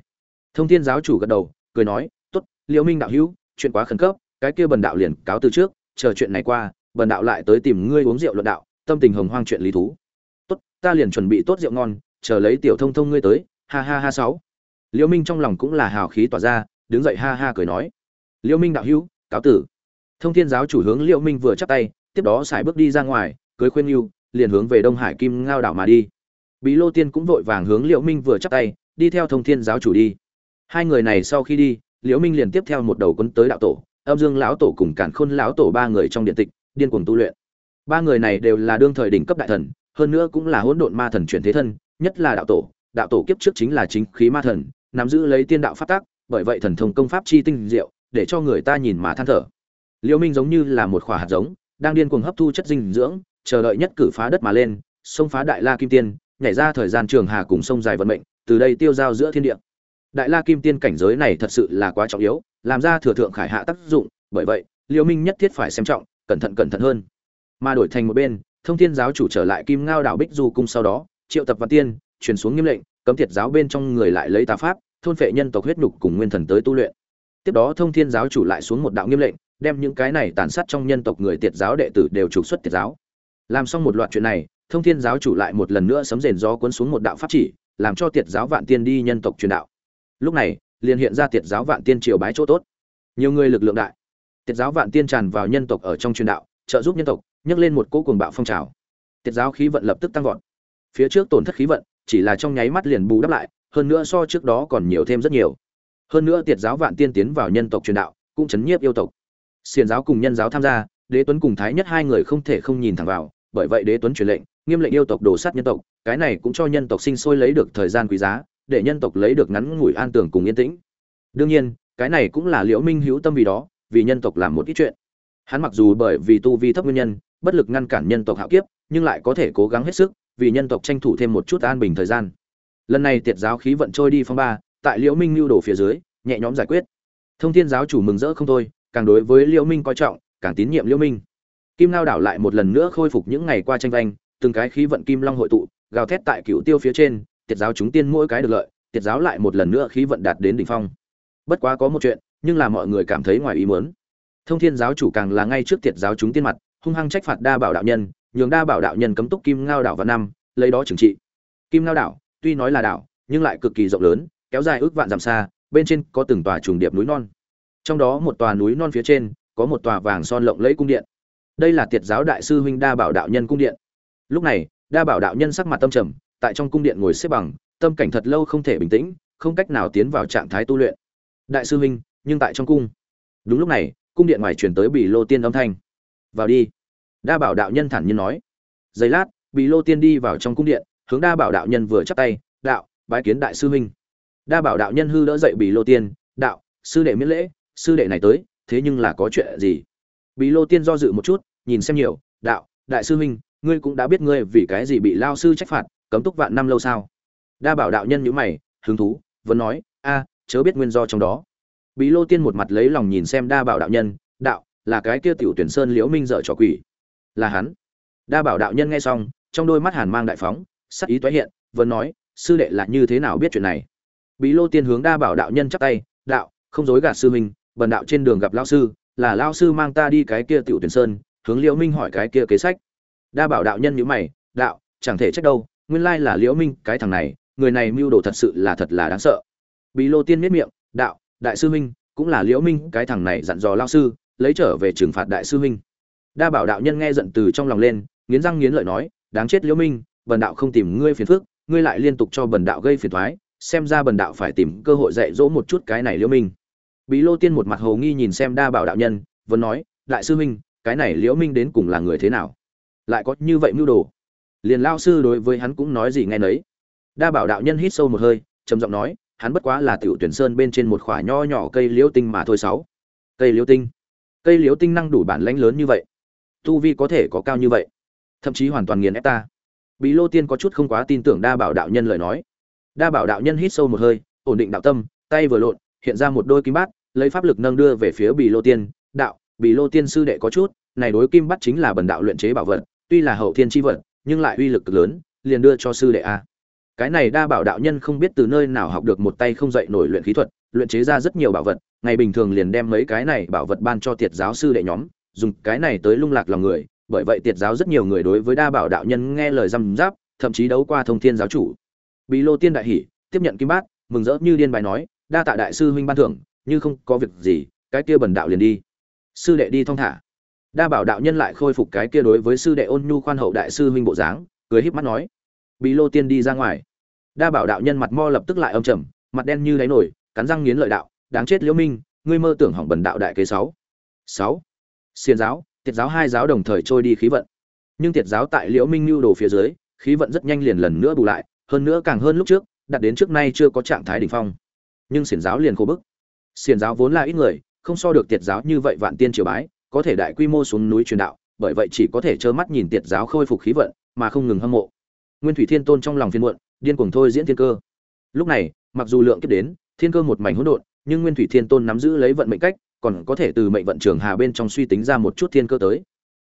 Thông thiên giáo chủ gật đầu, cười nói, tốt liễu minh đạo hữu, chuyện quá khẩn cấp cái kia bần đạo liền cáo từ trước, chờ chuyện này qua, bần đạo lại tới tìm ngươi uống rượu luận đạo, tâm tình hồng hoang chuyện lý thú. Tốt, ta liền chuẩn bị tốt rượu ngon, chờ lấy tiểu thông thông ngươi tới, ha ha ha sáu. Liễu minh trong lòng cũng là hào khí tỏa ra, đứng dậy ha ha cười nói. Liễu minh đạo hữu, cáo tử. Thông thiên giáo chủ hướng liễu minh vừa chắp tay, tiếp đó xài bước đi ra ngoài cưới khuyên yêu liền hướng về đông hải kim ngao đảo mà đi. Bí lô tiên cũng vội vàng hướng liễu minh vừa chắp tay, đi theo thông thiên giáo chủ đi. Hai người này sau khi đi liễu minh liền tiếp theo một đầu quân tới đạo tổ âm dương lão tổ cùng cản khôn lão tổ ba người trong điện tịch, điên cuồng tu luyện. Ba người này đều là đương thời đỉnh cấp đại thần, hơn nữa cũng là hỗn độn ma thần chuyển thế thân, nhất là đạo tổ. Đạo tổ kiếp trước chính là chính khí ma thần, nắm giữ lấy tiên đạo phát tác bởi vậy thần thông công pháp chi tinh diệu, để cho người ta nhìn mà than thở. Liễu minh giống như là một khỏa hạt giống, đang điên cuồng hấp thu chất dinh dưỡng, chờ đợi nhất cử phá đất mà lên, xông phá đại la kim tiên, nhảy ra thời gian trường hà cùng sông dài vận mệnh, từ đây tiêu giao giữa thiên địa. Đại la kim tiên cảnh giới này thật sự là quá trọng yếu làm ra thừa thượng khải hạ tác dụng, bởi vậy liễu minh nhất thiết phải xem trọng, cẩn thận cẩn thận hơn. Mà đổi thành một bên, thông thiên giáo chủ trở lại kim ngao đảo bích du cung sau đó, triệu tập văn tiên, truyền xuống nghiêm lệnh, cấm thiệt giáo bên trong người lại lấy tà pháp, thôn phệ nhân tộc huyết nhục cùng nguyên thần tới tu luyện. Tiếp đó thông thiên giáo chủ lại xuống một đạo nghiêm lệnh, đem những cái này tàn sát trong nhân tộc người tiệt giáo đệ tử đều trục xuất tiệt giáo. Làm xong một loạt chuyện này, thông thiên giáo chủ lại một lần nữa sấm rền gió cuốn xuống một đạo pháp chỉ, làm cho tiệt giáo vạn tiên đi nhân tộc truyền đạo. Lúc này liền hiện ra tiệt giáo vạn tiên triều bái chỗ tốt. Nhiều người lực lượng đại. Tiệt giáo vạn tiên tràn vào nhân tộc ở trong truyền đạo, trợ giúp nhân tộc, nhấc lên một cỗ cuồng bạo phong trào. Tiệt giáo khí vận lập tức tăng vọt. Phía trước tổn thất khí vận, chỉ là trong nháy mắt liền bù đắp lại, hơn nữa so trước đó còn nhiều thêm rất nhiều. Hơn nữa tiệt giáo vạn tiên tiến vào nhân tộc truyền đạo, cũng chấn nhiếp yêu tộc. Xiền giáo cùng nhân giáo tham gia, đế tuấn cùng thái nhất hai người không thể không nhìn thẳng vào, bởi vậy đế tuấn truyền lệnh, nghiêm lệnh yêu tộc đổ sát nhân tộc, cái này cũng cho nhân tộc sinh sôi lấy được thời gian quý giá để nhân tộc lấy được ngắn ngủi an tưởng cùng yên tĩnh. Đương nhiên, cái này cũng là liễu minh hữu tâm vì đó, vì nhân tộc làm một ít chuyện. Hắn mặc dù bởi vì tu vi thấp nguyên nhân, bất lực ngăn cản nhân tộc hạo kiếp, nhưng lại có thể cố gắng hết sức, vì nhân tộc tranh thủ thêm một chút an bình thời gian. Lần này tiệt giáo khí vận trôi đi phong ba, tại liễu minh lưu đổ phía dưới, nhẹ nhõm giải quyết. Thông thiên giáo chủ mừng rỡ không thôi, càng đối với liễu minh coi trọng, càng tín nhiệm liễu minh. Kim lao đảo lại một lần nữa khôi phục những ngày qua tranh vanh, từng cái khí vận kim long hội tụ, gào thét tại cựu tiêu phía trên tiệt giáo chúng tiên mỗi cái được lợi, tiệt giáo lại một lần nữa khí vận đạt đến đỉnh phong. Bất quá có một chuyện, nhưng là mọi người cảm thấy ngoài ý muốn. Thông thiên giáo chủ càng là ngay trước tiệt giáo chúng tiên mặt, hung hăng trách phạt đa bảo đạo nhân, nhường đa bảo đạo nhân cấm túc kim ngao đảo vào năm, lấy đó trừng trị. Kim ngao đảo, tuy nói là đảo, nhưng lại cực kỳ rộng lớn, kéo dài ước vạn dặm xa, bên trên có từng tòa trùng điệp núi non. Trong đó một tòa núi non phía trên, có một tòa vàng son lộng lẫy cung điện. Đây là tiệt giáo đại sư huynh đa bảo đạo nhân cung điện. Lúc này, đa bảo đạo nhân sắc mặt tâm trầm tại trong cung điện ngồi xếp bằng, tâm cảnh thật lâu không thể bình tĩnh, không cách nào tiến vào trạng thái tu luyện. Đại sư huynh, nhưng tại trong cung. Đúng lúc này, cung điện ngoài chuyển tới bị lô tiên âm thanh. Vào đi. Đa bảo đạo nhân thản nhiên nói. Giây lát bị lô tiên đi vào trong cung điện, hướng đa bảo đạo nhân vừa chắp tay, đạo, bái kiến đại sư huynh. Đa bảo đạo nhân hư đỡ dậy bị lô tiên, đạo, sư đệ miễn lễ, sư đệ này tới, thế nhưng là có chuyện gì? Bị lô tiên do dự một chút, nhìn xem nhiều, đạo, đại sư huynh, ngươi cũng đã biết ngươi vì cái gì bị lao sư trách phạt cấm túc vạn năm lâu sao? Đa bảo đạo nhân nhữ mày, hứng thú, vẫn nói, a, chớ biết nguyên do trong đó. Bí lô tiên một mặt lấy lòng nhìn xem đa bảo đạo nhân, đạo, là cái kia tiểu tuyển sơn liễu minh dở trò quỷ. Là hắn. Đa bảo đạo nhân nghe xong, trong đôi mắt hàn mang đại phóng, sắc ý toái hiện, vẫn nói, sư đệ là như thế nào biết chuyện này? Bí lô tiên hướng đa bảo đạo nhân chắp tay, đạo, không dối gạt sư minh bần đạo trên đường gặp lao sư, là lao sư mang ta đi cái kia tiểu tuyển sơn, hướng liễu minh hỏi cái kia kế sách. Đa bảo đạo nhân nhíu mày, đạo, chẳng thể trách đâu nguyên lai là liễu minh, cái thằng này, người này mưu đồ thật sự là thật là đáng sợ. Bí lô tiên miết miệng, đạo, đại sư minh cũng là liễu minh, cái thằng này dặn dò lao sư, lấy trở về trừng phạt đại sư minh đa bảo đạo nhân nghe giận từ trong lòng lên, nghiến răng nghiến lợi nói, đáng chết liễu minh, bần đạo không tìm ngươi phiền phức, ngươi lại liên tục cho bần đạo gây phiền toái, xem ra bần đạo phải tìm cơ hội dạy dỗ một chút cái này liễu minh. Bí lô tiên một mặt hồ nghi nhìn xem đa bảo đạo nhân, vẫn nói, đại sư minh cái này liễu minh đến cùng là người thế nào? Lại có như vậy mưu đồ? Liền lao sư đối với hắn cũng nói gì nghe nấy. Đa bảo đạo nhân hít sâu một hơi, trầm giọng nói, hắn bất quá là tiểu tuyển sơn bên trên một khỏa nho nhỏ cây liễu tinh mà thôi sáu. Cây liễu tinh? Cây liễu tinh năng đủ bản lãnh lớn như vậy. Tu vi có thể có cao như vậy. Thậm chí hoàn toàn nghiền ép ta. Bí lô tiên có chút không quá tin tưởng đa bảo đạo nhân lời nói. Đa bảo đạo nhân hít sâu một hơi, ổn định đạo tâm, tay vừa lộn, hiện ra một đôi kim bát, lấy pháp lực nâng đưa về phía bì lô tiên. Đạo bì lô tiên sư đệ có chút, này đối kim bát chính là bần đạo luyện chế bảo vật, tuy là hậu thiên chi vật nhưng lại uy lực cực lớn, liền đưa cho sư đệ a. Cái này đa bảo đạo nhân không biết từ nơi nào học được một tay không dậy nổi luyện khí thuật, luyện chế ra rất nhiều bảo vật, ngày bình thường liền đem mấy cái này bảo vật ban cho tiệt giáo sư đệ nhóm, dùng cái này tới lung lạc lòng người, bởi vậy tiệt giáo rất nhiều người đối với đa bảo đạo nhân nghe lời răm giáp thậm chí đấu qua thông thiên giáo chủ. Bí lô tiên đại hỉ, tiếp nhận kim bát, mừng rỡ như điên bài nói, đa tạ đại sư huynh ban thưởng, như không có việc gì, cái kia bần đạo liền đi. Sư đệ đi thong thả đa bảo đạo nhân lại khôi phục cái kia đối với sư đệ ôn nhu khoan hậu đại sư huynh bộ dáng, cười híp mắt nói Bị lô tiên đi ra ngoài. Đa bảo đạo nhân mặt mo lập tức lại âm trầm, mặt đen như đáy nổi, cắn răng nghiến lợi đạo, đáng chết liễu minh, ngươi mơ tưởng hỏng bần đạo đại kế sáu. Sáu. Xiền giáo tiệt giáo hai giáo đồng thời trôi đi khí vận. Nhưng tiệt giáo tại liễu minh lưu đồ phía dưới, khí vận rất nhanh liền lần nữa bù lại, hơn nữa càng hơn lúc trước, đạt đến trước nay chưa có trạng thái đỉnh phong. Nhưng xiển giáo liền khô bức. Xiển giáo vốn là ít người, không so được tiệt giáo như vậy vạn tiên triều bái có thể đại quy mô xuống núi truyền đạo, bởi vậy chỉ có thể trơ mắt nhìn tiệt giáo khôi phục khí vận, mà không ngừng hâm mộ. Nguyên thủy thiên tôn trong lòng phiền muộn, điên cuồng thôi diễn thiên cơ. Lúc này, mặc dù lượng kiếp đến, thiên cơ một mảnh hỗn độn, nhưng nguyên thủy thiên tôn nắm giữ lấy vận mệnh cách, còn có thể từ mệnh vận trường hà bên trong suy tính ra một chút thiên cơ tới.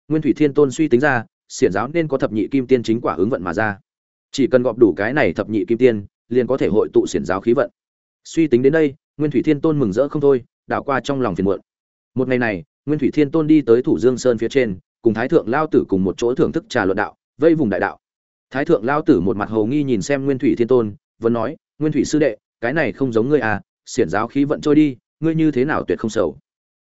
Nguyên thủy thiên tôn suy tính ra, xiển giáo nên có thập nhị kim tiên chính quả ứng vận mà ra. Chỉ cần gọp đủ cái này thập nhị kim tiên, liền có thể hội tụ xiển giáo khí vận. Suy tính đến đây, nguyên thủy thiên tôn mừng rỡ không thôi, đảo qua trong lòng phiền muộn. Một ngày này nguyên thủy thiên tôn đi tới thủ dương sơn phía trên, cùng thái thượng lao tử cùng một chỗ thưởng thức trà luận đạo, vây vùng đại đạo. Thái thượng lao tử một mặt hầu nghi nhìn xem nguyên thủy thiên tôn, vẫn nói, nguyên thủy sư đệ, cái này không giống ngươi à xiển giáo khí vận trôi đi, ngươi như thế nào tuyệt không sầu?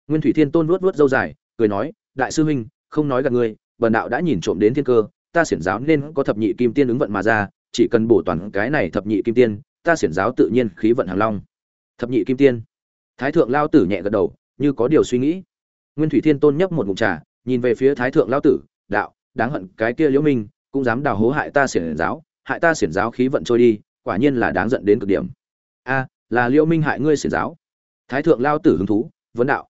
Nguyên thủy thiên tôn vuốt vuốt râu dài, cười nói, đại sư huynh, không nói gặp ngươi, bần đạo đã nhìn trộm đến thiên cơ, ta xiển giáo nên có thập nhị kim tiên ứng vận mà ra, chỉ cần bổ toàn cái này thập nhị kim tiên, ta xiển giáo tự nhiên khí vận hàng long. Thập nhị kim tiên. Thái thượng lao tử nhẹ gật đầu, như có điều suy nghĩ nguyên thủy thiên tôn nhấp một ngụm trà, nhìn về phía thái thượng Lão tử, đạo, đáng hận cái kia liễu minh, cũng dám đào hố hại ta xiển giáo, hại ta xiển giáo khí vận trôi đi, quả nhiên là đáng giận đến cực điểm. A, là liễu minh hại ngươi xiển giáo. Thái thượng Lão tử hứng thú, vấn đạo.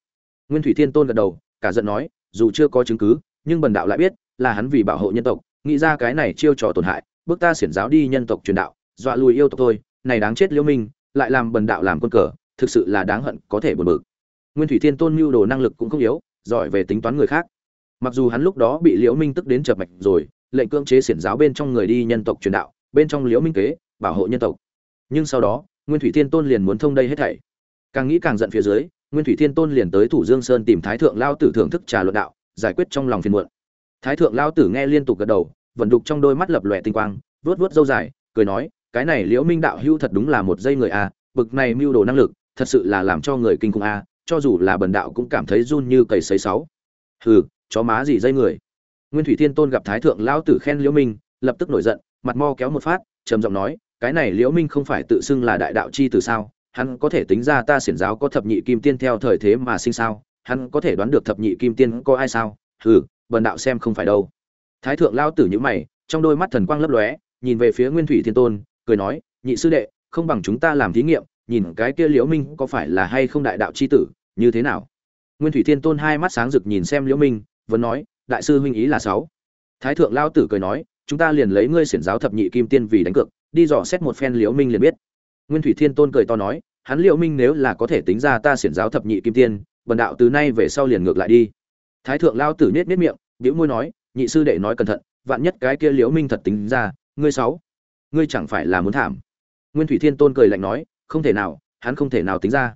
Nguyên thủy thiên tôn gật đầu, cả giận nói, dù chưa có chứng cứ, nhưng bần đạo lại biết, là hắn vì bảo hộ nhân tộc, nghĩ ra cái này chiêu trò tổn hại, bước ta xiển giáo đi nhân tộc truyền đạo, dọa lùi yêu tộc thôi, này đáng chết liễu minh, lại làm bần đạo làm quân cờ, thực sự là đáng hận có thể buồn bực nguyên thủy thiên tôn mưu đồ năng lực cũng không yếu giỏi về tính toán người khác. Mặc dù hắn lúc đó bị liễu minh tức đến chập mạch rồi lệnh cưỡng chế xiển giáo bên trong người đi nhân tộc truyền đạo bên trong liễu minh kế bảo hộ nhân tộc. Nhưng sau đó nguyên thủy thiên tôn liền muốn thông đây hết thảy. Càng nghĩ càng giận phía dưới nguyên thủy thiên tôn liền tới thủ dương sơn tìm thái thượng lao tử thưởng thức trà luận đạo giải quyết trong lòng phiền muộn. Thái thượng lao tử nghe liên tục gật đầu vận đục trong đôi mắt lập lòe tinh quang vuốt vuốt râu dài cười nói cái này liễu minh đạo hưu thật đúng là một dây người a à, bực này mưu đồ năng lực thật sự là làm cho người kinh khủng a à, cho dù là bần đạo cũng cảm thấy run như cầy sấy sáu. Hừ, chó má gì dây người. Nguyên thủy thiên tôn gặp thái thượng Lão tử khen liễu minh, lập tức nổi giận, mặt mo kéo một phát, trầm giọng nói, cái này liễu minh không phải tự xưng là đại đạo chi từ sao? Hắn có thể tính ra ta xiển giáo có thập nhị kim tiên theo thời thế mà sinh sao? Hắn có thể đoán được thập nhị kim tiên có ai sao? Hừ, bần đạo xem không phải đâu. Thái thượng Lão tử nhíu mày, trong đôi mắt thần quang lấp lóe, nhìn về phía nguyên thủy thiên tôn, cười nói, nhị sư đệ, không bằng chúng ta làm thí nghiệm, nhìn cái kia liễu minh có phải là hay không đại đạo chi tử? Như thế nào? Nguyên thủy thiên tôn hai mắt sáng rực nhìn xem liễu minh, vẫn nói, đại sư huynh ý là sáu. Thái thượng lao tử cười nói, chúng ta liền lấy ngươi xiển giáo thập nhị kim tiên vì đánh cược, đi dò xét một phen liễu minh liền biết. Nguyên thủy thiên tôn cười to nói, hắn liễu minh nếu là có thể tính ra ta xiển giáo thập nhị kim tiên, bần đạo từ nay về sau liền ngược lại đi. Thái thượng lao tử nết nết miệng, bĩu môi nói, nhị sư đệ nói cẩn thận, vạn nhất cái kia liễu minh thật tính ra, ngươi sáu, ngươi chẳng phải là muốn thảm. Nguyên thủy thiên tôn cười lạnh nói, không thể nào, hắn không thể nào tính ra.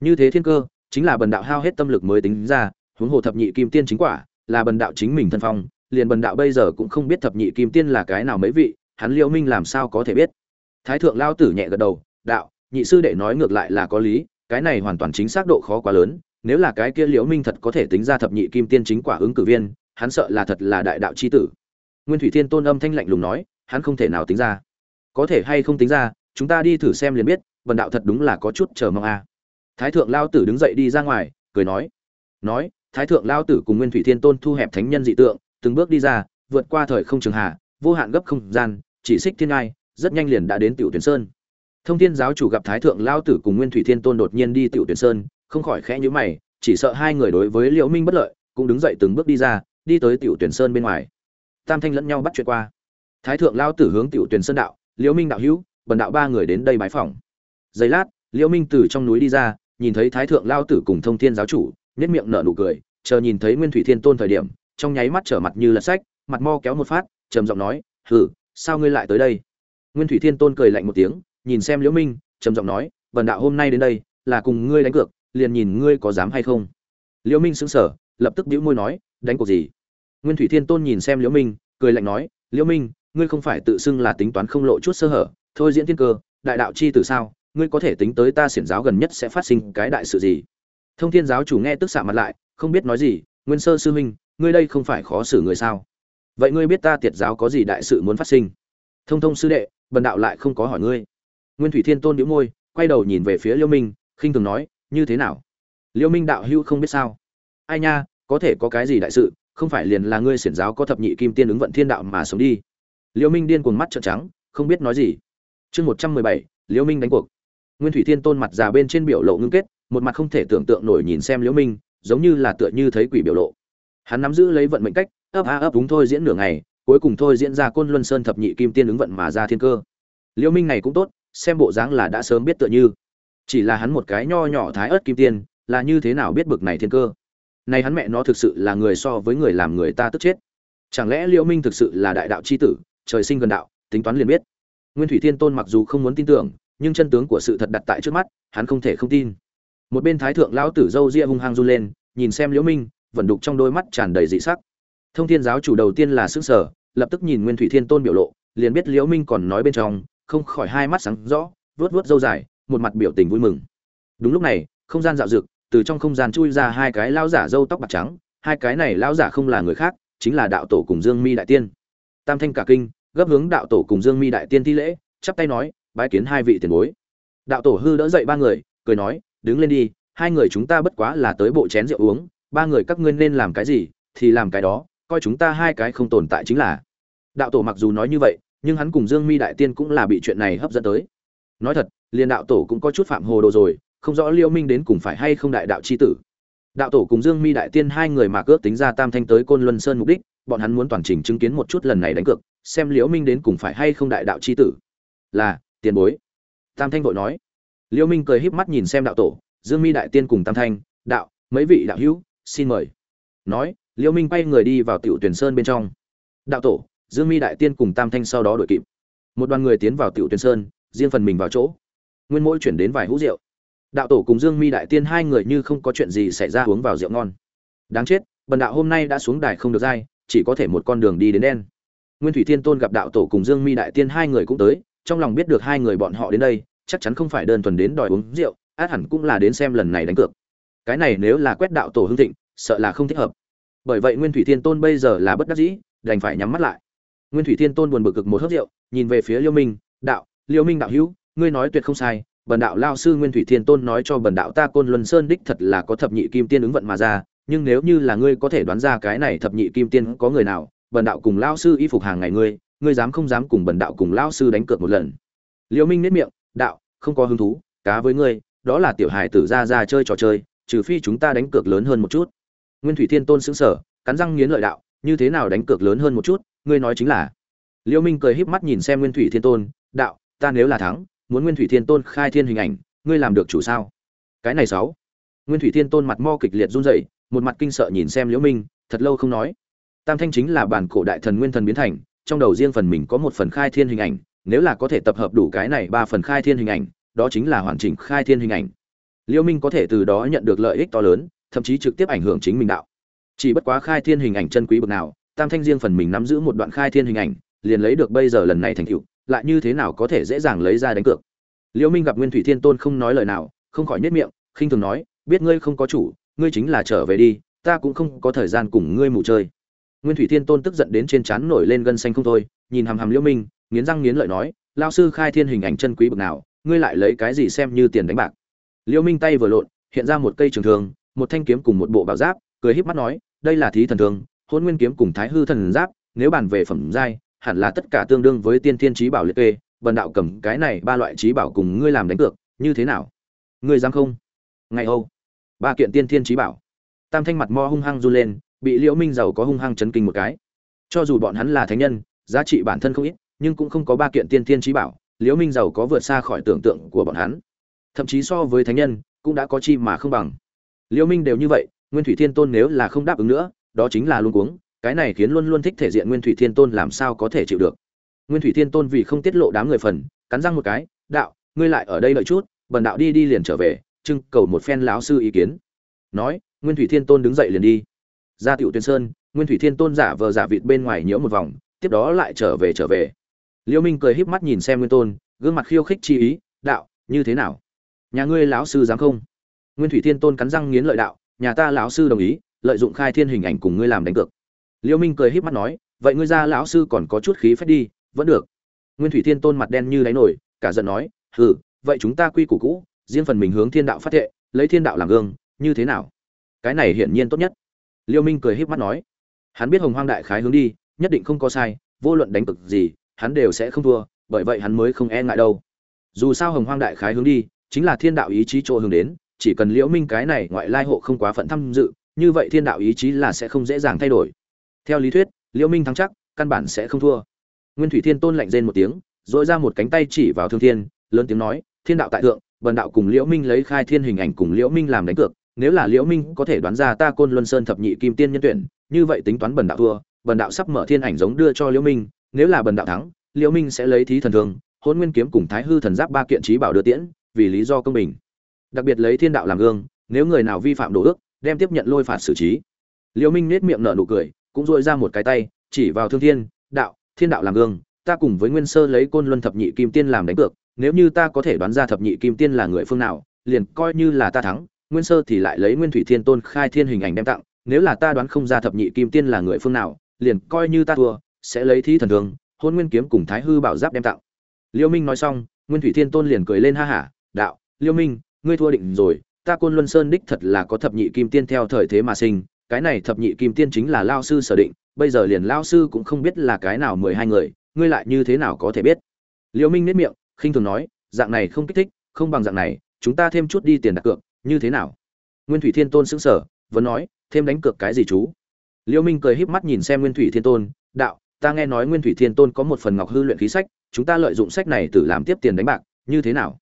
Như thế thiên cơ chính là bần đạo hao hết tâm lực mới tính ra, huống hồ thập nhị kim tiên chính quả, là bần đạo chính mình thân phong, liền bần đạo bây giờ cũng không biết thập nhị kim tiên là cái nào mấy vị, hắn liễu minh làm sao có thể biết. Thái thượng lao tử nhẹ gật đầu, đạo, nhị sư đệ nói ngược lại là có lý, cái này hoàn toàn chính xác độ khó quá lớn, nếu là cái kia liễu minh thật có thể tính ra thập nhị kim tiên chính quả ứng cử viên, hắn sợ là thật là đại đạo chi tử. Nguyên thủy thiên tôn âm thanh lạnh lùng nói, hắn không thể nào tính ra. Có thể hay không tính ra, chúng ta đi thử xem liền biết vần đạo thật đúng là có chút chờ mong a thái thượng lao tử đứng dậy đi ra ngoài, cười nói. Nói, thái thượng lao tử cùng nguyên thủy thiên tôn thu hẹp thánh nhân dị tượng, từng bước đi ra, vượt qua thời không trường hạ, vô hạn gấp không gian, chỉ xích thiên ngai, rất nhanh liền đã đến tiểu tuyển sơn. Thông thiên giáo chủ gặp thái thượng lao tử cùng nguyên thủy thiên tôn đột nhiên đi tiểu tuyển sơn, không khỏi khẽ nhíu mày, chỉ sợ hai người đối với liễu minh bất lợi, cũng đứng dậy từng bước đi ra, đi tới tiểu tuyển sơn bên ngoài. Tam thanh lẫn nhau bắt chuyện qua. Thái thượng lao tử hướng tiểu tuyển sơn đạo, liễu minh đạo hữu, bần đạo ba người đến đây bái phỏng. Giây lát, liễu minh từ trong núi đi ra nhìn thấy thái thượng lao tử cùng thông thiên giáo chủ nhất miệng nở nụ cười, chờ nhìn thấy nguyên thủy thiên tôn thời điểm, trong nháy mắt trở mặt như lật sách, mặt mo kéo một phát, trầm giọng nói hừ sao ngươi lại tới đây? Nguyên thủy thiên tôn cười lạnh một tiếng, nhìn xem liễu minh, trầm giọng nói, vần đạo hôm nay đến đây, là cùng ngươi đánh cược, liền nhìn ngươi có dám hay không. Liễu minh sững sờ, lập tức bĩu môi nói, đánh cuộc gì? Nguyên thủy thiên tôn nhìn xem liễu minh, cười lạnh nói, liễu minh, ngươi không phải tự xưng là tính toán không lộ chút sơ hở, thôi diễn thiên cơ, đại đạo chi từ sao? Ngươi có thể tính tới ta xiển giáo gần nhất sẽ phát sinh cái đại sự gì? Thông thiên giáo chủ nghe tức xạ mặt lại, không biết nói gì, nguyên sơ sư huynh, ngươi đây không phải khó xử người sao? Vậy ngươi biết ta tiệt giáo có gì đại sự muốn phát sinh? Thông thông sư đệ, bần đạo lại không có hỏi ngươi. Nguyên thủy thiên tôn đĩu môi, quay đầu nhìn về phía liêu minh, khinh thường nói, như thế nào? Liêu minh đạo hữu không biết sao? Ai nha, có thể có cái gì đại sự, không phải liền là ngươi xiển giáo có thập nhị kim tiên ứng vận thiên đạo mà sống đi. Liêu minh điên cuồng mắt trợn trắng, không biết nói gì. Chương một trăm mười bảy, liêu minh đánh cuộc nguyên thủy thiên tôn mặt già bên trên biểu lộ ngưng kết, một mặt không thể tưởng tượng nổi nhìn xem Liễu minh, giống như là tựa như thấy quỷ biểu lộ. Hắn nắm giữ lấy vận mệnh cách, ấp a ấp đúng thôi diễn nửa ngày, cuối cùng thôi diễn ra côn luân sơn thập nhị kim tiên ứng vận mà ra thiên cơ. Liễu minh này cũng tốt, xem bộ dáng là đã sớm biết tựa như. Chỉ là hắn một cái nho nhỏ thái ớt kim tiên, là như thế nào biết bực này thiên cơ? Này hắn mẹ nó thực sự là người so với người làm người ta tức chết. Chẳng lẽ liễu minh thực sự là đại đạo chi tử, trời sinh gần đạo, tính toán liền biết? Nguyên thủy thiên tôn mặc dù không muốn tin tưởng nhưng chân tướng của sự thật đặt tại trước mắt, hắn không thể không tin. Một bên thái thượng lão tử dâu ria hung hăng run lên, nhìn xem liễu minh, vẫn đục trong đôi mắt tràn đầy dị sắc. Thông thiên giáo chủ đầu tiên là sức sở, lập tức nhìn nguyên thủy thiên tôn biểu lộ, liền biết liễu minh còn nói bên trong, không khỏi hai mắt sáng rõ vớt vớt dâu dài, một mặt biểu tình vui mừng. Đúng lúc này, không gian dạo dực từ trong không gian chui ra hai cái lão giả râu tóc bạc trắng, hai cái này lão giả không là người khác, chính là đạo tổ cùng dương mi đại tiên. Tam thanh cả kinh, gấp hướng đạo tổ cùng dương mi đại tiên thi lễ, chắp tay nói bái kiến hai vị tiền bối. Đạo tổ hư đỡ dậy ba người, cười nói, đứng lên đi, hai người chúng ta bất quá là tới bộ chén rượu uống, ba người các ngươi nên làm cái gì, thì làm cái đó, coi chúng ta hai cái không tồn tại chính là. Đạo tổ mặc dù nói như vậy, nhưng hắn cùng dương mi đại tiên cũng là bị chuyện này hấp dẫn tới. Nói thật, liền đạo tổ cũng có chút phạm hồ đồ rồi, không rõ liêu minh đến cùng phải hay không đại đạo c h i tử. Đạo tổ cùng dương mi đại tiên hai người mà cướp tính ra tam thanh tới côn luân sơn mục đích, bọn hắn muốn toàn trình chứng kiến một chút lần này đánh cược, xem liễu minh đến cùng phải hay không đại đạo c h i tử. Là tiền bối. Tam thanh vội nói. Liêu minh cười híp mắt nhìn xem đạo tổ, dương mi đại tiên cùng tam thanh, đạo, mấy vị đạo hữu, xin mời. Nói, Liêu minh bay người đi vào tiểu tuyển sơn bên trong. Đạo tổ, dương mi đại tiên cùng tam thanh sau đó đội kịp. Một đoàn người tiến vào tiểu tuyển sơn, riêng phần mình vào chỗ. Nguyên mỗi chuyển đến vài hũ rượu. Đạo tổ cùng dương mi đại tiên hai người như không có chuyện gì xảy ra uống vào rượu ngon. Đáng chết, bần đạo hôm nay đã xuống đài không được dai, chỉ có thể một con đường đi đến đen. Nguyên thủy thiên tôn gặp đạo tổ cùng dương mi đại tiên hai người cũng tới trong lòng biết được hai người bọn họ đến đây, chắc chắn không phải đơn thuần đến đòi uống rượu, át hẳn cũng là đến xem lần này đánh cược. Cái này nếu là quét đạo tổ hưng thịnh, sợ là không thích hợp. Bởi vậy nguyên thủy thiên tôn bây giờ là bất đắc dĩ, đành phải nhắm mắt lại. Nguyên thủy thiên tôn buồn bực cực một hớp rượu, nhìn về phía liêu minh, đạo, liêu minh đạo hữu, ngươi nói tuyệt không sai, bần đạo lao sư nguyên thủy thiên tôn nói cho bần đạo ta côn luân sơn đích thật là có thập nhị kim tiên ứng vận mà ra, nhưng nếu như là ngươi có thể đoán ra cái này thập nhị kim tiên có người nào, bần đạo cùng lao sư y phục hàng ngày ngươi ngươi dám không dám cùng bần đạo cùng Lão sư đánh cược một lần. Liễu minh nếp miệng đạo không có hứng thú cá với ngươi đó là tiểu hài tử ra ra chơi trò chơi trừ phi chúng ta đánh cược lớn hơn một chút. Nguyên thủy thiên tôn sững sờ, cắn răng nghiến lợi đạo như thế nào đánh cược lớn hơn một chút ngươi nói chính là? Liễu minh cười híp mắt nhìn xem nguyên thủy thiên tôn đạo ta nếu là thắng muốn nguyên thủy thiên tôn khai thiên hình ảnh ngươi làm được chủ sao? Cái này sáu. Nguyên thủy thiên tôn mặt mo kịch liệt run rẩy một mặt kinh sợ nhìn xem liễu minh thật lâu không nói. Tam thanh chính là bản cổ đại thần nguyên thần biến thành trong đầu riêng phần mình có một phần khai thiên hình ảnh, nếu là có thể tập hợp đủ cái này ba phần khai thiên hình ảnh, đó chính là hoàn chỉnh khai thiên hình ảnh. Liêu minh có thể từ đó nhận được lợi ích to lớn, thậm chí trực tiếp ảnh hưởng chính mình đạo. Chỉ bất quá khai thiên hình ảnh chân quý bậc nào, tam thanh riêng phần mình nắm giữ một đoạn khai thiên hình ảnh, liền lấy được bây giờ lần này thành tựu, lại như thế nào có thể dễ dàng lấy ra đánh cược. Liêu minh gặp nguyên thủy thiên tôn không nói lời nào, không khỏi nhất miệng, khinh thường nói, biết ngươi không có chủ, ngươi chính là trở về đi, ta cũng không có thời gian cùng ngươi mù chơi nguyên thủy thiên tôn tức giận đến trên trán nổi lên gân xanh không thôi, nhìn hàm hàm liễu minh, nghiến răng nghiến lợi nói lao sư khai thiên hình ảnh chân quý bậc nào, ngươi lại lấy cái gì xem như tiền đánh bạc? Liễu minh tay vừa lộn, hiện ra một cây trường thương, một thanh kiếm cùng một bộ bảo giáp, cười híp mắt nói, đây là thí thần thương hôn nguyên kiếm cùng thái hư thần giáp, nếu bàn về phẩm giai, hẳn là tất cả tương đương với tiên thiên trí bảo liệt kê, bần đạo cầm cái này ba loại trí bảo cùng ngươi làm đánh cược, như thế nào? Ngươi dám không? Ngày âu, ba kiện tiên thiên trí bảo. Tam thanh mặt mo hung hăng run lên bị liễu minh giàu có hung hăng chấn kinh một cái. Cho dù bọn hắn là thánh nhân, giá trị bản thân không ít, nhưng cũng không có ba kiện tiên thiên trí bảo, liễu minh giàu có vượt xa khỏi tưởng tượng của bọn hắn. Thậm chí so với thánh nhân, cũng đã có chi mà không bằng. Liễu minh đều như vậy, nguyên thủy thiên tôn nếu là không đáp ứng nữa, đó chính là luôn cuống, cái này khiến luôn luôn thích thể diện nguyên thủy thiên tôn làm sao có thể chịu được. Nguyên thủy thiên tôn vì không tiết lộ đám người phần, cắn răng một cái, đạo, ngươi lại ở đây đợi chút, bần đạo đi đi liền trở về, trưng cầu một phen lão sư ý kiến. Nói, nguyên thủy thiên tôn đứng dậy liền đi ra tiểu tuyên sơn, nguyên thủy thiên tôn giả vờ giả vịt bên ngoài nhiễu một vòng, tiếp đó lại trở về trở về. Liêu minh cười híp mắt nhìn xem nguyên tôn, gương mặt khiêu khích chi ý, đạo, như thế nào? Nhà ngươi lão sư dám không? Nguyên thủy thiên tôn cắn răng nghiến lợi đạo, nhà ta lão sư đồng ý, lợi dụng khai thiên hình ảnh cùng ngươi làm đánh cược. Liêu minh cười híp mắt nói, vậy ngươi ra lão sư còn có chút khí phách đi, vẫn được. Nguyên thủy thiên tôn mặt đen như đáy nổi, cả giận nói, hừ, vậy chúng ta quy củ cũ, riêng phần mình hướng thiên đạo phát thệ, lấy thiên đạo làm gương, như thế nào? Cái này hiển nhiên tốt nhất liêu minh cười híp mắt nói, hắn biết hồng hoang đại khái hướng đi, nhất định không có sai, vô luận đánh cực gì, hắn đều sẽ không thua, bởi vậy hắn mới không e ngại đâu. Dù sao hồng hoang đại khái hướng đi, chính là thiên đạo ý chí chỗ hướng đến, chỉ cần liễu minh cái này ngoại lai hộ không quá phận tham dự, như vậy thiên đạo ý chí là sẽ không dễ dàng thay đổi. Theo lý thuyết, liễu minh thắng chắc, căn bản sẽ không thua. Nguyên thủy thiên tôn lạnh rên một tiếng dội ra một cánh tay chỉ vào thương thiên, lớn tiếng nói, thiên đạo tại thượng, bần đạo cùng liễu minh lấy khai thiên hình ảnh cùng liễu minh làm đánh cược nếu là liễu minh có thể đoán ra ta côn luân sơn thập nhị kim tiên nhân tuyển, như vậy tính toán bần đạo thua, bần đạo sắp mở thiên ảnh giống đưa cho liễu minh, nếu là bần đạo thắng, liễu minh sẽ lấy thí thần thương hôn nguyên kiếm cùng thái hư thần giáp ba kiện trí bảo đưa tiễn, vì lý do công bình. Đặc biệt lấy thiên đạo làm gương, nếu người nào vi phạm đồ ước, đem tiếp nhận lôi phạt xử trí. Liễu minh nét miệng nở nụ cười, cũng dội ra một cái tay, chỉ vào thương thiên, đạo thiên đạo làm gương, ta cùng với nguyên sơ lấy côn luân thập nhị kim tiên làm đánh cược, nếu như ta có thể đoán ra thập nhị kim tiên là người phương nào, liền coi như là ta thắng nguyên sơ thì lại lấy nguyên thủy thiên tôn khai thiên hình ảnh đem tặng, nếu là ta đoán không ra thập nhị kim tiên là người phương nào, liền coi như ta thua, sẽ lấy thí thần thường hôn nguyên kiếm cùng thái hư bảo giáp đem tặng. Liêu minh nói xong, nguyên thủy thiên tôn liền cười lên ha hả, đạo, liêu minh, ngươi thua định rồi, ta côn luân sơn đích thật là có thập nhị kim tiên theo thời thế mà sinh, cái này thập nhị kim tiên chính là lao sư sở định, bây giờ liền lao sư cũng không biết là cái nào mười hai người, ngươi lại như thế nào có thể biết? Liêu minh nếp miệng, khinh thường nói, dạng này không kích thích, không bằng dạng này, chúng ta thêm chút đi tiền đặt cược như thế nào? Nguyên thủy thiên tôn sững sờ, vẫn nói, thêm đánh cược cái gì chú? Liêu minh cười híp mắt nhìn xem nguyên thủy thiên tôn, đạo, ta nghe nói nguyên thủy thiên tôn có một phần ngọc hư luyện khí sách, chúng ta lợi dụng sách này tự làm tiếp tiền đánh bạc, như thế nào?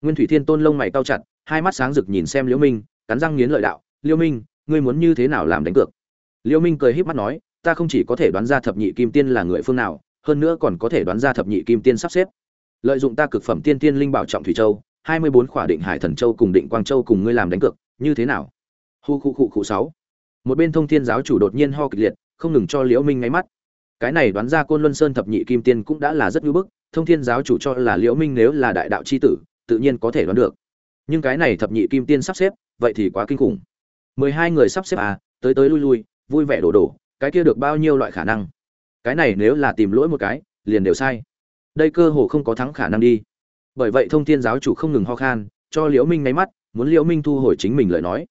Nguyên thủy thiên tôn lông mày cau chặt, hai mắt sáng rực nhìn xem Liêu minh, cắn răng nghiến lợi đạo, Liêu minh, ngươi muốn như thế nào làm đánh cược? Liêu minh cười híp mắt nói, ta không chỉ có thể đoán ra thập nhị kim tiên là người phương nào, hơn nữa còn có thể đoán ra thập nhị kim tiên sắp xếp. Lợi dụng ta cực phẩm tiên tiên linh bảo trọng thủy châu hai mươi bốn khỏa định hải thần châu cùng định quang châu cùng ngươi làm đánh cược, như thế nào? Hu khu khu khu sáu. Một bên thông thiên giáo chủ đột nhiên ho kịch liệt, không ngừng cho liễu minh ngáy mắt. Cái này đoán ra côn luân sơn thập nhị kim tiên cũng đã là rất ngưỡng bức, thông thiên giáo chủ cho là liễu minh nếu là đại đạo chi tử, tự nhiên có thể đoán được. Nhưng cái này thập nhị kim tiên sắp xếp, vậy thì quá kinh khủng. mười hai người sắp xếp à tới tới lui lui, vui vẻ đổ đổ, cái kia được bao nhiêu loại khả năng? Cái này nếu là tìm lỗi một cái, liền đều sai. Đây cơ hồ không có thắng khả năng đi bởi vậy thông thiên giáo chủ không ngừng ho khan, cho liễu minh ngáy mắt, muốn liễu minh thu hồi chính mình lời nói.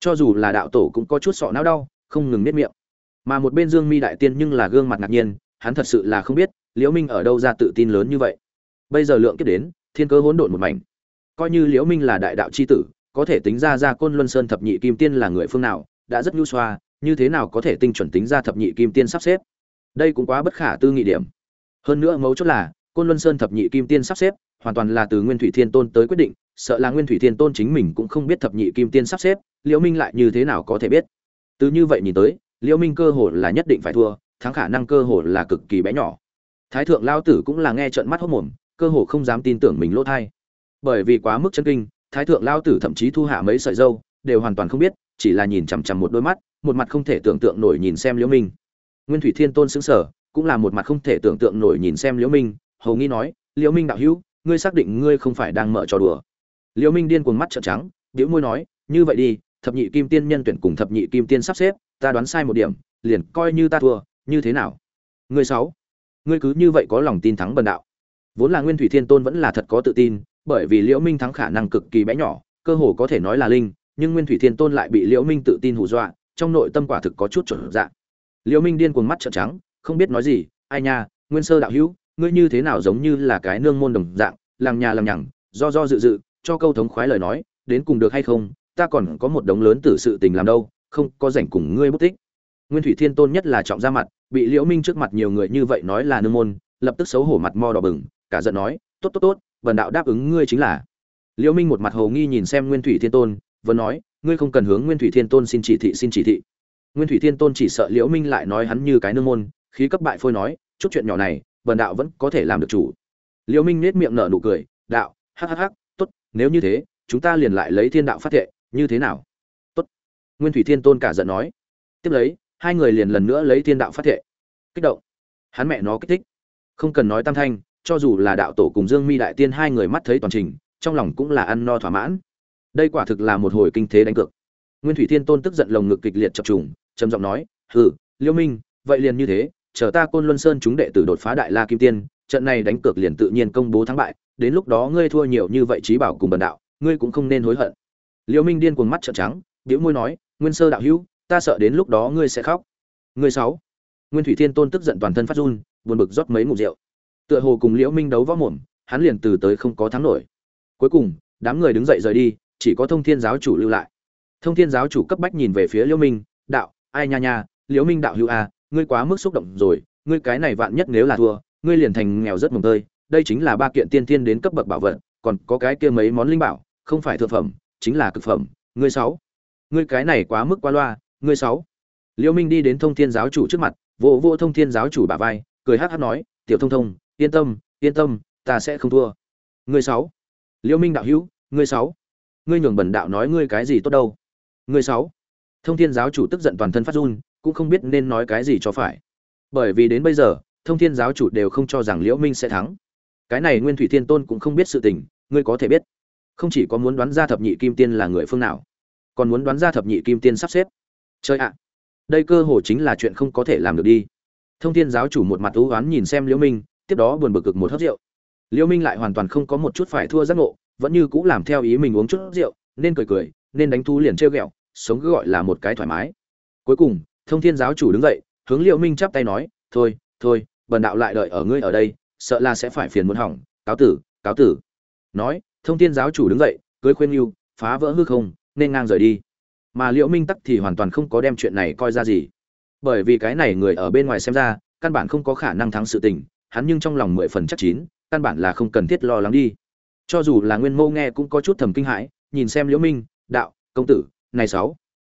Cho dù là đạo tổ cũng có chút sọ não đau, không ngừng nếp miệng. Mà một bên dương mi đại tiên nhưng là gương mặt ngạc nhiên, hắn thật sự là không biết, liễu minh ở đâu ra tự tin lớn như vậy. Bây giờ lượng kiếp đến, thiên cơ hỗn độn một mảnh. Coi như liễu minh là đại đạo chi tử, có thể tính ra ra côn luân sơn thập nhị kim tiên là người phương nào, đã rất nhu xoa, như thế nào có thể tinh chuẩn tính ra thập nhị kim tiên sắp xếp? Đây cũng quá bất khả tư nghị điểm. Hơn nữa mấu chốt là, côn luân sơn thập nhị kim tiên sắp xếp hoàn toàn là từ nguyên thủy thiên tôn tới quyết định sợ là nguyên thủy thiên tôn chính mình cũng không biết thập nhị kim tiên sắp xếp liễu minh lại như thế nào có thể biết. Từ như vậy nhìn tới liễu minh cơ hồ là nhất định phải thua thắng khả năng cơ hồ là cực kỳ bé nhỏ. Thái thượng lao tử cũng là nghe trợn mắt hốt mồm cơ hồ không dám tin tưởng mình lỗ thay, bởi vì quá mức chân kinh thái thượng lao tử thậm chí thu hạ mấy sợi dâu đều hoàn toàn không biết chỉ là nhìn chằm chằm một đôi mắt một mặt không thể tưởng tượng nổi nhìn xem liễu minh. Nguyên thủy thiên tôn sững sờ, cũng là một mặt không thể tưởng tượng nổi nhìn xem liễu minh hầu nghi nói liễu minh đạo hữu ngươi xác định ngươi không phải đang mở trò đùa. Liễu minh điên cuồng mắt trợn trắng, bĩu môi nói, như vậy đi, thập nhị kim tiên nhân tuyển cùng thập nhị kim tiên sắp xếp, ta đoán sai một điểm, liền coi như ta thua, như thế nào? Ngươi sáu, ngươi cứ như vậy có lòng tin thắng bần đạo. Vốn là nguyên thủy thiên tôn vẫn là thật có tự tin, bởi vì liễu minh thắng khả năng cực kỳ bé nhỏ, cơ hồ có thể nói là linh, nhưng nguyên thủy thiên tôn lại bị liễu minh tự tin hù dọa, trong nội tâm quả thực có chút chuẩn dạng. liễu minh điên cuồng mắt trợn trắng, không biết nói gì, ai nha, nguyên sơ đạo hữu ngươi như thế nào giống như là cái nương môn đồng dạng làng nhà làm nhằng, do do dự dự, cho câu thống khoái lời nói, đến cùng được hay không, ta còn có một đống lớn tử sự tình làm đâu, không có rảnh cùng ngươi bút tích. Nguyên thủy thiên tôn nhất là trọng ra mặt, bị liễu minh trước mặt nhiều người như vậy nói là nương môn, lập tức xấu hổ mặt mo đỏ bừng, cả giận nói, tốt tốt tốt vần đạo đáp ứng ngươi chính là. Liễu minh một mặt hồ nghi nhìn xem nguyên thủy thiên tôn, vẫn nói, ngươi không cần hướng nguyên thủy thiên tôn xin chỉ thị, xin chỉ thị. Nguyên thủy thiên tôn chỉ sợ liễu minh lại nói hắn như cái nương môn, khí cấp bại phôi nói, chút chuyện nhỏ này Bần đạo vẫn có thể làm được chủ. Liêu minh nét miệng nở nụ cười, đạo hhh tốt, nếu như thế, chúng ta liền lại lấy thiên đạo phát thệ, như thế nào? Tốt. Nguyên thủy thiên tôn cả giận nói. Tiếp lấy, hai người liền lần nữa lấy thiên đạo phát thệ. Kích động. Hắn mẹ nó kích thích. Không cần nói tam thanh, cho dù là đạo tổ cùng dương mi đại tiên hai người mắt thấy toàn trình, trong lòng cũng là ăn no thỏa mãn. Đây quả thực là một hồi kinh thế đánh cược. Nguyên thủy thiên tôn tức giận lồng ngực kịch liệt chập trùng, trầm giọng nói, hừ, liêu minh, vậy liền như thế chờ ta côn luân sơn chúng đệ tử đột phá đại la kim tiên, trận này đánh cược liền tự nhiên công bố thắng bại, đến lúc đó ngươi thua nhiều như vậy trí bảo cùng bần đạo, ngươi cũng không nên hối hận. Liễu minh điên cuồng mắt trợn trắng điếu môi nói, nguyên sơ đạo hữu, ta sợ đến lúc đó ngươi sẽ khóc. Ngươi sáu, nguyên thủy thiên tôn tức giận toàn thân phát run, buồn bực rót mấy ngụm rượu. Tựa hồ cùng liễu minh đấu võ mồm, hắn liền từ tới không có thắng nổi. Cuối cùng, đám người đứng dậy rời đi, chỉ có thông thiên giáo chủ lưu lại. Thông thiên giáo chủ cấp bách nhìn về phía liễu minh, đạo, ai nha nha, liễu minh đạo hữu a ngươi quá mức xúc động rồi, ngươi cái này vạn nhất nếu là thua, ngươi liền thành nghèo rất mồng tơi, đây chính là ba kiện tiên thiên đến cấp bậc bảo vật, còn có cái kia mấy món linh bảo, không phải thượng phẩm, chính là cực phẩm, ngươi sáu. Ngươi cái này quá mức quá loa, ngươi sáu. Liễu minh đi đến thông thiên giáo chủ trước mặt, vỗ vỗ thông thiên giáo chủ bả vai, cười hắc hắc nói, tiểu thông thông, yên tâm yên tâm, ta sẽ không thua. Ngươi sáu. Liễu minh đạo hữu, ngươi sáu. Ngươi nhường bẩn đạo nói ngươi cái gì tốt đâu. Ngươi sáu. Thông thiên giáo chủ tức giận toàn thân phát run cũng không biết nên nói cái gì cho phải. Bởi vì đến bây giờ, thông thiên giáo chủ đều không cho rằng liễu minh sẽ thắng. Cái này nguyên thủy thiên tôn cũng không biết sự tình, ngươi có thể biết. Không chỉ có muốn đoán ra thập nhị kim tiên là người phương nào, còn muốn đoán ra thập nhị kim tiên sắp xếp. Chơi ạ, đây cơ hồ chính là chuyện không có thể làm được đi. Thông thiên giáo chủ một mặt ưu oán nhìn xem liễu minh, tiếp đó buồn bực cực một hớp rượu. Liễu minh lại hoàn toàn không có một chút phải thua giác ngộ, vẫn như cũ làm theo ý mình uống chút rượu, nên cười cười, nên đánh thú liền trêu ghẹo, sống cứ gọi là một cái thoải mái. Cuối cùng thông thiên giáo chủ đứng dậy, hướng liễu minh chắp tay nói, thôi thôi, bần đạo lại đợi ở ngươi ở đây, sợ là sẽ phải phiền muốn hỏng, cáo tử cáo tử. Nói, thông thiên giáo chủ đứng dậy, cưới khuyên yêu phá vỡ hư không, nên ngang rời đi. Mà liễu minh tắc thì hoàn toàn không có đem chuyện này coi ra gì. Bởi vì cái này người ở bên ngoài xem ra, căn bản không có khả năng thắng sự tình, hắn nhưng trong lòng mười phần chắc chín, căn bản là không cần thiết lo lắng đi. Cho dù là nguyên mô nghe cũng có chút thầm kinh hãi, nhìn xem liễu minh, đạo, công tử, này sáu,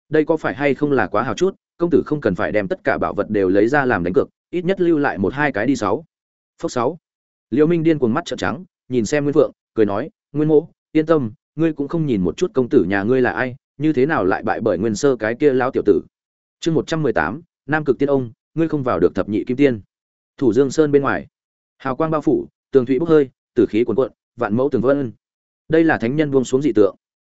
đây có phải hay không là quá hào chút công tử không cần phải đem tất cả bảo vật đều lấy ra làm đánh cược, ít nhất lưu lại một hai cái đi sáu. Phốc sáu. Liễu minh điên cuồng mắt trợn trắng, nhìn xem nguyên vượng cười nói, nguyên mô yên tâm, ngươi cũng không nhìn một chút công tử nhà ngươi là ai, như thế nào lại bại bởi nguyên sơ cái kia lão tiểu tử? Chương một trăm mười tám, nam cực tiên ông, ngươi không vào được thập nhị kim tiên. Thủ dương sơn bên ngoài. Hào quang bao phủ, tường thủy bốc hơi, tử khí cuồn cuộn, vạn mẫu tường vân. Đây là thánh nhân buông xuống dị tượng.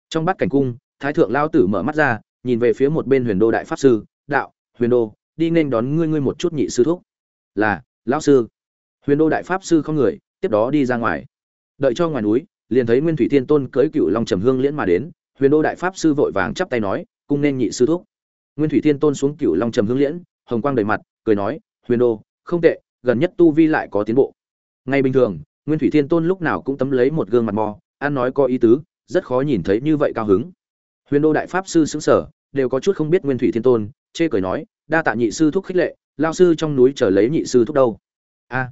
Trong bát cảnh cung, thái thượng lao tử mở mắt ra, nhìn về phía một bên huyền đô đại pháp sư đạo, huyền đô, đi nên đón ngươi ngươi một chút nhị sư thúc. Là, lão sư. Huyền đô đại pháp sư không người, tiếp đó đi ra ngoài. Đợi cho ngoài núi, liền thấy nguyên thủy thiên tôn cưỡi cựu long trầm hương liễn mà đến, huyền đô đại pháp sư vội vàng chắp tay nói, cung nên nhị sư thúc. Nguyên thủy thiên tôn xuống cựu long trầm hương liễn, hồng quang đầy mặt, cười nói, huyền đô, không tệ, gần nhất tu vi lại có tiến bộ. Ngay bình thường, nguyên thủy thiên tôn lúc nào cũng tấm lấy một gương mặt mò ăn nói có ý tứ, rất khó nhìn thấy như vậy cao hứng. Huyền đô đại pháp sư xứng sở đều có chút không biết nguyên thủy thiên tôn, chê cười nói, đa tạ nhị sư thúc khích lệ, lao sư trong núi chờ lấy nhị sư thúc đâu. A,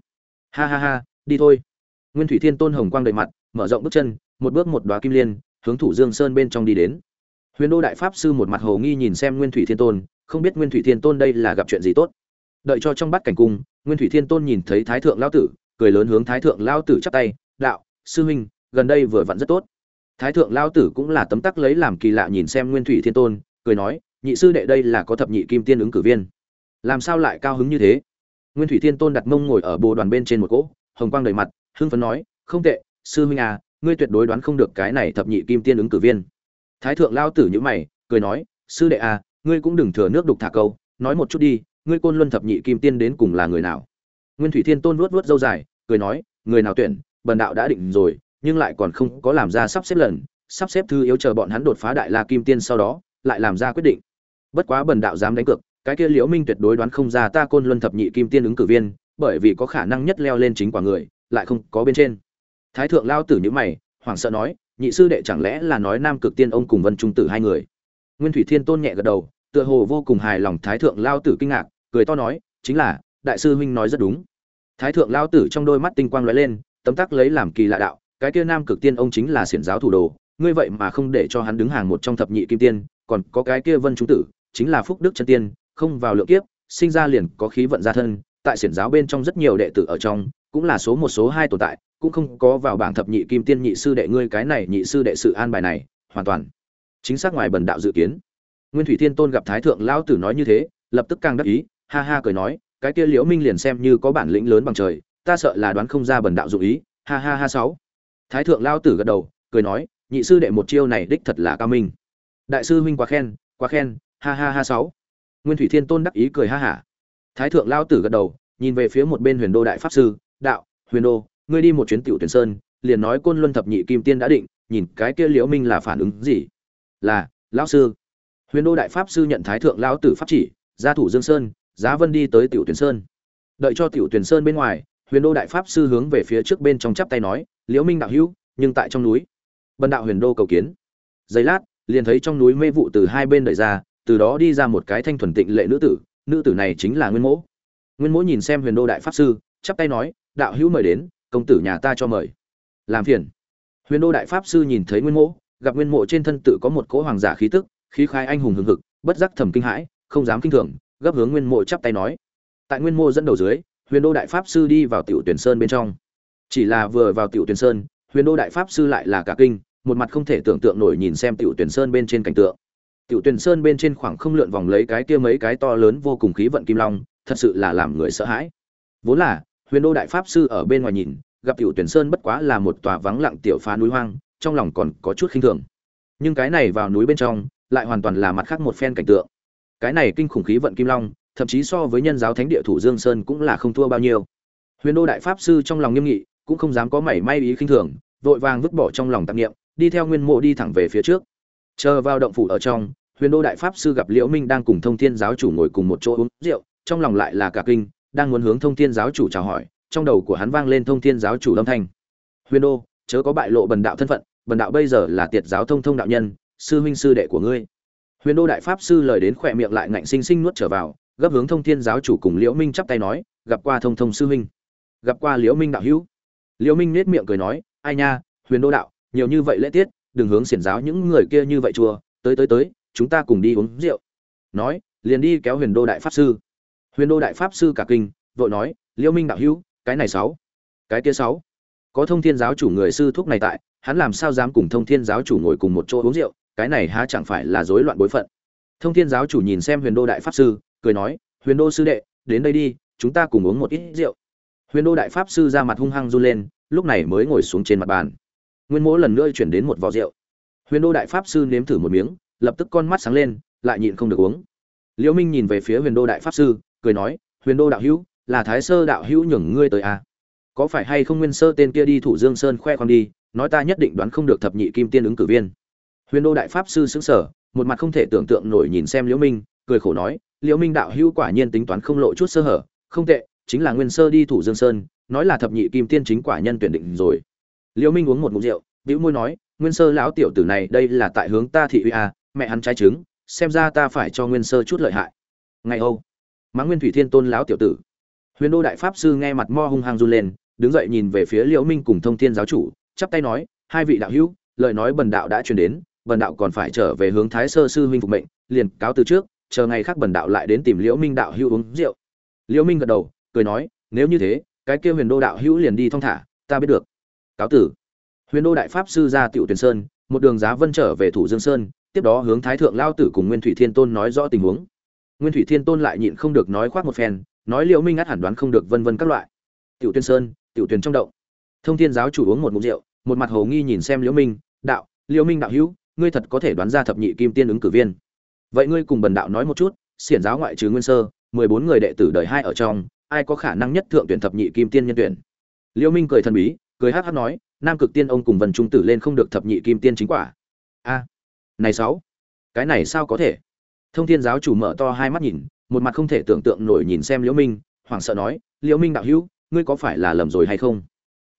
ha ha ha, đi thôi. Nguyên thủy thiên tôn hồng quang đầy mặt, mở rộng bước chân, một bước một đoá kim liên, hướng thủ dương sơn bên trong đi đến. Huyền đô đại pháp sư một mặt hồ nghi nhìn xem nguyên thủy thiên tôn, không biết nguyên thủy thiên tôn đây là gặp chuyện gì tốt. Đợi cho trong bát cảnh cung, nguyên thủy thiên tôn nhìn thấy thái thượng lao tử, cười lớn hướng thái thượng lao tử chắp tay, đạo, sư huynh, gần đây vừa vặn rất tốt. Thái thượng lao tử cũng là tấm tắc lấy làm kỳ lạ nhìn xem nguyên thủy thiên tôn cười nói, nhị sư đệ đây là có thập nhị kim tiên ứng cử viên. Làm sao lại cao hứng như thế? Nguyên thủy thiên tôn đặt mông ngồi ở bồ đoàn bên trên một cỗ, hồng quang đầy mặt, hưng phấn nói, không tệ, sư huynh à ngươi tuyệt đối đoán không được cái này thập nhị kim tiên ứng cử viên. Thái thượng lao tử nhữ mày, cười nói, sư đệ à ngươi cũng đừng thừa nước đục thả câu, nói một chút đi, ngươi côn luân thập nhị kim tiên đến cùng là người nào? Nguyên thủy thiên tôn vuốt vuốt râu dài, cười nói, người nào tuyển, bần đạo đã định rồi, nhưng lại còn không có làm ra sắp xếp lần, sắp xếp thư yếu chờ bọn hắn đột phá đại la kim tiên sau đó lại làm ra quyết định. Bất quá bần đạo dám đánh cược, cái kia liễu minh tuyệt đối đoán không ra ta côn luân thập nhị kim tiên ứng cử viên, bởi vì có khả năng nhất leo lên chính quả người, lại không có bên trên. Thái thượng lao tử nhữ mày, hoảng sợ nói, nhị sư đệ chẳng lẽ là nói nam cực tiên ông cùng vân trung tử hai người? Nguyên thủy thiên tôn nhẹ gật đầu, tựa hồ vô cùng hài lòng thái thượng lao tử kinh ngạc, cười to nói, chính là, đại sư huynh nói rất đúng. Thái thượng lao tử trong đôi mắt tinh quang lóe lên, tấm tắc lấy làm kỳ lạ đạo, cái kia nam cực tiên ông chính là xiển giáo thủ đồ, ngươi vậy mà không để cho hắn đứng hàng một trong thập nhị kim tiên còn có cái kia vân trung tử, chính là phúc đức chân tiên, không vào lượng kiếp, sinh ra liền có khí vận gia thân, tại xiển giáo bên trong rất nhiều đệ tử ở trong, cũng là số một số hai tồn tại, cũng không có vào bảng thập nhị kim tiên nhị sư đệ ngươi cái này nhị sư đệ sự an bài này, hoàn toàn. Chính xác ngoài bần đạo dự kiến. Nguyên thủy thiên tôn gặp thái thượng lão tử nói như thế, lập tức càng đắc ý, ha ha cười nói, cái kia liễu minh liền xem như có bản lĩnh lớn bằng trời, ta sợ là đoán không ra bần đạo dụ ý, ha ha ha sáu. Thái thượng lão tử gật đầu, cười nói, nhị sư đệ một chiêu này đích thật là cao minh đại sư huynh quá khen quá khen, ha ha ha sáu. Nguyên thủy thiên tôn đắc ý cười ha hả. Thái thượng lão tử gật đầu, nhìn về phía một bên huyền đô đại pháp sư, đạo, huyền đô, ngươi đi một chuyến tiểu tuyển sơn, liền nói côn luân thập nhị kim tiên đã định, nhìn cái kia liễu minh là phản ứng gì? Là, lão sư. Huyền đô đại pháp sư nhận thái thượng lão tử pháp chỉ, gia thủ dương sơn, giá vân đi tới tiểu tuyển sơn. Đợi cho tiểu tuyển sơn bên ngoài, huyền đô đại pháp sư hướng về phía trước bên trong chắp tay nói, liễu minh đạo hữu, nhưng tại trong núi. Bần đạo huyền đô cầu kiến. Giây lát liền thấy trong núi mê vụ từ hai bên đợi ra, từ đó đi ra một cái thanh thuần tịnh lệ nữ tử nữ tử này chính là nguyên mỗ. Nguyên mỗ nhìn xem huyền đô đại pháp sư, chắp tay nói, đạo hữu mời đến, công tử nhà ta cho mời. Làm phiền. Huyền đô đại pháp sư nhìn thấy nguyên mỗ, gặp nguyên mộ trên thân tự có một cỗ hoàng giả khí tức, khí khai anh hùng hừng hực, bất giác thầm kinh hãi, không dám kinh thường, gấp hướng nguyên mộ chắp tay nói. Tại nguyên mộ dẫn đầu dưới, huyền đô đại pháp sư đi vào tiểu tuyển sơn bên trong. Chỉ là vừa vào tiểu tuyển sơn, huyền đô đại pháp sư lại là cả kinh một mặt không thể tưởng tượng nổi nhìn xem tiểu tuyển sơn bên trên cảnh tượng. Tiểu tuyển sơn bên trên khoảng không lượn vòng lấy cái kia mấy cái to lớn vô cùng khí vận kim long, thật sự là làm người sợ hãi. Vốn là, huyền đô đại pháp sư ở bên ngoài nhìn, gặp tiểu tuyển sơn bất quá là một tòa vắng lặng tiểu phá núi hoang, trong lòng còn có chút khinh thường. Nhưng cái này vào núi bên trong, lại hoàn toàn là mặt khác một phen cảnh tượng. Cái này kinh khủng khí vận kim long, thậm chí so với nhân giáo thánh địa thủ dương sơn cũng là không thua bao nhiêu. Huyền đô đại pháp sư trong lòng nghiêm nghị, cũng không dám có mảy may ý khinh thường, vội vàng vứt bỏ trong lòng tạp niệm đi theo nguyên mộ đi thẳng về phía trước. Chờ vào động phủ ở trong, huyền đô đại pháp sư gặp liễu minh đang cùng thông thiên giáo chủ ngồi cùng một chỗ uống rượu, trong lòng lại là cả kinh, đang muốn hướng thông thiên giáo chủ chào hỏi, trong đầu của hắn vang lên thông thiên giáo chủ lâm thanh. Huyền đô, chớ có bại lộ bần đạo thân phận, bần đạo bây giờ là tiệt giáo thông thông đạo nhân, sư huynh sư đệ của ngươi. Huyền đô đại pháp sư lời đến khỏe miệng lại ngạnh sinh sinh nuốt trở vào, gấp hướng thông thiên giáo chủ cùng liễu minh chắp tay nói, gặp qua thông thông sư huynh, gặp qua liễu minh đạo hữu. Liễu minh nết miệng cười nói, ai nha, huyền đô đạo nhiều như vậy lễ tiết, đừng hướng xiển giáo những người kia như vậy chùa, tới tới tới, chúng ta cùng đi uống rượu. Nói, liền đi kéo huyền đô đại pháp sư. Huyền đô đại pháp sư cả kinh, vội nói, Liêu minh đạo hữu, cái này sáu, cái kia sáu. Có thông thiên giáo chủ người sư thúc này tại, hắn làm sao dám cùng thông thiên giáo chủ ngồi cùng một chỗ uống rượu, cái này há chẳng phải là rối loạn bối phận. Thông thiên giáo chủ nhìn xem huyền đô đại pháp sư, cười nói, huyền đô sư đệ, đến đây đi, chúng ta cùng uống một ít rượu. Huyền đô đại pháp sư ra mặt hung hăng run lên, lúc này mới ngồi xuống trên mặt bàn nguyên mỗ lần nữa chuyển đến một vò rượu. Huyền đô đại pháp sư nếm thử một miếng, lập tức con mắt sáng lên, lại nhịn không được uống. Liễu minh nhìn về phía huyền đô đại pháp sư, cười nói, huyền đô đạo hữu, là thái sơ đạo hữu nhường ngươi tới à? có phải hay không nguyên sơ tên kia đi thủ dương sơn khoe khoang đi, nói ta nhất định đoán không được thập nhị kim tiên ứng cử viên. Huyền đô đại pháp sư xứng sở một mặt không thể tưởng tượng nổi nhìn xem liễu minh, cười khổ nói, liễu minh đạo hữu quả nhiên tính toán không lộ chút sơ hở, không tệ, chính là nguyên sơ đi thủ dương sơn, nói là thập nhị kim tiên chính quả nhân tuyển định rồi liễu minh uống một ngụm rượu, bĩu môi nói, nguyên sơ lão tiểu tử này đây là tại hướng ta thị uy à mẹ hắn trái trứng, xem ra ta phải cho nguyên sơ chút lợi hại. Ngày âu, mã nguyên thủy thiên tôn lão tiểu tử. Huyền đô đại pháp sư nghe mặt mo hung hăng run lên, đứng dậy nhìn về phía liễu minh cùng thông thiên giáo chủ, chắp tay nói, hai vị đạo hữu, lời nói bần đạo đã truyền đến, bần đạo còn phải trở về hướng thái sơ sư huynh phục mệnh, liền cáo từ trước, chờ ngày khác bần đạo lại đến tìm liễu minh đạo hữu uống rượu. Liễu minh gật đầu, cười nói, nếu như thế, cái kia huyền đô đạo hữu liền đi thong thả, ta biết được cáo tử. Huyền đô đại pháp sư ra tiểu tuyển sơn, một đường giá vân trở về thủ dương sơn, tiếp đó hướng thái thượng lao tử cùng nguyên thủy thiên tôn nói rõ tình huống. Nguyên thủy thiên tôn lại nhịn không được nói khoác một phen, nói liễu minh ngắt hẳn đoán không được vân vân các loại. Tiểu tuyên sơn, tiểu tuyển trong động. Thông thiên giáo chủ uống một ngụm rượu, một mặt hồ nghi nhìn xem liễu minh, đạo, liễu minh đạo hữu, ngươi thật có thể đoán ra thập nhị kim tiên ứng cử viên. Vậy ngươi cùng bần đạo nói một chút, xiển giáo ngoại trừ nguyên sơ, mười bốn người đệ tử đời hai ở trong, ai có khả năng nhất thượng tuyển thập nhị kim tiên nhân tuyển? Liễu minh cười thần bí cười hắc hắc nói, nam cực tiên ông cùng vân trung tử lên không được thập nhị kim tiên chính quả. A, này sáu, cái này sao có thể? Thông thiên giáo chủ mở to hai mắt nhìn, một mặt không thể tưởng tượng nổi nhìn xem liễu minh, hoảng sợ nói, liễu minh đạo hữu, ngươi có phải là lầm rồi hay không?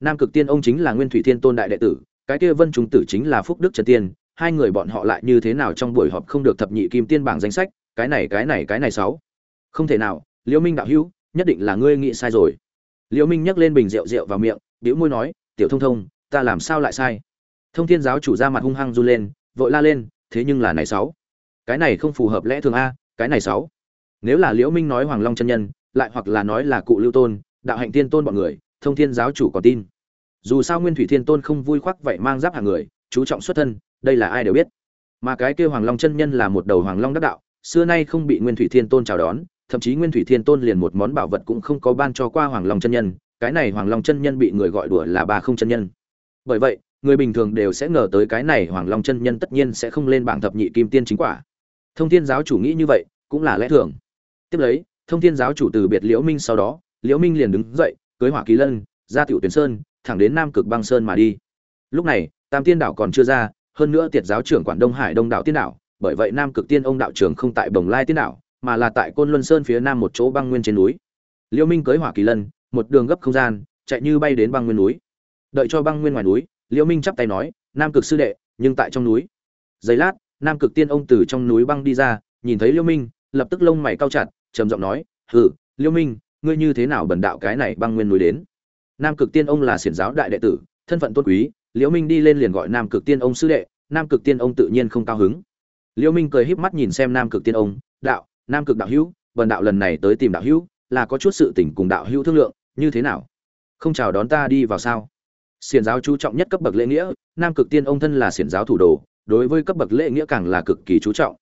Nam cực tiên ông chính là nguyên thủy thiên tôn đại đệ tử, cái kia vân trung tử chính là phúc đức trần tiên, hai người bọn họ lại như thế nào trong buổi họp không được thập nhị kim tiên bảng danh sách, cái này cái này cái này sáu. Không thể nào, liễu minh đạo hữu, nhất định là ngươi nghĩ sai rồi. Liễu minh nhấc lên bình rượu rượu vào miệng bĩu môi nói, tiểu thông thông, ta làm sao lại sai? Thông thiên giáo chủ ra mặt hung hăng run lên, vội la lên, thế nhưng là này sáu. Cái này không phù hợp lẽ thường a, cái này sáu. Nếu là liễu minh nói hoàng long chân nhân, lại hoặc là nói là cụ lưu tôn, đạo hạnh tiên tôn bọn người, thông thiên giáo chủ có tin. Dù sao nguyên thủy thiên tôn không vui khoác vậy mang giáp hàng người, chú trọng xuất thân, đây là ai đều biết. Mà cái kia hoàng long chân nhân là một đầu hoàng long đắc đạo, xưa nay không bị nguyên thủy thiên tôn chào đón, thậm chí nguyên thủy thiên tôn liền một món bảo vật cũng không có ban cho qua hoàng long chân nhân cái này hoàng long chân nhân bị người gọi đùa là ba không chân nhân. Bởi vậy, người bình thường đều sẽ ngờ tới cái này hoàng long chân nhân tất nhiên sẽ không lên bảng thập nhị kim tiên chính quả. Thông thiên giáo chủ nghĩ như vậy, cũng là lẽ thường. Tiếp lấy, thông thiên giáo chủ từ biệt liễu minh sau đó, liễu minh liền đứng dậy, cưới hỏa kỳ lân, ra tiểu tuyển sơn, thẳng đến nam cực băng sơn mà đi. Lúc này, tam tiên đảo còn chưa ra, hơn nữa tiệt giáo trưởng quản đông hải đông đảo tiên đảo bởi vậy nam cực tiên ông đạo trưởng không tại bồng lai tiên đảo mà là tại côn luân sơn phía nam một chỗ băng nguyên trên núi. Liễu minh cưới hỏa kỳ lân một đường gấp không gian, chạy như bay đến băng nguyên núi. Đợi cho băng nguyên ngoài núi, liễu minh chắp tay nói, nam cực sư đệ, nhưng tại trong núi. Giây lát, nam cực tiên ông từ trong núi băng đi ra, nhìn thấy liễu minh, lập tức lông mày cau chặt, trầm giọng nói, hừ, liễu minh, ngươi như thế nào bẩn đạo cái này băng nguyên núi đến? Nam cực tiên ông là xiển giáo đại đệ tử, thân phận tôn quý, liễu minh đi lên liền gọi nam cực tiên ông sư đệ, nam cực tiên ông tự nhiên không cao hứng. Liễu minh cười híp mắt nhìn xem nam cực tiên ông, đạo, nam cực đạo hữu, bần đạo lần này tới tìm đạo hữu, là có chút sự tình cùng đạo hữu thương lượng như thế nào? Không chào đón ta đi vào sao? Xiển giáo chú trọng nhất cấp bậc lễ nghĩa, nam cực tiên ông thân là xiển giáo thủ đồ, đối với cấp bậc lễ nghĩa càng là cực kỳ chú trọng.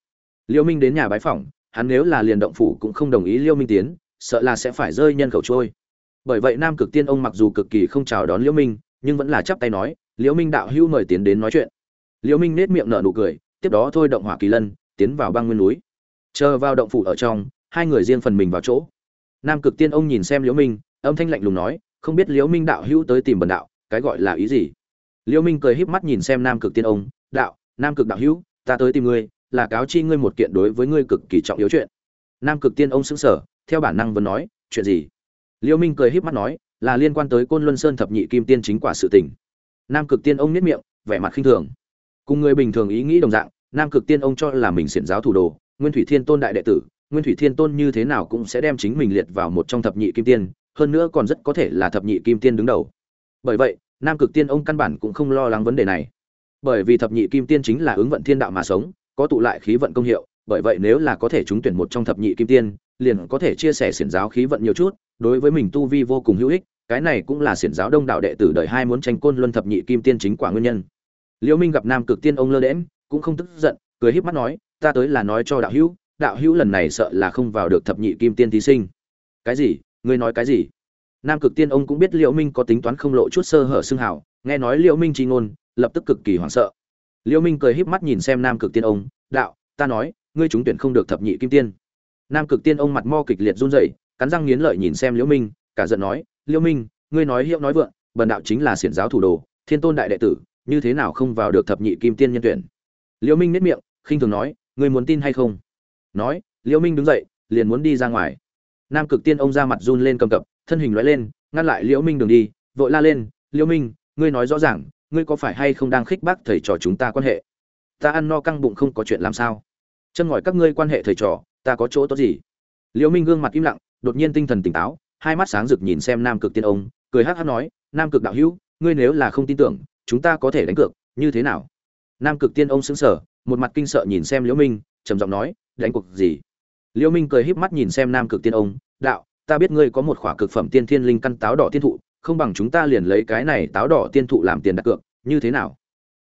Liễu minh đến nhà bái phỏng, hắn nếu là liền động phủ cũng không đồng ý liễu minh tiến, sợ là sẽ phải rơi nhân khẩu trôi. Bởi vậy nam cực tiên ông mặc dù cực kỳ không chào đón liễu minh, nhưng vẫn là chắp tay nói liễu minh đạo hữu mời tiến đến nói chuyện. Liêu minh nết miệng nở nụ cười, tiếp đó thôi động hỏa kỳ lân, tiến vào băng nguyên núi. Chờ vào động phủ ở trong, hai người riêng phần mình vào chỗ. Nam cực tiên ông nhìn xem liễu minh âm thanh lạnh lùng nói, không biết liễu minh đạo hữu tới tìm bần đạo, cái gọi là ý gì? Liễu minh cười híp mắt nhìn xem nam cực tiên ông, đạo, nam cực đạo hữu, ta tới tìm ngươi, là cáo chi ngươi một kiện đối với ngươi cực kỳ trọng yếu chuyện. Nam cực tiên ông sững sờ, theo bản năng vẫn nói, chuyện gì? Liễu minh cười híp mắt nói, là liên quan tới côn luân sơn thập nhị kim tiên chính quả sự tình. Nam cực tiên ông nhếch miệng, vẻ mặt khinh thường. Cùng người bình thường ý nghĩ đồng dạng, nam cực tiên ông cho là mình xiển giáo thủ đồ, nguyên thủy thiên tôn đại đệ tử, nguyên thủy thiên tôn như thế nào cũng sẽ đem chính mình liệt vào một trong thập nhị kim tiên hơn nữa còn rất có thể là thập nhị kim tiên đứng đầu. Bởi vậy, nam cực tiên ông căn bản cũng không lo lắng vấn đề này. Bởi vì thập nhị kim tiên chính là ứng vận thiên đạo mà sống, có tụ lại khí vận công hiệu, bởi vậy nếu là có thể trúng tuyển một trong thập nhị kim tiên, liền có thể chia sẻ xiển giáo khí vận nhiều chút, đối với mình tu vi vô cùng hữu ích, cái này cũng là xiển giáo đông đạo đệ tử đời hai muốn tranh côn luân thập nhị kim tiên chính quả nguyên nhân. Liễu minh gặp nam cực tiên ông lơ đễm cũng không tức giận, cười híp mắt nói, ta tới là nói cho đạo hữu đạo hữu lần này sợ là không vào được thập nhị kim tiên thí sinh. Cái gì? Ngươi nói cái gì? Nam cực tiên ông cũng biết liễu minh có tính toán không lộ chút sơ hở xưng hảo, nghe nói liễu minh chi ngôn, lập tức cực kỳ hoảng sợ. Liễu minh cười híp mắt nhìn xem nam cực tiên ông, đạo, ta nói, ngươi trúng tuyển không được thập nhị kim tiên. Nam cực tiên ông mặt mo kịch liệt run rẩy, cắn răng nghiến lợi nhìn xem liễu minh, cả giận nói, liễu minh, ngươi nói hiệu nói vượng, bần đạo chính là xiển giáo thủ đồ, thiên tôn đại đệ tử, như thế nào không vào được thập nhị kim tiên nhân tuyển? Liễu minh nét miệng, khinh thường nói, ngươi muốn tin hay không? Nói, liễu minh đứng dậy, liền muốn đi ra ngoài nam cực tiên ông ra mặt run lên cầm cập, thân hình lóe lên, ngăn lại liễu minh đường đi, vội la lên, liễu minh, ngươi nói rõ ràng, ngươi có phải hay không đang khích bác thầy trò chúng ta quan hệ? Ta ăn no căng bụng không có chuyện làm sao? Chân ngòi các ngươi quan hệ thầy trò, ta có chỗ tốt gì? Liễu minh gương mặt im lặng, đột nhiên tinh thần tỉnh táo, hai mắt sáng rực nhìn xem nam cực tiên ông, cười hắc hắc nói, nam cực đạo hữu, ngươi nếu là không tin tưởng, chúng ta có thể đánh cược, như thế nào? Nam cực tiên ông sững sờ, một mặt kinh sợ nhìn xem liễu minh, trầm giọng nói, đánh cuộc gì? Liễu minh cười híp mắt nhìn xem nam cực tiên ông, đạo, ta biết ngươi có một khỏa cực phẩm tiên thiên linh căn táo đỏ tiên thụ, không bằng chúng ta liền lấy cái này táo đỏ tiên thụ làm tiền đặt cược, như thế nào?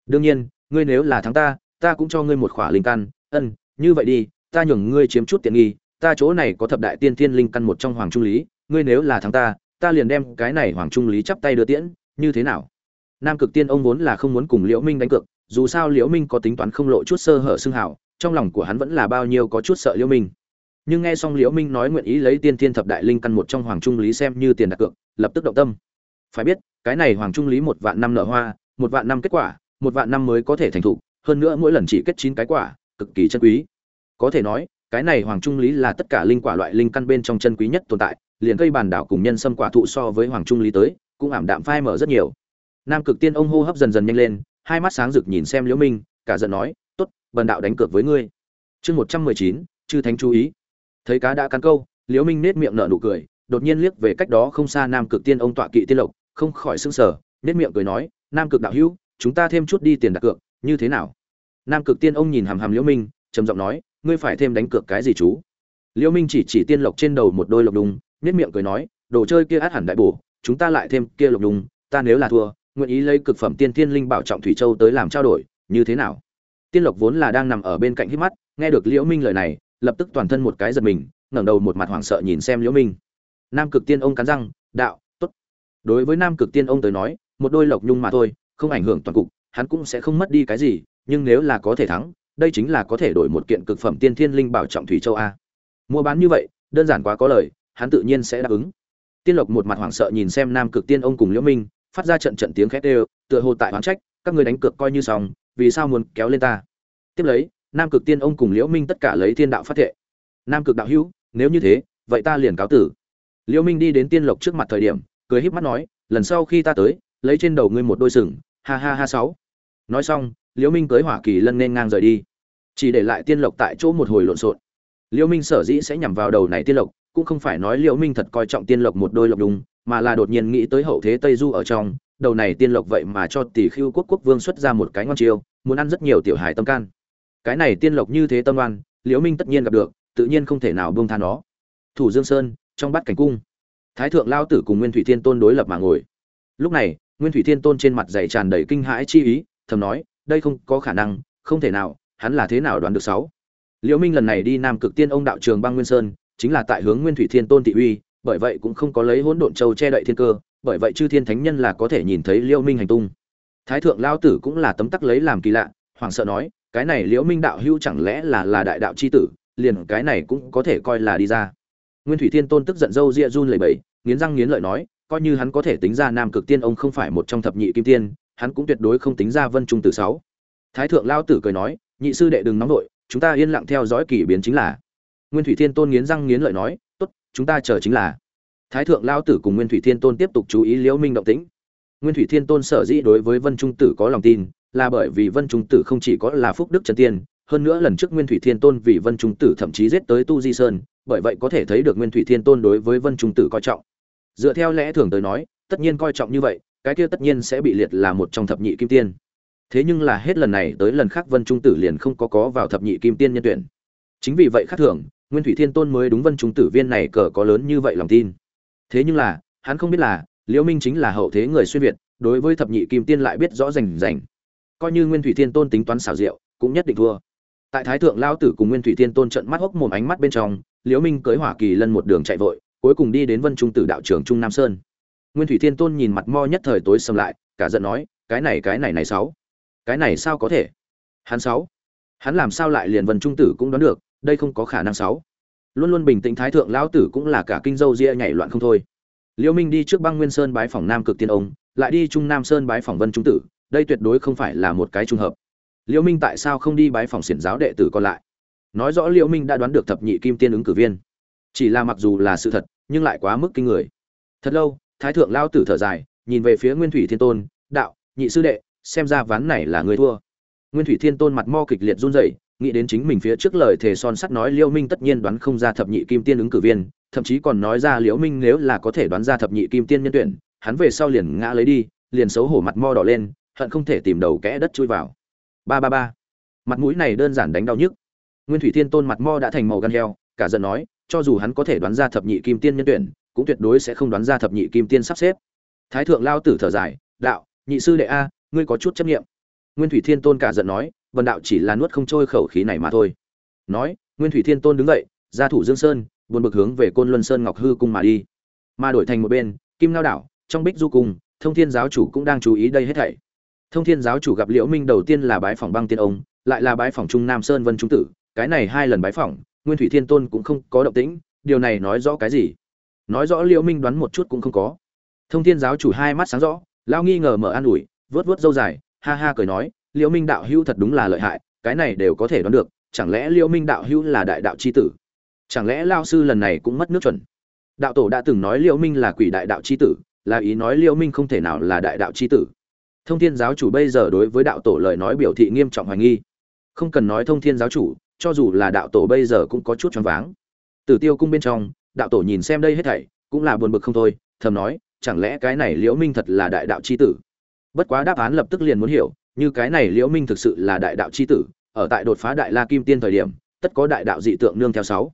Đương nhiên, ngươi nếu là thắng ta ta cũng cho ngươi một khỏa linh căn, ân, như vậy đi, ta nhường ngươi chiếm chút tiện nghi, ta chỗ này có thập đại tiên thiên linh căn một trong hoàng trung lý, ngươi nếu là thắng ta ta liền đem cái này hoàng trung lý chắp tay đưa tiễn, như thế nào? Nam cực tiên ông vốn là không muốn cùng liễu minh đánh cược, dù sao liễu minh có tính toán không lộ chút sơ hở xưng hảo trong lòng của hắn vẫn là bao nhiêu có chút sợ liễu minh nhưng nghe xong liễu minh nói nguyện ý lấy tiên thiên thập đại linh căn một trong hoàng trung lý xem như tiền đặt cược, lập tức động tâm. Phải biết, cái này hoàng trung lý một vạn năm nở hoa, một vạn năm kết quả, một vạn năm mới có thể thành thụ hơn nữa mỗi lần chỉ kết chín cái quả, cực kỳ chân quý. Có thể nói, cái này hoàng trung lý là tất cả linh quả loại linh căn bên trong chân quý nhất tồn tại, liền cây bàn đảo cùng nhân sâm quả thụ so với hoàng trung lý tới, cũng ảm đạm phai mở rất nhiều. Nam cực tiên ông hô hấp dần dần nhanh lên, hai mắt sáng rực nhìn xem liễu minh, cả giận nói, tốt, bần đạo đánh cược với ngươi. Chương một trăm mười chín, chư thánh chú ý thấy cá đã cắn câu, liễu minh nết miệng nở nụ cười, đột nhiên liếc về cách đó không xa nam cực tiên ông tọa kỵ tiên lộc, không khỏi sững sờ, nết miệng cười nói, nam cực đạo hữu, chúng ta thêm chút đi tiền đặt cược, như thế nào? Nam cực tiên ông nhìn hàm hàm liễu minh, trầm giọng nói, ngươi phải thêm đánh cược cái gì chú? Liễu minh chỉ chỉ tiên lộc trên đầu một đôi lộc đùng, nết miệng cười nói, đồ chơi kia át hẳn đại bổ, chúng ta lại thêm kia lộc đùng, ta nếu là thua, nguyện ý lấy cực phẩm tiên thiên linh bảo trọng thủy châu tới làm trao đổi, như thế nào? Tiên lộc vốn là đang nằm ở bên cạnh hít mắt, nghe được liễu minh lời này lập tức toàn thân một cái giật mình, ngẩng đầu một mặt hoảng sợ nhìn xem liễu minh. Nam cực tiên ông cắn răng, đạo, tốt. Đối với nam cực tiên ông tới nói, một đôi lộc nhung mà thôi, không ảnh hưởng toàn cục, hắn cũng sẽ không mất đi cái gì, nhưng nếu là có thể thắng, đây chính là có thể đổi một kiện cực phẩm tiên thiên linh bảo trọng thủy châu a. Mua bán như vậy, đơn giản quá có lời, hắn tự nhiên sẽ đáp ứng. Tiên lộc một mặt hoảng sợ nhìn xem nam cực tiên ông cùng liễu minh, phát ra trận trận tiếng khét đều, tựa hồ tại oán trách, các người đánh cược coi như xong, vì sao muốn kéo lên ta? Tiếp lấy nam cực tiên ông cùng liễu minh tất cả lấy thiên đạo phát thệ. Nam cực đạo hữu, nếu như thế, vậy ta liền cáo tử. Liễu minh đi đến tiên lộc trước mặt thời điểm, cười híp mắt nói, lần sau khi ta tới, lấy trên đầu ngươi một đôi sừng, ha ha ha sáu. Nói xong, liễu minh cưới hỏa kỳ lân nên ngang rời đi. Chỉ để lại tiên lộc tại chỗ một hồi lộn xộn. Liễu minh sở dĩ sẽ nhằm vào đầu này tiên lộc, cũng không phải nói liễu minh thật coi trọng tiên lộc một đôi lộc đúng mà là đột nhiên nghĩ tới hậu thế tây du ở trong, đầu này tiên lộc vậy mà cho tỷ khiêu quốc quốc vương xuất ra một cái ngon chiêu, muốn ăn rất nhiều tiểu hài tâm can cái này tiên lộc như thế tâm oan, liễu minh tất nhiên gặp được, tự nhiên không thể nào buông tha nó. Thủ dương sơn, trong bát cảnh cung, thái thượng lao tử cùng nguyên thủy thiên tôn đối lập mà ngồi. Lúc này, nguyên thủy thiên tôn trên mặt dày tràn đầy kinh hãi chi ý, thầm nói, đây không có khả năng, không thể nào, hắn là thế nào đoán được sáu? Liễu minh lần này đi nam cực tiên ông đạo trường băng nguyên sơn, chính là tại hướng nguyên thủy thiên tôn thị uy, bởi vậy cũng không có lấy hỗn độn châu che đậy thiên cơ, bởi vậy chư thiên thánh nhân là có thể nhìn thấy liễu minh hành tung. Thái thượng lao tử cũng là tấm tắc lấy làm kỳ lạ hoàng sợ nói cái này liễu minh đạo hữu chẳng lẽ là là đại đạo chi tử, liền cái này cũng có thể coi là đi ra. Nguyên thủy thiên tôn tức giận dâu ria run lẩy bẩy, nghiến răng nghiến lợi nói, coi như hắn có thể tính ra nam cực tiên ông không phải một trong thập nhị kim tiên, hắn cũng tuyệt đối không tính ra vân trung tử sáu. Thái thượng lao tử cười nói, nhị sư đệ đừng nóng vội, chúng ta yên lặng theo dõi kỳ biến chính là. Nguyên thủy thiên tôn nghiến răng nghiến lợi nói, tốt, chúng ta chờ chính là. Thái thượng lao tử cùng nguyên thủy thiên tôn tiếp tục chú ý liễu minh động tĩnh. Nguyên thủy thiên tôn sở dĩ đối với vân trung tử có lòng tin là bởi vì vân trung tử không chỉ có là phúc đức chân tiên, hơn nữa lần trước nguyên thủy thiên tôn vì vân trung tử thậm chí giết tới tu di sơn, bởi vậy có thể thấy được nguyên thủy thiên tôn đối với vân trung tử coi trọng. Dựa theo lẽ thường tới nói, tất nhiên coi trọng như vậy, cái kia tất nhiên sẽ bị liệt là một trong thập nhị kim tiên. Thế nhưng là hết lần này tới lần khác vân trung tử liền không có có vào thập nhị kim tiên nhân tuyển. Chính vì vậy khác thường, nguyên thủy thiên tôn mới đúng vân trung tử viên này cờ có lớn như vậy lòng tin. Thế nhưng là, hắn không biết là, liễu minh chính là hậu thế người xuyên việt, đối với thập nhị kim tiên lại biết rõ rành rành coi như nguyên thủy thiên tôn tính toán xảo diệu, cũng nhất định thua. Tại thái thượng lao tử cùng nguyên thủy thiên tôn trận mắt hốc mồm ánh mắt bên trong, liễu minh cưới hỏa kỳ lân một đường chạy vội, cuối cùng đi đến vân trung tử đạo trưởng trung nam sơn. Nguyên thủy thiên tôn nhìn mặt mo nhất thời tối sầm lại, cả giận nói, cái này cái này này sáu, cái này sao có thể? Hắn sáu, hắn làm sao lại liền vân trung tử cũng đoán được, đây không có khả năng sáu. Luôn luôn bình tĩnh thái thượng lão tử cũng là cả kinh dâu ria nhảy loạn không thôi. Liễu minh đi trước băng nguyên sơn bái phòng nam cực tiên ông, lại đi trung nam sơn bái phòng vân trung tử đây tuyệt đối không phải là một cái trùng hợp. Liễu minh tại sao không đi bái phòng xiển giáo đệ tử còn lại? Nói rõ liễu minh đã đoán được thập nhị kim tiên ứng cử viên. Chỉ là mặc dù là sự thật, nhưng lại quá mức kinh người. Thật lâu, thái thượng lao tử thở dài, nhìn về phía nguyên thủy thiên tôn, đạo, nhị sư đệ, xem ra ván này là người thua. Nguyên thủy thiên tôn mặt mo kịch liệt run rẩy, nghĩ đến chính mình phía trước lời thề son sắt nói liễu minh tất nhiên đoán không ra thập nhị kim tiên ứng cử viên, thậm chí còn nói ra liễu minh nếu là có thể đoán ra thập nhị kim tiên nhân tuyển, hắn về sau liền ngã lấy đi, liền xấu hổ mặt mo đỏ lên hận không thể tìm đầu kẽ đất chui vào. Ba ba ba. Mặt mũi này đơn giản đánh đau nhức. Nguyên thủy thiên tôn mặt mo đã thành màu gan heo, cả giận nói, cho dù hắn có thể đoán ra thập nhị kim tiên nhân tuyển, cũng tuyệt đối sẽ không đoán ra thập nhị kim tiên sắp xếp. Thái thượng lao tử thở dài, đạo, nhị sư đệ a, ngươi có chút chấp nghiệm nguyên thủy thiên tôn cả giận nói vần đạo chỉ là nuốt không trôi khẩu khí này mà thôi. Nói, nguyên thủy thiên tôn đứng dậy, ra thủ dương sơn, buồn bực hướng về côn luân sơn ngọc hư cung mà đi. Mà đổi thành một bên, kim lao đảo, trong bích du cung, thông thiên giáo chủ cũng đang chú ý đây hết thảy thông thiên giáo chủ gặp liễu minh đầu tiên là bái phỏng băng tiên ông, lại là bái phỏng trung nam sơn vân trung tử, cái này hai lần bái phỏng, nguyên thủy thiên tôn cũng không có động tĩnh, điều này nói rõ cái gì? Nói rõ liễu minh đoán một chút cũng không có. Thông thiên giáo chủ hai mắt sáng rõ lao nghi ngờ mở an ủi vớt vớt dâu dài, ha ha cười nói, liễu minh đạo hữu thật đúng là lợi hại, cái này đều có thể đoán được, chẳng lẽ liễu minh đạo hữu là đại đạo chi tử? Chẳng lẽ lao sư lần này cũng mất nước chuẩn? Đạo tổ đã từng nói liễu minh là quỷ đại đạo chi tử, là ý nói liễu minh không thể nào là đại đạo chi tử thông thiên giáo chủ bây giờ đối với đạo tổ lời nói biểu thị nghiêm trọng hoài nghi. Không cần nói thông thiên giáo chủ, cho dù là đạo tổ bây giờ cũng có chút choáng váng. Tử tiêu cung bên trong, đạo tổ nhìn xem đây hết thảy, cũng là buồn bực không thôi, thầm nói, chẳng lẽ cái này liễu minh thật là đại đạo chi tử? Bất quá đáp án lập tức liền muốn hiểu, như cái này liễu minh thực sự là đại đạo chi tử, ở tại đột phá đại la kim tiên thời điểm, tất có đại đạo dị tượng nương theo sáu.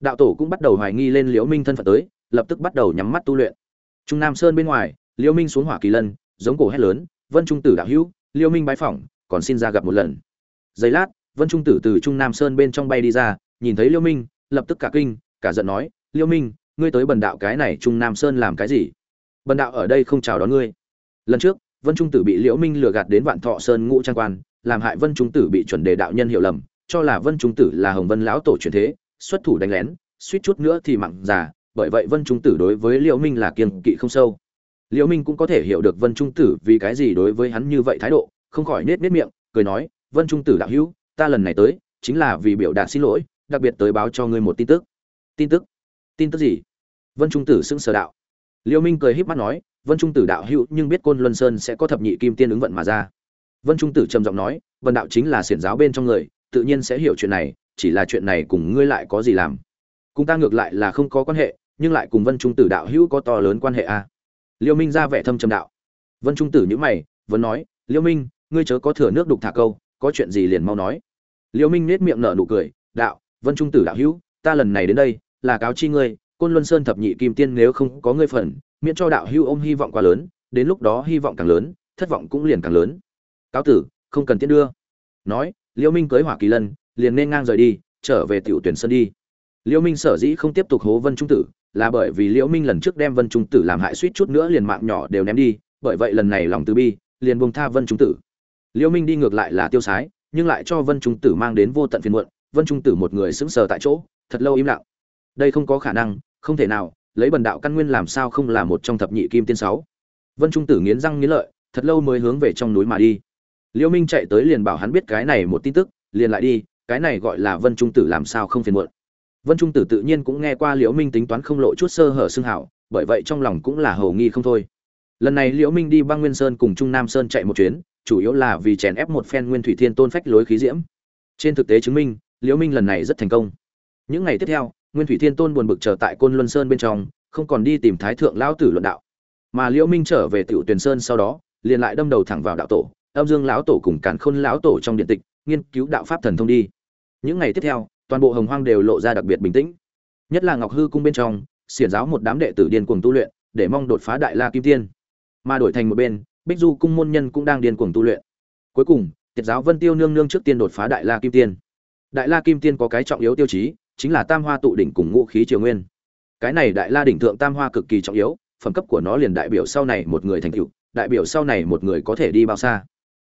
Đạo tổ cũng bắt đầu hoài nghi lên liễu minh thân phận tới, lập tức bắt đầu nhắm mắt tu luyện. Trung nam sơn bên ngoài, liễu minh xuống hỏa kỳ lân, giống cổ hét lớn vân trung tử đạo hữu, Liêu minh bái phỏng, còn xin ra gặp một lần. Giây lát, vân trung tử từ trung nam sơn bên trong bay đi ra, nhìn thấy Liêu minh, lập tức cả kinh, cả giận nói, Liêu minh, ngươi tới bần đạo cái này trung nam sơn làm cái gì? Bần đạo ở đây không chào đón ngươi. Lần trước, vân trung tử bị liễu minh lừa gạt đến vạn thọ sơn ngũ trang quan, làm hại vân trung tử bị chuẩn đề đạo nhân hiểu lầm, cho là vân trung tử là hồng vân lão tổ truyền thế, xuất thủ đánh lén, suýt chút nữa thì mặn già, bởi vậy vân trung tử đối với liễu minh là kiêng kỵ không sâu liễu minh cũng có thể hiểu được vân trung tử vì cái gì đối với hắn như vậy thái độ, không khỏi nết nết miệng, cười nói, vân trung tử đạo hữu, ta lần này tới, chính là vì biểu đạt xin lỗi, đặc biệt tới báo cho ngươi một tin tức. Tin tức? Tin tức gì? Vân trung tử sững sờ đạo. Liễu minh cười híp mắt nói, vân trung tử đạo hữu, nhưng biết côn luân sơn sẽ có thập nhị kim tiên ứng vận mà ra. Vân trung tử trầm giọng nói, vân đạo chính là xiển giáo bên trong người, tự nhiên sẽ hiểu chuyện này, chỉ là chuyện này cùng ngươi lại có gì làm? Cùng ta ngược lại là không có quan hệ, nhưng lại cùng vân trung tử đạo hữu có to lớn quan hệ a à liêu minh ra vẻ thâm trầm đạo. Vân trung tử nhữ mày, vẫn nói, liêu minh, ngươi chớ có thừa nước đục thả câu, có chuyện gì liền mau nói. Liêu minh nết miệng nở nụ cười, đạo, vân trung tử đạo hữu, ta lần này đến đây, là cáo chi ngươi, côn luân sơn thập nhị kim tiên nếu không có ngươi phần, miễn cho đạo hữu ôm hy vọng quá lớn, đến lúc đó hy vọng càng lớn, thất vọng cũng liền càng lớn. Cáo tử, không cần tiễn đưa. Nói, liêu minh cưới hỏa kỳ lân, liền nên ngang rời đi, trở về tiểu tuyển sơn đi. Liêu minh sở dĩ không tiếp tục hố vân trung tử là bởi vì liễu minh lần trước đem vân trung tử làm hại suýt chút nữa liền mạng nhỏ đều ném đi, bởi vậy lần này lòng từ bi, liền buông tha vân trung tử. Liễu minh đi ngược lại là tiêu sái, nhưng lại cho vân trung tử mang đến vô tận phiền muộn, vân trung tử một người sững sờ tại chỗ, thật lâu im lặng. Đây không có khả năng, không thể nào, lấy bần đạo căn nguyên làm sao không là một trong thập nhị kim tiên sáu. Vân trung tử nghiến răng nghiến lợi, thật lâu mới hướng về trong núi mà đi. Liễu minh chạy tới liền bảo hắn biết cái này một tin tức, liền lại đi, cái này gọi là vân trung tử làm sao không phiền muộn vân trung tử tự nhiên cũng nghe qua liễu minh tính toán không lộ chút sơ hở xương hảo, bởi vậy trong lòng cũng là hầu nghi không thôi. Lần này liễu minh đi băng nguyên sơn cùng trung nam sơn chạy một chuyến, chủ yếu là vì chèn ép một phen nguyên thủy thiên tôn phách lối khí diễm. Trên thực tế chứng minh, liễu minh lần này rất thành công. Những ngày tiếp theo, nguyên thủy thiên tôn buồn bực chờ tại côn luân sơn bên trong, không còn đi tìm thái thượng lão tử luận đạo. Mà liễu minh trở về tiểu tuyền sơn sau đó, liền lại đâm đầu thẳng vào đạo tổ, âm dương lão tổ cùng càn khôn lão tổ trong điện tịch, nghiên cứu đạo pháp thần thông đi. Những ngày tiếp theo toàn bộ hồng hoang đều lộ ra đặc biệt bình tĩnh. Nhất là ngọc hư cung bên trong, xiển giáo một đám đệ tử điên cuồng tu luyện, để mong đột phá đại la kim tiên. Mà đổi thành một bên, bích du cung môn nhân cũng đang điên cuồng tu luyện. Cuối cùng, tiệt giáo vân tiêu nương nương trước tiên đột phá đại la kim tiên. Đại la kim tiên có cái trọng yếu tiêu chí, chính là tam hoa tụ đỉnh cùng ngũ khí triều nguyên. Cái này đại la đỉnh thượng tam hoa cực kỳ trọng yếu, phẩm cấp của nó liền đại biểu sau này một người thành tựu, đại biểu sau này một người có thể đi bao xa.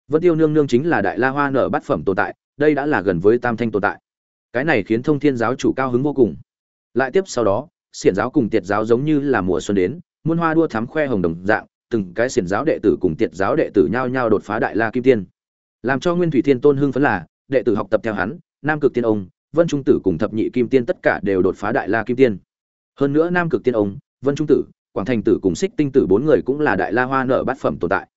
Vân tiêu nương nương chính là đại la hoa nở bát phẩm tồn tại, đây đã là gần với tam thanh tồn tại cái này khiến thông thiên giáo chủ cao hứng vô cùng. Lại tiếp sau đó, xiển giáo cùng tiệt giáo giống như là mùa xuân đến, muôn hoa đua thắm khoe hồng đồng dạng, từng cái xiển giáo đệ tử cùng tiệt giáo đệ tử nhao nhao đột phá đại la kim tiên. Làm cho nguyên thủy thiên tôn hưng phấn là, đệ tử học tập theo hắn, nam cực tiên ông, vân trung tử cùng thập nhị kim tiên tất cả đều đột phá đại la kim tiên. Hơn nữa nam cực tiên ông, vân trung tử, quảng thành tử cùng xích tinh tử bốn người cũng là đại la hoa nở bát phẩm tồn tại.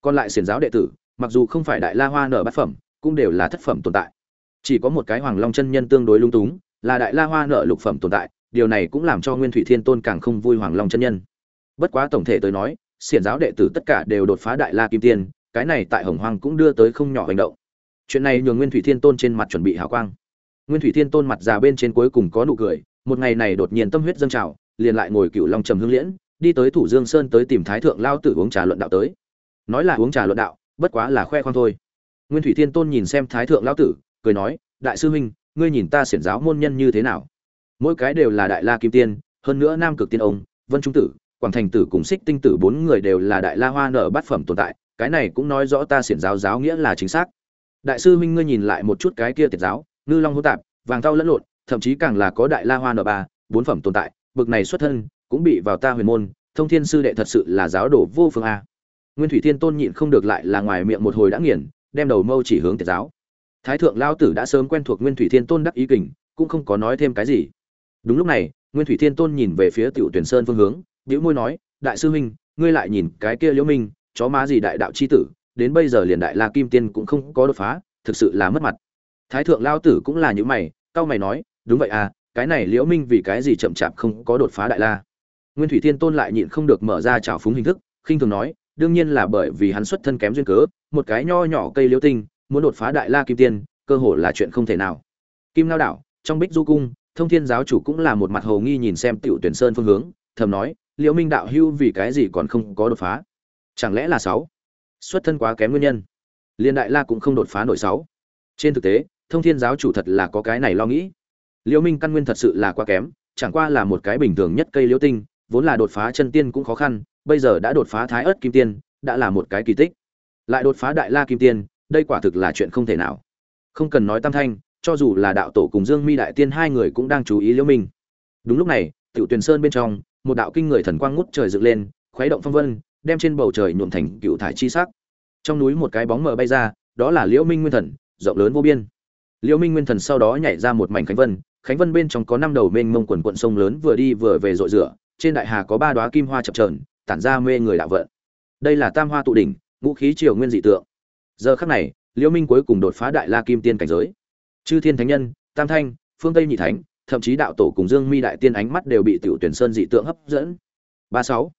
Còn lại xiển giáo đệ tử, mặc dù không phải đại la hoa nở bát phẩm, cũng đều là thất phẩm tồn tại chỉ có một cái hoàng long chân nhân tương đối lung túng, là đại la hoa nợ lục phẩm tồn tại, điều này cũng làm cho nguyên thủy thiên tôn càng không vui hoàng long chân nhân. Bất quá tổng thể tới nói, xiển giáo đệ tử tất cả đều đột phá đại la kim tiên, cái này tại hồng hoàng cũng đưa tới không nhỏ hành động. Chuyện này nhường nguyên thủy thiên tôn trên mặt chuẩn bị hào quang. Nguyên thủy thiên tôn mặt già bên trên cuối cùng có nụ cười, một ngày này đột nhiên tâm huyết dâng trào, liền lại ngồi cựu long trầm hương liễn, đi tới thủ dương sơn tới tìm thái thượng lao tử uống trà luận đạo tới. Nói là uống trà luận đạo, bất quá là khoe khoang thôi. Nguyên thủy thiên tôn nhìn xem thái thượng lao tử cười nói, đại sư huynh, ngươi nhìn ta xiển giáo môn nhân như thế nào? Mỗi cái đều là đại la kim tiên, hơn nữa nam cực tiên ông, vân trung tử, quảng thành tử cùng xích tinh tử bốn người đều là đại la hoa nở bát phẩm tồn tại, cái này cũng nói rõ ta xiển giáo giáo nghĩa là chính xác. Đại sư huynh, ngươi nhìn lại một chút cái kia tiệt giáo, ngư long hô tạp, vàng tao lẫn lộn, thậm chí càng là có đại la hoa nở ba, bốn phẩm tồn tại, bực này xuất thân, cũng bị vào ta huyền môn, thông thiên sư đệ thật sự là giáo đổ vô phương a. Nguyên thủy thiên tôn nhịn không được lại là ngoài miệng một hồi đã nghiền, đem đầu mâu chỉ hướng tiệt giáo thái thượng lao tử đã sớm quen thuộc nguyên thủy thiên tôn đắc ý kình, cũng không có nói thêm cái gì. Đúng lúc này, nguyên thủy thiên tôn nhìn về phía tiểu tuyển sơn phương hướng, bĩu môi nói, đại sư huynh, ngươi lại nhìn cái kia liễu minh, chó má gì đại đạo chi tử, đến bây giờ liền đại la kim tiên cũng không có đột phá, thực sự là mất mặt. Thái thượng lao tử cũng là những mày cao mày nói, đúng vậy à cái này liễu minh vì cái gì chậm chạp không có đột phá đại la? Nguyên thủy thiên tôn lại nhịn không được mở ra trào phúng hình thức, khinh thường nói, đương nhiên là bởi vì hắn xuất thân kém duyên cớ, một cái nho nhỏ cây liễu tinh muốn đột phá đại la kim tiên, cơ hội là chuyện không thể nào. Kim lao đảo, trong bích du cung, thông thiên giáo chủ cũng là một mặt hồ nghi nhìn xem tiểu tuyển sơn phương hướng, thầm nói, liễu minh đạo hưu vì cái gì còn không có đột phá? Chẳng lẽ là sáu? Xuất thân quá kém nguyên nhân. Liên đại la cũng không đột phá nổi sáu. Trên thực tế, thông thiên giáo chủ thật là có cái này lo nghĩ. Liễu minh căn nguyên thật sự là quá kém, chẳng qua là một cái bình thường nhất cây liễu tinh, vốn là đột phá chân tiên cũng khó khăn, bây giờ đã đột phá thái ớt kim tiên, đã là một cái kỳ tích. Lại đột phá đại la kim tiên đây quả thực là chuyện không thể nào. Không cần nói tam thanh, cho dù là đạo tổ cùng dương mi đại tiên hai người cũng đang chú ý liễu minh. Đúng lúc này, tiểu tuyền sơn bên trong, một đạo kinh người thần quang ngút trời dựng lên, khuấy động phong vân, đem trên bầu trời nhuộm thành cựu thải chi sắc. Trong núi một cái bóng mờ bay ra, đó là liễu minh nguyên thần, rộng lớn vô biên. Liễu minh nguyên thần sau đó nhảy ra một mảnh khánh vân khánh vân bên trong có năm đầu mênh mông quần quận sông lớn vừa đi vừa về rội rửa, trên đại hà có ba đóa kim hoa chập chờn, tản ra mê người đạo vận. Đây là tam hoa tụ đỉnh, ngũ khí triều nguyên dị tượng giờ khắc này, liễu minh cuối cùng đột phá đại la kim tiên cảnh giới. Chư thiên thánh nhân, tam thanh, phương tây nhị thánh, thậm chí đạo tổ cùng dương mi đại tiên ánh mắt đều bị tiểu tuyển sơn dị tượng hấp dẫn. Ba sáu.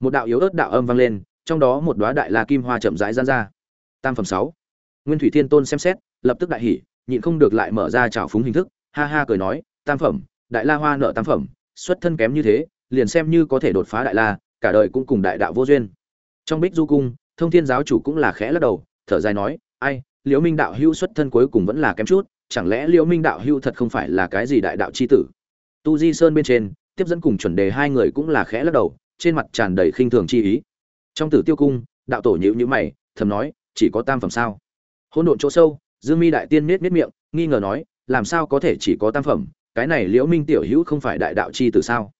Một đạo yếu ớt đạo âm vang lên, trong đó một đóa đại la kim hoa chậm rãi gian ra. Tam phẩm sáu. Nguyên thủy thiên tôn xem xét, lập tức đại hỉ, nhịn không được lại mở ra trào phúng hình thức, ha ha cười nói, tam phẩm, đại la hoa nợ tam phẩm, xuất thân kém như thế, liền xem như có thể đột phá đại la, cả đời cũng cùng đại đạo vô duyên. Trong bích du cung, thông thiên giáo chủ cũng là khẽ lắc đầu thở dài nói, ai, liễu minh đạo hưu xuất thân cuối cùng vẫn là kém chút, chẳng lẽ liễu minh đạo hưu thật không phải là cái gì đại đạo chi tử? Tu di sơn bên trên, tiếp dẫn cùng chuẩn đề hai người cũng là khẽ lắc đầu, trên mặt tràn đầy khinh thường chi ý. Trong tử tiêu cung, đạo tổ nhữ nhữ mày, thầm nói, chỉ có tam phẩm sao? Hỗn độn chỗ sâu, dương mi đại tiên nết nết miệng, nghi ngờ nói, làm sao có thể chỉ có tam phẩm? Cái này liễu minh tiểu hữu không phải đại đạo chi từ sao?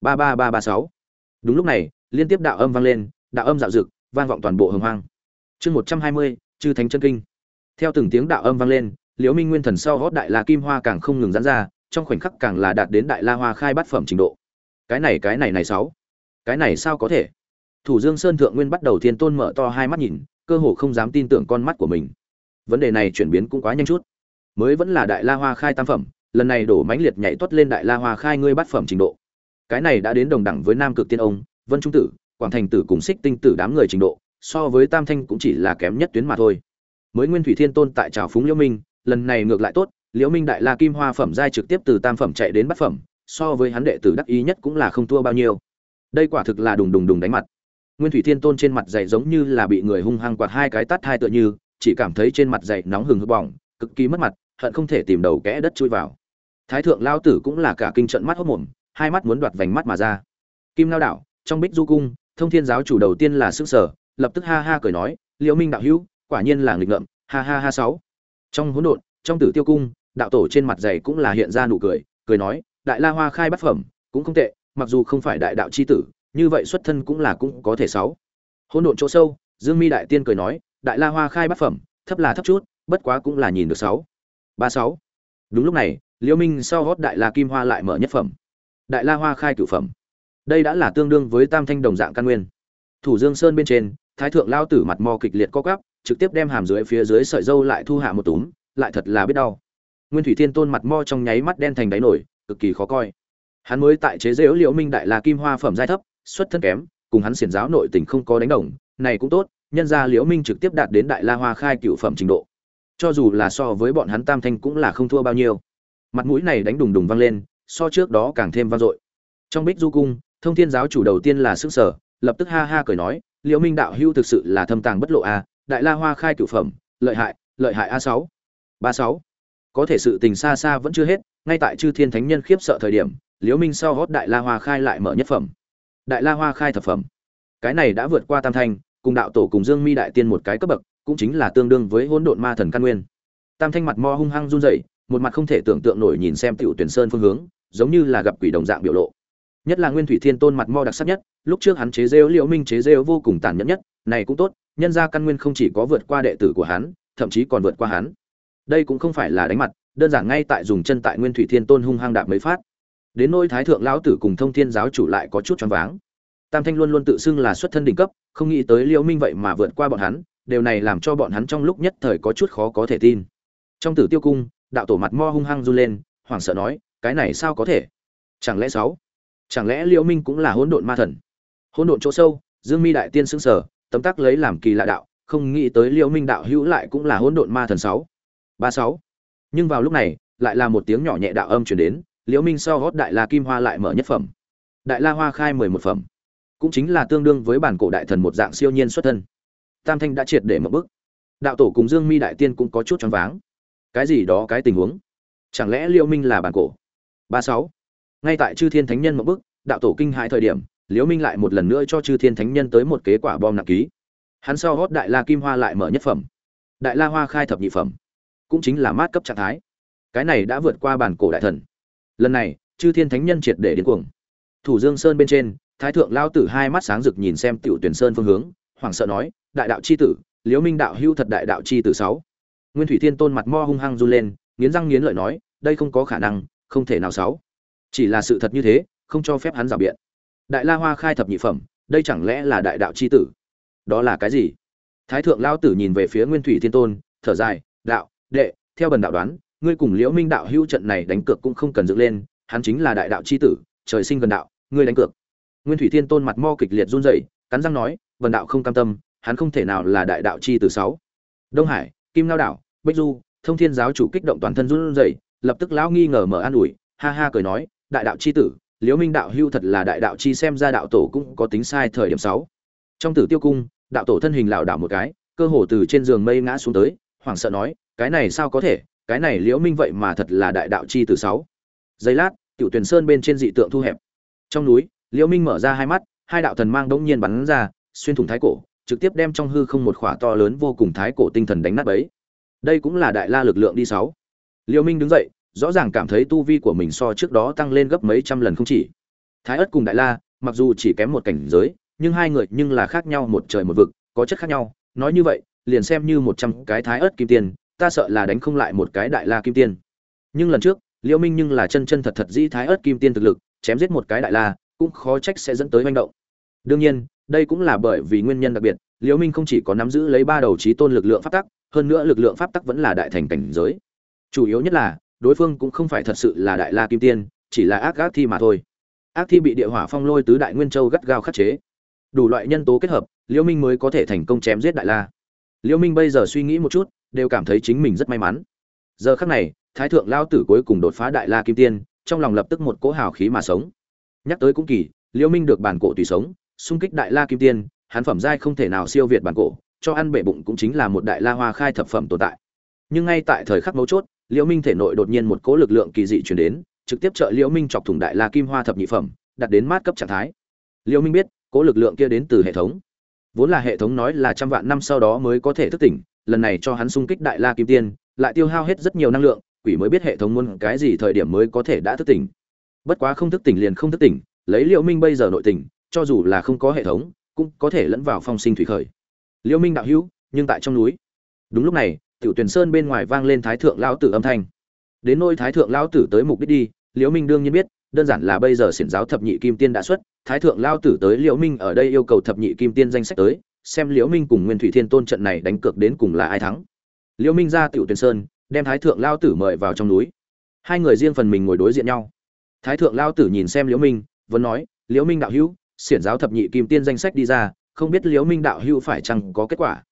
Ba ba ba ba sáu. Đúng lúc này, liên tiếp đạo âm vang lên, đạo âm dạo dực, vang vọng toàn bộ hồng hoang chương một trăm hai mươi, chư thánh chân kinh. Theo từng tiếng đạo âm vang lên, liễu minh nguyên thần sau hót đại la kim hoa càng không ngừng giãn ra, trong khoảnh khắc càng là đạt đến đại la hoa khai bát phẩm trình độ. Cái này cái này này sáu. Cái này sao có thể? Thủ dương sơn thượng nguyên bắt đầu thiên tôn mở to hai mắt nhìn, cơ hồ không dám tin tưởng con mắt của mình. Vấn đề này chuyển biến cũng quá nhanh chút. Mới vẫn là đại la hoa khai tam phẩm, lần này đổ mãnh liệt nhảy tuất lên đại la hoa khai ngươi bát phẩm trình độ. Cái này đã đến đồng đẳng với nam cực tiên ông, vân trung tử, quảng thành tử cùng xích tinh tử đám người trình độ so với tam thanh cũng chỉ là kém nhất tuyến mà thôi. Mới nguyên thủy thiên tôn tại trào phúng liễu minh, lần này ngược lại tốt, liễu minh đại la kim hoa phẩm giai trực tiếp từ tam phẩm chạy đến bát phẩm, so với hắn đệ tử đắc ý nhất cũng là không thua bao nhiêu. Đây quả thực là đùng đùng đùng đánh mặt. Nguyên thủy thiên tôn trên mặt dày giống như là bị người hung hăng quạt hai cái tát hai tựa như, chỉ cảm thấy trên mặt dày nóng hừng hực bỏng, cực kỳ mất mặt, hận không thể tìm đầu kẽ đất chui vào. Thái thượng lao tử cũng là cả kinh trận mắt hốc mồm, hai mắt muốn đoạt vành mắt mà ra. Kim lao đảo, trong bích du cung, thông thiên giáo chủ đầu tiên là sức sở lập tức ha ha cười nói, liễu minh đạo hữu, quả nhiên là nghịch ngợm, ha ha ha sáu. Trong hỗn độn, trong tử tiêu cung, đạo tổ trên mặt dày cũng là hiện ra nụ cười cười nói, đại la hoa khai bát phẩm, cũng không tệ, mặc dù không phải đại đạo chi tử, như vậy xuất thân cũng là cũng có thể sáu. Hỗn độn chỗ sâu, dương mi đại tiên cười nói, đại la hoa khai bát phẩm, thấp là thấp chút, bất quá cũng là nhìn được sáu. Ba sáu. Đúng lúc này, liễu minh sau hót đại la kim hoa lại mở nhất phẩm. Đại la hoa khai cửu phẩm. Đây đã là tương đương với tam thanh đồng dạng căn nguyên. Thủ dương sơn bên trên thái thượng lao tử mặt mò kịch liệt co quắp, trực tiếp đem hàm dưới phía dưới sợi dâu lại thu hạ một túm, lại thật là biết đau. Nguyên thủy thiên tôn mặt mo trong nháy mắt đen thành đáy nổi, cực kỳ khó coi. Hắn mới tại chế dễu liễu minh đại là kim hoa phẩm giai thấp, xuất thân kém, cùng hắn xiển giáo nội tình không có đánh đồng, này cũng tốt, nhân ra liễu minh trực tiếp đạt đến đại la hoa khai cựu phẩm trình độ. Cho dù là so với bọn hắn tam thanh cũng là không thua bao nhiêu. Mặt mũi này đánh đùng đùng vang lên, so trước đó càng thêm vang dội. Trong bích du cung, thông thiên giáo chủ đầu tiên là sức sở, lập tức ha ha cười nói liễu minh đạo hưu thực sự là thâm tàng bất lộ a đại la hoa khai cựu phẩm, lợi hại lợi hại a sáu. Ba sáu. Có thể sự tình xa xa vẫn chưa hết, ngay tại chư thiên thánh nhân khiếp sợ thời điểm, liễu minh sau hót đại la hoa khai lại mở nhất phẩm. Đại la hoa khai thập phẩm. Cái này đã vượt qua tam thanh, cùng đạo tổ cùng dương mi đại tiên một cái cấp bậc, cũng chính là tương đương với hỗn độn ma thần căn nguyên. Tam thanh mặt mo hung hăng run rẩy, một mặt không thể tưởng tượng nổi nhìn xem tiểu tuyển sơn phương hướng, giống như là gặp quỷ đồng dạng biểu lộ nhất là nguyên thủy thiên tôn mặt mo đặc sắc nhất, lúc trước hắn chế rêu liễu minh chế rêu vô cùng tàn nhẫn nhất, này cũng tốt, nhân ra căn nguyên không chỉ có vượt qua đệ tử của hắn, thậm chí còn vượt qua hắn. Đây cũng không phải là đánh mặt, đơn giản ngay tại dùng chân tại nguyên thủy thiên tôn hung hăng đạp mấy phát. Đến nôi thái thượng lão tử cùng thông thiên giáo chủ lại có chút choáng váng. Tam thanh luôn luôn tự xưng là xuất thân đỉnh cấp, không nghĩ tới liễu minh vậy mà vượt qua bọn hắn, điều này làm cho bọn hắn trong lúc nhất thời có chút khó có thể tin. Trong tử tiêu cung, đạo tổ mặt mo hung hăng run lên, hoảng sợ nói, cái này sao có thể? Chẳng lẽ sáu chẳng lẽ liễu minh cũng là hỗn độn ma thần? Hỗn độn chỗ sâu, dương mi đại tiên sững sờ, tấm tắc lấy làm kỳ lạ đạo, không nghĩ tới liễu minh đạo hữu lại cũng là hỗn độn ma thần sáu. Ba sáu. Nhưng vào lúc này, lại là một tiếng nhỏ nhẹ đạo âm truyền đến, liễu minh sau hót đại la kim hoa lại mở nhất phẩm. Đại la hoa khai mười một phẩm. Cũng chính là tương đương với bản cổ đại thần một dạng siêu nhiên xuất thân. Tam thanh đã triệt để một bước. Đạo tổ cùng dương mi đại tiên cũng có chút choáng váng. Cái gì đó, cái tình huống? Chẳng lẽ liễu minh là bản cổ? Ba sáu ngay tại chư thiên thánh nhân một bước, đạo tổ kinh hãi thời điểm, liễu minh lại một lần nữa cho chư thiên thánh nhân tới một kế quả bom nặng ký. Hắn sau hót đại la kim hoa lại mở nhất phẩm. Đại la hoa khai thập nhị phẩm. Cũng chính là mát cấp trạng thái. Cái này đã vượt qua bản cổ đại thần. Lần này, chư thiên thánh nhân triệt để đến cuồng. Thủ dương sơn bên trên, thái thượng lao tử hai mắt sáng rực nhìn xem tiểu tuyển sơn phương hướng, hoảng sợ nói, đại đạo chi tử, liễu minh đạo hưu thật đại đạo chi tử sáu. Nguyên thủy thiên tôn mặt mo hung hăng run lên, nghiến răng nghiến lợi nói, đây không có khả năng, không thể nào sáu chỉ là sự thật như thế, không cho phép hắn rào biện. Đại la hoa khai thập nhị phẩm, đây chẳng lẽ là đại đạo chi tử? Đó là cái gì? Thái thượng lao tử nhìn về phía nguyên thủy thiên tôn, thở dài, đạo, đệ, theo bần đạo đoán, ngươi cùng liễu minh đạo hưu trận này đánh cược cũng không cần dựng lên, hắn chính là đại đạo chi tử, trời sinh gần đạo, ngươi đánh cược. Nguyên thủy thiên tôn mặt mo kịch liệt run rẩy, cắn răng nói vần đạo không cam tâm, hắn không thể nào là đại đạo chi tử sáu. Đông hải, kim lao đảo, bích du, thông thiên giáo chủ kích động toàn thân run rẩy, lập tức lão nghi ngờ mở an ủi, ha ha cười nói đại đạo chi tử, liễu minh đạo hưu thật là đại đạo chi xem ra đạo tổ cũng có tính sai thời điểm sáu. Trong tử tiêu cung, đạo tổ thân hình lảo đảo một cái, cơ hồ từ trên giường mây ngã xuống tới, hoảng sợ nói, cái này sao có thể? Cái này liễu minh vậy mà thật là đại đạo chi tử sáu. Giây lát, tiểu Tuyền sơn bên trên dị tượng thu hẹp. Trong núi, liễu minh mở ra hai mắt, hai đạo thần mang đống nhiên bắn ra, xuyên thủng thái cổ, trực tiếp đem trong hư không một khỏa to lớn vô cùng thái cổ tinh thần đánh nát bấy. Đây cũng là đại la lực lượng đi sáu. Liễu minh đứng dậy rõ ràng cảm thấy tu vi của mình so trước đó tăng lên gấp mấy trăm lần không chỉ. Thái ất cùng đại la, mặc dù chỉ kém một cảnh giới, nhưng hai người nhưng là khác nhau một trời một vực, có chất khác nhau. Nói như vậy, liền xem như một trăm cái thái ất kim tiền ta sợ là đánh không lại một cái đại la kim tiên. Nhưng lần trước, liễu minh nhưng là chân chân thật thật dĩ thái ớt kim tiên thực lực, chém giết một cái đại la, cũng khó trách sẽ dẫn tới manh động. Đương nhiên, đây cũng là bởi vì nguyên nhân đặc biệt, liễu minh không chỉ có nắm giữ lấy ba đầu trí tôn lực lượng pháp tắc, hơn nữa lực lượng pháp tắc vẫn là đại thành cảnh giới. Chủ yếu nhất là đối phương cũng không phải thật sự là đại la kim tiên, chỉ là ác ác thi mà thôi. Ác thi bị địa hỏa phong lôi tứ đại nguyên châu gắt gao khắc chế. Đủ loại nhân tố kết hợp, liễu minh mới có thể thành công chém giết đại la. Liễu minh bây giờ suy nghĩ một chút, đều cảm thấy chính mình rất may mắn. Giờ khắc này, thái thượng lao tử cuối cùng đột phá đại la kim tiên, trong lòng lập tức một cỗ hào khí mà sống. Nhắc tới cũng kỳ, liễu minh được bản cổ tùy sống, xung kích đại la kim tiên, hắn phẩm giai không thể nào siêu việt bản cổ, cho ăn bể bụng cũng chính là một đại la hoa khai thập phẩm tồn tại. Nhưng ngay tại thời khắc mấu chốt liễu minh thể nội đột nhiên một cỗ lực lượng kỳ dị truyền đến, trực tiếp trợ liễu minh chọc thủng đại la kim hoa thập nhị phẩm, đạt đến mát cấp trạng thái. Liễu minh biết, cỗ lực lượng kia đến từ hệ thống. Vốn là hệ thống nói là trăm vạn năm sau đó mới có thể thức tỉnh, lần này cho hắn xung kích đại la kim tiên, lại tiêu hao hết rất nhiều năng lượng, quỷ mới biết hệ thống muốn cái gì thời điểm mới có thể đã thức tỉnh. Bất quá không thức tỉnh liền không thức tỉnh, lấy liễu minh bây giờ nội tỉnh cho dù là không có hệ thống, cũng có thể lẫn vào phong sinh thủy khởi. Liễu minh đạo hữu, nhưng tại trong núi. Đúng lúc này tiểu tuyển sơn bên ngoài vang lên thái thượng lão tử âm thanh. Đến nôi thái thượng lão tử tới mục đích đi, liễu minh đương nhiên biết, đơn giản là bây giờ xiển giáo thập nhị kim tiên đã xuất, thái thượng lão tử tới liễu minh ở đây yêu cầu thập nhị kim tiên danh sách tới, xem liễu minh cùng nguyên thủy thiên tôn trận này đánh cược đến cùng là ai thắng. Liễu minh ra tiểu tuyển sơn, đem thái thượng lão tử mời vào trong núi. Hai người riêng phần mình ngồi đối diện nhau. Thái thượng lão tử nhìn xem liễu minh, vẫn nói, liễu minh đạo hữu, xiển giáo thập nhị kim tiên danh sách đi ra, không biết liễu minh đạo hữu phải chăng có kết quả?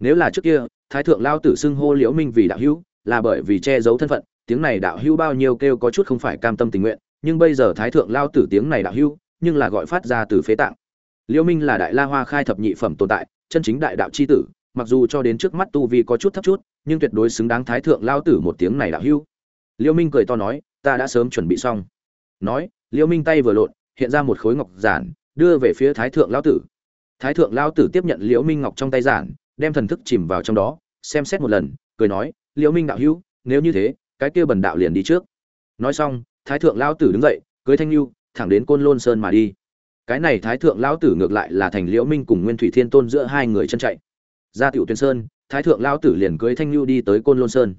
Nếu là trước kia thái thượng lao tử xưng hô liễu minh vì đạo hữu, là bởi vì che giấu thân phận, tiếng này đạo hữu bao nhiêu kêu có chút không phải cam tâm tình nguyện, nhưng bây giờ thái thượng lao tử tiếng này đạo hữu, nhưng là gọi phát ra từ phế tạng. Liễu minh là đại la hoa khai thập nhị phẩm tồn tại, chân chính đại đạo chi tử, mặc dù cho đến trước mắt tu vi có chút thấp chút, nhưng tuyệt đối xứng đáng thái thượng lao tử một tiếng này đạo hữu. Liễu minh cười to nói, ta đã sớm chuẩn bị xong. Nói, liễu minh tay vừa lộn, hiện ra một khối ngọc giản, đưa về phía thái thượng lao tử. Thái thượng lao tử tiếp nhận liễu minh ngọc trong tay giản đem thần thức chìm vào trong đó, xem xét một lần, cười nói, liễu minh đạo hữu, nếu như thế, cái kia bần đạo liền đi trước. Nói xong, thái thượng lão tử đứng dậy, cưới thanh lưu thẳng đến côn lôn sơn mà đi. Cái này thái thượng lão tử ngược lại là thành liễu minh cùng nguyên thủy thiên tôn giữa hai người chân chạy. Ra tiểu tuyên sơn, thái thượng lão tử liền cưới thanh lưu đi tới côn lôn sơn.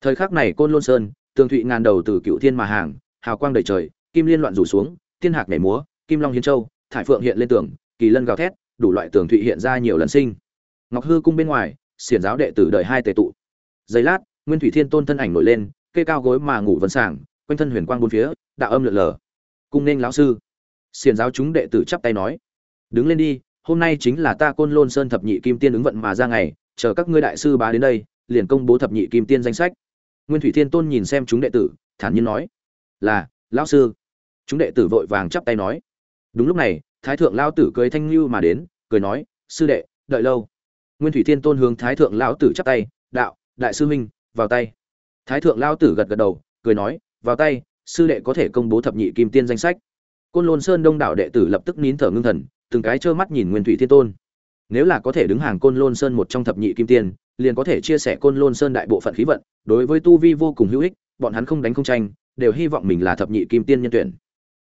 Thời khắc này côn lôn sơn, tường thụy ngàn đầu từ cựu thiên mà hàng, hào quang đầy trời, kim liên loạn rủ xuống thiên hạc nhảy múa, kim long hiến châu, thải phượng hiện lên tường, kỳ lân gào thét, đủ loại tường thụy hiện ra nhiều lần sinh ngọc hư cung bên ngoài, xiển giáo đệ tử đợi hai tề tụ. Giây lát, nguyên thủy thiên tôn thân ảnh nổi lên, kê cao gối mà ngủ vân sảng, quanh thân huyền quang bốn phía, đạo âm lượn lờ. Cung nên lão sư. Xiển giáo chúng đệ tử chắp tay nói, đứng lên đi, hôm nay chính là ta côn lôn sơn thập nhị kim tiên ứng vận mà ra ngày, chờ các ngươi đại sư bá đến đây, liền công bố thập nhị kim tiên danh sách. Nguyên thủy thiên tôn nhìn xem chúng đệ tử, thản nhiên nói, là, lão sư. Chúng đệ tử vội vàng chắp tay nói. Đúng lúc này, thái thượng lao tử cười thanh lưu mà đến, cười nói, sư đệ, đợi lâu nguyên thủy thiên tôn hướng thái thượng lão tử chắp tay, đạo, đại sư huynh vào tay. Thái thượng lão tử gật gật đầu, cười nói, vào tay, sư đệ có thể công bố thập nhị kim tiên danh sách. Côn lôn sơn đông đảo đệ tử lập tức nín thở ngưng thần, từng cái trơ mắt nhìn nguyên thủy thiên tôn. Nếu là có thể đứng hàng côn lôn sơn một trong thập nhị kim tiên, liền có thể chia sẻ côn lôn sơn đại bộ phận khí vận, đối với tu vi vô cùng hữu ích, bọn hắn không đánh không tranh, đều hy vọng mình là thập nhị kim tiên nhân tuyển.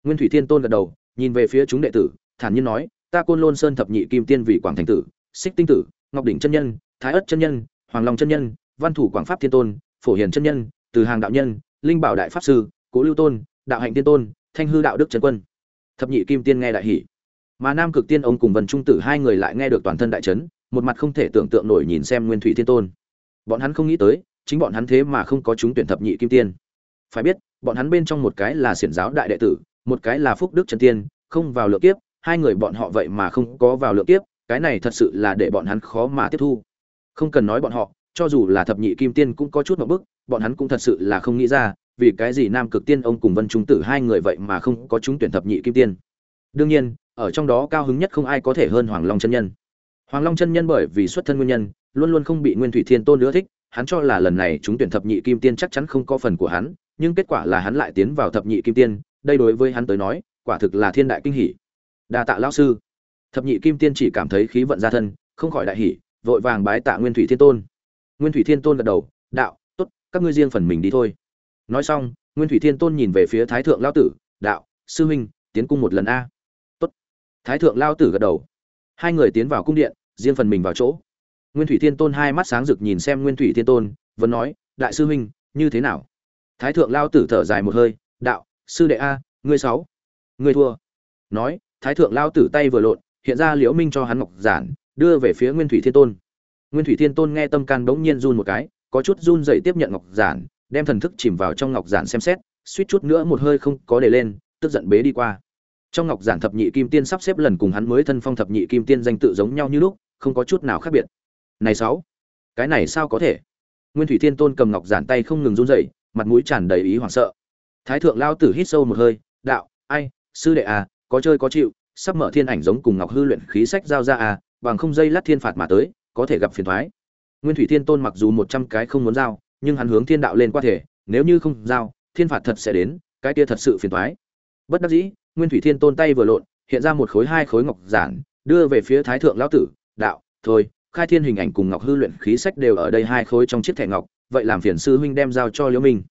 Nguyên thủy thiên tôn gật đầu, nhìn về phía chúng đệ tử, thản nhiên nói, ta côn lôn sơn thập nhị kim tiên vì quảng thành tử, xích tinh tử ngọc đỉnh chân nhân, thái ất chân nhân, hoàng long chân nhân, văn thủ quảng pháp thiên tôn, phổ hiền chân nhân, từ hàng đạo nhân, linh bảo đại pháp sư, cố lưu tôn, đạo hạnh tiên tôn, thanh hư đạo đức trần quân. Thập nhị kim tiên nghe đại hỷ mà nam cực tiên ông cùng vần trung tử hai người lại nghe được toàn thân đại trấn một mặt không thể tưởng tượng nổi nhìn xem nguyên thủy thiên tôn. Bọn hắn không nghĩ tới, chính bọn hắn thế mà không có chúng tuyển thập nhị kim tiên. Phải biết, bọn hắn bên trong một cái là xiển giáo đại đệ tử, một cái là phúc đức trần tiên, không vào lượng kiếp, hai người bọn họ vậy mà không có vào lượng kiếp cái này thật sự là để bọn hắn khó mà tiếp thu. Không cần nói bọn họ, cho dù là thập nhị kim tiên cũng có chút một bức, bọn hắn cũng thật sự là không nghĩ ra, vì cái gì nam cực tiên ông cùng vân trung tử hai người vậy mà không có chúng tuyển thập nhị kim tiên. Đương nhiên, ở trong đó cao hứng nhất không ai có thể hơn hoàng long chân nhân. Hoàng long chân nhân bởi vì xuất thân nguyên nhân, luôn luôn không bị nguyên thủy thiên tôn nữa thích, hắn cho là lần này chúng tuyển thập nhị kim tiên chắc chắn không có phần của hắn, nhưng kết quả là hắn lại tiến vào thập nhị kim tiên, đây đối với hắn tới nói, quả thực là thiên đại kinh hỷ đa tạ lão sư thập nhị kim tiên chỉ cảm thấy khí vận ra thân, không khỏi đại hỉ, vội vàng bái tạ nguyên thủy thiên tôn. Nguyên thủy thiên tôn gật đầu, đạo, tốt, các ngươi riêng phần mình đi thôi. Nói xong, nguyên thủy thiên tôn nhìn về phía thái thượng lao tử, đạo, sư huynh, tiến cung một lần a. Tốt. Thái thượng lao tử gật đầu. Hai người tiến vào cung điện, riêng phần mình vào chỗ. Nguyên thủy thiên tôn hai mắt sáng rực nhìn xem nguyên thủy thiên tôn, vẫn nói, đại sư huynh, như thế nào? Thái thượng lao tử thở dài một hơi, đạo, sư đệ a, ngươi sáu, ngươi thua. Nói, thái thượng lao tử tay vừa lộn hiện ra liễu minh cho hắn ngọc giản, đưa về phía nguyên thủy thiên tôn. Nguyên thủy thiên tôn nghe tâm can bỗng nhiên run một cái, có chút run dậy tiếp nhận ngọc giản, đem thần thức chìm vào trong ngọc giản xem xét, suýt chút nữa một hơi không có để lên, tức giận bế đi qua. Trong ngọc giản thập nhị kim tiên sắp xếp lần cùng hắn mới thân phong thập nhị kim tiên danh tự giống nhau như lúc, không có chút nào khác biệt. Này sáu, cái này sao có thể? Nguyên thủy thiên tôn cầm ngọc giản tay không ngừng run rẩy, mặt mũi tràn đầy ý hoảng sợ. Thái thượng lao tử hít sâu một hơi, đạo, ai, sư đệ à có chơi có chịu sắp mở thiên ảnh giống cùng ngọc hư luyện khí sách giao ra à bằng không dây lát thiên phạt mà tới, có thể gặp phiền thoái. Nguyên thủy thiên tôn mặc dù một trăm cái không muốn giao, nhưng hắn hướng thiên đạo lên qua thể, nếu như không giao, thiên phạt thật sẽ đến, cái kia thật sự phiền thoái. Bất đắc dĩ, nguyên thủy thiên tôn tay vừa lộn, hiện ra một khối hai khối ngọc giản, đưa về phía thái thượng lão tử, đạo, thôi, khai thiên hình ảnh cùng ngọc hư luyện khí sách đều ở đây hai khối trong chiếc thẻ ngọc, vậy làm phiền sư huynh đem giao cho liễu minh.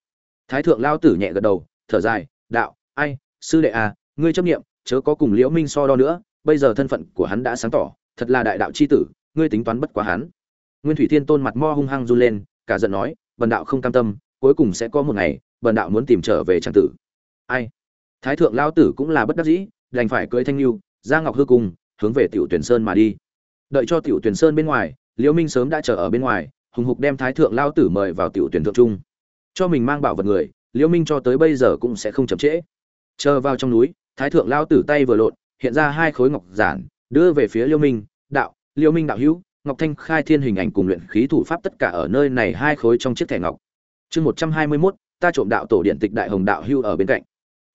Thái thượng lão tử nhẹ gật đầu, thở dài, đạo, ai, sư đệ à ngươi chấp nghiệm chớ có cùng liễu minh so đo nữa, bây giờ thân phận của hắn đã sáng tỏ, thật là đại đạo chi tử, ngươi tính toán bất quá hắn. Nguyên thủy thiên tôn mặt mo hung hăng run lên, cả giận nói, bần đạo không cam tâm, cuối cùng sẽ có một ngày, bần đạo muốn tìm trở về trang tử. Ai? Thái thượng lao tử cũng là bất đắc dĩ, đành phải cưỡi thanh lưu ra ngọc hư cung, hướng về tiểu tuyển sơn mà đi. Đợi cho tiểu tuyển sơn bên ngoài, liễu minh sớm đã chờ ở bên ngoài, hùng hục đem thái thượng lao tử mời vào tiểu tuyển thượng trung. Cho mình mang bảo vật người, liễu minh cho tới bây giờ cũng sẽ không chậm trễ chờ vào trong núi, thái thượng lao tử tay vừa lộn hiện ra hai khối ngọc giản, đưa về phía liêu minh, đạo, liêu minh đạo hữu, ngọc thanh khai thiên hình ảnh cùng luyện khí thủ pháp tất cả ở nơi này hai khối trong chiếc thẻ ngọc. Chương một trăm hai mươi mốt, ta trộm đạo tổ điện tịch đại hồng đạo hưu ở bên cạnh.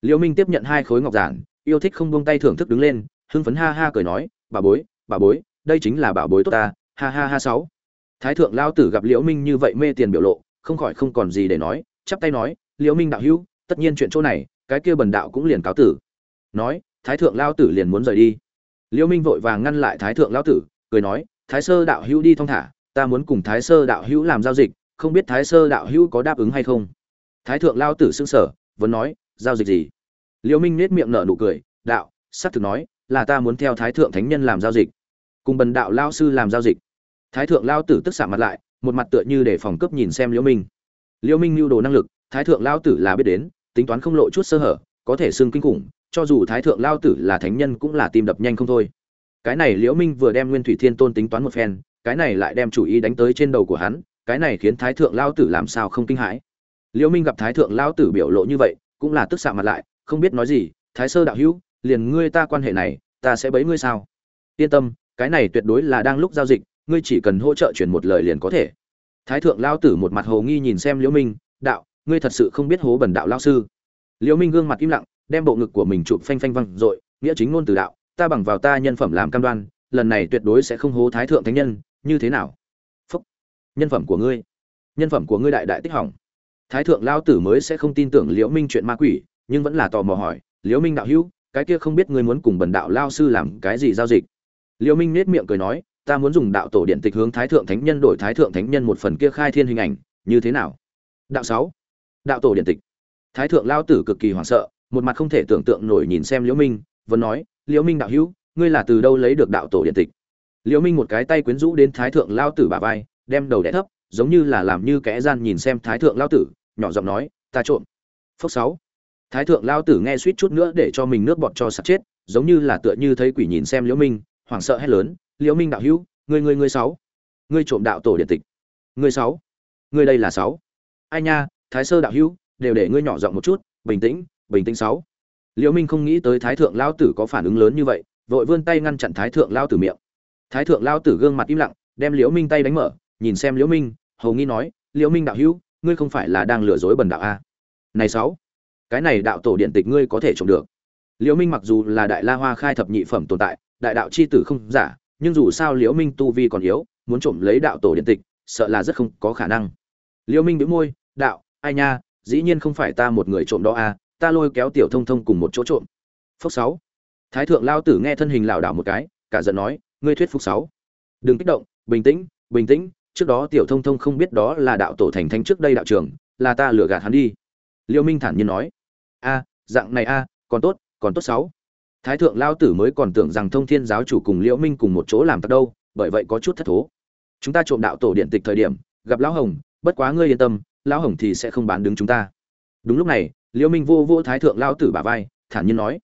Liêu minh tiếp nhận hai khối ngọc giản, yêu thích không buông tay thưởng thức đứng lên, hưng phấn ha ha cười nói, bà bối bà bối, đây chính là bà bối tốt ta, ha ha ha sáu. Thái thượng lao tử gặp liễu minh như vậy mê tiền biểu lộ, không khỏi không còn gì để nói, chắp tay nói, liễu minh đạo hữu, tất nhiên chuyện chỗ này cái kia bần đạo cũng liền cáo tử. Nói, thái thượng lao tử liền muốn rời đi. Liêu minh vội vàng ngăn lại thái thượng lao tử, cười nói, thái sơ đạo hữu đi thong thả, ta muốn cùng thái sơ đạo hữu làm giao dịch, không biết thái sơ đạo hữu có đáp ứng hay không? Thái thượng lao tử xưng sở vẫn nói, giao dịch gì? Liêu minh nét miệng nở nụ cười, đạo sắc thực nói, là ta muốn theo thái thượng thánh nhân làm giao dịch, cùng bần đạo lao sư làm giao dịch. Thái thượng lao tử tức xạ mặt lại, một mặt tựa như để phòng cấp nhìn xem liêu minh. Liêu minh lưu đồ năng lực, thái thượng lao tử là biết đến tính toán không lộ chút sơ hở, có thể xưng kinh khủng, cho dù thái thượng lao tử là thánh nhân cũng là tim đập nhanh không thôi. Cái này liễu minh vừa đem nguyên thủy thiên tôn tính toán một phen, cái này lại đem chủ ý đánh tới trên đầu của hắn, cái này khiến thái thượng lao tử làm sao không kinh hãi. Liễu minh gặp thái thượng lao tử biểu lộ như vậy, cũng là tức xạ mặt lại, không biết nói gì, thái sơ đạo hữu, liền ngươi ta quan hệ này, ta sẽ bấy ngươi sao? Yên tâm, cái này tuyệt đối là đang lúc giao dịch, ngươi chỉ cần hỗ trợ chuyển một lời liền có thể. Thái thượng lao tử một mặt hồ nghi nhìn xem liễu minh, đạo ngươi thật sự không biết hố bẩn đạo lao sư. Liễu minh gương mặt im lặng, đem bộ ngực của mình chụp phanh phanh văng dội nghĩa chính ngôn từ đạo, ta bằng vào ta nhân phẩm làm cam đoan, lần này tuyệt đối sẽ không hố thái thượng thánh nhân, như thế nào? Phúc, nhân phẩm của ngươi, nhân phẩm của ngươi đại đại tích hỏng. Thái thượng lao tử mới sẽ không tin tưởng liễu minh chuyện ma quỷ, nhưng vẫn là tò mò hỏi, liễu minh đạo hữu, cái kia không biết ngươi muốn cùng bần đạo lao sư làm cái gì giao dịch? Liễu minh nết miệng cười nói, ta muốn dùng đạo tổ điện tịch hướng thái thượng thánh nhân đổi thái thượng thánh nhân một phần kia khai thiên hình ảnh, như thế nào? Đạo sáu đạo tổ điện tịch. Thái thượng lao tử cực kỳ hoảng sợ, một mặt không thể tưởng tượng nổi nhìn xem liễu minh, vẫn nói, liễu minh đạo hữu, ngươi là từ đâu lấy được đạo tổ điện tịch? Liễu minh một cái tay quyến rũ đến thái thượng lao tử bả vai, đem đầu đẻ thấp, giống như là làm như kẻ gian nhìn xem thái thượng lao tử, nhỏ giọng nói, ta trộm. Phốc sáu. Thái thượng lao tử nghe suýt chút nữa để cho mình nước bọt cho sạch chết, giống như là tựa như thấy quỷ nhìn xem liễu minh, hoảng sợ hét lớn, liễu minh đạo hữu, ngươi ngươi ngươi sáu. Ngươi trộm đạo tổ điện tịch. Ngươi sáu. Ngươi đây là sáu. Ai nha thái sơ đạo hữu, đều để ngươi nhỏ giọng một chút, bình tĩnh bình tĩnh sáu. Liễu minh không nghĩ tới thái thượng lao tử có phản ứng lớn như vậy, vội vươn tay ngăn chặn thái thượng lao tử miệng. Thái thượng lao tử gương mặt im lặng, đem liễu minh tay đánh mở, nhìn xem liễu minh, hầu nghi nói, liễu minh đạo hữu, ngươi không phải là đang lừa dối bần đạo a? Này sáu, cái này đạo tổ điện tịch ngươi có thể trộm được. Liễu minh mặc dù là đại la hoa khai thập nhị phẩm tồn tại, đại đạo chi tử không giả, nhưng dù sao liễu minh tu vi còn yếu, muốn trộm lấy đạo tổ điện tịch, sợ là rất không có khả năng. Liễu minh bĩu môi, đạo ai nha, dĩ nhiên không phải ta một người trộm đó a ta lôi kéo tiểu thông thông cùng một chỗ trộm. Phúc sáu. Thái thượng lao tử nghe thân hình lảo đảo một cái, cả giận nói, ngươi thuyết phục sáu. Đừng kích động, bình tĩnh bình tĩnh, trước đó tiểu thông thông không biết đó là đạo tổ thành thánh trước đây đạo trưởng, là ta lừa gạt hắn đi. Liêu minh thản nhiên nói. A, dạng này a, còn tốt còn tốt sáu. Thái thượng lao tử mới còn tưởng rằng thông thiên giáo chủ cùng liễu minh cùng một chỗ làm tật đâu, bởi vậy có chút thất thố. Chúng ta trộm đạo tổ điện tịch thời điểm, gặp lão hồng, bất quá ngươi yên tâm lão hồng thì sẽ không bán đứng chúng ta. Đúng lúc này, liễu minh vô vô thái thượng lao tử bả vai, thản nhiên nói.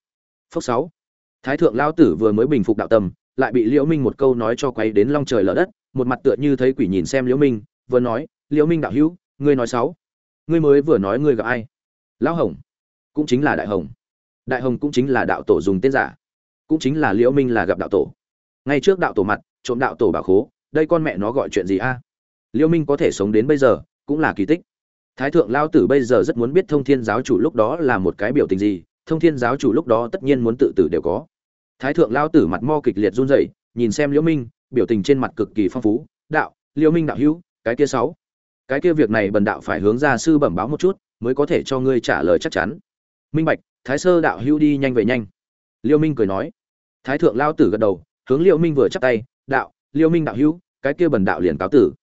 Phốc sáu. Thái thượng lao tử vừa mới bình phục đạo tâm, lại bị liễu minh một câu nói cho quay đến long trời lở đất, một mặt tựa như thấy quỷ nhìn xem liễu minh, vừa nói, liễu minh đạo hữu, ngươi nói sáu. Ngươi mới vừa nói ngươi gặp ai? Lão hồng. Cũng chính là đại hồng. Đại hồng cũng chính là đạo tổ dùng tên giả. Cũng chính là liễu minh là gặp đạo tổ. Ngay trước đạo tổ mặt, trộm đạo tổ bảo khố, đây con mẹ nó gọi chuyện gì a? Liễu minh có thể sống đến bây giờ, cũng là kỳ tích thái thượng lao tử bây giờ rất muốn biết thông thiên giáo chủ lúc đó là một cái biểu tình gì, thông thiên giáo chủ lúc đó tất nhiên muốn tự tử đều có. Thái thượng lao tử mặt mo kịch liệt run rẩy, nhìn xem liễu minh, biểu tình trên mặt cực kỳ phong phú, đạo, liễu minh đạo hữu, cái kia sáu, cái kia việc này bần đạo phải hướng ra sư bẩm báo một chút, mới có thể cho ngươi trả lời chắc chắn. Minh bạch, thái sơ đạo hữu đi nhanh về nhanh. Liễu minh cười nói. Thái thượng lao tử gật đầu, hướng liễu minh vừa chắp tay, đạo, liễu minh đạo hữu, cái kia bần đạo liền cáo tử.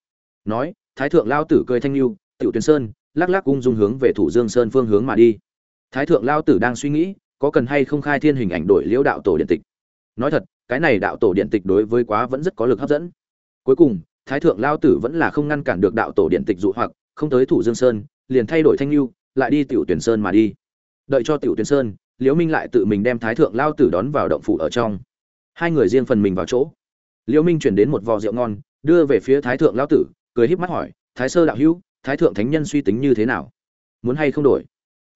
Nói, thái thượng lao tử cười thanh lưu, tiểu Tuyền sơn lắc lắc cung dung hướng về thủ dương sơn phương hướng mà đi. Thái thượng lao tử đang suy nghĩ, có cần hay không khai thiên hình ảnh đổi liễu đạo tổ điện tịch. Nói thật, cái này đạo tổ điện tịch đối với quá vẫn rất có lực hấp dẫn. Cuối cùng, thái thượng lao tử vẫn là không ngăn cản được đạo tổ điện tịch dụ hoặc, không tới thủ dương sơn, liền thay đổi thanh lưu, lại đi tiểu tuyển sơn mà đi. Đợi cho tiểu tuyển sơn, liễu minh lại tự mình đem thái thượng lao tử đón vào động phủ ở trong. Hai người riêng phần mình vào chỗ. Liễu minh chuyển đến một vò rượu ngon, đưa về phía thái thượng lao tử, cười híp mắt hỏi, thái sơ đạo hữu thái thượng thánh nhân suy tính như thế nào? Muốn hay không đổi?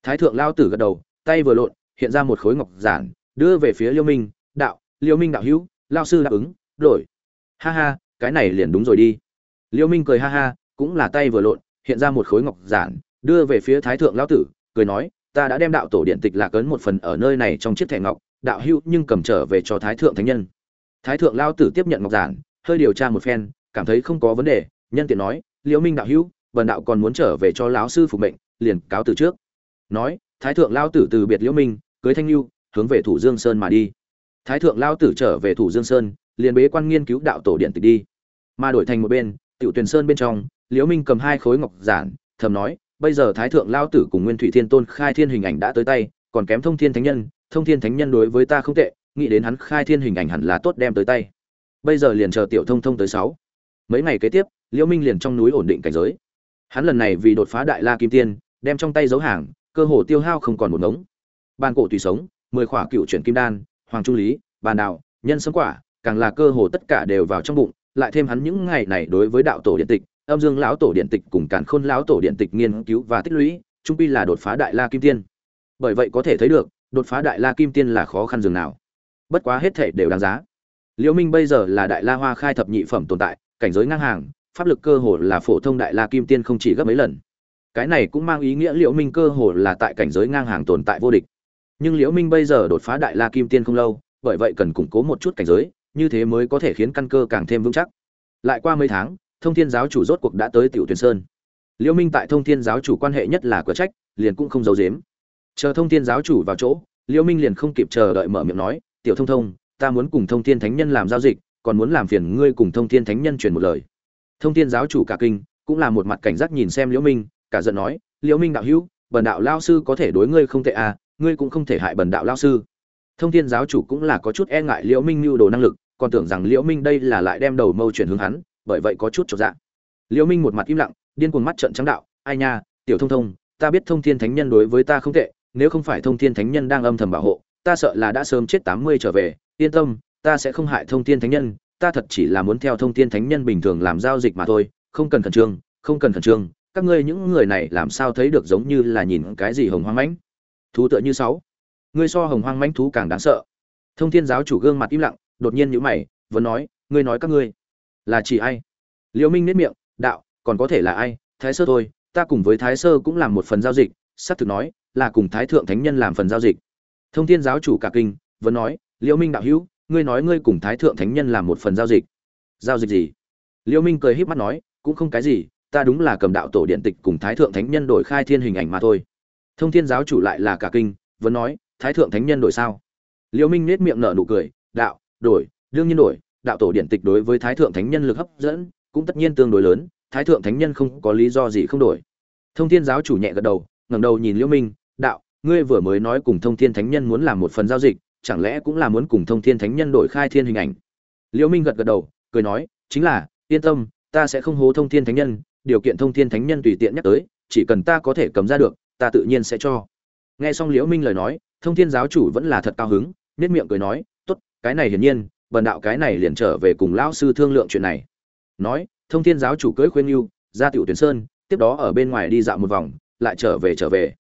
Thái thượng lao tử gật đầu, tay vừa lộn, hiện ra một khối ngọc giản, đưa về phía liêu minh, đạo, liêu minh đạo hữu, lao sư đáp ứng, đổi. Ha ha, cái này liền đúng rồi đi. Liêu minh cười ha ha, cũng là tay vừa lộn, hiện ra một khối ngọc giản, đưa về phía thái thượng lao tử, cười nói, ta đã đem đạo tổ điện tịch lạc ấn một phần ở nơi này trong chiếc thẻ ngọc, đạo hữu nhưng cầm trở về cho thái thượng thánh nhân. Thái thượng lao tử tiếp nhận ngọc giản, hơi điều tra một phen, cảm thấy không có vấn đề, nhân tiện nói liễu minh đạo hữu bần đạo còn muốn trở về cho lão sư phục mệnh, liền cáo từ trước. Nói, thái thượng lao tử từ biệt liễu minh, cưới thanh lưu hướng về thủ dương sơn mà đi. Thái thượng lao tử trở về thủ dương sơn, liền bế quan nghiên cứu đạo tổ điện tịch đi. Mà đổi thành một bên, tiểu tuyền sơn bên trong, liễu minh cầm hai khối ngọc giản, thầm nói, bây giờ thái thượng lao tử cùng nguyên thủy thiên tôn khai thiên hình ảnh đã tới tay, còn kém thông thiên thánh nhân, thông thiên thánh nhân đối với ta không tệ, nghĩ đến hắn khai thiên hình ảnh hẳn là tốt đem tới tay. Bây giờ liền chờ tiểu thông thông tới sáu. Mấy ngày kế tiếp, liễu minh liền trong núi ổn định cảnh giới hắn lần này vì đột phá đại la kim tiên, đem trong tay dấu hàng, cơ hồ tiêu hao không còn một ngống. Bàn cổ tùy sống, mười khỏa cựu chuyển kim đan, hoàng trung lý, bàn đạo, nhân sấm quả, càng là cơ hồ tất cả đều vào trong bụng, lại thêm hắn những ngày này đối với đạo tổ điện tịch, âm dương lão tổ điện tịch cùng càn khôn lão tổ điện tịch nghiên cứu và tích lũy, trung pi là đột phá đại la kim tiên. Bởi vậy có thể thấy được, đột phá đại la kim tiên là khó khăn dường nào. Bất quá hết thể đều đáng giá. Liễu minh bây giờ là đại la hoa khai thập nhị phẩm tồn tại, cảnh giới ngang hàng pháp lực cơ hồ là phổ thông đại la kim tiên không chỉ gấp mấy lần. Cái này cũng mang ý nghĩa liễu minh cơ hồ là tại cảnh giới ngang hàng tồn tại vô địch. Nhưng liễu minh bây giờ đột phá đại la kim tiên không lâu, bởi vậy cần củng cố một chút cảnh giới, như thế mới có thể khiến căn cơ càng thêm vững chắc. Lại qua mấy tháng, thông thiên giáo chủ rốt cuộc đã tới tiểu tuyển sơn. Liễu minh tại thông thiên giáo chủ quan hệ nhất là cửa trách, liền cũng không giấu giếm. Chờ thông thiên giáo chủ vào chỗ, liễu minh liền không kịp chờ đợi mở miệng nói, tiểu thông thông, ta muốn cùng thông thiên thánh nhân làm giao dịch, còn muốn làm phiền ngươi cùng thông thiên thánh nhân truyền một lời thông thiên giáo chủ cả kinh, cũng là một mặt cảnh giác nhìn xem liễu minh, cả giận nói, liễu minh đạo hữu, bần đạo lao sư có thể đối ngươi không tệ à ngươi cũng không thể hại bần đạo lao sư. Thông thiên giáo chủ cũng là có chút e ngại liễu minh mưu đồ năng lực, còn tưởng rằng liễu minh đây là lại đem đầu mâu chuyển hướng hắn, bởi vậy có chút chột dạ. Liễu minh một mặt im lặng, điên cuồng mắt trợn trắng đạo, ai nha, tiểu thông thông, ta biết thông thiên thánh nhân đối với ta không tệ, nếu không phải thông thiên thánh nhân đang âm thầm bảo hộ, ta sợ là đã sớm chết tám mươi trở về, yên tâm, ta sẽ không hại thông thiên thánh nhân ta thật chỉ là muốn theo thông tin thánh nhân bình thường làm giao dịch mà thôi, không cần khẩn trương, không cần khẩn trương, các ngươi những người này làm sao thấy được giống như là nhìn cái gì hồng hoang mãnh? Thú tựa như sáu. Ngươi so hồng hoang mãnh thú càng đáng sợ. Thông thiên giáo chủ gương mặt im lặng, đột nhiên nhíu mày, vẫn nói, ngươi nói các ngươi là chỉ ai? Liễu minh nét miệng, đạo, còn có thể là ai? Thái sơ thôi, ta cùng với thái sơ cũng làm một phần giao dịch sắp thực nói, là cùng thái thượng thánh nhân làm phần giao dịch. Thông thiên giáo chủ cả kinh, vẫn nói, liễu minh đạo hữu ngươi nói ngươi cùng thái thượng thánh nhân làm một phần giao dịch. Giao dịch gì? Liễu minh cười híp mắt nói, cũng không cái gì, ta đúng là cầm đạo tổ điện tịch cùng thái thượng thánh nhân đổi khai thiên hình ảnh mà thôi. Thông thiên giáo chủ lại là cả kinh, vẫn nói, thái thượng thánh nhân đổi sao? Liễu minh nết miệng nở nụ cười, đạo, đổi, đương nhiên đổi, đạo tổ điện tịch đối với thái thượng thánh nhân lực hấp dẫn, cũng tất nhiên tương đối lớn, thái thượng thánh nhân không có lý do gì không đổi. Thông thiên giáo chủ nhẹ gật đầu, ngẩng đầu nhìn liễu minh, đạo, ngươi vừa mới nói cùng thông thiên thánh nhân muốn làm một phần giao dịch chẳng lẽ cũng là muốn cùng thông thiên thánh nhân đổi khai thiên hình ảnh? Liễu minh gật gật đầu, cười nói, chính là, yên tâm, ta sẽ không hố thông thiên thánh nhân, điều kiện thông thiên thánh nhân tùy tiện nhắc tới, chỉ cần ta có thể cầm ra được, ta tự nhiên sẽ cho. Nghe xong liễu minh lời nói, thông thiên giáo chủ vẫn là thật cao hứng, nét miệng cười nói, tốt, cái này hiển nhiên, bần đạo cái này liền trở về cùng lão sư thương lượng chuyện này. Nói, thông thiên giáo chủ cưỡi khuyên yêu ra tiểu tuyển sơn, tiếp đó ở bên ngoài đi dạo một vòng, lại trở về trở về.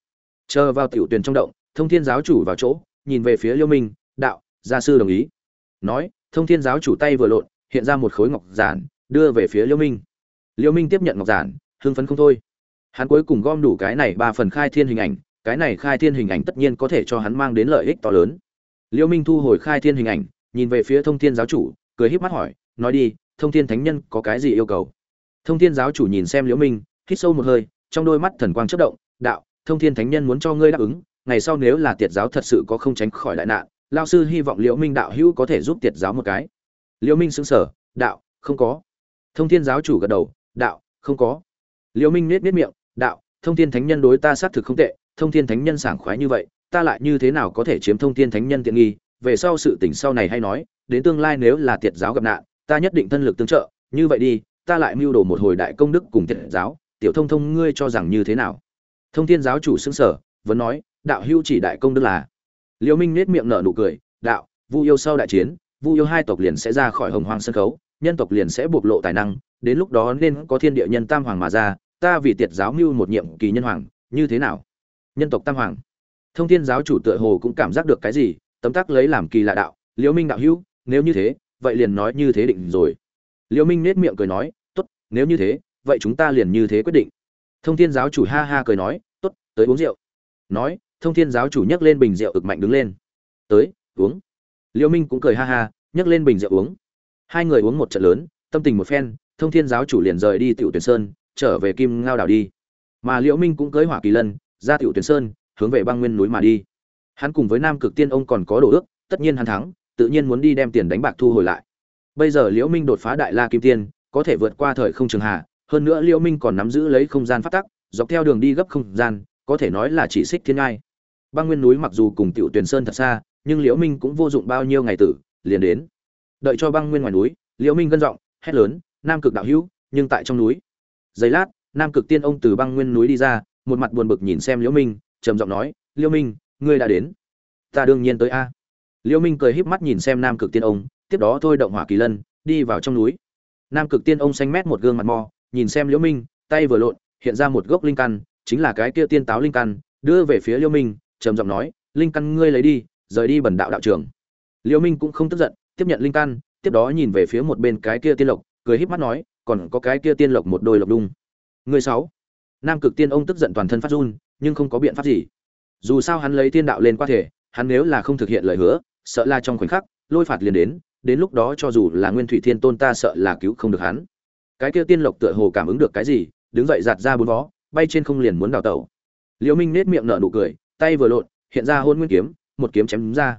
Chờ vào tiểu tuyển trong động, thông thiên giáo chủ vào chỗ nhìn về phía liêu minh, đạo, gia sư đồng ý. Nói, thông thiên giáo chủ tay vừa lộn, hiện ra một khối ngọc giản, đưa về phía liêu minh. Liêu minh tiếp nhận ngọc giản, hưng phấn không thôi. Hắn cuối cùng gom đủ cái này ba phần khai thiên hình ảnh, cái này khai thiên hình ảnh tất nhiên có thể cho hắn mang đến lợi ích to lớn. Liêu minh thu hồi khai thiên hình ảnh, nhìn về phía thông thiên giáo chủ, cười híp mắt hỏi, nói đi, thông thiên thánh nhân có cái gì yêu cầu? Thông thiên giáo chủ nhìn xem liễu minh, hít sâu một hơi, trong đôi mắt thần quang chớp động, đạo, thông thiên thánh nhân muốn cho ngươi đáp ứng ngày sau nếu là tiệt giáo thật sự có không tránh khỏi đại nạn, lao sư hy vọng liễu minh đạo hữu có thể giúp tiệt giáo một cái. Liễu minh sững sờ, đạo, không có. Thông thiên giáo chủ gật đầu, đạo, không có. Liễu minh nết nết miệng, đạo, thông thiên thánh nhân đối ta xác thực không tệ, thông thiên thánh nhân sảng khoái như vậy, ta lại như thế nào có thể chiếm thông thiên thánh nhân tiện nghi? Về sau sự tình sau này hay nói, đến tương lai nếu là tiệt giáo gặp nạn, ta nhất định thân lực tương trợ, như vậy đi, ta lại mưu đồ một hồi đại công đức cùng tiệt giáo, tiểu thông thông ngươi cho rằng như thế nào? Thông thiên giáo chủ xứng sở vẫn nói đạo hữu chỉ đại công đức là. Liễu minh nết miệng nở nụ cười, đạo, vu yêu sau đại chiến, vu yêu hai tộc liền sẽ ra khỏi hồng hoang sân khấu, nhân tộc liền sẽ bộc lộ tài năng, đến lúc đó nên có thiên địa nhân tam hoàng mà ra, ta vì tiệt giáo mưu một nhiệm kỳ nhân hoàng, như thế nào? Nhân tộc tam hoàng. Thông thiên giáo chủ tựa hồ cũng cảm giác được cái gì, tấm tắc lấy làm kỳ lạ đạo liễu minh đạo hữu, nếu như thế, vậy liền nói như thế định rồi. Liễu minh nết miệng cười nói, tốt, nếu như thế, vậy chúng ta liền như thế quyết định. Thông thiên giáo chủ ha ha cười nói, tốt, tới uống rượu. Nói thông thiên giáo chủ nhấc lên bình rượu ực mạnh đứng lên. Tới, uống. Liễu minh cũng cười ha ha, nhấc lên bình rượu uống. Hai người uống một trận lớn, tâm tình một phen, thông thiên giáo chủ liền rời đi tiểu tuyển sơn, trở về kim ngao đảo đi. Mà liễu minh cũng cưới hỏa kỳ lân, ra tiểu tuyển sơn, hướng về băng nguyên núi mà đi. Hắn cùng với nam cực tiên ông còn có đồ ước, tất nhiên hắn thắng, tự nhiên muốn đi đem tiền đánh bạc thu hồi lại. Bây giờ liễu minh đột phá đại la kim tiên, có thể vượt qua thời không trường hạ, hơn nữa liễu minh còn nắm giữ lấy không gian phát tắc, dọc theo đường đi gấp không gian, có thể nói là chỉ xích thiên ngai băng nguyên núi mặc dù cùng tiểu tuyển sơn thật xa, nhưng liễu minh cũng vô dụng bao nhiêu ngày tử, liền đến. Đợi cho băng nguyên ngoài núi, liễu minh gân giọng, hét lớn, nam cực đạo hữu, nhưng tại trong núi. Giây lát, nam cực tiên ông từ băng nguyên núi đi ra, một mặt buồn bực nhìn xem liễu minh, trầm giọng nói, liễu minh, ngươi đã đến. Ta đương nhiên tới a. Liễu minh cười híp mắt nhìn xem nam cực tiên ông, tiếp đó thôi động hỏa kỳ lân, đi vào trong núi. Nam cực tiên ông xanh mét một gương mặt mò, nhìn xem liễu minh, tay vừa lộn, hiện ra một gốc linh căn, chính là cái kia tiên táo linh căn, đưa về phía liễu minh trầm giọng nói, linh căn ngươi lấy đi, rời đi bẩn đạo đạo trưởng liễu minh cũng không tức giận, tiếp nhận linh căn, tiếp đó nhìn về phía một bên cái kia tiên lộc, cười híp mắt nói, còn có cái kia tiên lộc một đôi lộc đung. Người sáu. Nam cực tiên ông tức giận toàn thân phát run, nhưng không có biện pháp gì. Dù sao hắn lấy tiên đạo lên qua thể, hắn nếu là không thực hiện lời hứa, sợ là trong khoảnh khắc, lôi phạt liền đến đến lúc đó cho dù là nguyên thủy thiên tôn ta sợ là cứu không được hắn. Cái kia tiên lộc tựa hồ cảm ứng được cái gì, đứng dậy giạt ra bốn vó, bay trên không liền muốn đào tẩu. Liễu minh nết miệng nở nụ cười tay vừa lộn, hiện ra hôn nguyên kiếm, một kiếm chém đúng ra.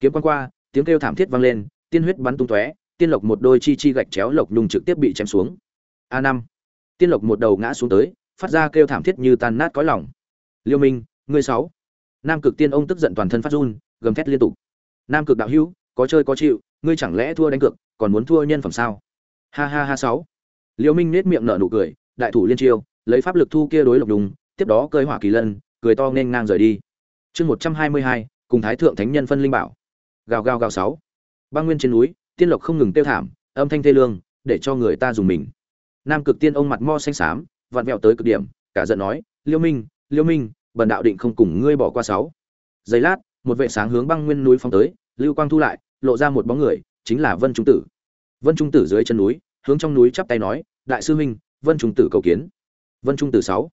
Kiếm quan qua, tiếng kêu thảm thiết vang lên, tiên huyết bắn tung tóe, tiên lộc một đôi chi chi gạch chéo lộc nhung trực tiếp bị chém xuống. A năm. Tiên lộc một đầu ngã xuống tới, phát ra kêu thảm thiết như tan nát cõi lòng. Liêu minh, ngươi sáu. Nam cực tiên ông tức giận toàn thân phát run, gầm thét liên tục. Nam cực đạo hữu, có chơi có chịu, ngươi chẳng lẽ thua đánh cược, còn muốn thua nhân phẩm sao? Ha ha ha sáu. Liêu minh nết miệng nở nụ cười, đại thủ liên chiêu, lấy pháp lực thu kia đối lộc đùng tiếp đó cơi hỏa kỳ lân cười to nên ngang rời đi. Chương một trăm hai mươi hai, cùng thái thượng thánh nhân phân linh bảo. Gào gào gào sáu. Băng nguyên trên núi, tiên lộc không ngừng tiêu thảm, âm thanh thê lương, để cho người ta dùng mình. Nam cực tiên ông mặt mo xanh xám, vặn vẹo tới cực điểm, cả giận nói, liêu minh liêu minh, bần đạo định không cùng ngươi bỏ qua sáu. Giây lát, một vệ sáng hướng băng nguyên núi phong tới, lưu quang thu lại, lộ ra một bóng người, chính là vân trung tử. Vân trung tử dưới chân núi, hướng trong núi chắp tay nói, đại sư huynh vân trung tử cầu kiến. Vân trung tử sáu.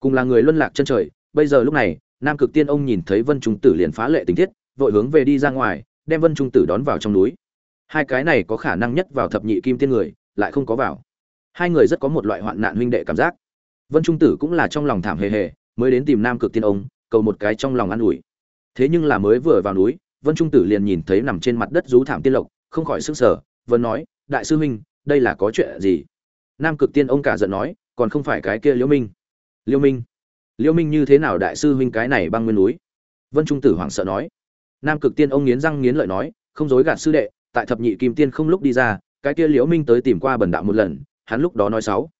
Cùng là người luân lạc chân trời bây giờ lúc này, nam cực tiên ông nhìn thấy vân trung tử liền phá lệ tình thiết vội hướng về đi ra ngoài, đem vân trung tử đón vào trong núi. Hai cái này có khả năng nhất vào thập nhị kim tiên người, lại không có vào. Hai người rất có một loại hoạn nạn huynh đệ cảm giác. Vân trung tử cũng là trong lòng thảm hề hề, mới đến tìm nam cực tiên ông, cầu một cái trong lòng an ủi. Thế nhưng là mới vừa vào núi, vân trung tử liền nhìn thấy nằm trên mặt đất rú thảm tiên lộc, không khỏi sức sở vân nói, đại sư huynh, đây là có chuyện gì? Nam cực tiên ông cả giận nói, còn không phải cái kia liễu minh. Liễu minh? Liễu minh như thế nào đại sư huynh cái này băng nguyên núi? Vân trung tử hoảng sợ nói. Nam cực tiên ông nghiến răng nghiến lợi nói, không dối gạt sư đệ, tại thập nhị kim tiên không lúc đi ra, cái kia liễu minh tới tìm qua bần đạo một lần, hắn lúc đó nói sáu.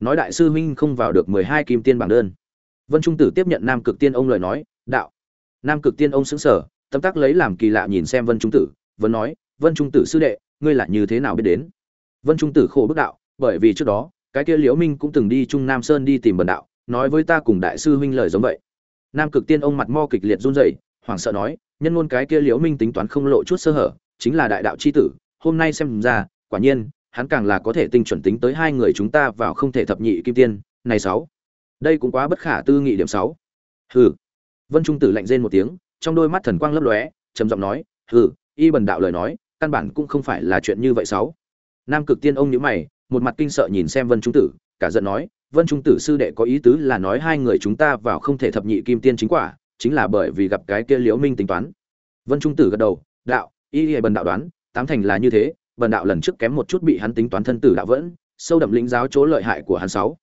Nói đại sư huynh không vào được mười hai kim tiên bảng đơn. Vân trung tử tiếp nhận nam cực tiên ông lời nói, đạo. Nam cực tiên ông sững sờ, tâm tác lấy làm kỳ lạ nhìn xem vân trung tử, vẫn nói, vân trung tử sư đệ, ngươi là như thế nào biết đến? Vân trung tử khổ bức đạo, bởi vì trước đó, cái kia liễu minh cũng từng đi trung nam sơn đi tìm bần đạo nói với ta cùng đại sư huynh lời giống vậy. Nam cực tiên ông mặt mo kịch liệt run rẩy, hoảng sợ nói, nhân ngôn cái kia liễu minh tính toán không lộ chút sơ hở, chính là đại đạo chi tử, hôm nay xem ra, quả nhiên, hắn càng là có thể tinh chuẩn tính tới hai người chúng ta vào không thể thập nhị kim tiên, này sáu. Đây cũng quá bất khả tư nghị điểm sáu. Hừ. Vân trung tử lạnh rên một tiếng, trong đôi mắt thần quang lấp lóe, trầm giọng nói, hừ, y bần đạo lời nói, căn bản cũng không phải là chuyện như vậy sáu. Nam cực tiên ông nhíu mày, một mặt kinh sợ nhìn xem vân trung tử, cả giận nói vân trung tử sư đệ có ý tứ là nói hai người chúng ta vào không thể thập nhị kim tiên chính quả, chính là bởi vì gặp cái kia liễu minh tính toán. Vân trung tử gật đầu, đạo, y y bần đạo đoán, tám thành là như thế, bần đạo lần trước kém một chút bị hắn tính toán thân tử đạo vẫn, sâu đậm lĩnh giáo chỗ lợi hại của hắn sáu.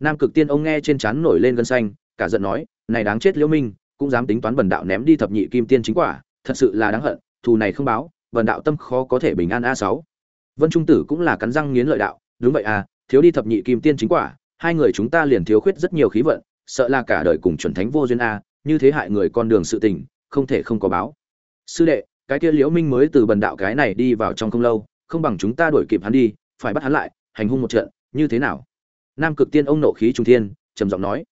Nam cực tiên ông nghe trên trán nổi lên gân xanh, cả giận nói, này đáng chết liễu minh, cũng dám tính toán bần đạo ném đi thập nhị kim tiên chính quả, thật sự là đáng hận, thù này không báo, bần đạo tâm khó có thể bình an a sáu. Vân trung tử cũng là cắn răng nghiến lợi đạo, đúng vậy à thiếu đi thập nhị kim tiên chính quả hai người chúng ta liền thiếu khuyết rất nhiều khí vận, sợ là cả đời cùng chuẩn thánh vô duyên a, như thế hại người con đường sự tình, không thể không có báo. Sư đệ, cái kia liễu minh mới từ bần đạo cái này đi vào trong không lâu, không bằng chúng ta đuổi kịp hắn đi, phải bắt hắn lại, hành hung một trận, như thế nào? Nam cực tiên ông nộ khí trung thiên, trầm giọng nói.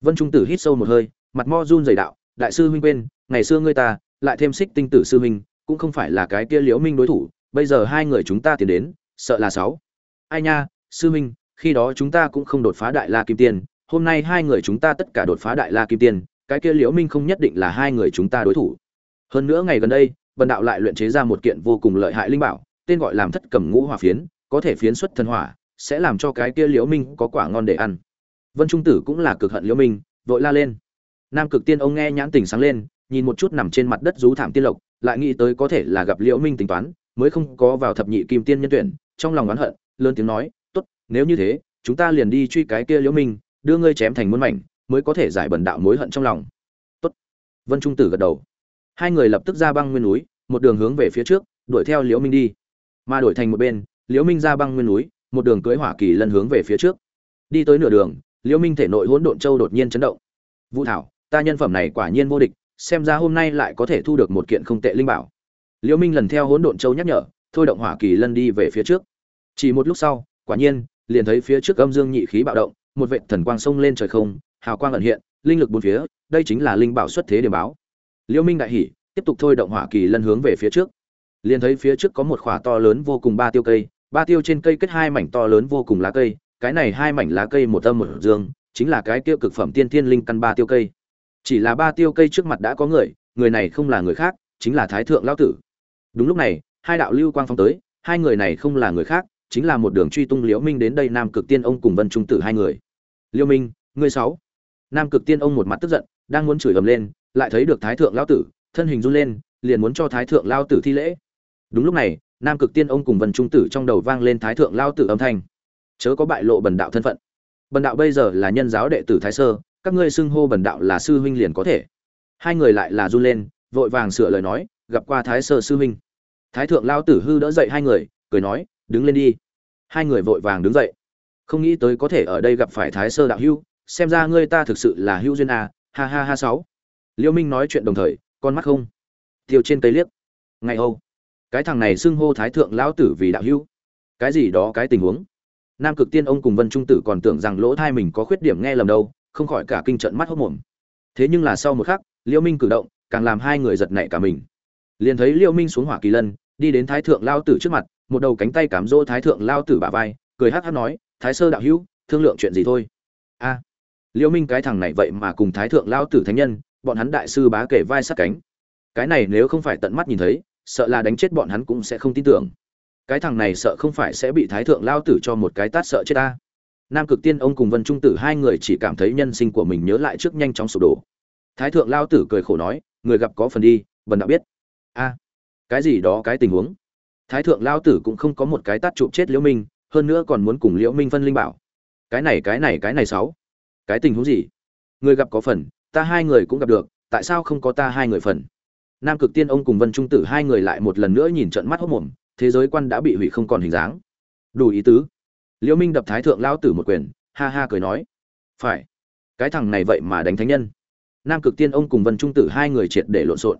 Vân trung tử hít sâu một hơi, mặt mo run rẩy đạo, đại sư huynh quên, ngày xưa ngươi ta, lại thêm xích tinh tử sư huynh, cũng không phải là cái kia liễu minh đối thủ, bây giờ hai người chúng ta tiến đến, sợ là sáu. Ai nha, sư huynh khi đó chúng ta cũng không đột phá đại la kim tiên, hôm nay hai người chúng ta tất cả đột phá đại la kim tiên, cái kia liễu minh không nhất định là hai người chúng ta đối thủ. Hơn nữa ngày gần đây bần đạo lại luyện chế ra một kiện vô cùng lợi hại linh bảo, tên gọi làm thất cầm ngũ hỏa phiến, có thể phiến xuất thần hỏa, sẽ làm cho cái kia liễu minh có quả ngon để ăn. Vân trung tử cũng là cực hận liễu minh, vội la lên. Nam cực tiên ông nghe nhãn tình sáng lên, nhìn một chút nằm trên mặt đất rú thảm tiên lộc, lại nghĩ tới có thể là gặp liễu minh tính toán, mới không có vào thập nhị kim tiên nhân tuyển, trong lòng oán hận, lớn tiếng nói nếu như thế, chúng ta liền đi truy cái kia liễu minh, đưa ngươi chém thành muôn mảnh, mới có thể giải bẩn đạo mối hận trong lòng. Tốt. Vân trung tử gật đầu. Hai người lập tức ra băng nguyên núi, một đường hướng về phía trước, đuổi theo liễu minh đi. Mà đổi thành một bên, liễu minh ra băng nguyên núi, một đường cưỡi hỏa kỳ lân hướng về phía trước. Đi tới nửa đường, liễu minh thể nội hỗn độn châu đột nhiên chấn động. Vũ thảo, ta nhân phẩm này quả nhiên vô địch, xem ra hôm nay lại có thể thu được một kiện không tệ linh bảo. Liễu minh lần theo hỗn độn châu nhắc nhở, thôi động hỏa kỳ lân đi về phía trước. Chỉ một lúc sau, quả nhiên liền thấy phía trước âm dương nhị khí bạo động, một vệt thần quang sông lên trời không, hào quang ẩn hiện, linh lực bốn phía, đây chính là linh bảo xuất thế điểm báo. Liễu minh đại hỉ, tiếp tục thôi động hỏa kỳ lân hướng về phía trước. Liền thấy phía trước có một khỏa to lớn vô cùng ba tiêu cây, ba tiêu trên cây kết hai mảnh to lớn vô cùng lá cây, cái này hai mảnh lá cây một âm một dương, chính là cái tiêu cực phẩm tiên thiên linh căn ba tiêu cây. Chỉ là ba tiêu cây trước mặt đã có người người này không là người khác, chính là thái thượng lão tử. Đúng lúc này, hai đạo lưu quang phong tới, hai người này không là người khác chính là một đường truy tung liễu minh đến đây nam cực tiên ông cùng vân trung tử hai người. Liễu minh, ngươi sáu. Nam cực tiên ông một mặt tức giận, đang muốn chửi ầm lên, lại thấy được thái thượng lão tử, thân hình run lên, liền muốn cho thái thượng lão tử thi lễ. Đúng lúc này, nam cực tiên ông cùng vân trung tử trong đầu vang lên thái thượng lão tử âm thanh. Chớ có bại lộ bần đạo thân phận. Bần đạo bây giờ là nhân giáo đệ tử thái sơ, các ngươi xưng hô bần đạo là sư huynh liền có thể. Hai người lại là run lên, vội vàng sửa lời nói, gặp qua thái sơ sư huynh. Thái thượng lao tử hư đỡ dậy hai người, cười nói đứng lên đi. Hai người vội vàng đứng dậy. Không nghĩ tới có thể ở đây gặp phải thái sơ đạo hưu xem ra ngươi ta thực sự là hưu duyên à, ha ha ha sáu. Liêu minh nói chuyện đồng thời con mắt không. Tiêu trên tay liếc. Ngày âu cái thằng này xưng hô thái thượng lão tử vì đạo hưu cái gì đó cái tình huống. Nam cực tiên ông cùng vân trung tử còn tưởng rằng lỗ thai mình có khuyết điểm nghe lầm đâu không khỏi cả kinh trận mắt hốc mồm. Thế nhưng là sau một khắc liêu minh cử động càng làm hai người giật nảy cả mình. Liền thấy liêu minh xuống hỏa kỳ lân đi đến thái thượng lao tử trước mặt một đầu cánh tay cám dỗ thái thượng lao tử bả vai cười hắc hắc nói thái sơ đạo hữu thương lượng chuyện gì thôi? A. À, liêu minh cái thằng này vậy mà cùng thái thượng lao tử thánh nhân bọn hắn đại sư bá kể vai sát cánh. Cái này nếu không phải tận mắt nhìn thấy sợ là đánh chết bọn hắn cũng sẽ không tin tưởng. Cái thằng này sợ không phải sẽ bị thái thượng lao tử cho một cái tát sợ chết ta. Nam cực tiên ông cùng vân trung tử hai người chỉ cảm thấy nhân sinh của mình nhớ lại trước nhanh chóng sụp đổ. Thái thượng lao tử cười khổ nói người gặp có phần đi vân đã biết. A. Cái gì đó cái tình huống? Thái thượng lao tử cũng không có một cái tát chụp chết liễu minh, hơn nữa còn muốn cùng liễu minh phân linh bảo. Cái này cái này cái này sáu. Cái tình huống gì? Người gặp có phần, ta hai người cũng gặp được, tại sao không có ta hai người phần? Nam cực tiên ông cùng vân trung tử hai người lại một lần nữa nhìn trận mắt hốc mồm, thế giới quan đã bị hủy không còn hình dáng. Đủ ý tứ. Liễu minh đập thái thượng lao tử một quyền, ha ha cười nói. Phải. Cái thằng này vậy mà đánh thánh nhân. Nam cực tiên ông cùng vân trung tử hai người triệt để lộn xộn.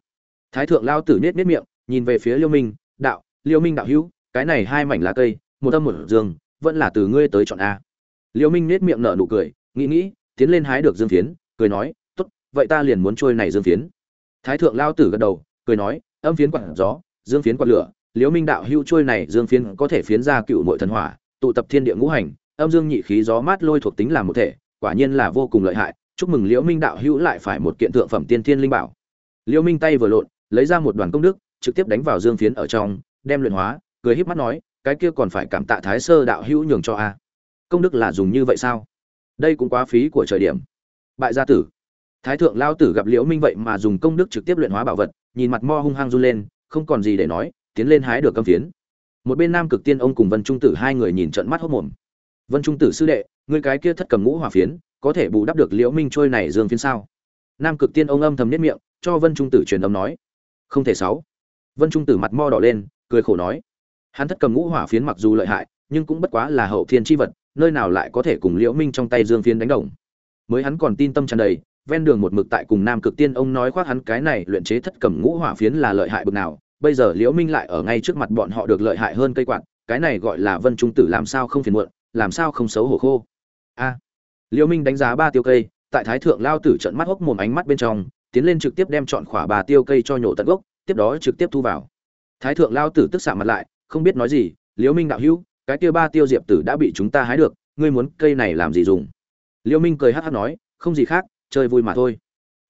Thái thượng lao tử nết nết miệng, nhìn về phía liễu minh, đạo liễu minh đạo hữu, cái này hai mảnh lá cây, một âm một dương, vẫn là từ ngươi tới chọn a. Liễu minh nết miệng nở nụ cười, nghĩ nghĩ, tiến lên hái được dương phiến, cười nói, tốt, vậy ta liền muốn trôi này dương phiến. Thái thượng lao tử gật đầu, cười nói, âm phiến quạt gió, dương phiến quạt lửa liễu minh đạo hữu trôi này dương phiến có thể phiến ra cựu nội thần hỏa, tụ tập thiên địa ngũ hành, âm dương nhị khí gió mát lôi thuộc tính làm một thể, quả nhiên là vô cùng lợi hại, chúc mừng liễu minh đạo hữu lại phải một kiện thượng phẩm tiên thiên linh bảo. Liễu minh tay vừa lộn, lấy ra một đoàn công đức, trực tiếp đánh vào dương phiến ở trong đem luyện hóa, cười híp mắt nói, cái kia còn phải cảm tạ thái sơ đạo hữu nhường cho a. Công đức là dùng như vậy sao? Đây cũng quá phí của trời điểm. Bại gia tử. Thái thượng lao tử gặp liễu minh vậy mà dùng công đức trực tiếp luyện hóa bảo vật, nhìn mặt mo hung hăng run lên, không còn gì để nói, tiến lên hái được câm phiến. Một bên nam cực tiên ông cùng vân trung tử hai người nhìn trận mắt hốt mồm. Vân trung tử sư đệ người cái kia thất cầm ngũ hỏa phiến, có thể bù đắp được liễu minh trôi này dương phiến sao? Nam cực tiên ông âm thầm nhất miệng, cho vân trung tử truyền âm nói. Không thể sáu. Vân trung tử mặt mo đỏ lên cười khổ nói. Hắn thất cầm ngũ hỏa phiến mặc dù lợi hại, nhưng cũng bất quá là hậu thiên chi vật, nơi nào lại có thể cùng liễu minh trong tay dương phiến đánh đồng. Mới hắn còn tin tâm tràn đầy, ven đường một mực tại cùng nam cực tiên ông nói khoác hắn cái này luyện chế thất cầm ngũ hỏa phiến là lợi hại bực nào, bây giờ liễu minh lại ở ngay trước mặt bọn họ được lợi hại hơn cây quạt, cái này gọi là vân trung tử làm sao không phiền muộn, làm sao không xấu hổ khô. A. Liễu minh đánh giá ba tiêu cây, tại thái thượng lao tử trận mắt hốc mồm ánh mắt bên trong, tiến lên trực tiếp đem chọn khỏa ba tiêu cây cho nhổ tận gốc, tiếp đó trực tiếp thu vào thái thượng lao tử tức xạ mặt lại, không biết nói gì liễu minh đạo hữu, cái kia ba tiêu diệp tử đã bị chúng ta hái được, ngươi muốn cây này làm gì dùng? Liễu minh cười hắt hắt nói, không gì khác, chơi vui mà thôi.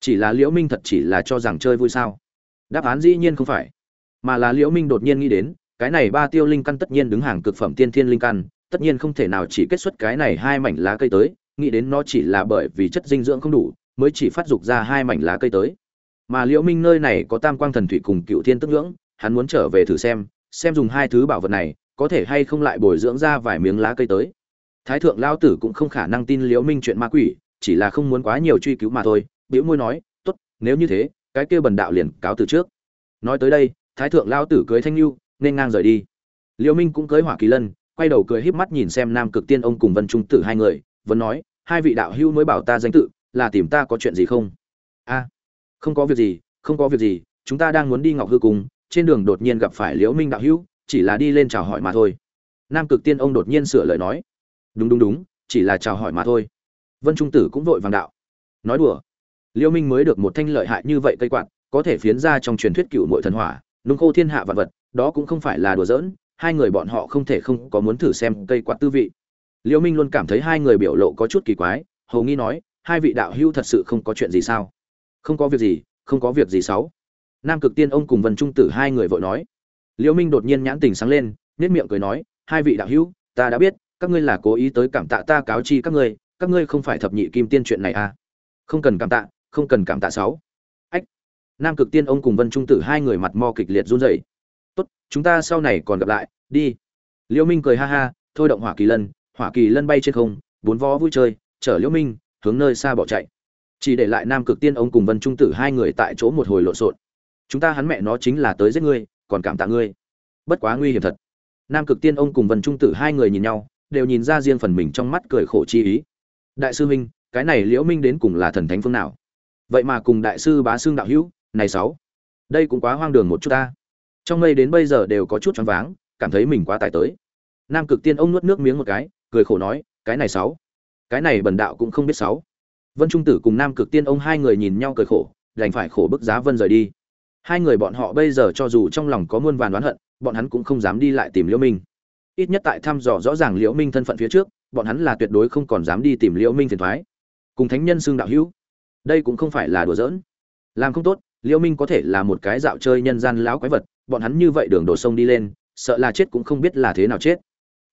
Chỉ là liễu minh thật chỉ là cho rằng chơi vui sao? Đáp án dĩ nhiên không phải, mà là liễu minh đột nhiên nghĩ đến, cái này ba tiêu linh căn tất nhiên đứng hàng cực phẩm tiên thiên linh căn, tất nhiên không thể nào chỉ kết xuất cái này hai mảnh lá cây tới, nghĩ đến nó chỉ là bởi vì chất dinh dưỡng không đủ, mới chỉ phát dục ra hai mảnh lá cây tới. Mà liễu minh nơi này có tam quang thần thủy cùng cựu thiên tức ngưỡng hắn muốn trở về thử xem xem dùng hai thứ bảo vật này, có thể hay không lại bồi dưỡng ra vài miếng lá cây tới. Thái thượng lao tử cũng không khả năng tin liễu minh chuyện ma quỷ, chỉ là không muốn quá nhiều truy cứu mà thôi. Biểu môi nói, tốt, nếu như thế, cái kia bần đạo liền cáo từ trước. Nói tới đây, thái thượng lao tử cưới thanh lưu, nên ngang rời đi. Liễu minh cũng cưới hỏa kỳ lân, quay đầu cười híp mắt nhìn xem nam cực tiên ông cùng vân trung tử hai người, vẫn nói, hai vị đạo hữu mới bảo ta danh tự, là tìm ta có chuyện gì không? A, không có việc gì, không có việc gì, chúng ta đang muốn đi ngọc hư cùng trên đường đột nhiên gặp phải liễu minh đạo hữu, chỉ là đi lên chào hỏi mà thôi. Nam cực tiên ông đột nhiên sửa lời nói. Đúng đúng đúng, chỉ là chào hỏi mà thôi. Vân trung tử cũng vội vàng đạo. Nói đùa. Liễu minh mới được một thanh lợi hại như vậy cây quạt, có thể phiến ra trong truyền thuyết cựu nội thần hỏa, nung khô thiên hạ vạn vật, đó cũng không phải là đùa giỡn, hai người bọn họ không thể không có muốn thử xem cây quạt tư vị. Liễu minh luôn cảm thấy hai người biểu lộ có chút kỳ quái, hầu nghi nói, hai vị đạo hữu thật sự không có chuyện gì sao? Không có việc gì, không có việc gì xấu nam cực tiên ông cùng vân trung tử hai người vội nói. Liễu minh đột nhiên nhãn tình sáng lên nét miệng cười nói, hai vị đạo hữu, ta đã biết, các ngươi là cố ý tới cảm tạ ta cáo chi các ngươi các ngươi không phải thập nhị kim tiên chuyện này à? Không cần cảm tạ, không cần cảm tạ sáu. Ách. Nam cực tiên ông cùng vân trung tử hai người mặt mo kịch liệt run rẩy. Tốt, chúng ta sau này còn gặp lại, đi. Liễu minh cười ha ha, thôi động hỏa kỳ lân, hỏa kỳ lân bay trên không, bốn vó vui chơi, chở liễu minh hướng nơi xa bỏ chạy. Chỉ để lại nam cực tiên ông cùng vân trung tử hai người tại chỗ một hồi lộn xộn chúng ta hắn mẹ nó chính là tới giết ngươi, còn cảm tạ ngươi. Bất quá nguy hiểm thật. Nam cực tiên ông cùng vân trung tử hai người nhìn nhau, đều nhìn ra riêng phần mình trong mắt cười khổ chi ý. Đại sư minh, cái này liễu minh đến cùng là thần thánh phương nào? Vậy mà cùng đại sư bá xương đạo hữu, này sáu. Đây cũng quá hoang đường một chút ta. Trong mây đến bây giờ đều có chút choáng váng, cảm thấy mình quá tài tới. Nam cực tiên ông nuốt nước miếng một cái, cười khổ nói, cái này sáu. Cái này bần đạo cũng không biết sáu. Vân trung tử cùng nam cực tiên ông hai người nhìn nhau cười khổ, đành phải khổ bức giá vân rời đi hai người bọn họ bây giờ cho dù trong lòng có muôn vàn oán hận, bọn hắn cũng không dám đi lại tìm liễu minh. Ít nhất tại thăm dò rõ ràng liễu minh thân phận phía trước, bọn hắn là tuyệt đối không còn dám đi tìm liễu minh phiền thoái cùng thánh nhân xưng đạo hữu, đây cũng không phải là đùa giỡn. Làm không tốt, liễu minh có thể là một cái dạo chơi nhân gian lão quái vật, bọn hắn như vậy đường đổ sông đi lên, sợ là chết cũng không biết là thế nào chết.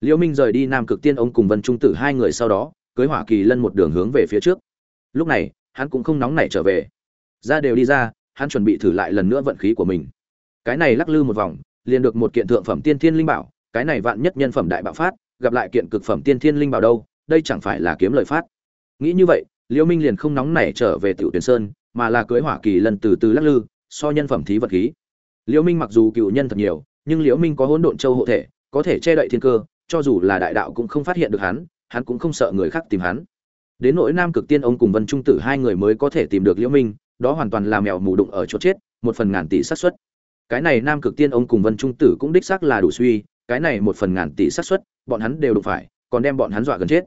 Liễu minh rời đi nam cực tiên ông cùng vân trung tử hai người sau đó, cưới hỏa kỳ lân một đường hướng về phía trước. Lúc này, hắn cũng không nóng nảy trở về. Ra đều đi ra hắn chuẩn bị thử lại lần nữa vận khí của mình. Cái này lắc lư một vòng, liền được một kiện thượng phẩm tiên thiên linh bảo, cái này vạn nhất nhân phẩm đại bạo phát, gặp lại kiện cực phẩm tiên thiên linh bảo đâu, đây chẳng phải là kiếm lợi phát. Nghĩ như vậy liễu minh liền không nóng nảy trở về tiểu tuyển sơn, mà là cưới hỏa kỳ lần từ từ lắc lư, so nhân phẩm thí vật khí. Liễu minh mặc dù cựu nhân thật nhiều, nhưng liễu minh có hỗn độn châu hộ thể, có thể che đậy thiên cơ, cho dù là đại đạo cũng không phát hiện được hắn hắn cũng không sợ người khác tìm hắn. Đến nỗi nam cực tiên ông cùng vân trung tử hai người mới có thể tìm được liễu minh đó hoàn toàn là mèo mù đụng ở chỗ chết, một phần ngàn tỷ xác suất. Cái này nam cực tiên ông cùng vân trung tử cũng đích xác là đủ suy, cái này một phần ngàn tỷ xác suất, bọn hắn đều đụng phải, còn đem bọn hắn dọa gần chết.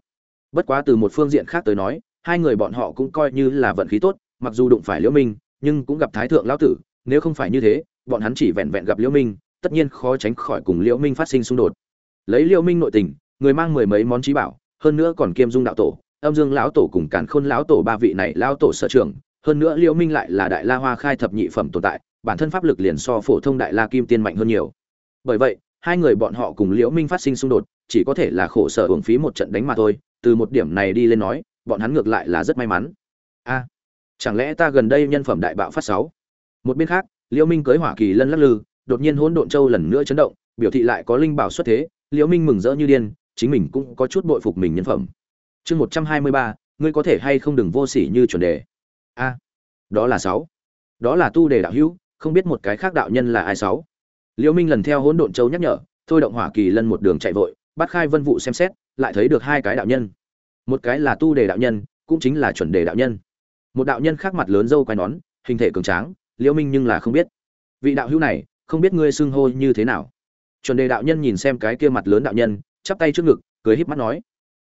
Bất quá từ một phương diện khác tới nói, hai người bọn họ cũng coi như là vận khí tốt, mặc dù đụng phải liễu minh, nhưng cũng gặp thái thượng lão tử, nếu không phải như thế, bọn hắn chỉ vẹn vẹn gặp liễu minh, tất nhiên khó tránh khỏi cùng liễu minh phát sinh xung đột. Lấy liễu minh nội tình, người mang mười mấy món trí bảo, hơn nữa còn kiêm dung đạo tổ, âm dương lão tổ cùng càn khôn lão tổ ba vị này lão tổ sở trưởng hơn nữa liễu minh lại là đại la hoa khai thập nhị phẩm tồn tại, bản thân pháp lực liền so phổ thông đại la kim tiên mạnh hơn nhiều. Bởi vậy, hai người bọn họ cùng liễu minh phát sinh xung đột, chỉ có thể là khổ sở hưởng phí một trận đánh mà thôi, từ một điểm này đi lên nói, bọn hắn ngược lại là rất may mắn. A, chẳng lẽ ta gần đây nhân phẩm đại bạo phát sáu? Một bên khác, liễu minh cưới hỏa kỳ lân lắc lư, đột nhiên hỗn độn châu lần nữa chấn động, biểu thị lại có linh bảo xuất thế, liễu minh mừng rỡ như điên, chính mình cũng có chút bội phục mình nhân phẩm. Chương một trăm hai mươi ba, ngươi có thể hay không đừng vô sỉ như chuẩn đề a. Đó là sáu. Đó là tu đề đạo hữu, không biết một cái khác đạo nhân là ai sáu. Liễu minh lần theo hỗn độn châu nhắc nhở, thôi động hỏa kỳ lân một đường chạy vội, bắt khai vân vụ xem xét, lại thấy được hai cái đạo nhân. Một cái là tu đề đạo nhân, cũng chính là chuẩn đề đạo nhân. Một đạo nhân khác mặt lớn dâu quai nón, hình thể cường tráng, liễu minh nhưng là không biết. Vị đạo hữu này, không biết ngươi xưng hô như thế nào. Chuẩn đề đạo nhân nhìn xem cái kia mặt lớn đạo nhân, chắp tay trước ngực, cười híp mắt nói.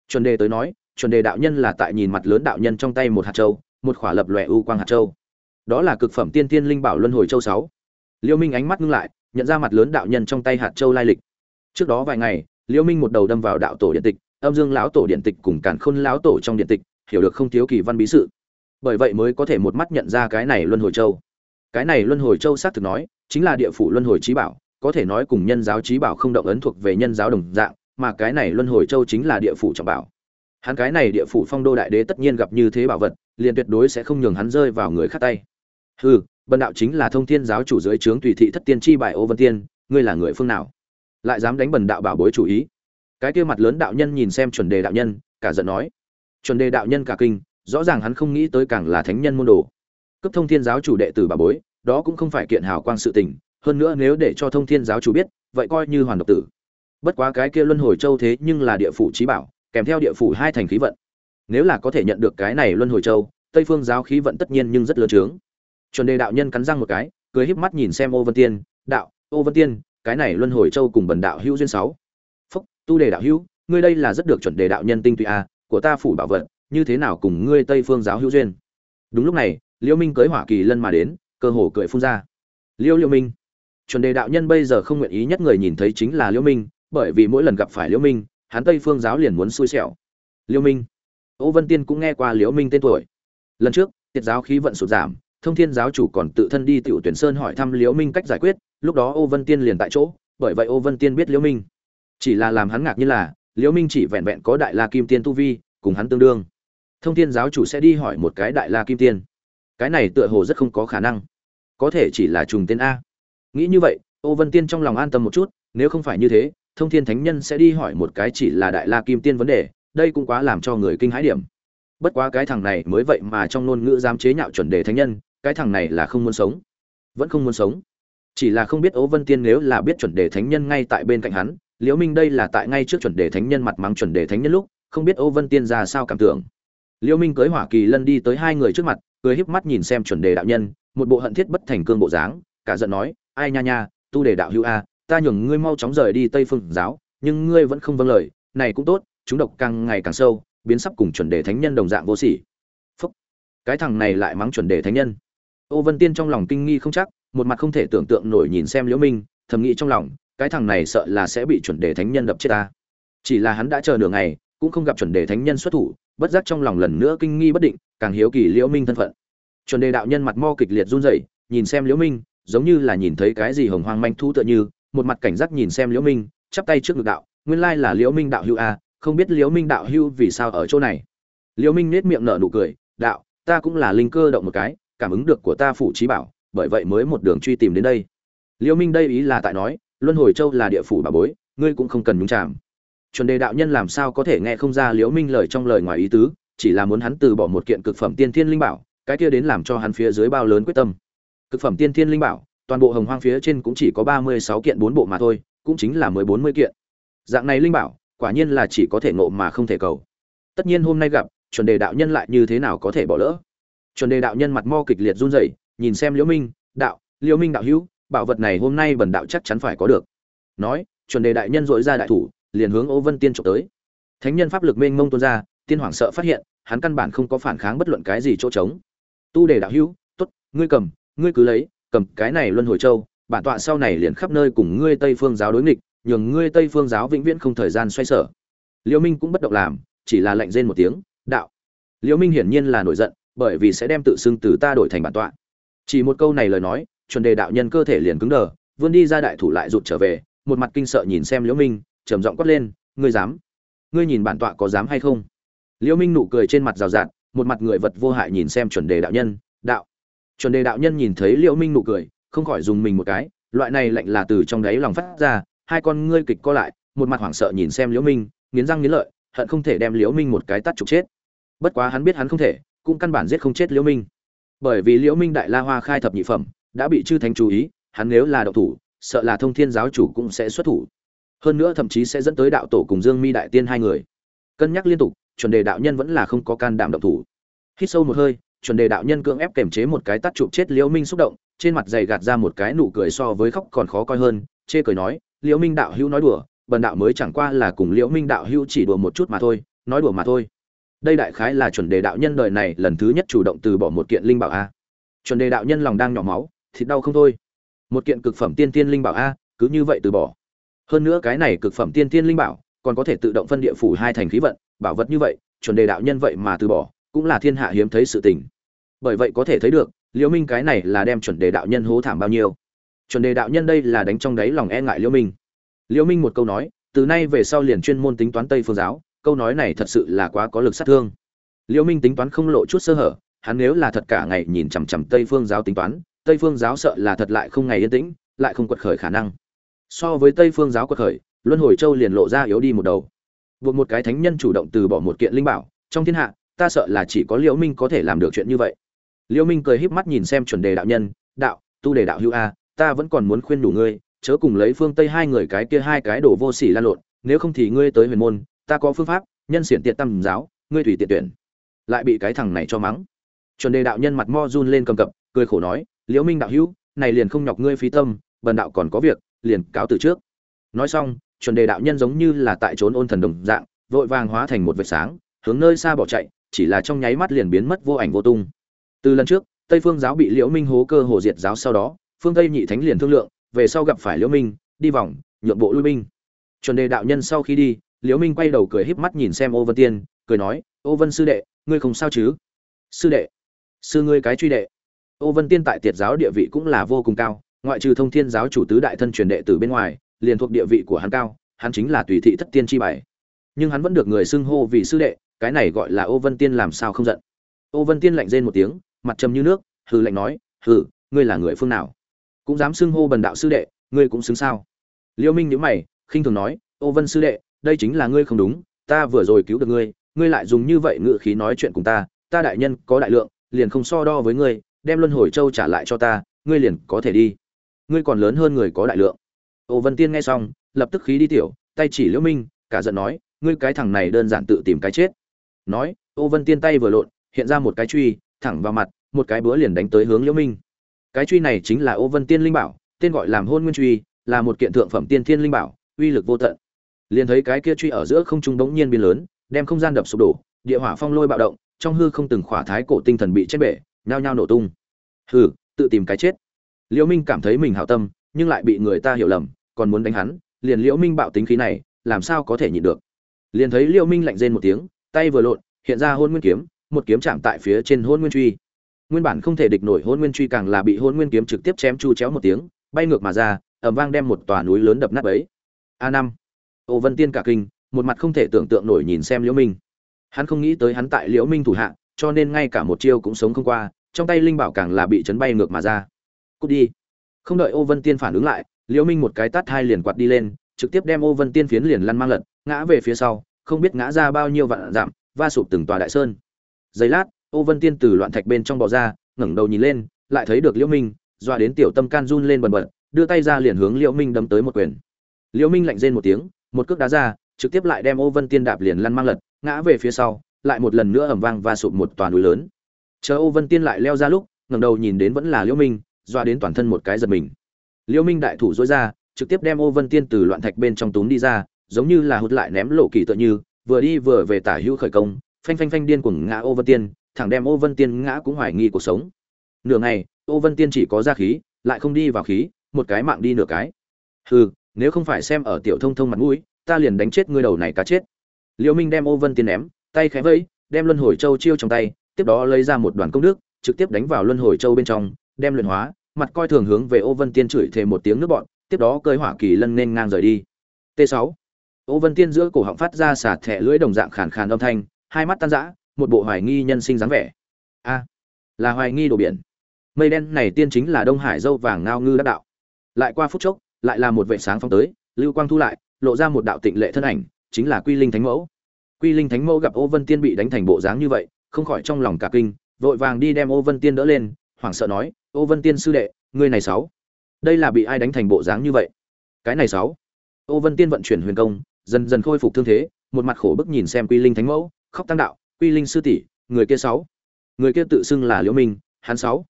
Chuẩn đề tới nói, chuẩn đề đạo nhân là tại nhìn mặt lớn đạo nhân trong tay một hạt châu một khỏa lập lòe u quang hạt châu. Đó là cực phẩm tiên tiên linh bảo luân hồi châu sáu. Liêu minh ánh mắt ngưng lại, nhận ra mặt lớn đạo nhân trong tay hạt châu lai lịch. Trước đó vài ngày, liêu minh một đầu đâm vào đạo tổ điện tịch, âm dương lão tổ điện tịch cùng cản khôn lão tổ trong điện tịch, hiểu được không thiếu kỳ văn bí sự. Bởi vậy mới có thể một mắt nhận ra cái này luân hồi châu. Cái này luân hồi châu xác thực nói, chính là địa phủ luân hồi chí bảo, có thể nói cùng nhân giáo chí bảo không động ấn thuộc về nhân giáo đồng dạng, mà cái này luân hồi châu chính là địa phủ trọng bảo. Hắn cái này địa phủ phong đô đại đế tất nhiên gặp như thế bảo vật liền tuyệt đối sẽ không nhường hắn rơi vào người khác tay. Hừ, bần đạo chính là thông thiên giáo chủ dưới trướng tùy thị thất tiên chi bài ô vân tiên, ngươi là người phương nào? Lại dám đánh bần đạo bảo bối chủ ý? Cái kia mặt lớn đạo nhân nhìn xem chuẩn đề đạo nhân, cả giận nói. Chuẩn đề đạo nhân cả kinh, rõ ràng hắn không nghĩ tới càng là thánh nhân môn đồ. Cấp thông thiên giáo chủ đệ tử bảo bối, đó cũng không phải kiện hào quang sự tình, hơn nữa nếu để cho thông thiên giáo chủ biết, vậy coi như hoàn độc tử. Bất quá cái kia luân hồi châu thế nhưng là địa phủ trí bảo, kèm theo địa phủ hai thành khí vận nếu là có thể nhận được cái này luân hồi châu, tây phương giáo khí vận tất nhiên nhưng rất lớn trướng. Chuẩn đề đạo nhân cắn răng một cái, cười híp mắt nhìn xem ô vân tiên, đạo, ô vân tiên, cái này luân hồi châu cùng bần đạo hữu duyên sáu. Phúc, tu đề đạo hữu, ngươi đây là rất được chuẩn đề đạo nhân tinh tụy a à, của ta phủ bảo vật, như thế nào cùng ngươi tây phương giáo hữu duyên? Đúng lúc này liêu minh cưới hỏa kỳ lân mà đến, cơ hồ cười phun ra. Liêu liêu minh. Chuẩn đề đạo nhân bây giờ không nguyện ý nhất người nhìn thấy chính là liêu minh, bởi vì mỗi lần gặp phải liêu minh, hắn tây phương giáo liền muốn xui xẻo. Liêu minh ô vân tiên cũng nghe qua liễu minh tên tuổi. Lần trước tiệt giáo khí vận sụt giảm, thông thiên giáo chủ còn tự thân đi tiểu tuyển sơn hỏi thăm liễu minh cách giải quyết, lúc đó ô vân tiên liền tại chỗ, bởi vậy ô vân tiên biết liễu minh. Chỉ là làm hắn ngạc như là, liễu minh chỉ vẹn vẹn có đại la kim tiên tu vi, cùng hắn tương đương. Thông thiên giáo chủ sẽ đi hỏi một cái đại la kim tiên. Cái này tựa hồ rất không có khả năng. Có thể chỉ là trùng tên a. Nghĩ như vậy, ô vân tiên trong lòng an tâm một chút, nếu không phải như thế, thông thiên thánh nhân sẽ đi hỏi một cái chỉ là đại la kim tiên vấn đề đây cũng quá làm cho người kinh hãi điểm. Bất quá cái thằng này mới vậy mà trong ngôn ngữ dám chế nhạo chuẩn đề thánh nhân, cái thằng này là không muốn sống. Vẫn không muốn sống. Chỉ là không biết ố vân tiên nếu là biết chuẩn đề thánh nhân ngay tại bên cạnh hắn, liễu minh đây là tại ngay trước chuẩn đề thánh nhân mặt mắng chuẩn đề thánh nhân lúc, không biết ố vân tiên ra sao cảm tưởng. Liễu minh cưới hỏa kỳ lân đi tới hai người trước mặt, cười híp mắt nhìn xem chuẩn đề đạo nhân, một bộ hận thiết bất thành cương bộ dáng, cả giận nói, ai nha nha, tu đề đạo hữu a, ta nhường ngươi mau chóng rời đi tây phương giáo, nhưng ngươi vẫn không vâng lời, này cũng tốt chúng độc càng ngày càng sâu, biến sắp cùng chuẩn đề thánh nhân đồng dạng vô sỉ. Phúc. Cái thằng này lại mắng chuẩn đề thánh nhân. Ô vân tiên trong lòng kinh nghi không chắc, một mặt không thể tưởng tượng nổi nhìn xem liễu minh, thầm nghĩ trong lòng, cái thằng này sợ là sẽ bị chuẩn đề thánh nhân đập chết ta. Chỉ là hắn đã chờ nửa ngày, cũng không gặp chuẩn đề thánh nhân xuất thủ, bất giác trong lòng lần nữa kinh nghi bất định, càng hiếu kỳ liễu minh thân phận. Chuẩn đề đạo nhân mặt mo kịch liệt run rẩy, nhìn xem liễu minh, giống như là nhìn thấy cái gì hồng hoang manh thu tựa như, một mặt cảnh giác nhìn xem liễu minh, chắp tay trước ngực đạo, nguyên lai là liễu minh đạo hữu a không biết liễu minh đạo hưu vì sao ở chỗ này. Liễu minh nét miệng nở nụ cười, đạo, ta cũng là linh cơ động một cái, cảm ứng được của ta phủ trí bảo, bởi vậy mới một đường truy tìm đến đây. Liễu minh đây ý là tại nói, luân hồi châu là địa phủ bà bối, ngươi cũng không cần nhúng chạm chuẩn đề đạo nhân làm sao có thể nghe không ra liễu minh lời trong lời ngoài ý tứ, chỉ là muốn hắn từ bỏ một kiện cực phẩm tiên thiên linh bảo, cái kia đến làm cho hắn phía dưới bao lớn quyết tâm. Cực phẩm tiên thiên linh bảo, toàn bộ hồng hoang phía trên cũng chỉ có ba mươi sáu kiện bốn bộ mà thôi, cũng chính là mười bốn mươi kiện. Dạng này linh bảo quả nhiên là chỉ có thể ngộ mà không thể cầu. Tất nhiên hôm nay gặp, chuẩn đề đạo nhân lại như thế nào có thể bỏ lỡ? Chuẩn đề đạo nhân mặt mo kịch liệt run rẩy, nhìn xem liễu minh, đạo, liễu minh đạo hữu, bảo vật này hôm nay bần đạo chắc chắn phải có được. Nói, chuẩn đề đại nhân dội ra đại thủ, liền hướng ô vân tiên trộm tới. Thánh nhân pháp lực mênh mông tuôn ra, tiên hoàng sợ phát hiện, hắn căn bản không có phản kháng bất luận cái gì chỗ trống. Tu đề đạo hữu, tốt, ngươi cầm, ngươi cứ lấy, cầm cái này luân hồi châu, bản tọa sau này liền khắp nơi cùng ngươi tây phương giáo đối nghịch nhường ngươi tây phương giáo vĩnh viễn không thời gian xoay sở. Liễu minh cũng bất động làm, chỉ là lạnh rên một tiếng, đạo. Liễu minh hiển nhiên là nổi giận, bởi vì sẽ đem tự xưng từ ta đổi thành bản tọa. Chỉ một câu này lời nói, chuẩn đề đạo nhân cơ thể liền cứng đờ, vươn đi ra đại thủ lại rụt trở về, một mặt kinh sợ nhìn xem liễu minh, trầm giọng quát lên, ngươi dám? Ngươi nhìn bản tọa có dám hay không? Liễu minh nụ cười trên mặt rào rạt, một mặt người vật vô hại nhìn xem chuẩn đề đạo nhân, đạo. Chuẩn đề đạo nhân nhìn thấy liễu minh nụ cười, không khỏi dùng mình một cái, loại này lạnh là từ trong đáy lòng phát ra hai con ngươi kịch co lại, một mặt hoảng sợ nhìn xem liễu minh, nghiến răng nghiến lợi, hận không thể đem liễu minh một cái tát trục chết. Bất quá hắn biết hắn không thể, cũng căn bản giết không chết liễu minh. Bởi vì liễu minh đại la hoa khai thập nhị phẩm, đã bị chư thánh chú ý, hắn nếu là độc thủ, sợ là thông thiên giáo chủ cũng sẽ xuất thủ. Hơn nữa thậm chí sẽ dẫn tới đạo tổ cùng dương mi đại tiên hai người. Cân nhắc liên tục, chuẩn đề đạo nhân vẫn là không có can đảm động thủ. Hít sâu một hơi, chuẩn đề đạo nhân cưỡng ép kềm chế một cái tắt chụp chết liễu minh xúc động, trên mặt dày gạt ra một cái nụ cười so với khóc còn khó coi hơn, chê cười nói liễu minh đạo hữu nói đùa, bần đạo mới chẳng qua là cùng liễu minh đạo hữu chỉ đùa một chút mà thôi, nói đùa mà thôi. Đây đại khái là chuẩn đề đạo nhân đời này lần thứ nhất chủ động từ bỏ một kiện linh bảo a. Chuẩn đề đạo nhân lòng đang nhỏ máu, thịt đau không thôi. Một kiện cực phẩm tiên tiên linh bảo a, cứ như vậy từ bỏ. Hơn nữa cái này cực phẩm tiên tiên linh bảo, còn có thể tự động phân địa phủ hai thành khí vận, bảo vật như vậy, chuẩn đề đạo nhân vậy mà từ bỏ, cũng là thiên hạ hiếm thấy sự tình. Bởi vậy có thể thấy được, liễu minh cái này là đem chuẩn đề đạo nhân hố thảm bao nhiêu chuẩn đề đạo nhân đây là đánh trong đáy lòng e ngại liễu minh. Liễu minh một câu nói, từ nay về sau liền chuyên môn tính toán tây phương giáo, câu nói này thật sự là quá có lực sát thương. Liễu minh tính toán không lộ chút sơ hở, hắn nếu là thật cả ngày nhìn chằm chằm tây phương giáo tính toán, tây phương giáo sợ là thật lại không ngày yên tĩnh, lại không quật khởi khả năng. So với tây phương giáo quật khởi, luân hồi châu liền lộ ra yếu đi một đầu. Buộc một cái thánh nhân chủ động từ bỏ một kiện linh bảo, trong thiên hạ, ta sợ là chỉ có liễu minh có thể làm được chuyện như vậy. Liễu minh cười híp mắt nhìn xem chuẩn đề đạo nhân, đạo, tu đề đạo hữu a ta vẫn còn muốn khuyên đủ ngươi, chớ cùng lấy phương tây hai người cái kia hai cái đồ vô sỉ lan lộn, nếu không thì ngươi tới huyền môn, ta có phương pháp, nhân xiển tiện tâm giáo, ngươi tùy tiện tuyển. Lại bị cái thằng này cho mắng. Chuẩn đề đạo nhân mặt mo run lên cầm cập, cười khổ nói, liễu minh đạo hữu, này liền không nhọc ngươi phí tâm, bần đạo còn có việc, liền cáo từ trước. Nói xong, chuẩn đề đạo nhân giống như là tại trốn ôn thần đồng dạng, vội vàng hóa thành một vệt sáng, hướng nơi xa bỏ chạy, chỉ là trong nháy mắt liền biến mất vô ảnh vô tung. Từ lần trước, tây phương giáo bị liễu minh hố cơ hồ diệt giáo sau đó phương tây nhị thánh liền thương lượng, về sau gặp phải liễu minh, đi vòng, nhượng bộ lui binh. Chuẩn đề đạo nhân sau khi đi, liễu minh quay đầu cười híp mắt nhìn xem ô vân tiên, cười nói, ô vân sư đệ, ngươi không sao chứ? Sư đệ, sư ngươi cái truy đệ. Ô vân tiên tại tiệt giáo địa vị cũng là vô cùng cao, ngoại trừ thông thiên giáo chủ tứ đại thân truyền đệ từ bên ngoài, liền thuộc địa vị của hắn cao, hắn chính là tùy thị thất tiên chi bài. Nhưng hắn vẫn được người xưng hô vì sư đệ, cái này gọi là ô vân tiên làm sao không giận. Ô vân tiên lạnh rên một tiếng, mặt trầm như nước, hừ lạnh nói, hừ, ngươi là người phương nào? Cũng dám xưng hô bần đạo sư đệ, ngươi cũng xứng sao? Liêu minh nhíu mày, khinh thường nói, ô vân sư đệ, đây chính là ngươi không đúng, ta vừa rồi cứu được ngươi ngươi lại dùng như vậy ngự khí nói chuyện cùng ta ta đại nhân có đại lượng, liền không so đo với ngươi, đem luân hồi châu trả lại cho ta, ngươi liền có thể đi. Ngươi còn lớn hơn người có đại lượng. Ô vân tiên nghe xong, lập tức khí đi tiểu, tay chỉ liễu minh, cả giận nói, ngươi cái thằng này đơn giản tự tìm cái chết. Nói, ô vân tiên tay vừa lộn, hiện ra một cái truy, thẳng vào mặt, một cái búa liền đánh tới hướng liễu minh cái truy này chính là ô vân tiên linh bảo, tên gọi làm hôn nguyên truy, là một kiện thượng phẩm tiên thiên linh bảo, uy lực vô tận. Liền thấy cái kia truy ở giữa không trung đống nhiên biến lớn, đem không gian đập sụp đổ, địa hỏa phong lôi bạo động, trong hư không từng khỏa thái cổ tinh thần bị chết bể, nhao nhao nổ tung. Hừ, tự tìm cái chết. Liễu minh cảm thấy mình hảo tâm, nhưng lại bị người ta hiểu lầm, còn muốn đánh hắn, liền liễu minh bạo tính khí này, làm sao có thể nhịn được? Liền thấy liễu minh lạnh rên một tiếng, tay vừa lộn, hiện ra hôn nguyên kiếm, một kiếm chạm tại phía trên hôn nguyên truy nguyên bản không thể địch nổi hôn nguyên truy càng là bị hôn nguyên kiếm trực tiếp chém chu chéo một tiếng bay ngược mà ra ầm vang đem một tòa núi lớn đập nát ấy a năm. Ô vân tiên cả kinh một mặt không thể tưởng tượng nổi nhìn xem liễu minh. Hắn không nghĩ tới hắn tại liễu minh thủ hạ cho nên ngay cả một chiêu cũng sống không qua trong tay linh bảo càng là bị chấn bay ngược mà ra. Cút đi. Không đợi ô vân tiên phản ứng lại liễu minh một cái tát hai liền quạt đi lên trực tiếp đem ô vân tiên phiến liền lăn mang lật ngã về phía sau không biết ngã ra bao nhiêu vạn giảm, va sụp từng tòa đại sơn. Giây lát ô vân tiên từ loạn thạch bên trong bò ra, ngẩng đầu nhìn lên, lại thấy được liễu minh doa đến tiểu tâm can run lên bần bật, đưa tay ra liền hướng liễu minh đấm tới một quyền. Liễu minh lạnh rên một tiếng, một cước đá ra, trực tiếp lại đem ô vân tiên đạp liền lăn mang lật, ngã về phía sau, lại một lần nữa ầm vang và sụp một toàn núi lớn. Chờ ô vân tiên lại leo ra lúc, ngẩng đầu nhìn đến vẫn là liễu minh doa đến toàn thân một cái giật mình. Liễu minh đại thủ dối ra, trực tiếp đem ô vân tiên từ loạn thạch bên trong túm đi ra, giống như là hút lại ném lộ kỳ tựa như, vừa đi vừa về tả hữu khởi công, phanh phanh phanh điên cuồng ngã ô vân tiên thẳng đem ô vân tiên ngã cũng hoài nghi cuộc sống. Nửa ngày, ô vân tiên chỉ có ra khí, lại không đi vào khí, một cái mạng đi nửa cái. Hừ, nếu không phải xem ở tiểu thông thông mặt mũi, ta liền đánh chết ngươi đầu này cá chết. Liễu minh đem ô vân tiên ném, tay khẽ vẫy, đem luân hồi châu chiêu trong tay, tiếp đó lấy ra một đoàn công đức, trực tiếp đánh vào luân hồi châu bên trong, đem luyện hóa, mặt coi thường hướng về ô vân tiên chửi thề một tiếng nước bọn, tiếp đó cơi hỏa kỳ lân nên ngang rời đi. T 6 ô vân tiên giữa cổ họng phát ra xả thẻ lưỡi đồng dạng khàn khàn âm thanh, hai mắt tan rã một bộ hoài nghi nhân sinh dáng vẻ. A, là hoài nghi đồ biển. Mây đen này tiên chính là đông hải dâu vàng ngao ngư đắc đạo. Lại qua phút chốc, lại là một vệ sáng phong tới, lưu quang thu lại, lộ ra một đạo tịnh lệ thân ảnh, chính là quy linh thánh mẫu. Quy linh thánh mẫu gặp ô vân tiên bị đánh thành bộ dáng như vậy, không khỏi trong lòng cả kinh, vội vàng đi đem ô vân tiên đỡ lên, hoảng sợ nói, ô vân tiên sư đệ, ngươi này sáu, đây là bị ai đánh thành bộ dáng như vậy? Cái này sáu. Ô vân tiên vận chuyển huyền công, dần dần khôi phục thương thế, một mặt khổ bức nhìn xem quy linh thánh mẫu, khóc tăng đạo quy linh sư tỷ, người kia sáu. Người kia tự xưng là liễu minh, hắn sáu.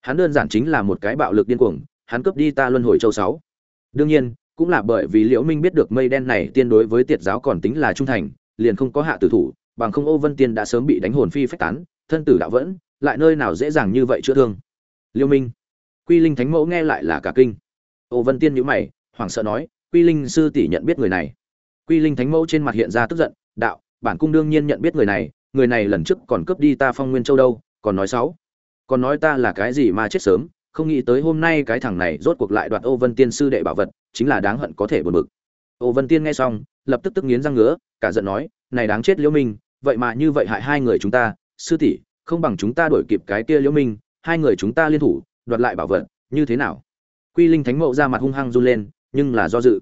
Hắn đơn giản chính là một cái bạo lực điên cuồng, hắn cướp đi ta luân hồi châu sáu. Đương nhiên, cũng là bởi vì liễu minh biết được mây đen này tiên đối với tiệt giáo còn tính là trung thành, liền không có hạ tử thủ, bằng không ô vân tiên đã sớm bị đánh hồn phi phách tán, thân tử đạo vẫn, lại nơi nào dễ dàng như vậy chữa thương. Liễu minh. Quy linh thánh mẫu nghe lại là cả kinh. Ô vân tiên nhíu mày, hoảng sợ nói, quy linh sư tỷ nhận biết người này. Quy linh thánh mẫu trên mặt hiện ra tức giận, đạo, bản cung đương nhiên nhận biết người này người này lần trước còn cướp đi ta phong nguyên châu đâu, còn nói xấu. Còn nói ta là cái gì mà chết sớm, không nghĩ tới hôm nay cái thằng này rốt cuộc lại đoạt ô vân tiên sư đệ bảo vật, chính là đáng hận có thể buồn bực. Ô vân tiên nghe xong, lập tức tức nghiến răng ngứa, cả giận nói, này đáng chết liễu minh, vậy mà như vậy hại hai người chúng ta, sư tỷ, không bằng chúng ta đổi kịp cái kia liễu minh, hai người chúng ta liên thủ, đoạt lại bảo vật, như thế nào? Quy linh thánh mẫu ra mặt hung hăng run lên, nhưng là do dự.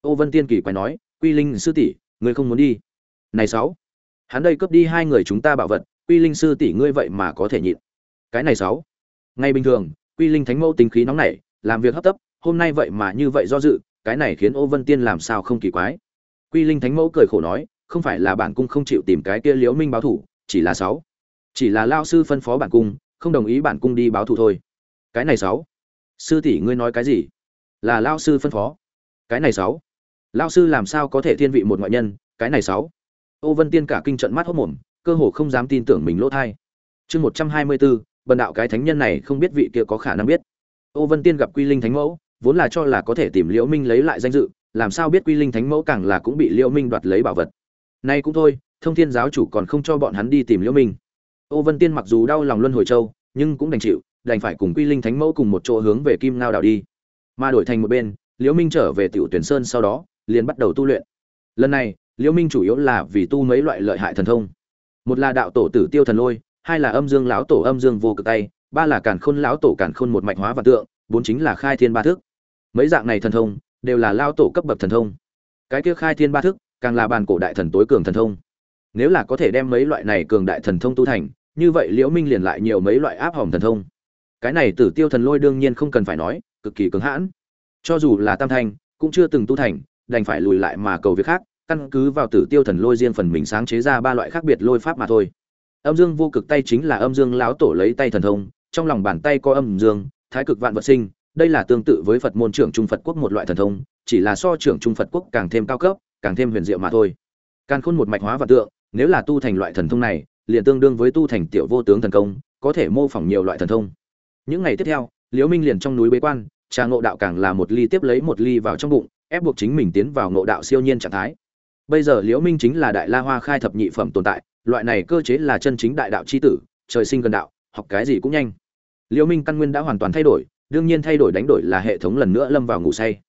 Ô vân tiên kỳ quái nói, quy linh sư tỷ ngươi không muốn đi. Này sáu hắn đây cướp đi hai người chúng ta bảo vật, quy linh sư tỷ ngươi vậy mà có thể nhịn. Cái này sáu. Ngay bình thường, quy linh thánh mẫu tính khí nóng nảy, làm việc hấp tấp, hôm nay vậy mà như vậy do dự, cái này khiến ô vân tiên làm sao không kỳ quái. Quy linh thánh mẫu cười khổ nói, không phải là bản cung không chịu tìm cái kia liễu minh báo thủ, chỉ là sáu. Chỉ là lao sư phân phó bản cung, không đồng ý bản cung đi báo thủ thôi. Cái này sáu. Sư tỷ ngươi nói cái gì? Là lao sư phân phó. Cái này sáu. Lao sư làm sao có thể thiên vị một ngoại nhân, cái này sáu ô vân tiên cả kinh trận mắt hốt mồm, cơ hồ không dám tin tưởng mình lỗ thai. Chương một trăm hai mươi bốn, bần đạo cái thánh nhân này không biết vị kia có khả năng biết. Ô vân tiên gặp quy linh thánh mẫu, vốn là cho là có thể tìm liễu minh lấy lại danh dự, làm sao biết quy linh thánh mẫu càng là cũng bị liễu minh đoạt lấy bảo vật. Nay cũng thôi, thông thiên giáo chủ còn không cho bọn hắn đi tìm liễu minh. Ô vân tiên mặc dù đau lòng luân hồi châu, nhưng cũng đành chịu, đành phải cùng quy linh thánh mẫu cùng một chỗ hướng về kim ngao đảo đi. Mà đổi thành một bên, liễu minh trở về tiểu tuyển sơn sau đó, liền bắt đầu tu luyện. Lần này liễu minh chủ yếu là vì tu mấy loại lợi hại thần thông. Một là đạo tổ tử tiêu thần lôi, hai là âm dương lão tổ âm dương vô cực tay, ba là càn khôn lão tổ càn khôn một mạch hóa và tượng, bốn chính là khai thiên ba thức. Mấy dạng này thần thông, đều là lao tổ cấp bậc thần thông. Cái kia khai thiên ba thức, càng là bàn cổ đại thần tối cường thần thông. Nếu là có thể đem mấy loại này cường đại thần thông tu thành, như vậy liễu minh liền lại nhiều mấy loại áp hỏng thần thông. Cái này tử tiêu thần lôi đương nhiên không cần phải nói, cực kỳ cứng hãn. Cho dù là tam thanh, cũng chưa từng tu thành, đành phải lùi lại mà cầu việc khác căn cứ vào tử tiêu thần lôi riêng phần mình sáng chế ra ba loại khác biệt lôi pháp mà thôi. Âm dương vô cực tay chính là âm dương lão tổ lấy tay thần thông, trong lòng bàn tay có âm dương, thái cực vạn vật sinh, đây là tương tự với phật môn trưởng trung phật quốc một loại thần thông, chỉ là so trưởng trung phật quốc càng thêm cao cấp, càng thêm huyền diệu mà thôi. Càng khôn một mạch hóa vật tượng, nếu là tu thành loại thần thông này, liền tương đương với tu thành tiểu vô tướng thần công, có thể mô phỏng nhiều loại thần thông. Những ngày tiếp theo, liễu minh liền trong núi bế quan, trà ngộ đạo càng là một ly tiếp lấy một ly vào trong bụng, ép buộc chính mình tiến vào ngộ đạo siêu nhiên trạng thái bây giờ liễu minh chính là đại la hoa khai thập nhị phẩm tồn tại, loại này cơ chế là chân chính đại đạo chi tử, trời sinh gần đạo, học cái gì cũng nhanh. Liễu minh căn nguyên đã hoàn toàn thay đổi, đương nhiên thay đổi đánh đổi là hệ thống lần nữa lâm vào ngủ say.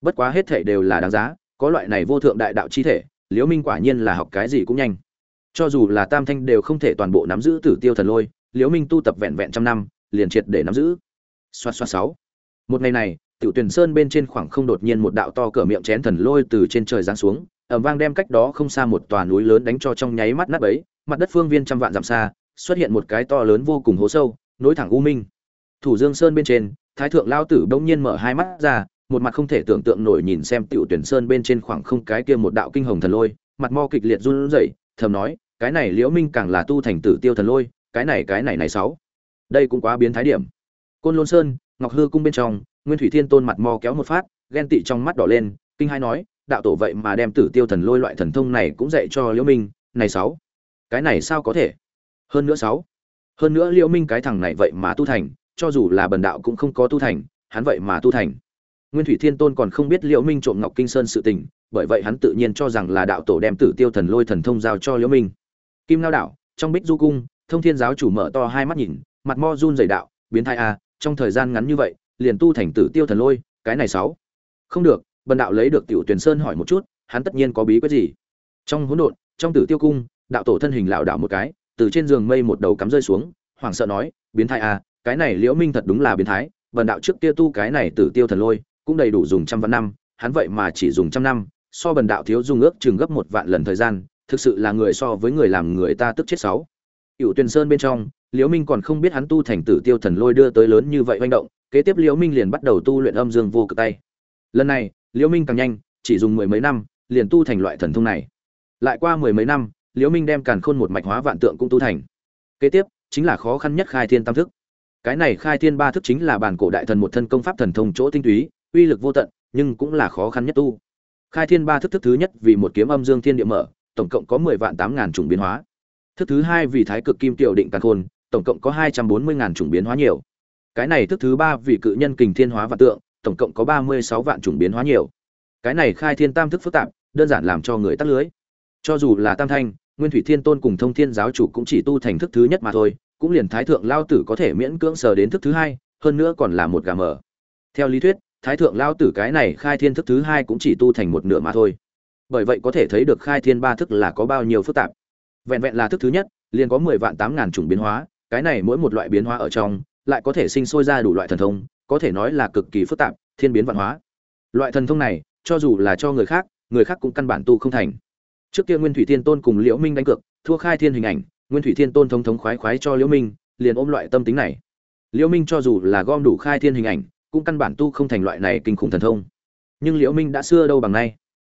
Bất quá hết thể đều là đáng giá, có loại này vô thượng đại đạo chi thể, liễu minh quả nhiên là học cái gì cũng nhanh. Cho dù là tam thanh đều không thể toàn bộ nắm giữ tử tiêu thần lôi, liễu minh tu tập vẹn vẹn trăm năm, liền triệt để nắm giữ. Xoát xoát sáu. Một ngày này, tiểu tuyển sơn bên trên khoảng không đột nhiên một đạo to cỡ miệng chén thần lôi từ trên trời giáng xuống ầm vang đem cách đó không xa một tòa núi lớn đánh cho trong nháy mắt nát ấy mặt đất phương viên trăm vạn dặm xa, xuất hiện một cái to lớn vô cùng hố sâu, nối thẳng u minh. Thủ dương sơn bên trên, thái thượng lao tử bỗng nhiên mở hai mắt ra, một mặt không thể tưởng tượng nổi nhìn xem tiểu tuyển sơn bên trên khoảng không cái kia một đạo kinh hồng thần lôi, mặt mo kịch liệt run rẩy, thầm nói, cái này liễu minh càng là tu thành tử tiêu thần lôi, cái này cái này này sáu. Đây cũng quá biến thái điểm. Côn lôn sơn, ngọc hư cung bên trong, nguyên thủy thiên tôn mặt mo kéo một phát, ghen tị trong mắt đỏ lên, kinh hai nói đạo tổ vậy mà đem tử tiêu thần lôi loại thần thông này cũng dạy cho liễu minh, này sáu. Cái này sao có thể? Hơn nữa sáu. Hơn nữa liễu minh cái thằng này vậy mà tu thành, cho dù là bần đạo cũng không có tu thành, hắn vậy mà tu thành. Nguyên thủy thiên tôn còn không biết liễu minh trộm ngọc kinh sơn sự tình, bởi vậy hắn tự nhiên cho rằng là đạo tổ đem tử tiêu thần lôi thần thông giao cho liễu minh. Kim lao đảo, trong bích du cung, thông thiên giáo chủ mở to hai mắt nhìn, mặt mo run dày đạo, biến thai a à, trong thời gian ngắn như vậy, liền tu thành tử tiêu thần lôi, cái này sáu. Không được bần đạo lấy được tiểu tuyển sơn hỏi một chút hắn tất nhiên có bí quyết gì? Trong hỗn độn trong tử tiêu cung đạo tổ thân hình lảo đảo một cái từ trên giường mây một đầu cắm rơi xuống hoảng sợ nói biến thái à, cái này liễu minh thật đúng là biến thái bần đạo trước kia tu cái này tử tiêu thần lôi cũng đầy đủ dùng trăm vạn năm hắn vậy mà chỉ dùng trăm năm so bần đạo thiếu dùng ước chừng gấp một vạn lần thời gian thực sự là người so với người làm người ta tức chết sáu. Cựu tuyền sơn bên trong liễu minh còn không biết hắn tu thành tử tiêu thần lôi đưa tới lớn như vậy manh động kế tiếp liễu minh liền bắt đầu tu luyện âm dương vô cực tay. Lần này liễu minh càng nhanh, chỉ dùng mười mấy năm, liền tu thành loại thần thông này. Lại qua mười mấy năm, liễu minh đem càn khôn một mạch hóa vạn tượng cũng tu thành. Kế tiếp, chính là khó khăn nhất khai thiên tam thức. Cái này khai thiên ba thức chính là bản cổ đại thần một thân công pháp thần thông chỗ tinh túy, uy lực vô tận, nhưng cũng là khó khăn nhất tu. Khai thiên ba thức thức thứ nhất vì một kiếm âm dương thiên địa mở, tổng cộng có mười vạn tám ngàn chủng biến hóa. Thức thứ hai vì thái cực kim tiểu định càn khôn, tổng cộng có hai trăm bốn mươi ngàn chủng biến hóa nhiều. Cái này thức thứ ba vì cự nhân kình thiên hóa vạn tượng tổng cộng có ba mươi sáu vạn chủng biến hóa nhiều. Cái này khai thiên tam thức phức tạp, đơn giản làm cho người tắc lưới. Cho dù là tam thanh, nguyên thủy thiên tôn cùng thông thiên giáo chủ cũng chỉ tu thành thức thứ nhất mà thôi, cũng liền thái thượng lao tử có thể miễn cưỡng sờ đến thức thứ hai, hơn nữa còn là một gà mờ. Theo lý thuyết, thái thượng lao tử cái này khai thiên thức thứ hai cũng chỉ tu thành một nửa mà thôi. Bởi vậy có thể thấy được khai thiên ba thức là có bao nhiêu phức tạp. Vẹn vẹn là thức thứ nhất, liền có mười vạn tám ngàn chủng biến hóa, cái này mỗi một loại biến hóa ở trong, lại có thể sinh sôi ra đủ loại thần thông có thể nói là cực kỳ phức tạp, thiên biến văn hóa. Loại thần thông này, cho dù là cho người khác người khác cũng căn bản tu không thành. Trước kia nguyên thủy thiên tôn cùng liễu minh đánh cược, thua khai thiên hình ảnh, nguyên thủy thiên tôn thống thống khoái khoái cho liễu minh, liền ôm loại tâm tính này. Liễu minh cho dù là gom đủ khai thiên hình ảnh, cũng căn bản tu không thành loại này kinh khủng thần thông. Nhưng liễu minh đã xưa đâu bằng nay.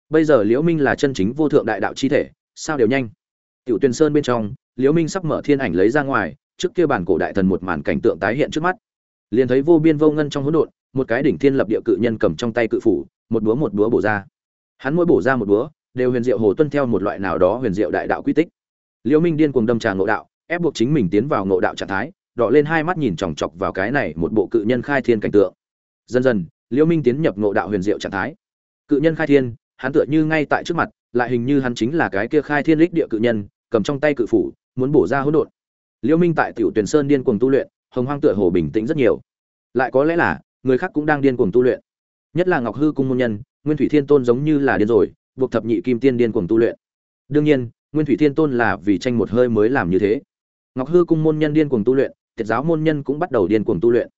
Bây giờ liễu minh là chân chính vô thượng đại đạo chi thể, sao đều nhanh. Tiểu tuyền sơn bên trong, liễu minh sắp mở thiên ảnh lấy ra ngoài, trước kia bản cổ đại thần một màn cảnh tượng tái hiện trước mắt liền thấy vô biên vô ngân trong hỗn độn, một cái đỉnh thiên lập địa cự nhân cầm trong tay cự phủ, một búa một búa bổ ra. Hắn mỗi bổ ra một búa, đều huyền diệu hồ tuân theo một loại nào đó huyền diệu đại đạo quy tích. Liễu minh điên cuồng đâm trà ngộ đạo, ép buộc chính mình tiến vào ngộ đạo trạng thái đọ lên hai mắt nhìn chòng chọc vào cái này một bộ cự nhân khai thiên cảnh tượng. Dần dần liễu minh tiến nhập ngộ đạo huyền diệu trạng thái. Cự nhân khai thiên, hắn tựa như ngay tại trước mặt, lại hình như hắn chính là cái kia khai thiên lích địa cự nhân, cầm trong tay cự phủ, muốn bổ ra hỗn độn. Liễu minh tại tiểu tuyển sơn điên cuồng tu luyện hồng hoang tựa hồ bình tĩnh rất nhiều. Lại có lẽ là, người khác cũng đang điên cuồng tu luyện. Nhất là ngọc hư cung môn nhân, nguyên thủy thiên tôn giống như là điên rồi, buộc thập nhị kim tiên điên cuồng tu luyện. Đương nhiên, nguyên thủy thiên tôn là vì tranh một hơi mới làm như thế. Ngọc hư cung môn nhân điên cuồng tu luyện, tiệt giáo môn nhân cũng bắt đầu điên cuồng tu luyện.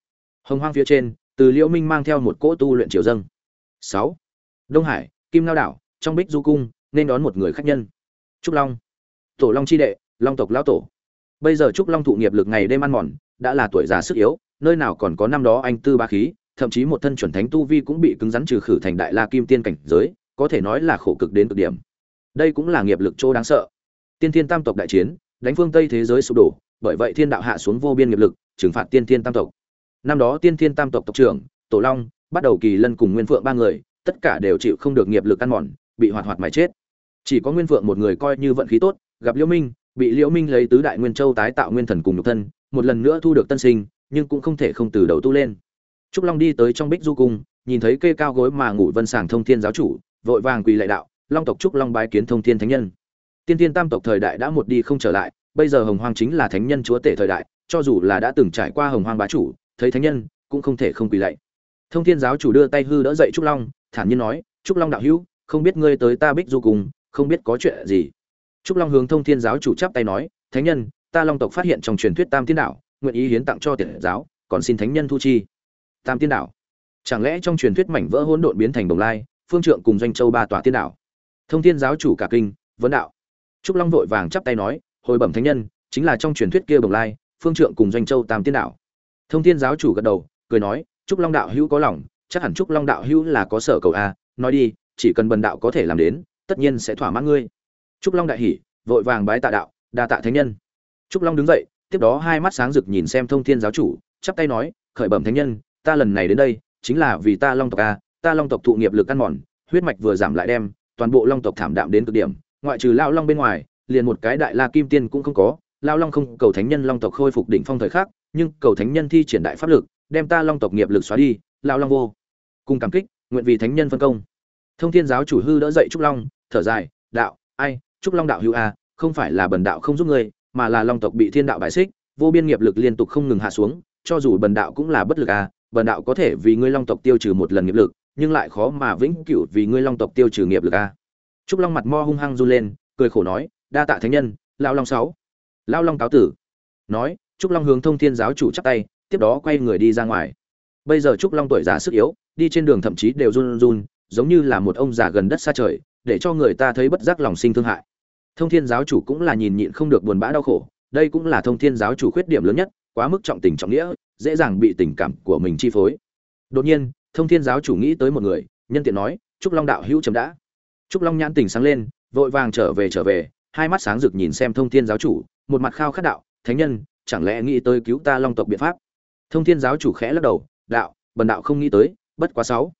Hồng hoang phía trên, từ liễu minh mang theo một cỗ tu luyện triều dâng. Sáu. Đông hải, kim lao đảo, trong bích du cung, nên đón một người khách nhân. Trúc long. Tổ long chi đệ, long tộc lão tổ. Bây giờ trúc long thụ nghiệp lực ngày đêm ăn mòn đã là tuổi già sức yếu, nơi nào còn có năm đó anh tư ba khí, thậm chí một thân chuẩn thánh tu vi cũng bị cứng rắn trừ khử thành đại la kim tiên cảnh giới, có thể nói là khổ cực đến cực điểm. Đây cũng là nghiệp lực chỗ đáng sợ. Tiên thiên tam tộc đại chiến, đánh phương tây thế giới sụp đổ, bởi vậy thiên đạo hạ xuống vô biên nghiệp lực, trừng phạt tiên thiên tam tộc. Năm đó tiên thiên tam tộc tộc trưởng, tổ long, bắt đầu kỳ lân cùng nguyên phượng ba người, tất cả đều chịu không được nghiệp lực ăn mòn, bị hoạt hoạt mài chết. Chỉ có nguyên phượng một người coi như vận khí tốt, gặp liễu minh, bị liễu minh lấy tứ đại nguyên châu tái tạo nguyên thần cùng nhục thân một lần nữa thu được tân sinh, nhưng cũng không thể không từ đầu tu lên. Trúc long đi tới trong bích du cung, nhìn thấy kê cao gối mà ngủ vân sàng thông thiên giáo chủ, vội vàng quỳ lạy đạo, long tộc trúc long bái kiến thông thiên thánh nhân. Tiên thiên tam tộc thời đại đã một đi không trở lại, bây giờ hồng hoang chính là thánh nhân chúa tể thời đại, cho dù là đã từng trải qua hồng hoang bá chủ, thấy thánh nhân cũng không thể không quỳ lạy. Thông thiên giáo chủ đưa tay hư đỡ dậy trúc long, thản nhiên nói, trúc long đạo hữu, không biết ngươi tới ta bích du cùng không biết có chuyện gì? Trúc long hướng thông thiên giáo chủ chắp tay nói, thánh nhân ta long tộc phát hiện trong truyền thuyết tam tiên đạo nguyện ý hiến tặng cho tiền giáo, còn xin thánh nhân thu chi. Tam tiên đạo chẳng lẽ trong truyền thuyết mảnh vỡ hỗn độn biến thành đồng lai, phương trượng cùng doanh châu ba tòa tiên đạo thông thiên giáo chủ cả kinh, vấn đạo. Trúc long vội vàng chắp tay nói, hồi bẩm thánh nhân, chính là trong truyền thuyết kia đồng lai, phương trượng cùng doanh châu tam tiên đạo thông thiên giáo chủ gật đầu, cười nói, trúc long đạo hữu có lòng, chắc hẳn trúc long đạo hữu là có sở cầu a, nói đi, chỉ cần bần đạo có thể làm đến, tất nhiên sẽ thỏa mãn ngươi. Trúc long đại hỉ, vội vàng bái tạ đạo, đa tạ thánh nhân trúc long đứng dậy, tiếp đó hai mắt sáng rực nhìn xem thông thiên giáo chủ, chắp tay nói, khởi bẩm thánh nhân, ta lần này đến đây, chính là vì ta long tộc a, ta long tộc thụ nghiệp lực ăn mòn, huyết mạch vừa giảm lại đem, toàn bộ long tộc thảm đạm đến cực điểm, ngoại trừ Lão long bên ngoài, liền một cái đại la kim tiên cũng không có, Lão long không, cầu thánh nhân long tộc khôi phục đỉnh phong thời khắc, nhưng cầu thánh nhân thi triển đại pháp lực, đem ta long tộc nghiệp lực xóa đi, Lão long vô cùng cảm kích, nguyện vì thánh nhân phân công. Thông thiên giáo chủ hư đỡ dậy trúc long, thở dài, đạo, ai, trúc long đạo hữu a, không phải là bần đạo không giúp ngươi mà là long tộc bị thiên đạo bài xích, vô biên nghiệp lực liên tục không ngừng hạ xuống, cho dù bần đạo cũng là bất lực à bần đạo có thể vì ngươi long tộc tiêu trừ một lần nghiệp lực, nhưng lại khó mà vĩnh cửu vì ngươi long tộc tiêu trừ nghiệp lực à. Trúc long mặt mo hung hăng run lên, cười khổ nói, đa tạ thánh nhân lao long sáu. Lao long cáo tử. Nói, trúc long hướng thông thiên giáo chủ chắp tay, tiếp đó quay người đi ra ngoài. Bây giờ trúc long tuổi già sức yếu, đi trên đường thậm chí đều run run, giống như là một ông già gần đất xa trời, để cho người ta thấy bất giác lòng sinh thương hại thông thiên giáo chủ cũng là nhìn nhịn không được buồn bã đau khổ, đây cũng là thông thiên giáo chủ khuyết điểm lớn nhất, quá mức trọng tình trọng nghĩa, dễ dàng bị tình cảm của mình chi phối. Đột nhiên, thông thiên giáo chủ nghĩ tới một người, nhân tiện nói, trúc long đạo hữu chấm đã. Trúc long nhãn tình sáng lên, vội vàng trở về trở về, hai mắt sáng rực nhìn xem thông thiên giáo chủ, một mặt khao khát đạo, thánh nhân, chẳng lẽ nghĩ tới cứu ta long tộc biện pháp? Thông thiên giáo chủ khẽ lắc đầu, đạo, bần đạo không nghĩ tới, bất quá sáu.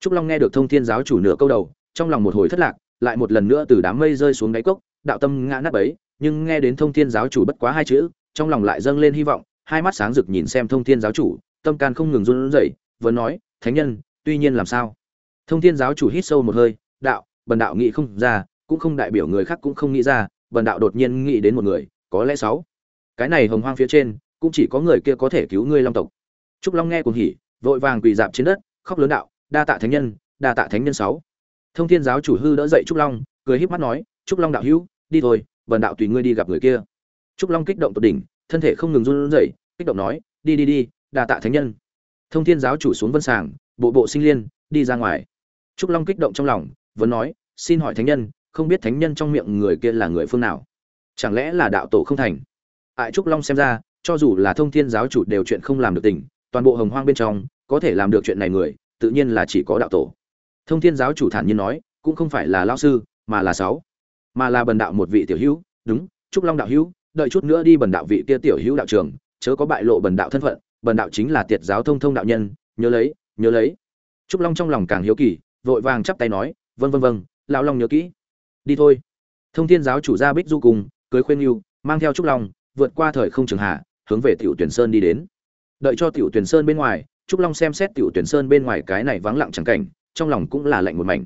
Trúc long nghe được thông thiên giáo chủ nửa câu đầu, trong lòng một hồi thất lạc, lại một lần nữa từ đám mây rơi xuống đáy cốc đạo tâm ngã nát bấy, nhưng nghe đến thông thiên giáo chủ bất quá hai chữ, trong lòng lại dâng lên hy vọng, hai mắt sáng rực nhìn xem thông thiên giáo chủ, tâm can không ngừng run rẩy vẫn nói, thánh nhân, tuy nhiên làm sao? Thông thiên giáo chủ hít sâu một hơi, đạo, bần đạo nghĩ không ra, cũng không đại biểu người khác cũng không nghĩ ra, bần đạo đột nhiên nghĩ đến một người, có lẽ sáu. Cái này hồng hoang phía trên, cũng chỉ có người kia có thể cứu ngươi long tộc. Trúc long nghe cùng hỉ, vội vàng quỳ dạp trên đất, khóc lớn đạo, đa tạ thánh nhân, đa tạ thánh nhân sáu. Thông thiên giáo chủ hư đỡ dậy trúc long, cười híp mắt nói, trúc long đạo hữu đi thôi, bần đạo tùy ngươi đi gặp người kia. Trúc long kích động tột đỉnh, thân thể không ngừng run rẩy, kích động nói, đi đi đi đà tạ thánh nhân. Thông thiên giáo chủ xuống vân sàng, bộ bộ sinh liên, đi ra ngoài. Trúc long kích động trong lòng, vẫn nói, xin hỏi thánh nhân, không biết thánh nhân trong miệng người kia là người phương nào? Chẳng lẽ là đạo tổ không thành? Ại trúc long xem ra, cho dù là thông thiên giáo chủ đều chuyện không làm được tình, toàn bộ hồng hoang bên trong, có thể làm được chuyện này người, tự nhiên là chỉ có đạo tổ. Thông thiên giáo chủ thản nhiên nói, cũng không phải là lao sư, mà là sáu mà là bần đạo một vị tiểu hữu, đúng, trúc long đạo hữu, đợi chút nữa đi bần đạo vị kia tiểu hữu đạo trường, chớ có bại lộ bần đạo thân phận, bần đạo chính là tiệt giáo thông thông đạo nhân, nhớ lấy nhớ lấy. Trúc long trong lòng càng hiếu kỳ, vội vàng chắp tay nói vâng vâng vâng lão long nhớ kỹ. Đi thôi. Thông thiên giáo chủ gia bích du cùng, cưới khuyên yêu mang theo trúc long, vượt qua thời không trường hạ, hướng về tiểu tuyển sơn đi đến. Đợi cho tiểu tuyển sơn bên ngoài, trúc long xem xét tiểu tuyển sơn bên ngoài cái này vắng lặng chẳng cảnh, trong lòng cũng là lạnh một mảnh.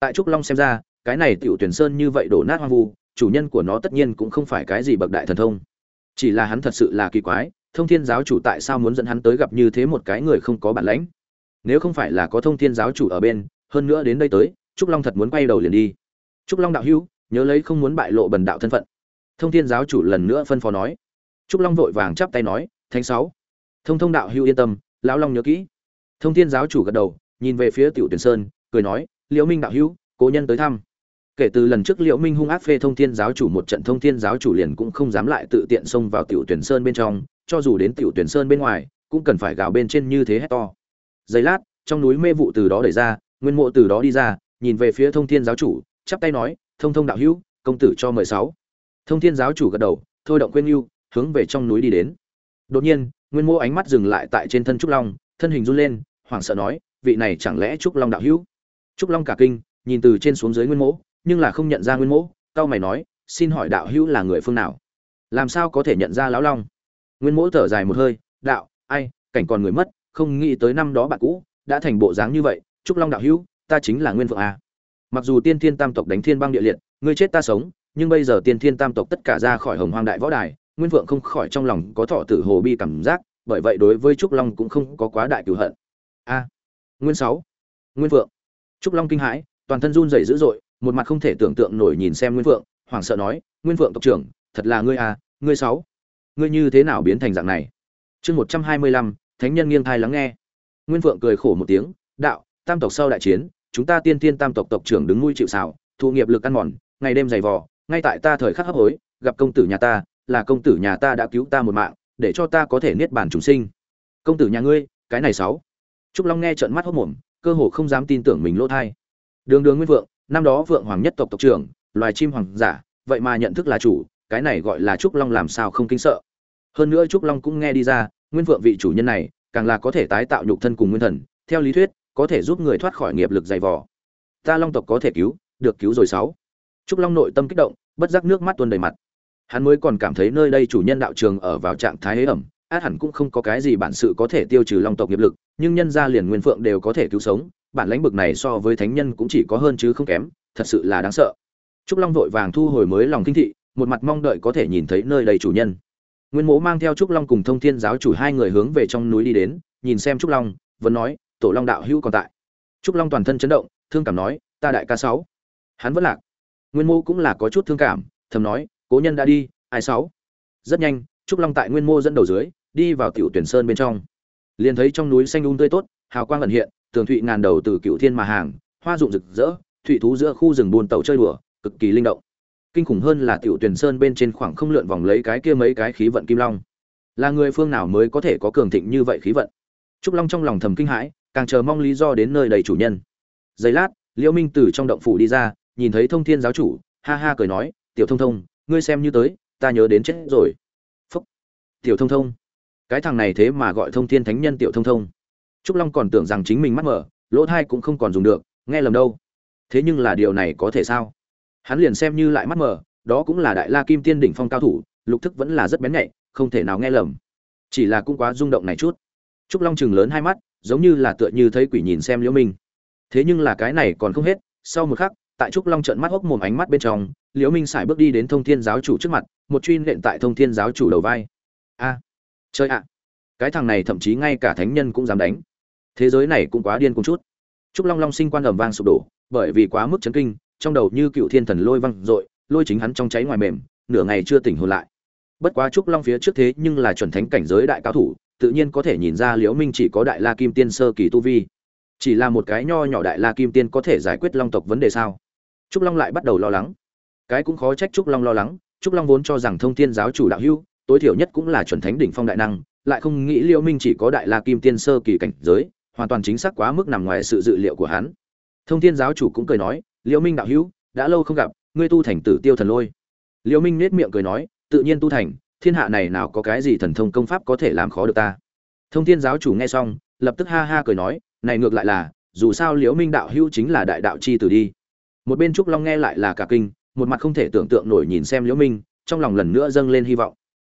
Tại trúc long xem ra cái này tiểu tuyển sơn như vậy đổ nát hoang vu, chủ nhân của nó tất nhiên cũng không phải cái gì bậc đại thần thông. Chỉ là hắn thật sự là kỳ quái, thông thiên giáo chủ tại sao muốn dẫn hắn tới gặp như thế một cái người không có bản lãnh? Nếu không phải là có thông thiên giáo chủ ở bên, hơn nữa đến đây tới, trúc long thật muốn quay đầu liền đi. Trúc long đạo hữu, nhớ lấy không muốn bại lộ bần đạo thân phận. Thông thiên giáo chủ lần nữa phân phó nói. Trúc long vội vàng chắp tay nói, thánh sáu. Thông thông đạo hữu yên tâm, lão long nhớ kỹ. Thông thiên giáo chủ gật đầu, nhìn về phía tiểu tuyển sơn, cười nói, liễu minh đạo hữu, cố nhân tới thăm kể từ lần trước liễu minh hung ác phê thông thiên giáo chủ một trận thông thiên giáo chủ liền cũng không dám lại tự tiện xông vào tiểu tuyển sơn bên trong, cho dù đến tiểu tuyển sơn bên ngoài, cũng cần phải gào bên trên như thế hét to. Giây lát, trong núi mê vụ từ đó đẩy ra, nguyên mộ từ đó đi ra, nhìn về phía thông thiên giáo chủ, chắp tay nói, thông thông đạo hữu, công tử cho mười sáu. Thông thiên giáo chủ gật đầu, thôi động quên yêu hướng về trong núi đi đến. Đột nhiên, nguyên mộ ánh mắt dừng lại tại trên thân trúc long, thân hình run lên, hoảng sợ nói, vị này chẳng lẽ trúc long đạo hữu? Trúc long cả kinh, nhìn từ trên xuống dưới nguyên mỗ nhưng là không nhận ra nguyên mỗ cao mày nói xin hỏi đạo hữu là người phương nào? Làm sao có thể nhận ra lão long? Nguyên mỗ thở dài một hơi đạo ai cảnh còn người mất không nghĩ tới năm đó bạn cũ đã thành bộ dáng như vậy trúc long đạo hữu ta chính là nguyên vượng a. Mặc dù tiên thiên tam tộc đánh thiên băng địa liệt ngươi chết ta sống nhưng bây giờ tiên thiên tam tộc tất cả ra khỏi hồng hoang đại võ đài nguyên vượng không khỏi trong lòng có thọ tử hồ bi cảm giác bởi vậy đối với trúc long cũng không có quá đại cửu hận. A nguyên sáu nguyên vượng, trúc long kinh hãi toàn thân run rẩy dữ dội một mặt không thể tưởng tượng nổi nhìn xem nguyên phượng, hoảng sợ nói, nguyên phượng tộc trưởng, thật là ngươi à ngươi sáu, ngươi như thế nào biến thành dạng này? Chương một trăm hai mươi lăm, thánh nhân nghiêng thai lắng nghe. Nguyên phượng cười khổ một tiếng, đạo, tam tộc sau đại chiến, chúng ta tiên tiên tam tộc tộc trưởng đứng nuôi chịu xào thụ nghiệp lực ăn mòn, ngày đêm dày vò, ngay tại ta thời khắc hấp hối, gặp công tử nhà ta, là công tử nhà ta đã cứu ta một mạng, để cho ta có thể niết bàn chúng sinh. Công tử nhà ngươi, cái này sáu. Trúc long nghe trợn mắt hốt mồm, cơ hồ không dám tin tưởng mình lỗ thai. Đường đường nguyên vượng năm đó vượng hoàng nhất tộc tộc trưởng, loài chim hoàng giả, vậy mà nhận thức là chủ, cái này gọi là trúc long làm sao không kinh sợ. Hơn nữa trúc long cũng nghe đi ra, nguyên vượng vị chủ nhân này, càng là có thể tái tạo nhục thân cùng nguyên thần, theo lý thuyết, có thể giúp người thoát khỏi nghiệp lực dày vò. Ta long tộc có thể cứu, được cứu rồi sáu. Trúc long nội tâm kích động, bất giác nước mắt tuôn đầy mặt. Hắn mới còn cảm thấy nơi đây chủ nhân đạo trường ở vào trạng thái hế ẩm, át hẳn cũng không có cái gì bản sự có thể tiêu trừ long tộc nghiệp lực, nhưng nhân gia liền nguyên phượng đều có thể cứu sống bản lãnh bực này so với thánh nhân cũng chỉ có hơn chứ không kém, thật sự là đáng sợ. Trúc long vội vàng thu hồi mới lòng kinh thị, một mặt mong đợi có thể nhìn thấy nơi đầy chủ nhân. Nguyên mỗ mang theo trúc long cùng thông thiên giáo chủ hai người hướng về trong núi đi đến, nhìn xem trúc long, vẫn nói, tổ long đạo hữu còn tại. Trúc long toàn thân chấn động, thương cảm nói, ta đại ca sáu. Hắn vẫn lạc. Nguyên mô cũng là có chút thương cảm, thầm nói, cố nhân đã đi, ai sáu? Rất nhanh, trúc long tại nguyên mô dẫn đầu dưới, đi vào tiểu tuyển sơn bên trong. Liền thấy trong núi xanh um tươi tốt, hào quang ẩn hiện tường thụy ngàn đầu từ cựu thiên mà hàng, hoa rụng rực rỡ, thụy thú giữa khu rừng buôn tàu chơi đùa, cực kỳ linh động. Kinh khủng hơn là tiểu tuyển sơn bên trên khoảng không lượn vòng lấy cái kia mấy cái khí vận kim long. Là người phương nào mới có thể có cường thịnh như vậy khí vận? Trúc long trong lòng thầm kinh hãi, càng chờ mong lý do đến nơi đầy chủ nhân. Giây lát, liễu minh từ trong động phủ đi ra, nhìn thấy thông thiên giáo chủ, ha ha cười nói, tiểu thông thông, ngươi xem như tới, ta nhớ đến chết rồi. Phúc. Tiểu thông thông. Cái thằng này thế mà gọi thông thiên thánh nhân tiểu thông thông trúc long còn tưởng rằng chính mình mắt mở, lỗ thai cũng không còn dùng được, nghe lầm đâu. Thế nhưng là điều này có thể sao? Hắn liền xem như lại mắt mở, đó cũng là đại la kim tiên đỉnh phong cao thủ, lục thức vẫn là rất bén nhạy, không thể nào nghe lầm. Chỉ là cũng quá rung động này chút. Trúc long chừng lớn hai mắt, giống như là tựa như thấy quỷ nhìn xem liễu minh. Thế nhưng là cái này còn không hết, sau một khắc, tại trúc long trợn mắt hốc mồm ánh mắt bên trong, liễu minh sải bước đi đến thông thiên giáo chủ trước mặt, một truy nện tại thông thiên giáo chủ đầu vai. A chơi ạ. Cái thằng này thậm chí ngay cả thánh nhân cũng dám đánh thế giới này cũng quá điên cùng chút. Trúc long long sinh quan ẩm vang sụp đổ, bởi vì quá mức chấn kinh, trong đầu như cựu thiên thần lôi văng dội, lôi chính hắn trong cháy ngoài mềm, nửa ngày chưa tỉnh hồn lại. Bất quá trúc long phía trước thế nhưng là chuẩn thánh cảnh giới đại cao thủ, tự nhiên có thể nhìn ra liễu minh chỉ có đại la kim tiên sơ kỳ tu vi. Chỉ là một cái nho nhỏ đại la kim tiên có thể giải quyết long tộc vấn đề sao? Trúc long lại bắt đầu lo lắng. Cái cũng khó trách trúc long lo lắng, trúc long vốn cho rằng thông thiên giáo chủ đạo hưu tối thiểu nhất cũng là chuẩn thánh đỉnh phong đại năng, lại không nghĩ liễu minh chỉ có đại la kim tiên sơ kỳ cảnh giới hoàn toàn chính xác quá mức nằm ngoài sự dự liệu của hắn. Thông thiên giáo chủ cũng cười nói, liễu minh đạo hữu, đã lâu không gặp, ngươi tu thành tử tiêu thần lôi. Liễu minh nhếch miệng cười nói, tự nhiên tu thành, thiên hạ này nào có cái gì thần thông công pháp có thể làm khó được ta? Thông thiên giáo chủ nghe xong, lập tức ha ha cười nói, này ngược lại là, dù sao liễu minh đạo hữu chính là đại đạo chi tử đi. Một bên trúc long nghe lại là cả kinh, một mặt không thể tưởng tượng nổi nhìn xem liễu minh, trong lòng lần nữa dâng lên hy vọng.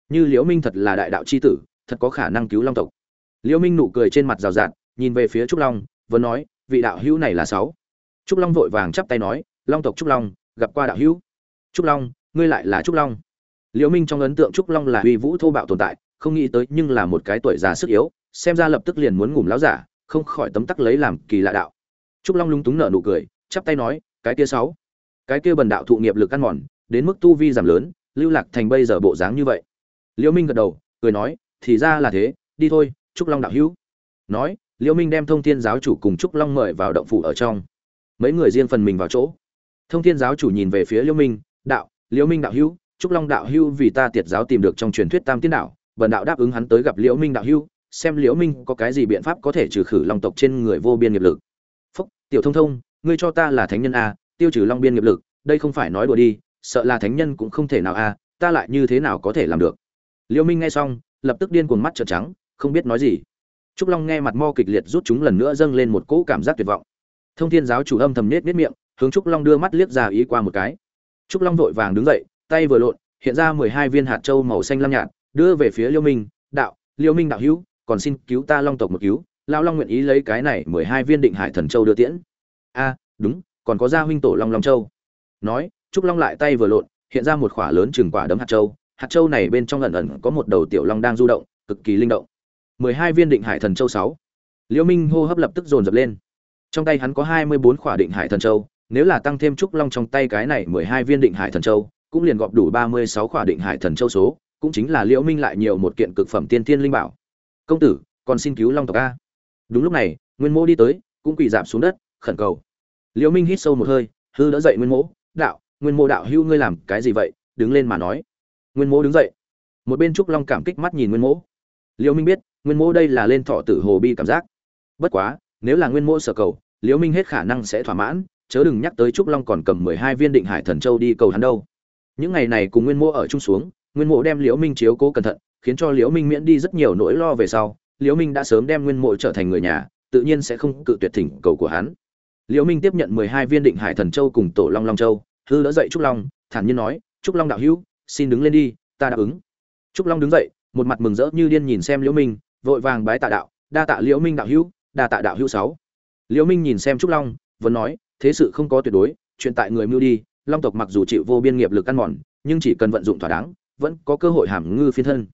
Như liễu minh thật là đại đạo chi tử, thật có khả năng cứu long tộc. Liễu minh nụ cười trên mặt rào rạt nhìn về phía trúc long vẫn nói, vị đạo hữu này là sáu. Trúc long vội vàng chắp tay nói, long tộc trúc long, gặp qua đạo hữu. Trúc long, ngươi lại là trúc long. Liễu minh trong ấn tượng trúc long là uy vũ thô bạo tồn tại, không nghĩ tới nhưng là một cái tuổi già sức yếu, xem ra lập tức liền muốn ngủm láo giả, không khỏi tấm tắc lấy làm kỳ lạ đạo. Trúc long lung túng nở nụ cười, chắp tay nói, cái kia sáu. Cái kia bần đạo thụ nghiệp lực ăn mòn, đến mức tu vi giảm lớn, lưu lạc thành bây giờ bộ dáng như vậy. Liễu minh gật đầu, cười nói, thì ra là thế, đi thôi, trúc long đạo hữu. Nói liễu minh đem thông thiên giáo chủ cùng trúc long mời vào động phủ ở trong. Mấy người riêng phần mình vào chỗ. Thông thiên giáo chủ nhìn về phía liễu minh, đạo, liễu minh đạo hữu, trúc long đạo hữu vì ta tiệt giáo tìm được trong truyền thuyết tam tiên đạo, bần đạo đáp ứng hắn tới gặp liễu minh đạo hữu, xem liễu minh có cái gì biện pháp có thể trừ khử long tộc trên người vô biên nghiệp lực. Phúc, tiểu thông thông, ngươi cho ta là thánh nhân a, tiêu trừ long biên nghiệp lực, đây không phải nói đùa đi, sợ là thánh nhân cũng không thể nào a, ta lại như thế nào có thể làm được? Liễu minh nghe xong, lập tức điên cuồng mắt trợn trắng, không biết nói gì trúc long nghe mặt mo kịch liệt rút chúng lần nữa dâng lên một cỗ cảm giác tuyệt vọng. Thông thiên giáo chủ âm thầm nết nết miệng, hướng trúc long đưa mắt liếc ra ý qua một cái. Trúc long vội vàng đứng dậy, tay vừa lộn, hiện ra mười hai viên hạt châu màu xanh lam nhạt, đưa về phía liêu minh, đạo, liêu minh đạo hữu, còn xin cứu ta long tộc một cứu, Lão long nguyện ý lấy cái này mười hai viên định hải thần châu đưa tiễn. A, đúng, còn có gia huynh tổ long long châu. Nói, trúc long lại tay vừa lộn, hiện ra một quả lớn chừng quả đấm hạt châu. Hạt châu này bên trong ẩn ẩn có một đầu tiểu long đang du động, cực kỳ linh động mười hai viên định hải thần châu sáu. Liễu minh hô hấp lập tức dồn dập lên. Trong tay hắn có hai mươi bốn khỏa định hải thần châu, nếu là tăng thêm trúc long trong tay cái này mười hai viên định hải thần châu, cũng liền gọp đủ ba mươi sáu khỏa định hải thần châu số, cũng chính là liễu minh lại nhiều một kiện cực phẩm tiên thiên linh bảo. Công tử, còn xin cứu long tộc a. Đúng lúc này, nguyên mô đi tới, cũng quỳ giảm xuống đất, khẩn cầu. Liễu minh hít sâu một hơi, hư đỡ dậy nguyên mô đạo, nguyên mô đạo hưu ngươi làm cái gì vậy? Đứng lên mà nói. Nguyên mô đứng dậy. Một bên trúc long cảm kích mắt nhìn nguyên mô liễu minh biết nguyên mô đây là lên thọ tử hồ bi cảm giác. Bất quá, nếu là nguyên mô sở cầu, liễu minh hết khả năng sẽ thỏa mãn, chớ đừng nhắc tới trúc long còn cầm mười hai viên định hải thần châu đi cầu hắn đâu. Những ngày này cùng nguyên mô ở chung xuống, nguyên mộ đem liễu minh chiếu cố cẩn thận, khiến cho liễu minh miễn đi rất nhiều nỗi lo về sau, liễu minh đã sớm đem nguyên mộ trở thành người nhà, tự nhiên sẽ không cự tuyệt thỉnh cầu của hắn. Liễu minh tiếp nhận mười hai viên định hải thần châu cùng tổ long long châu, hư đỡ dậy trúc long, thản nhiên nói, trúc long đạo hữu, xin đứng lên đi, ta đáp ứng. Trúc long đứng dậy, một mặt mừng rỡ như điên nhìn xem liễu minh vội vàng bái tạ đạo, đa tạ liễu minh đạo hữu, đa tạ đạo hữu sáu. Liễu minh nhìn xem trúc long, vẫn nói, thế sự không có tuyệt đối, chuyện tại người mưu đi, long tộc mặc dù chịu vô biên nghiệp lực ăn mòn, nhưng chỉ cần vận dụng thỏa đáng, vẫn có cơ hội hàm ngư phiên thân.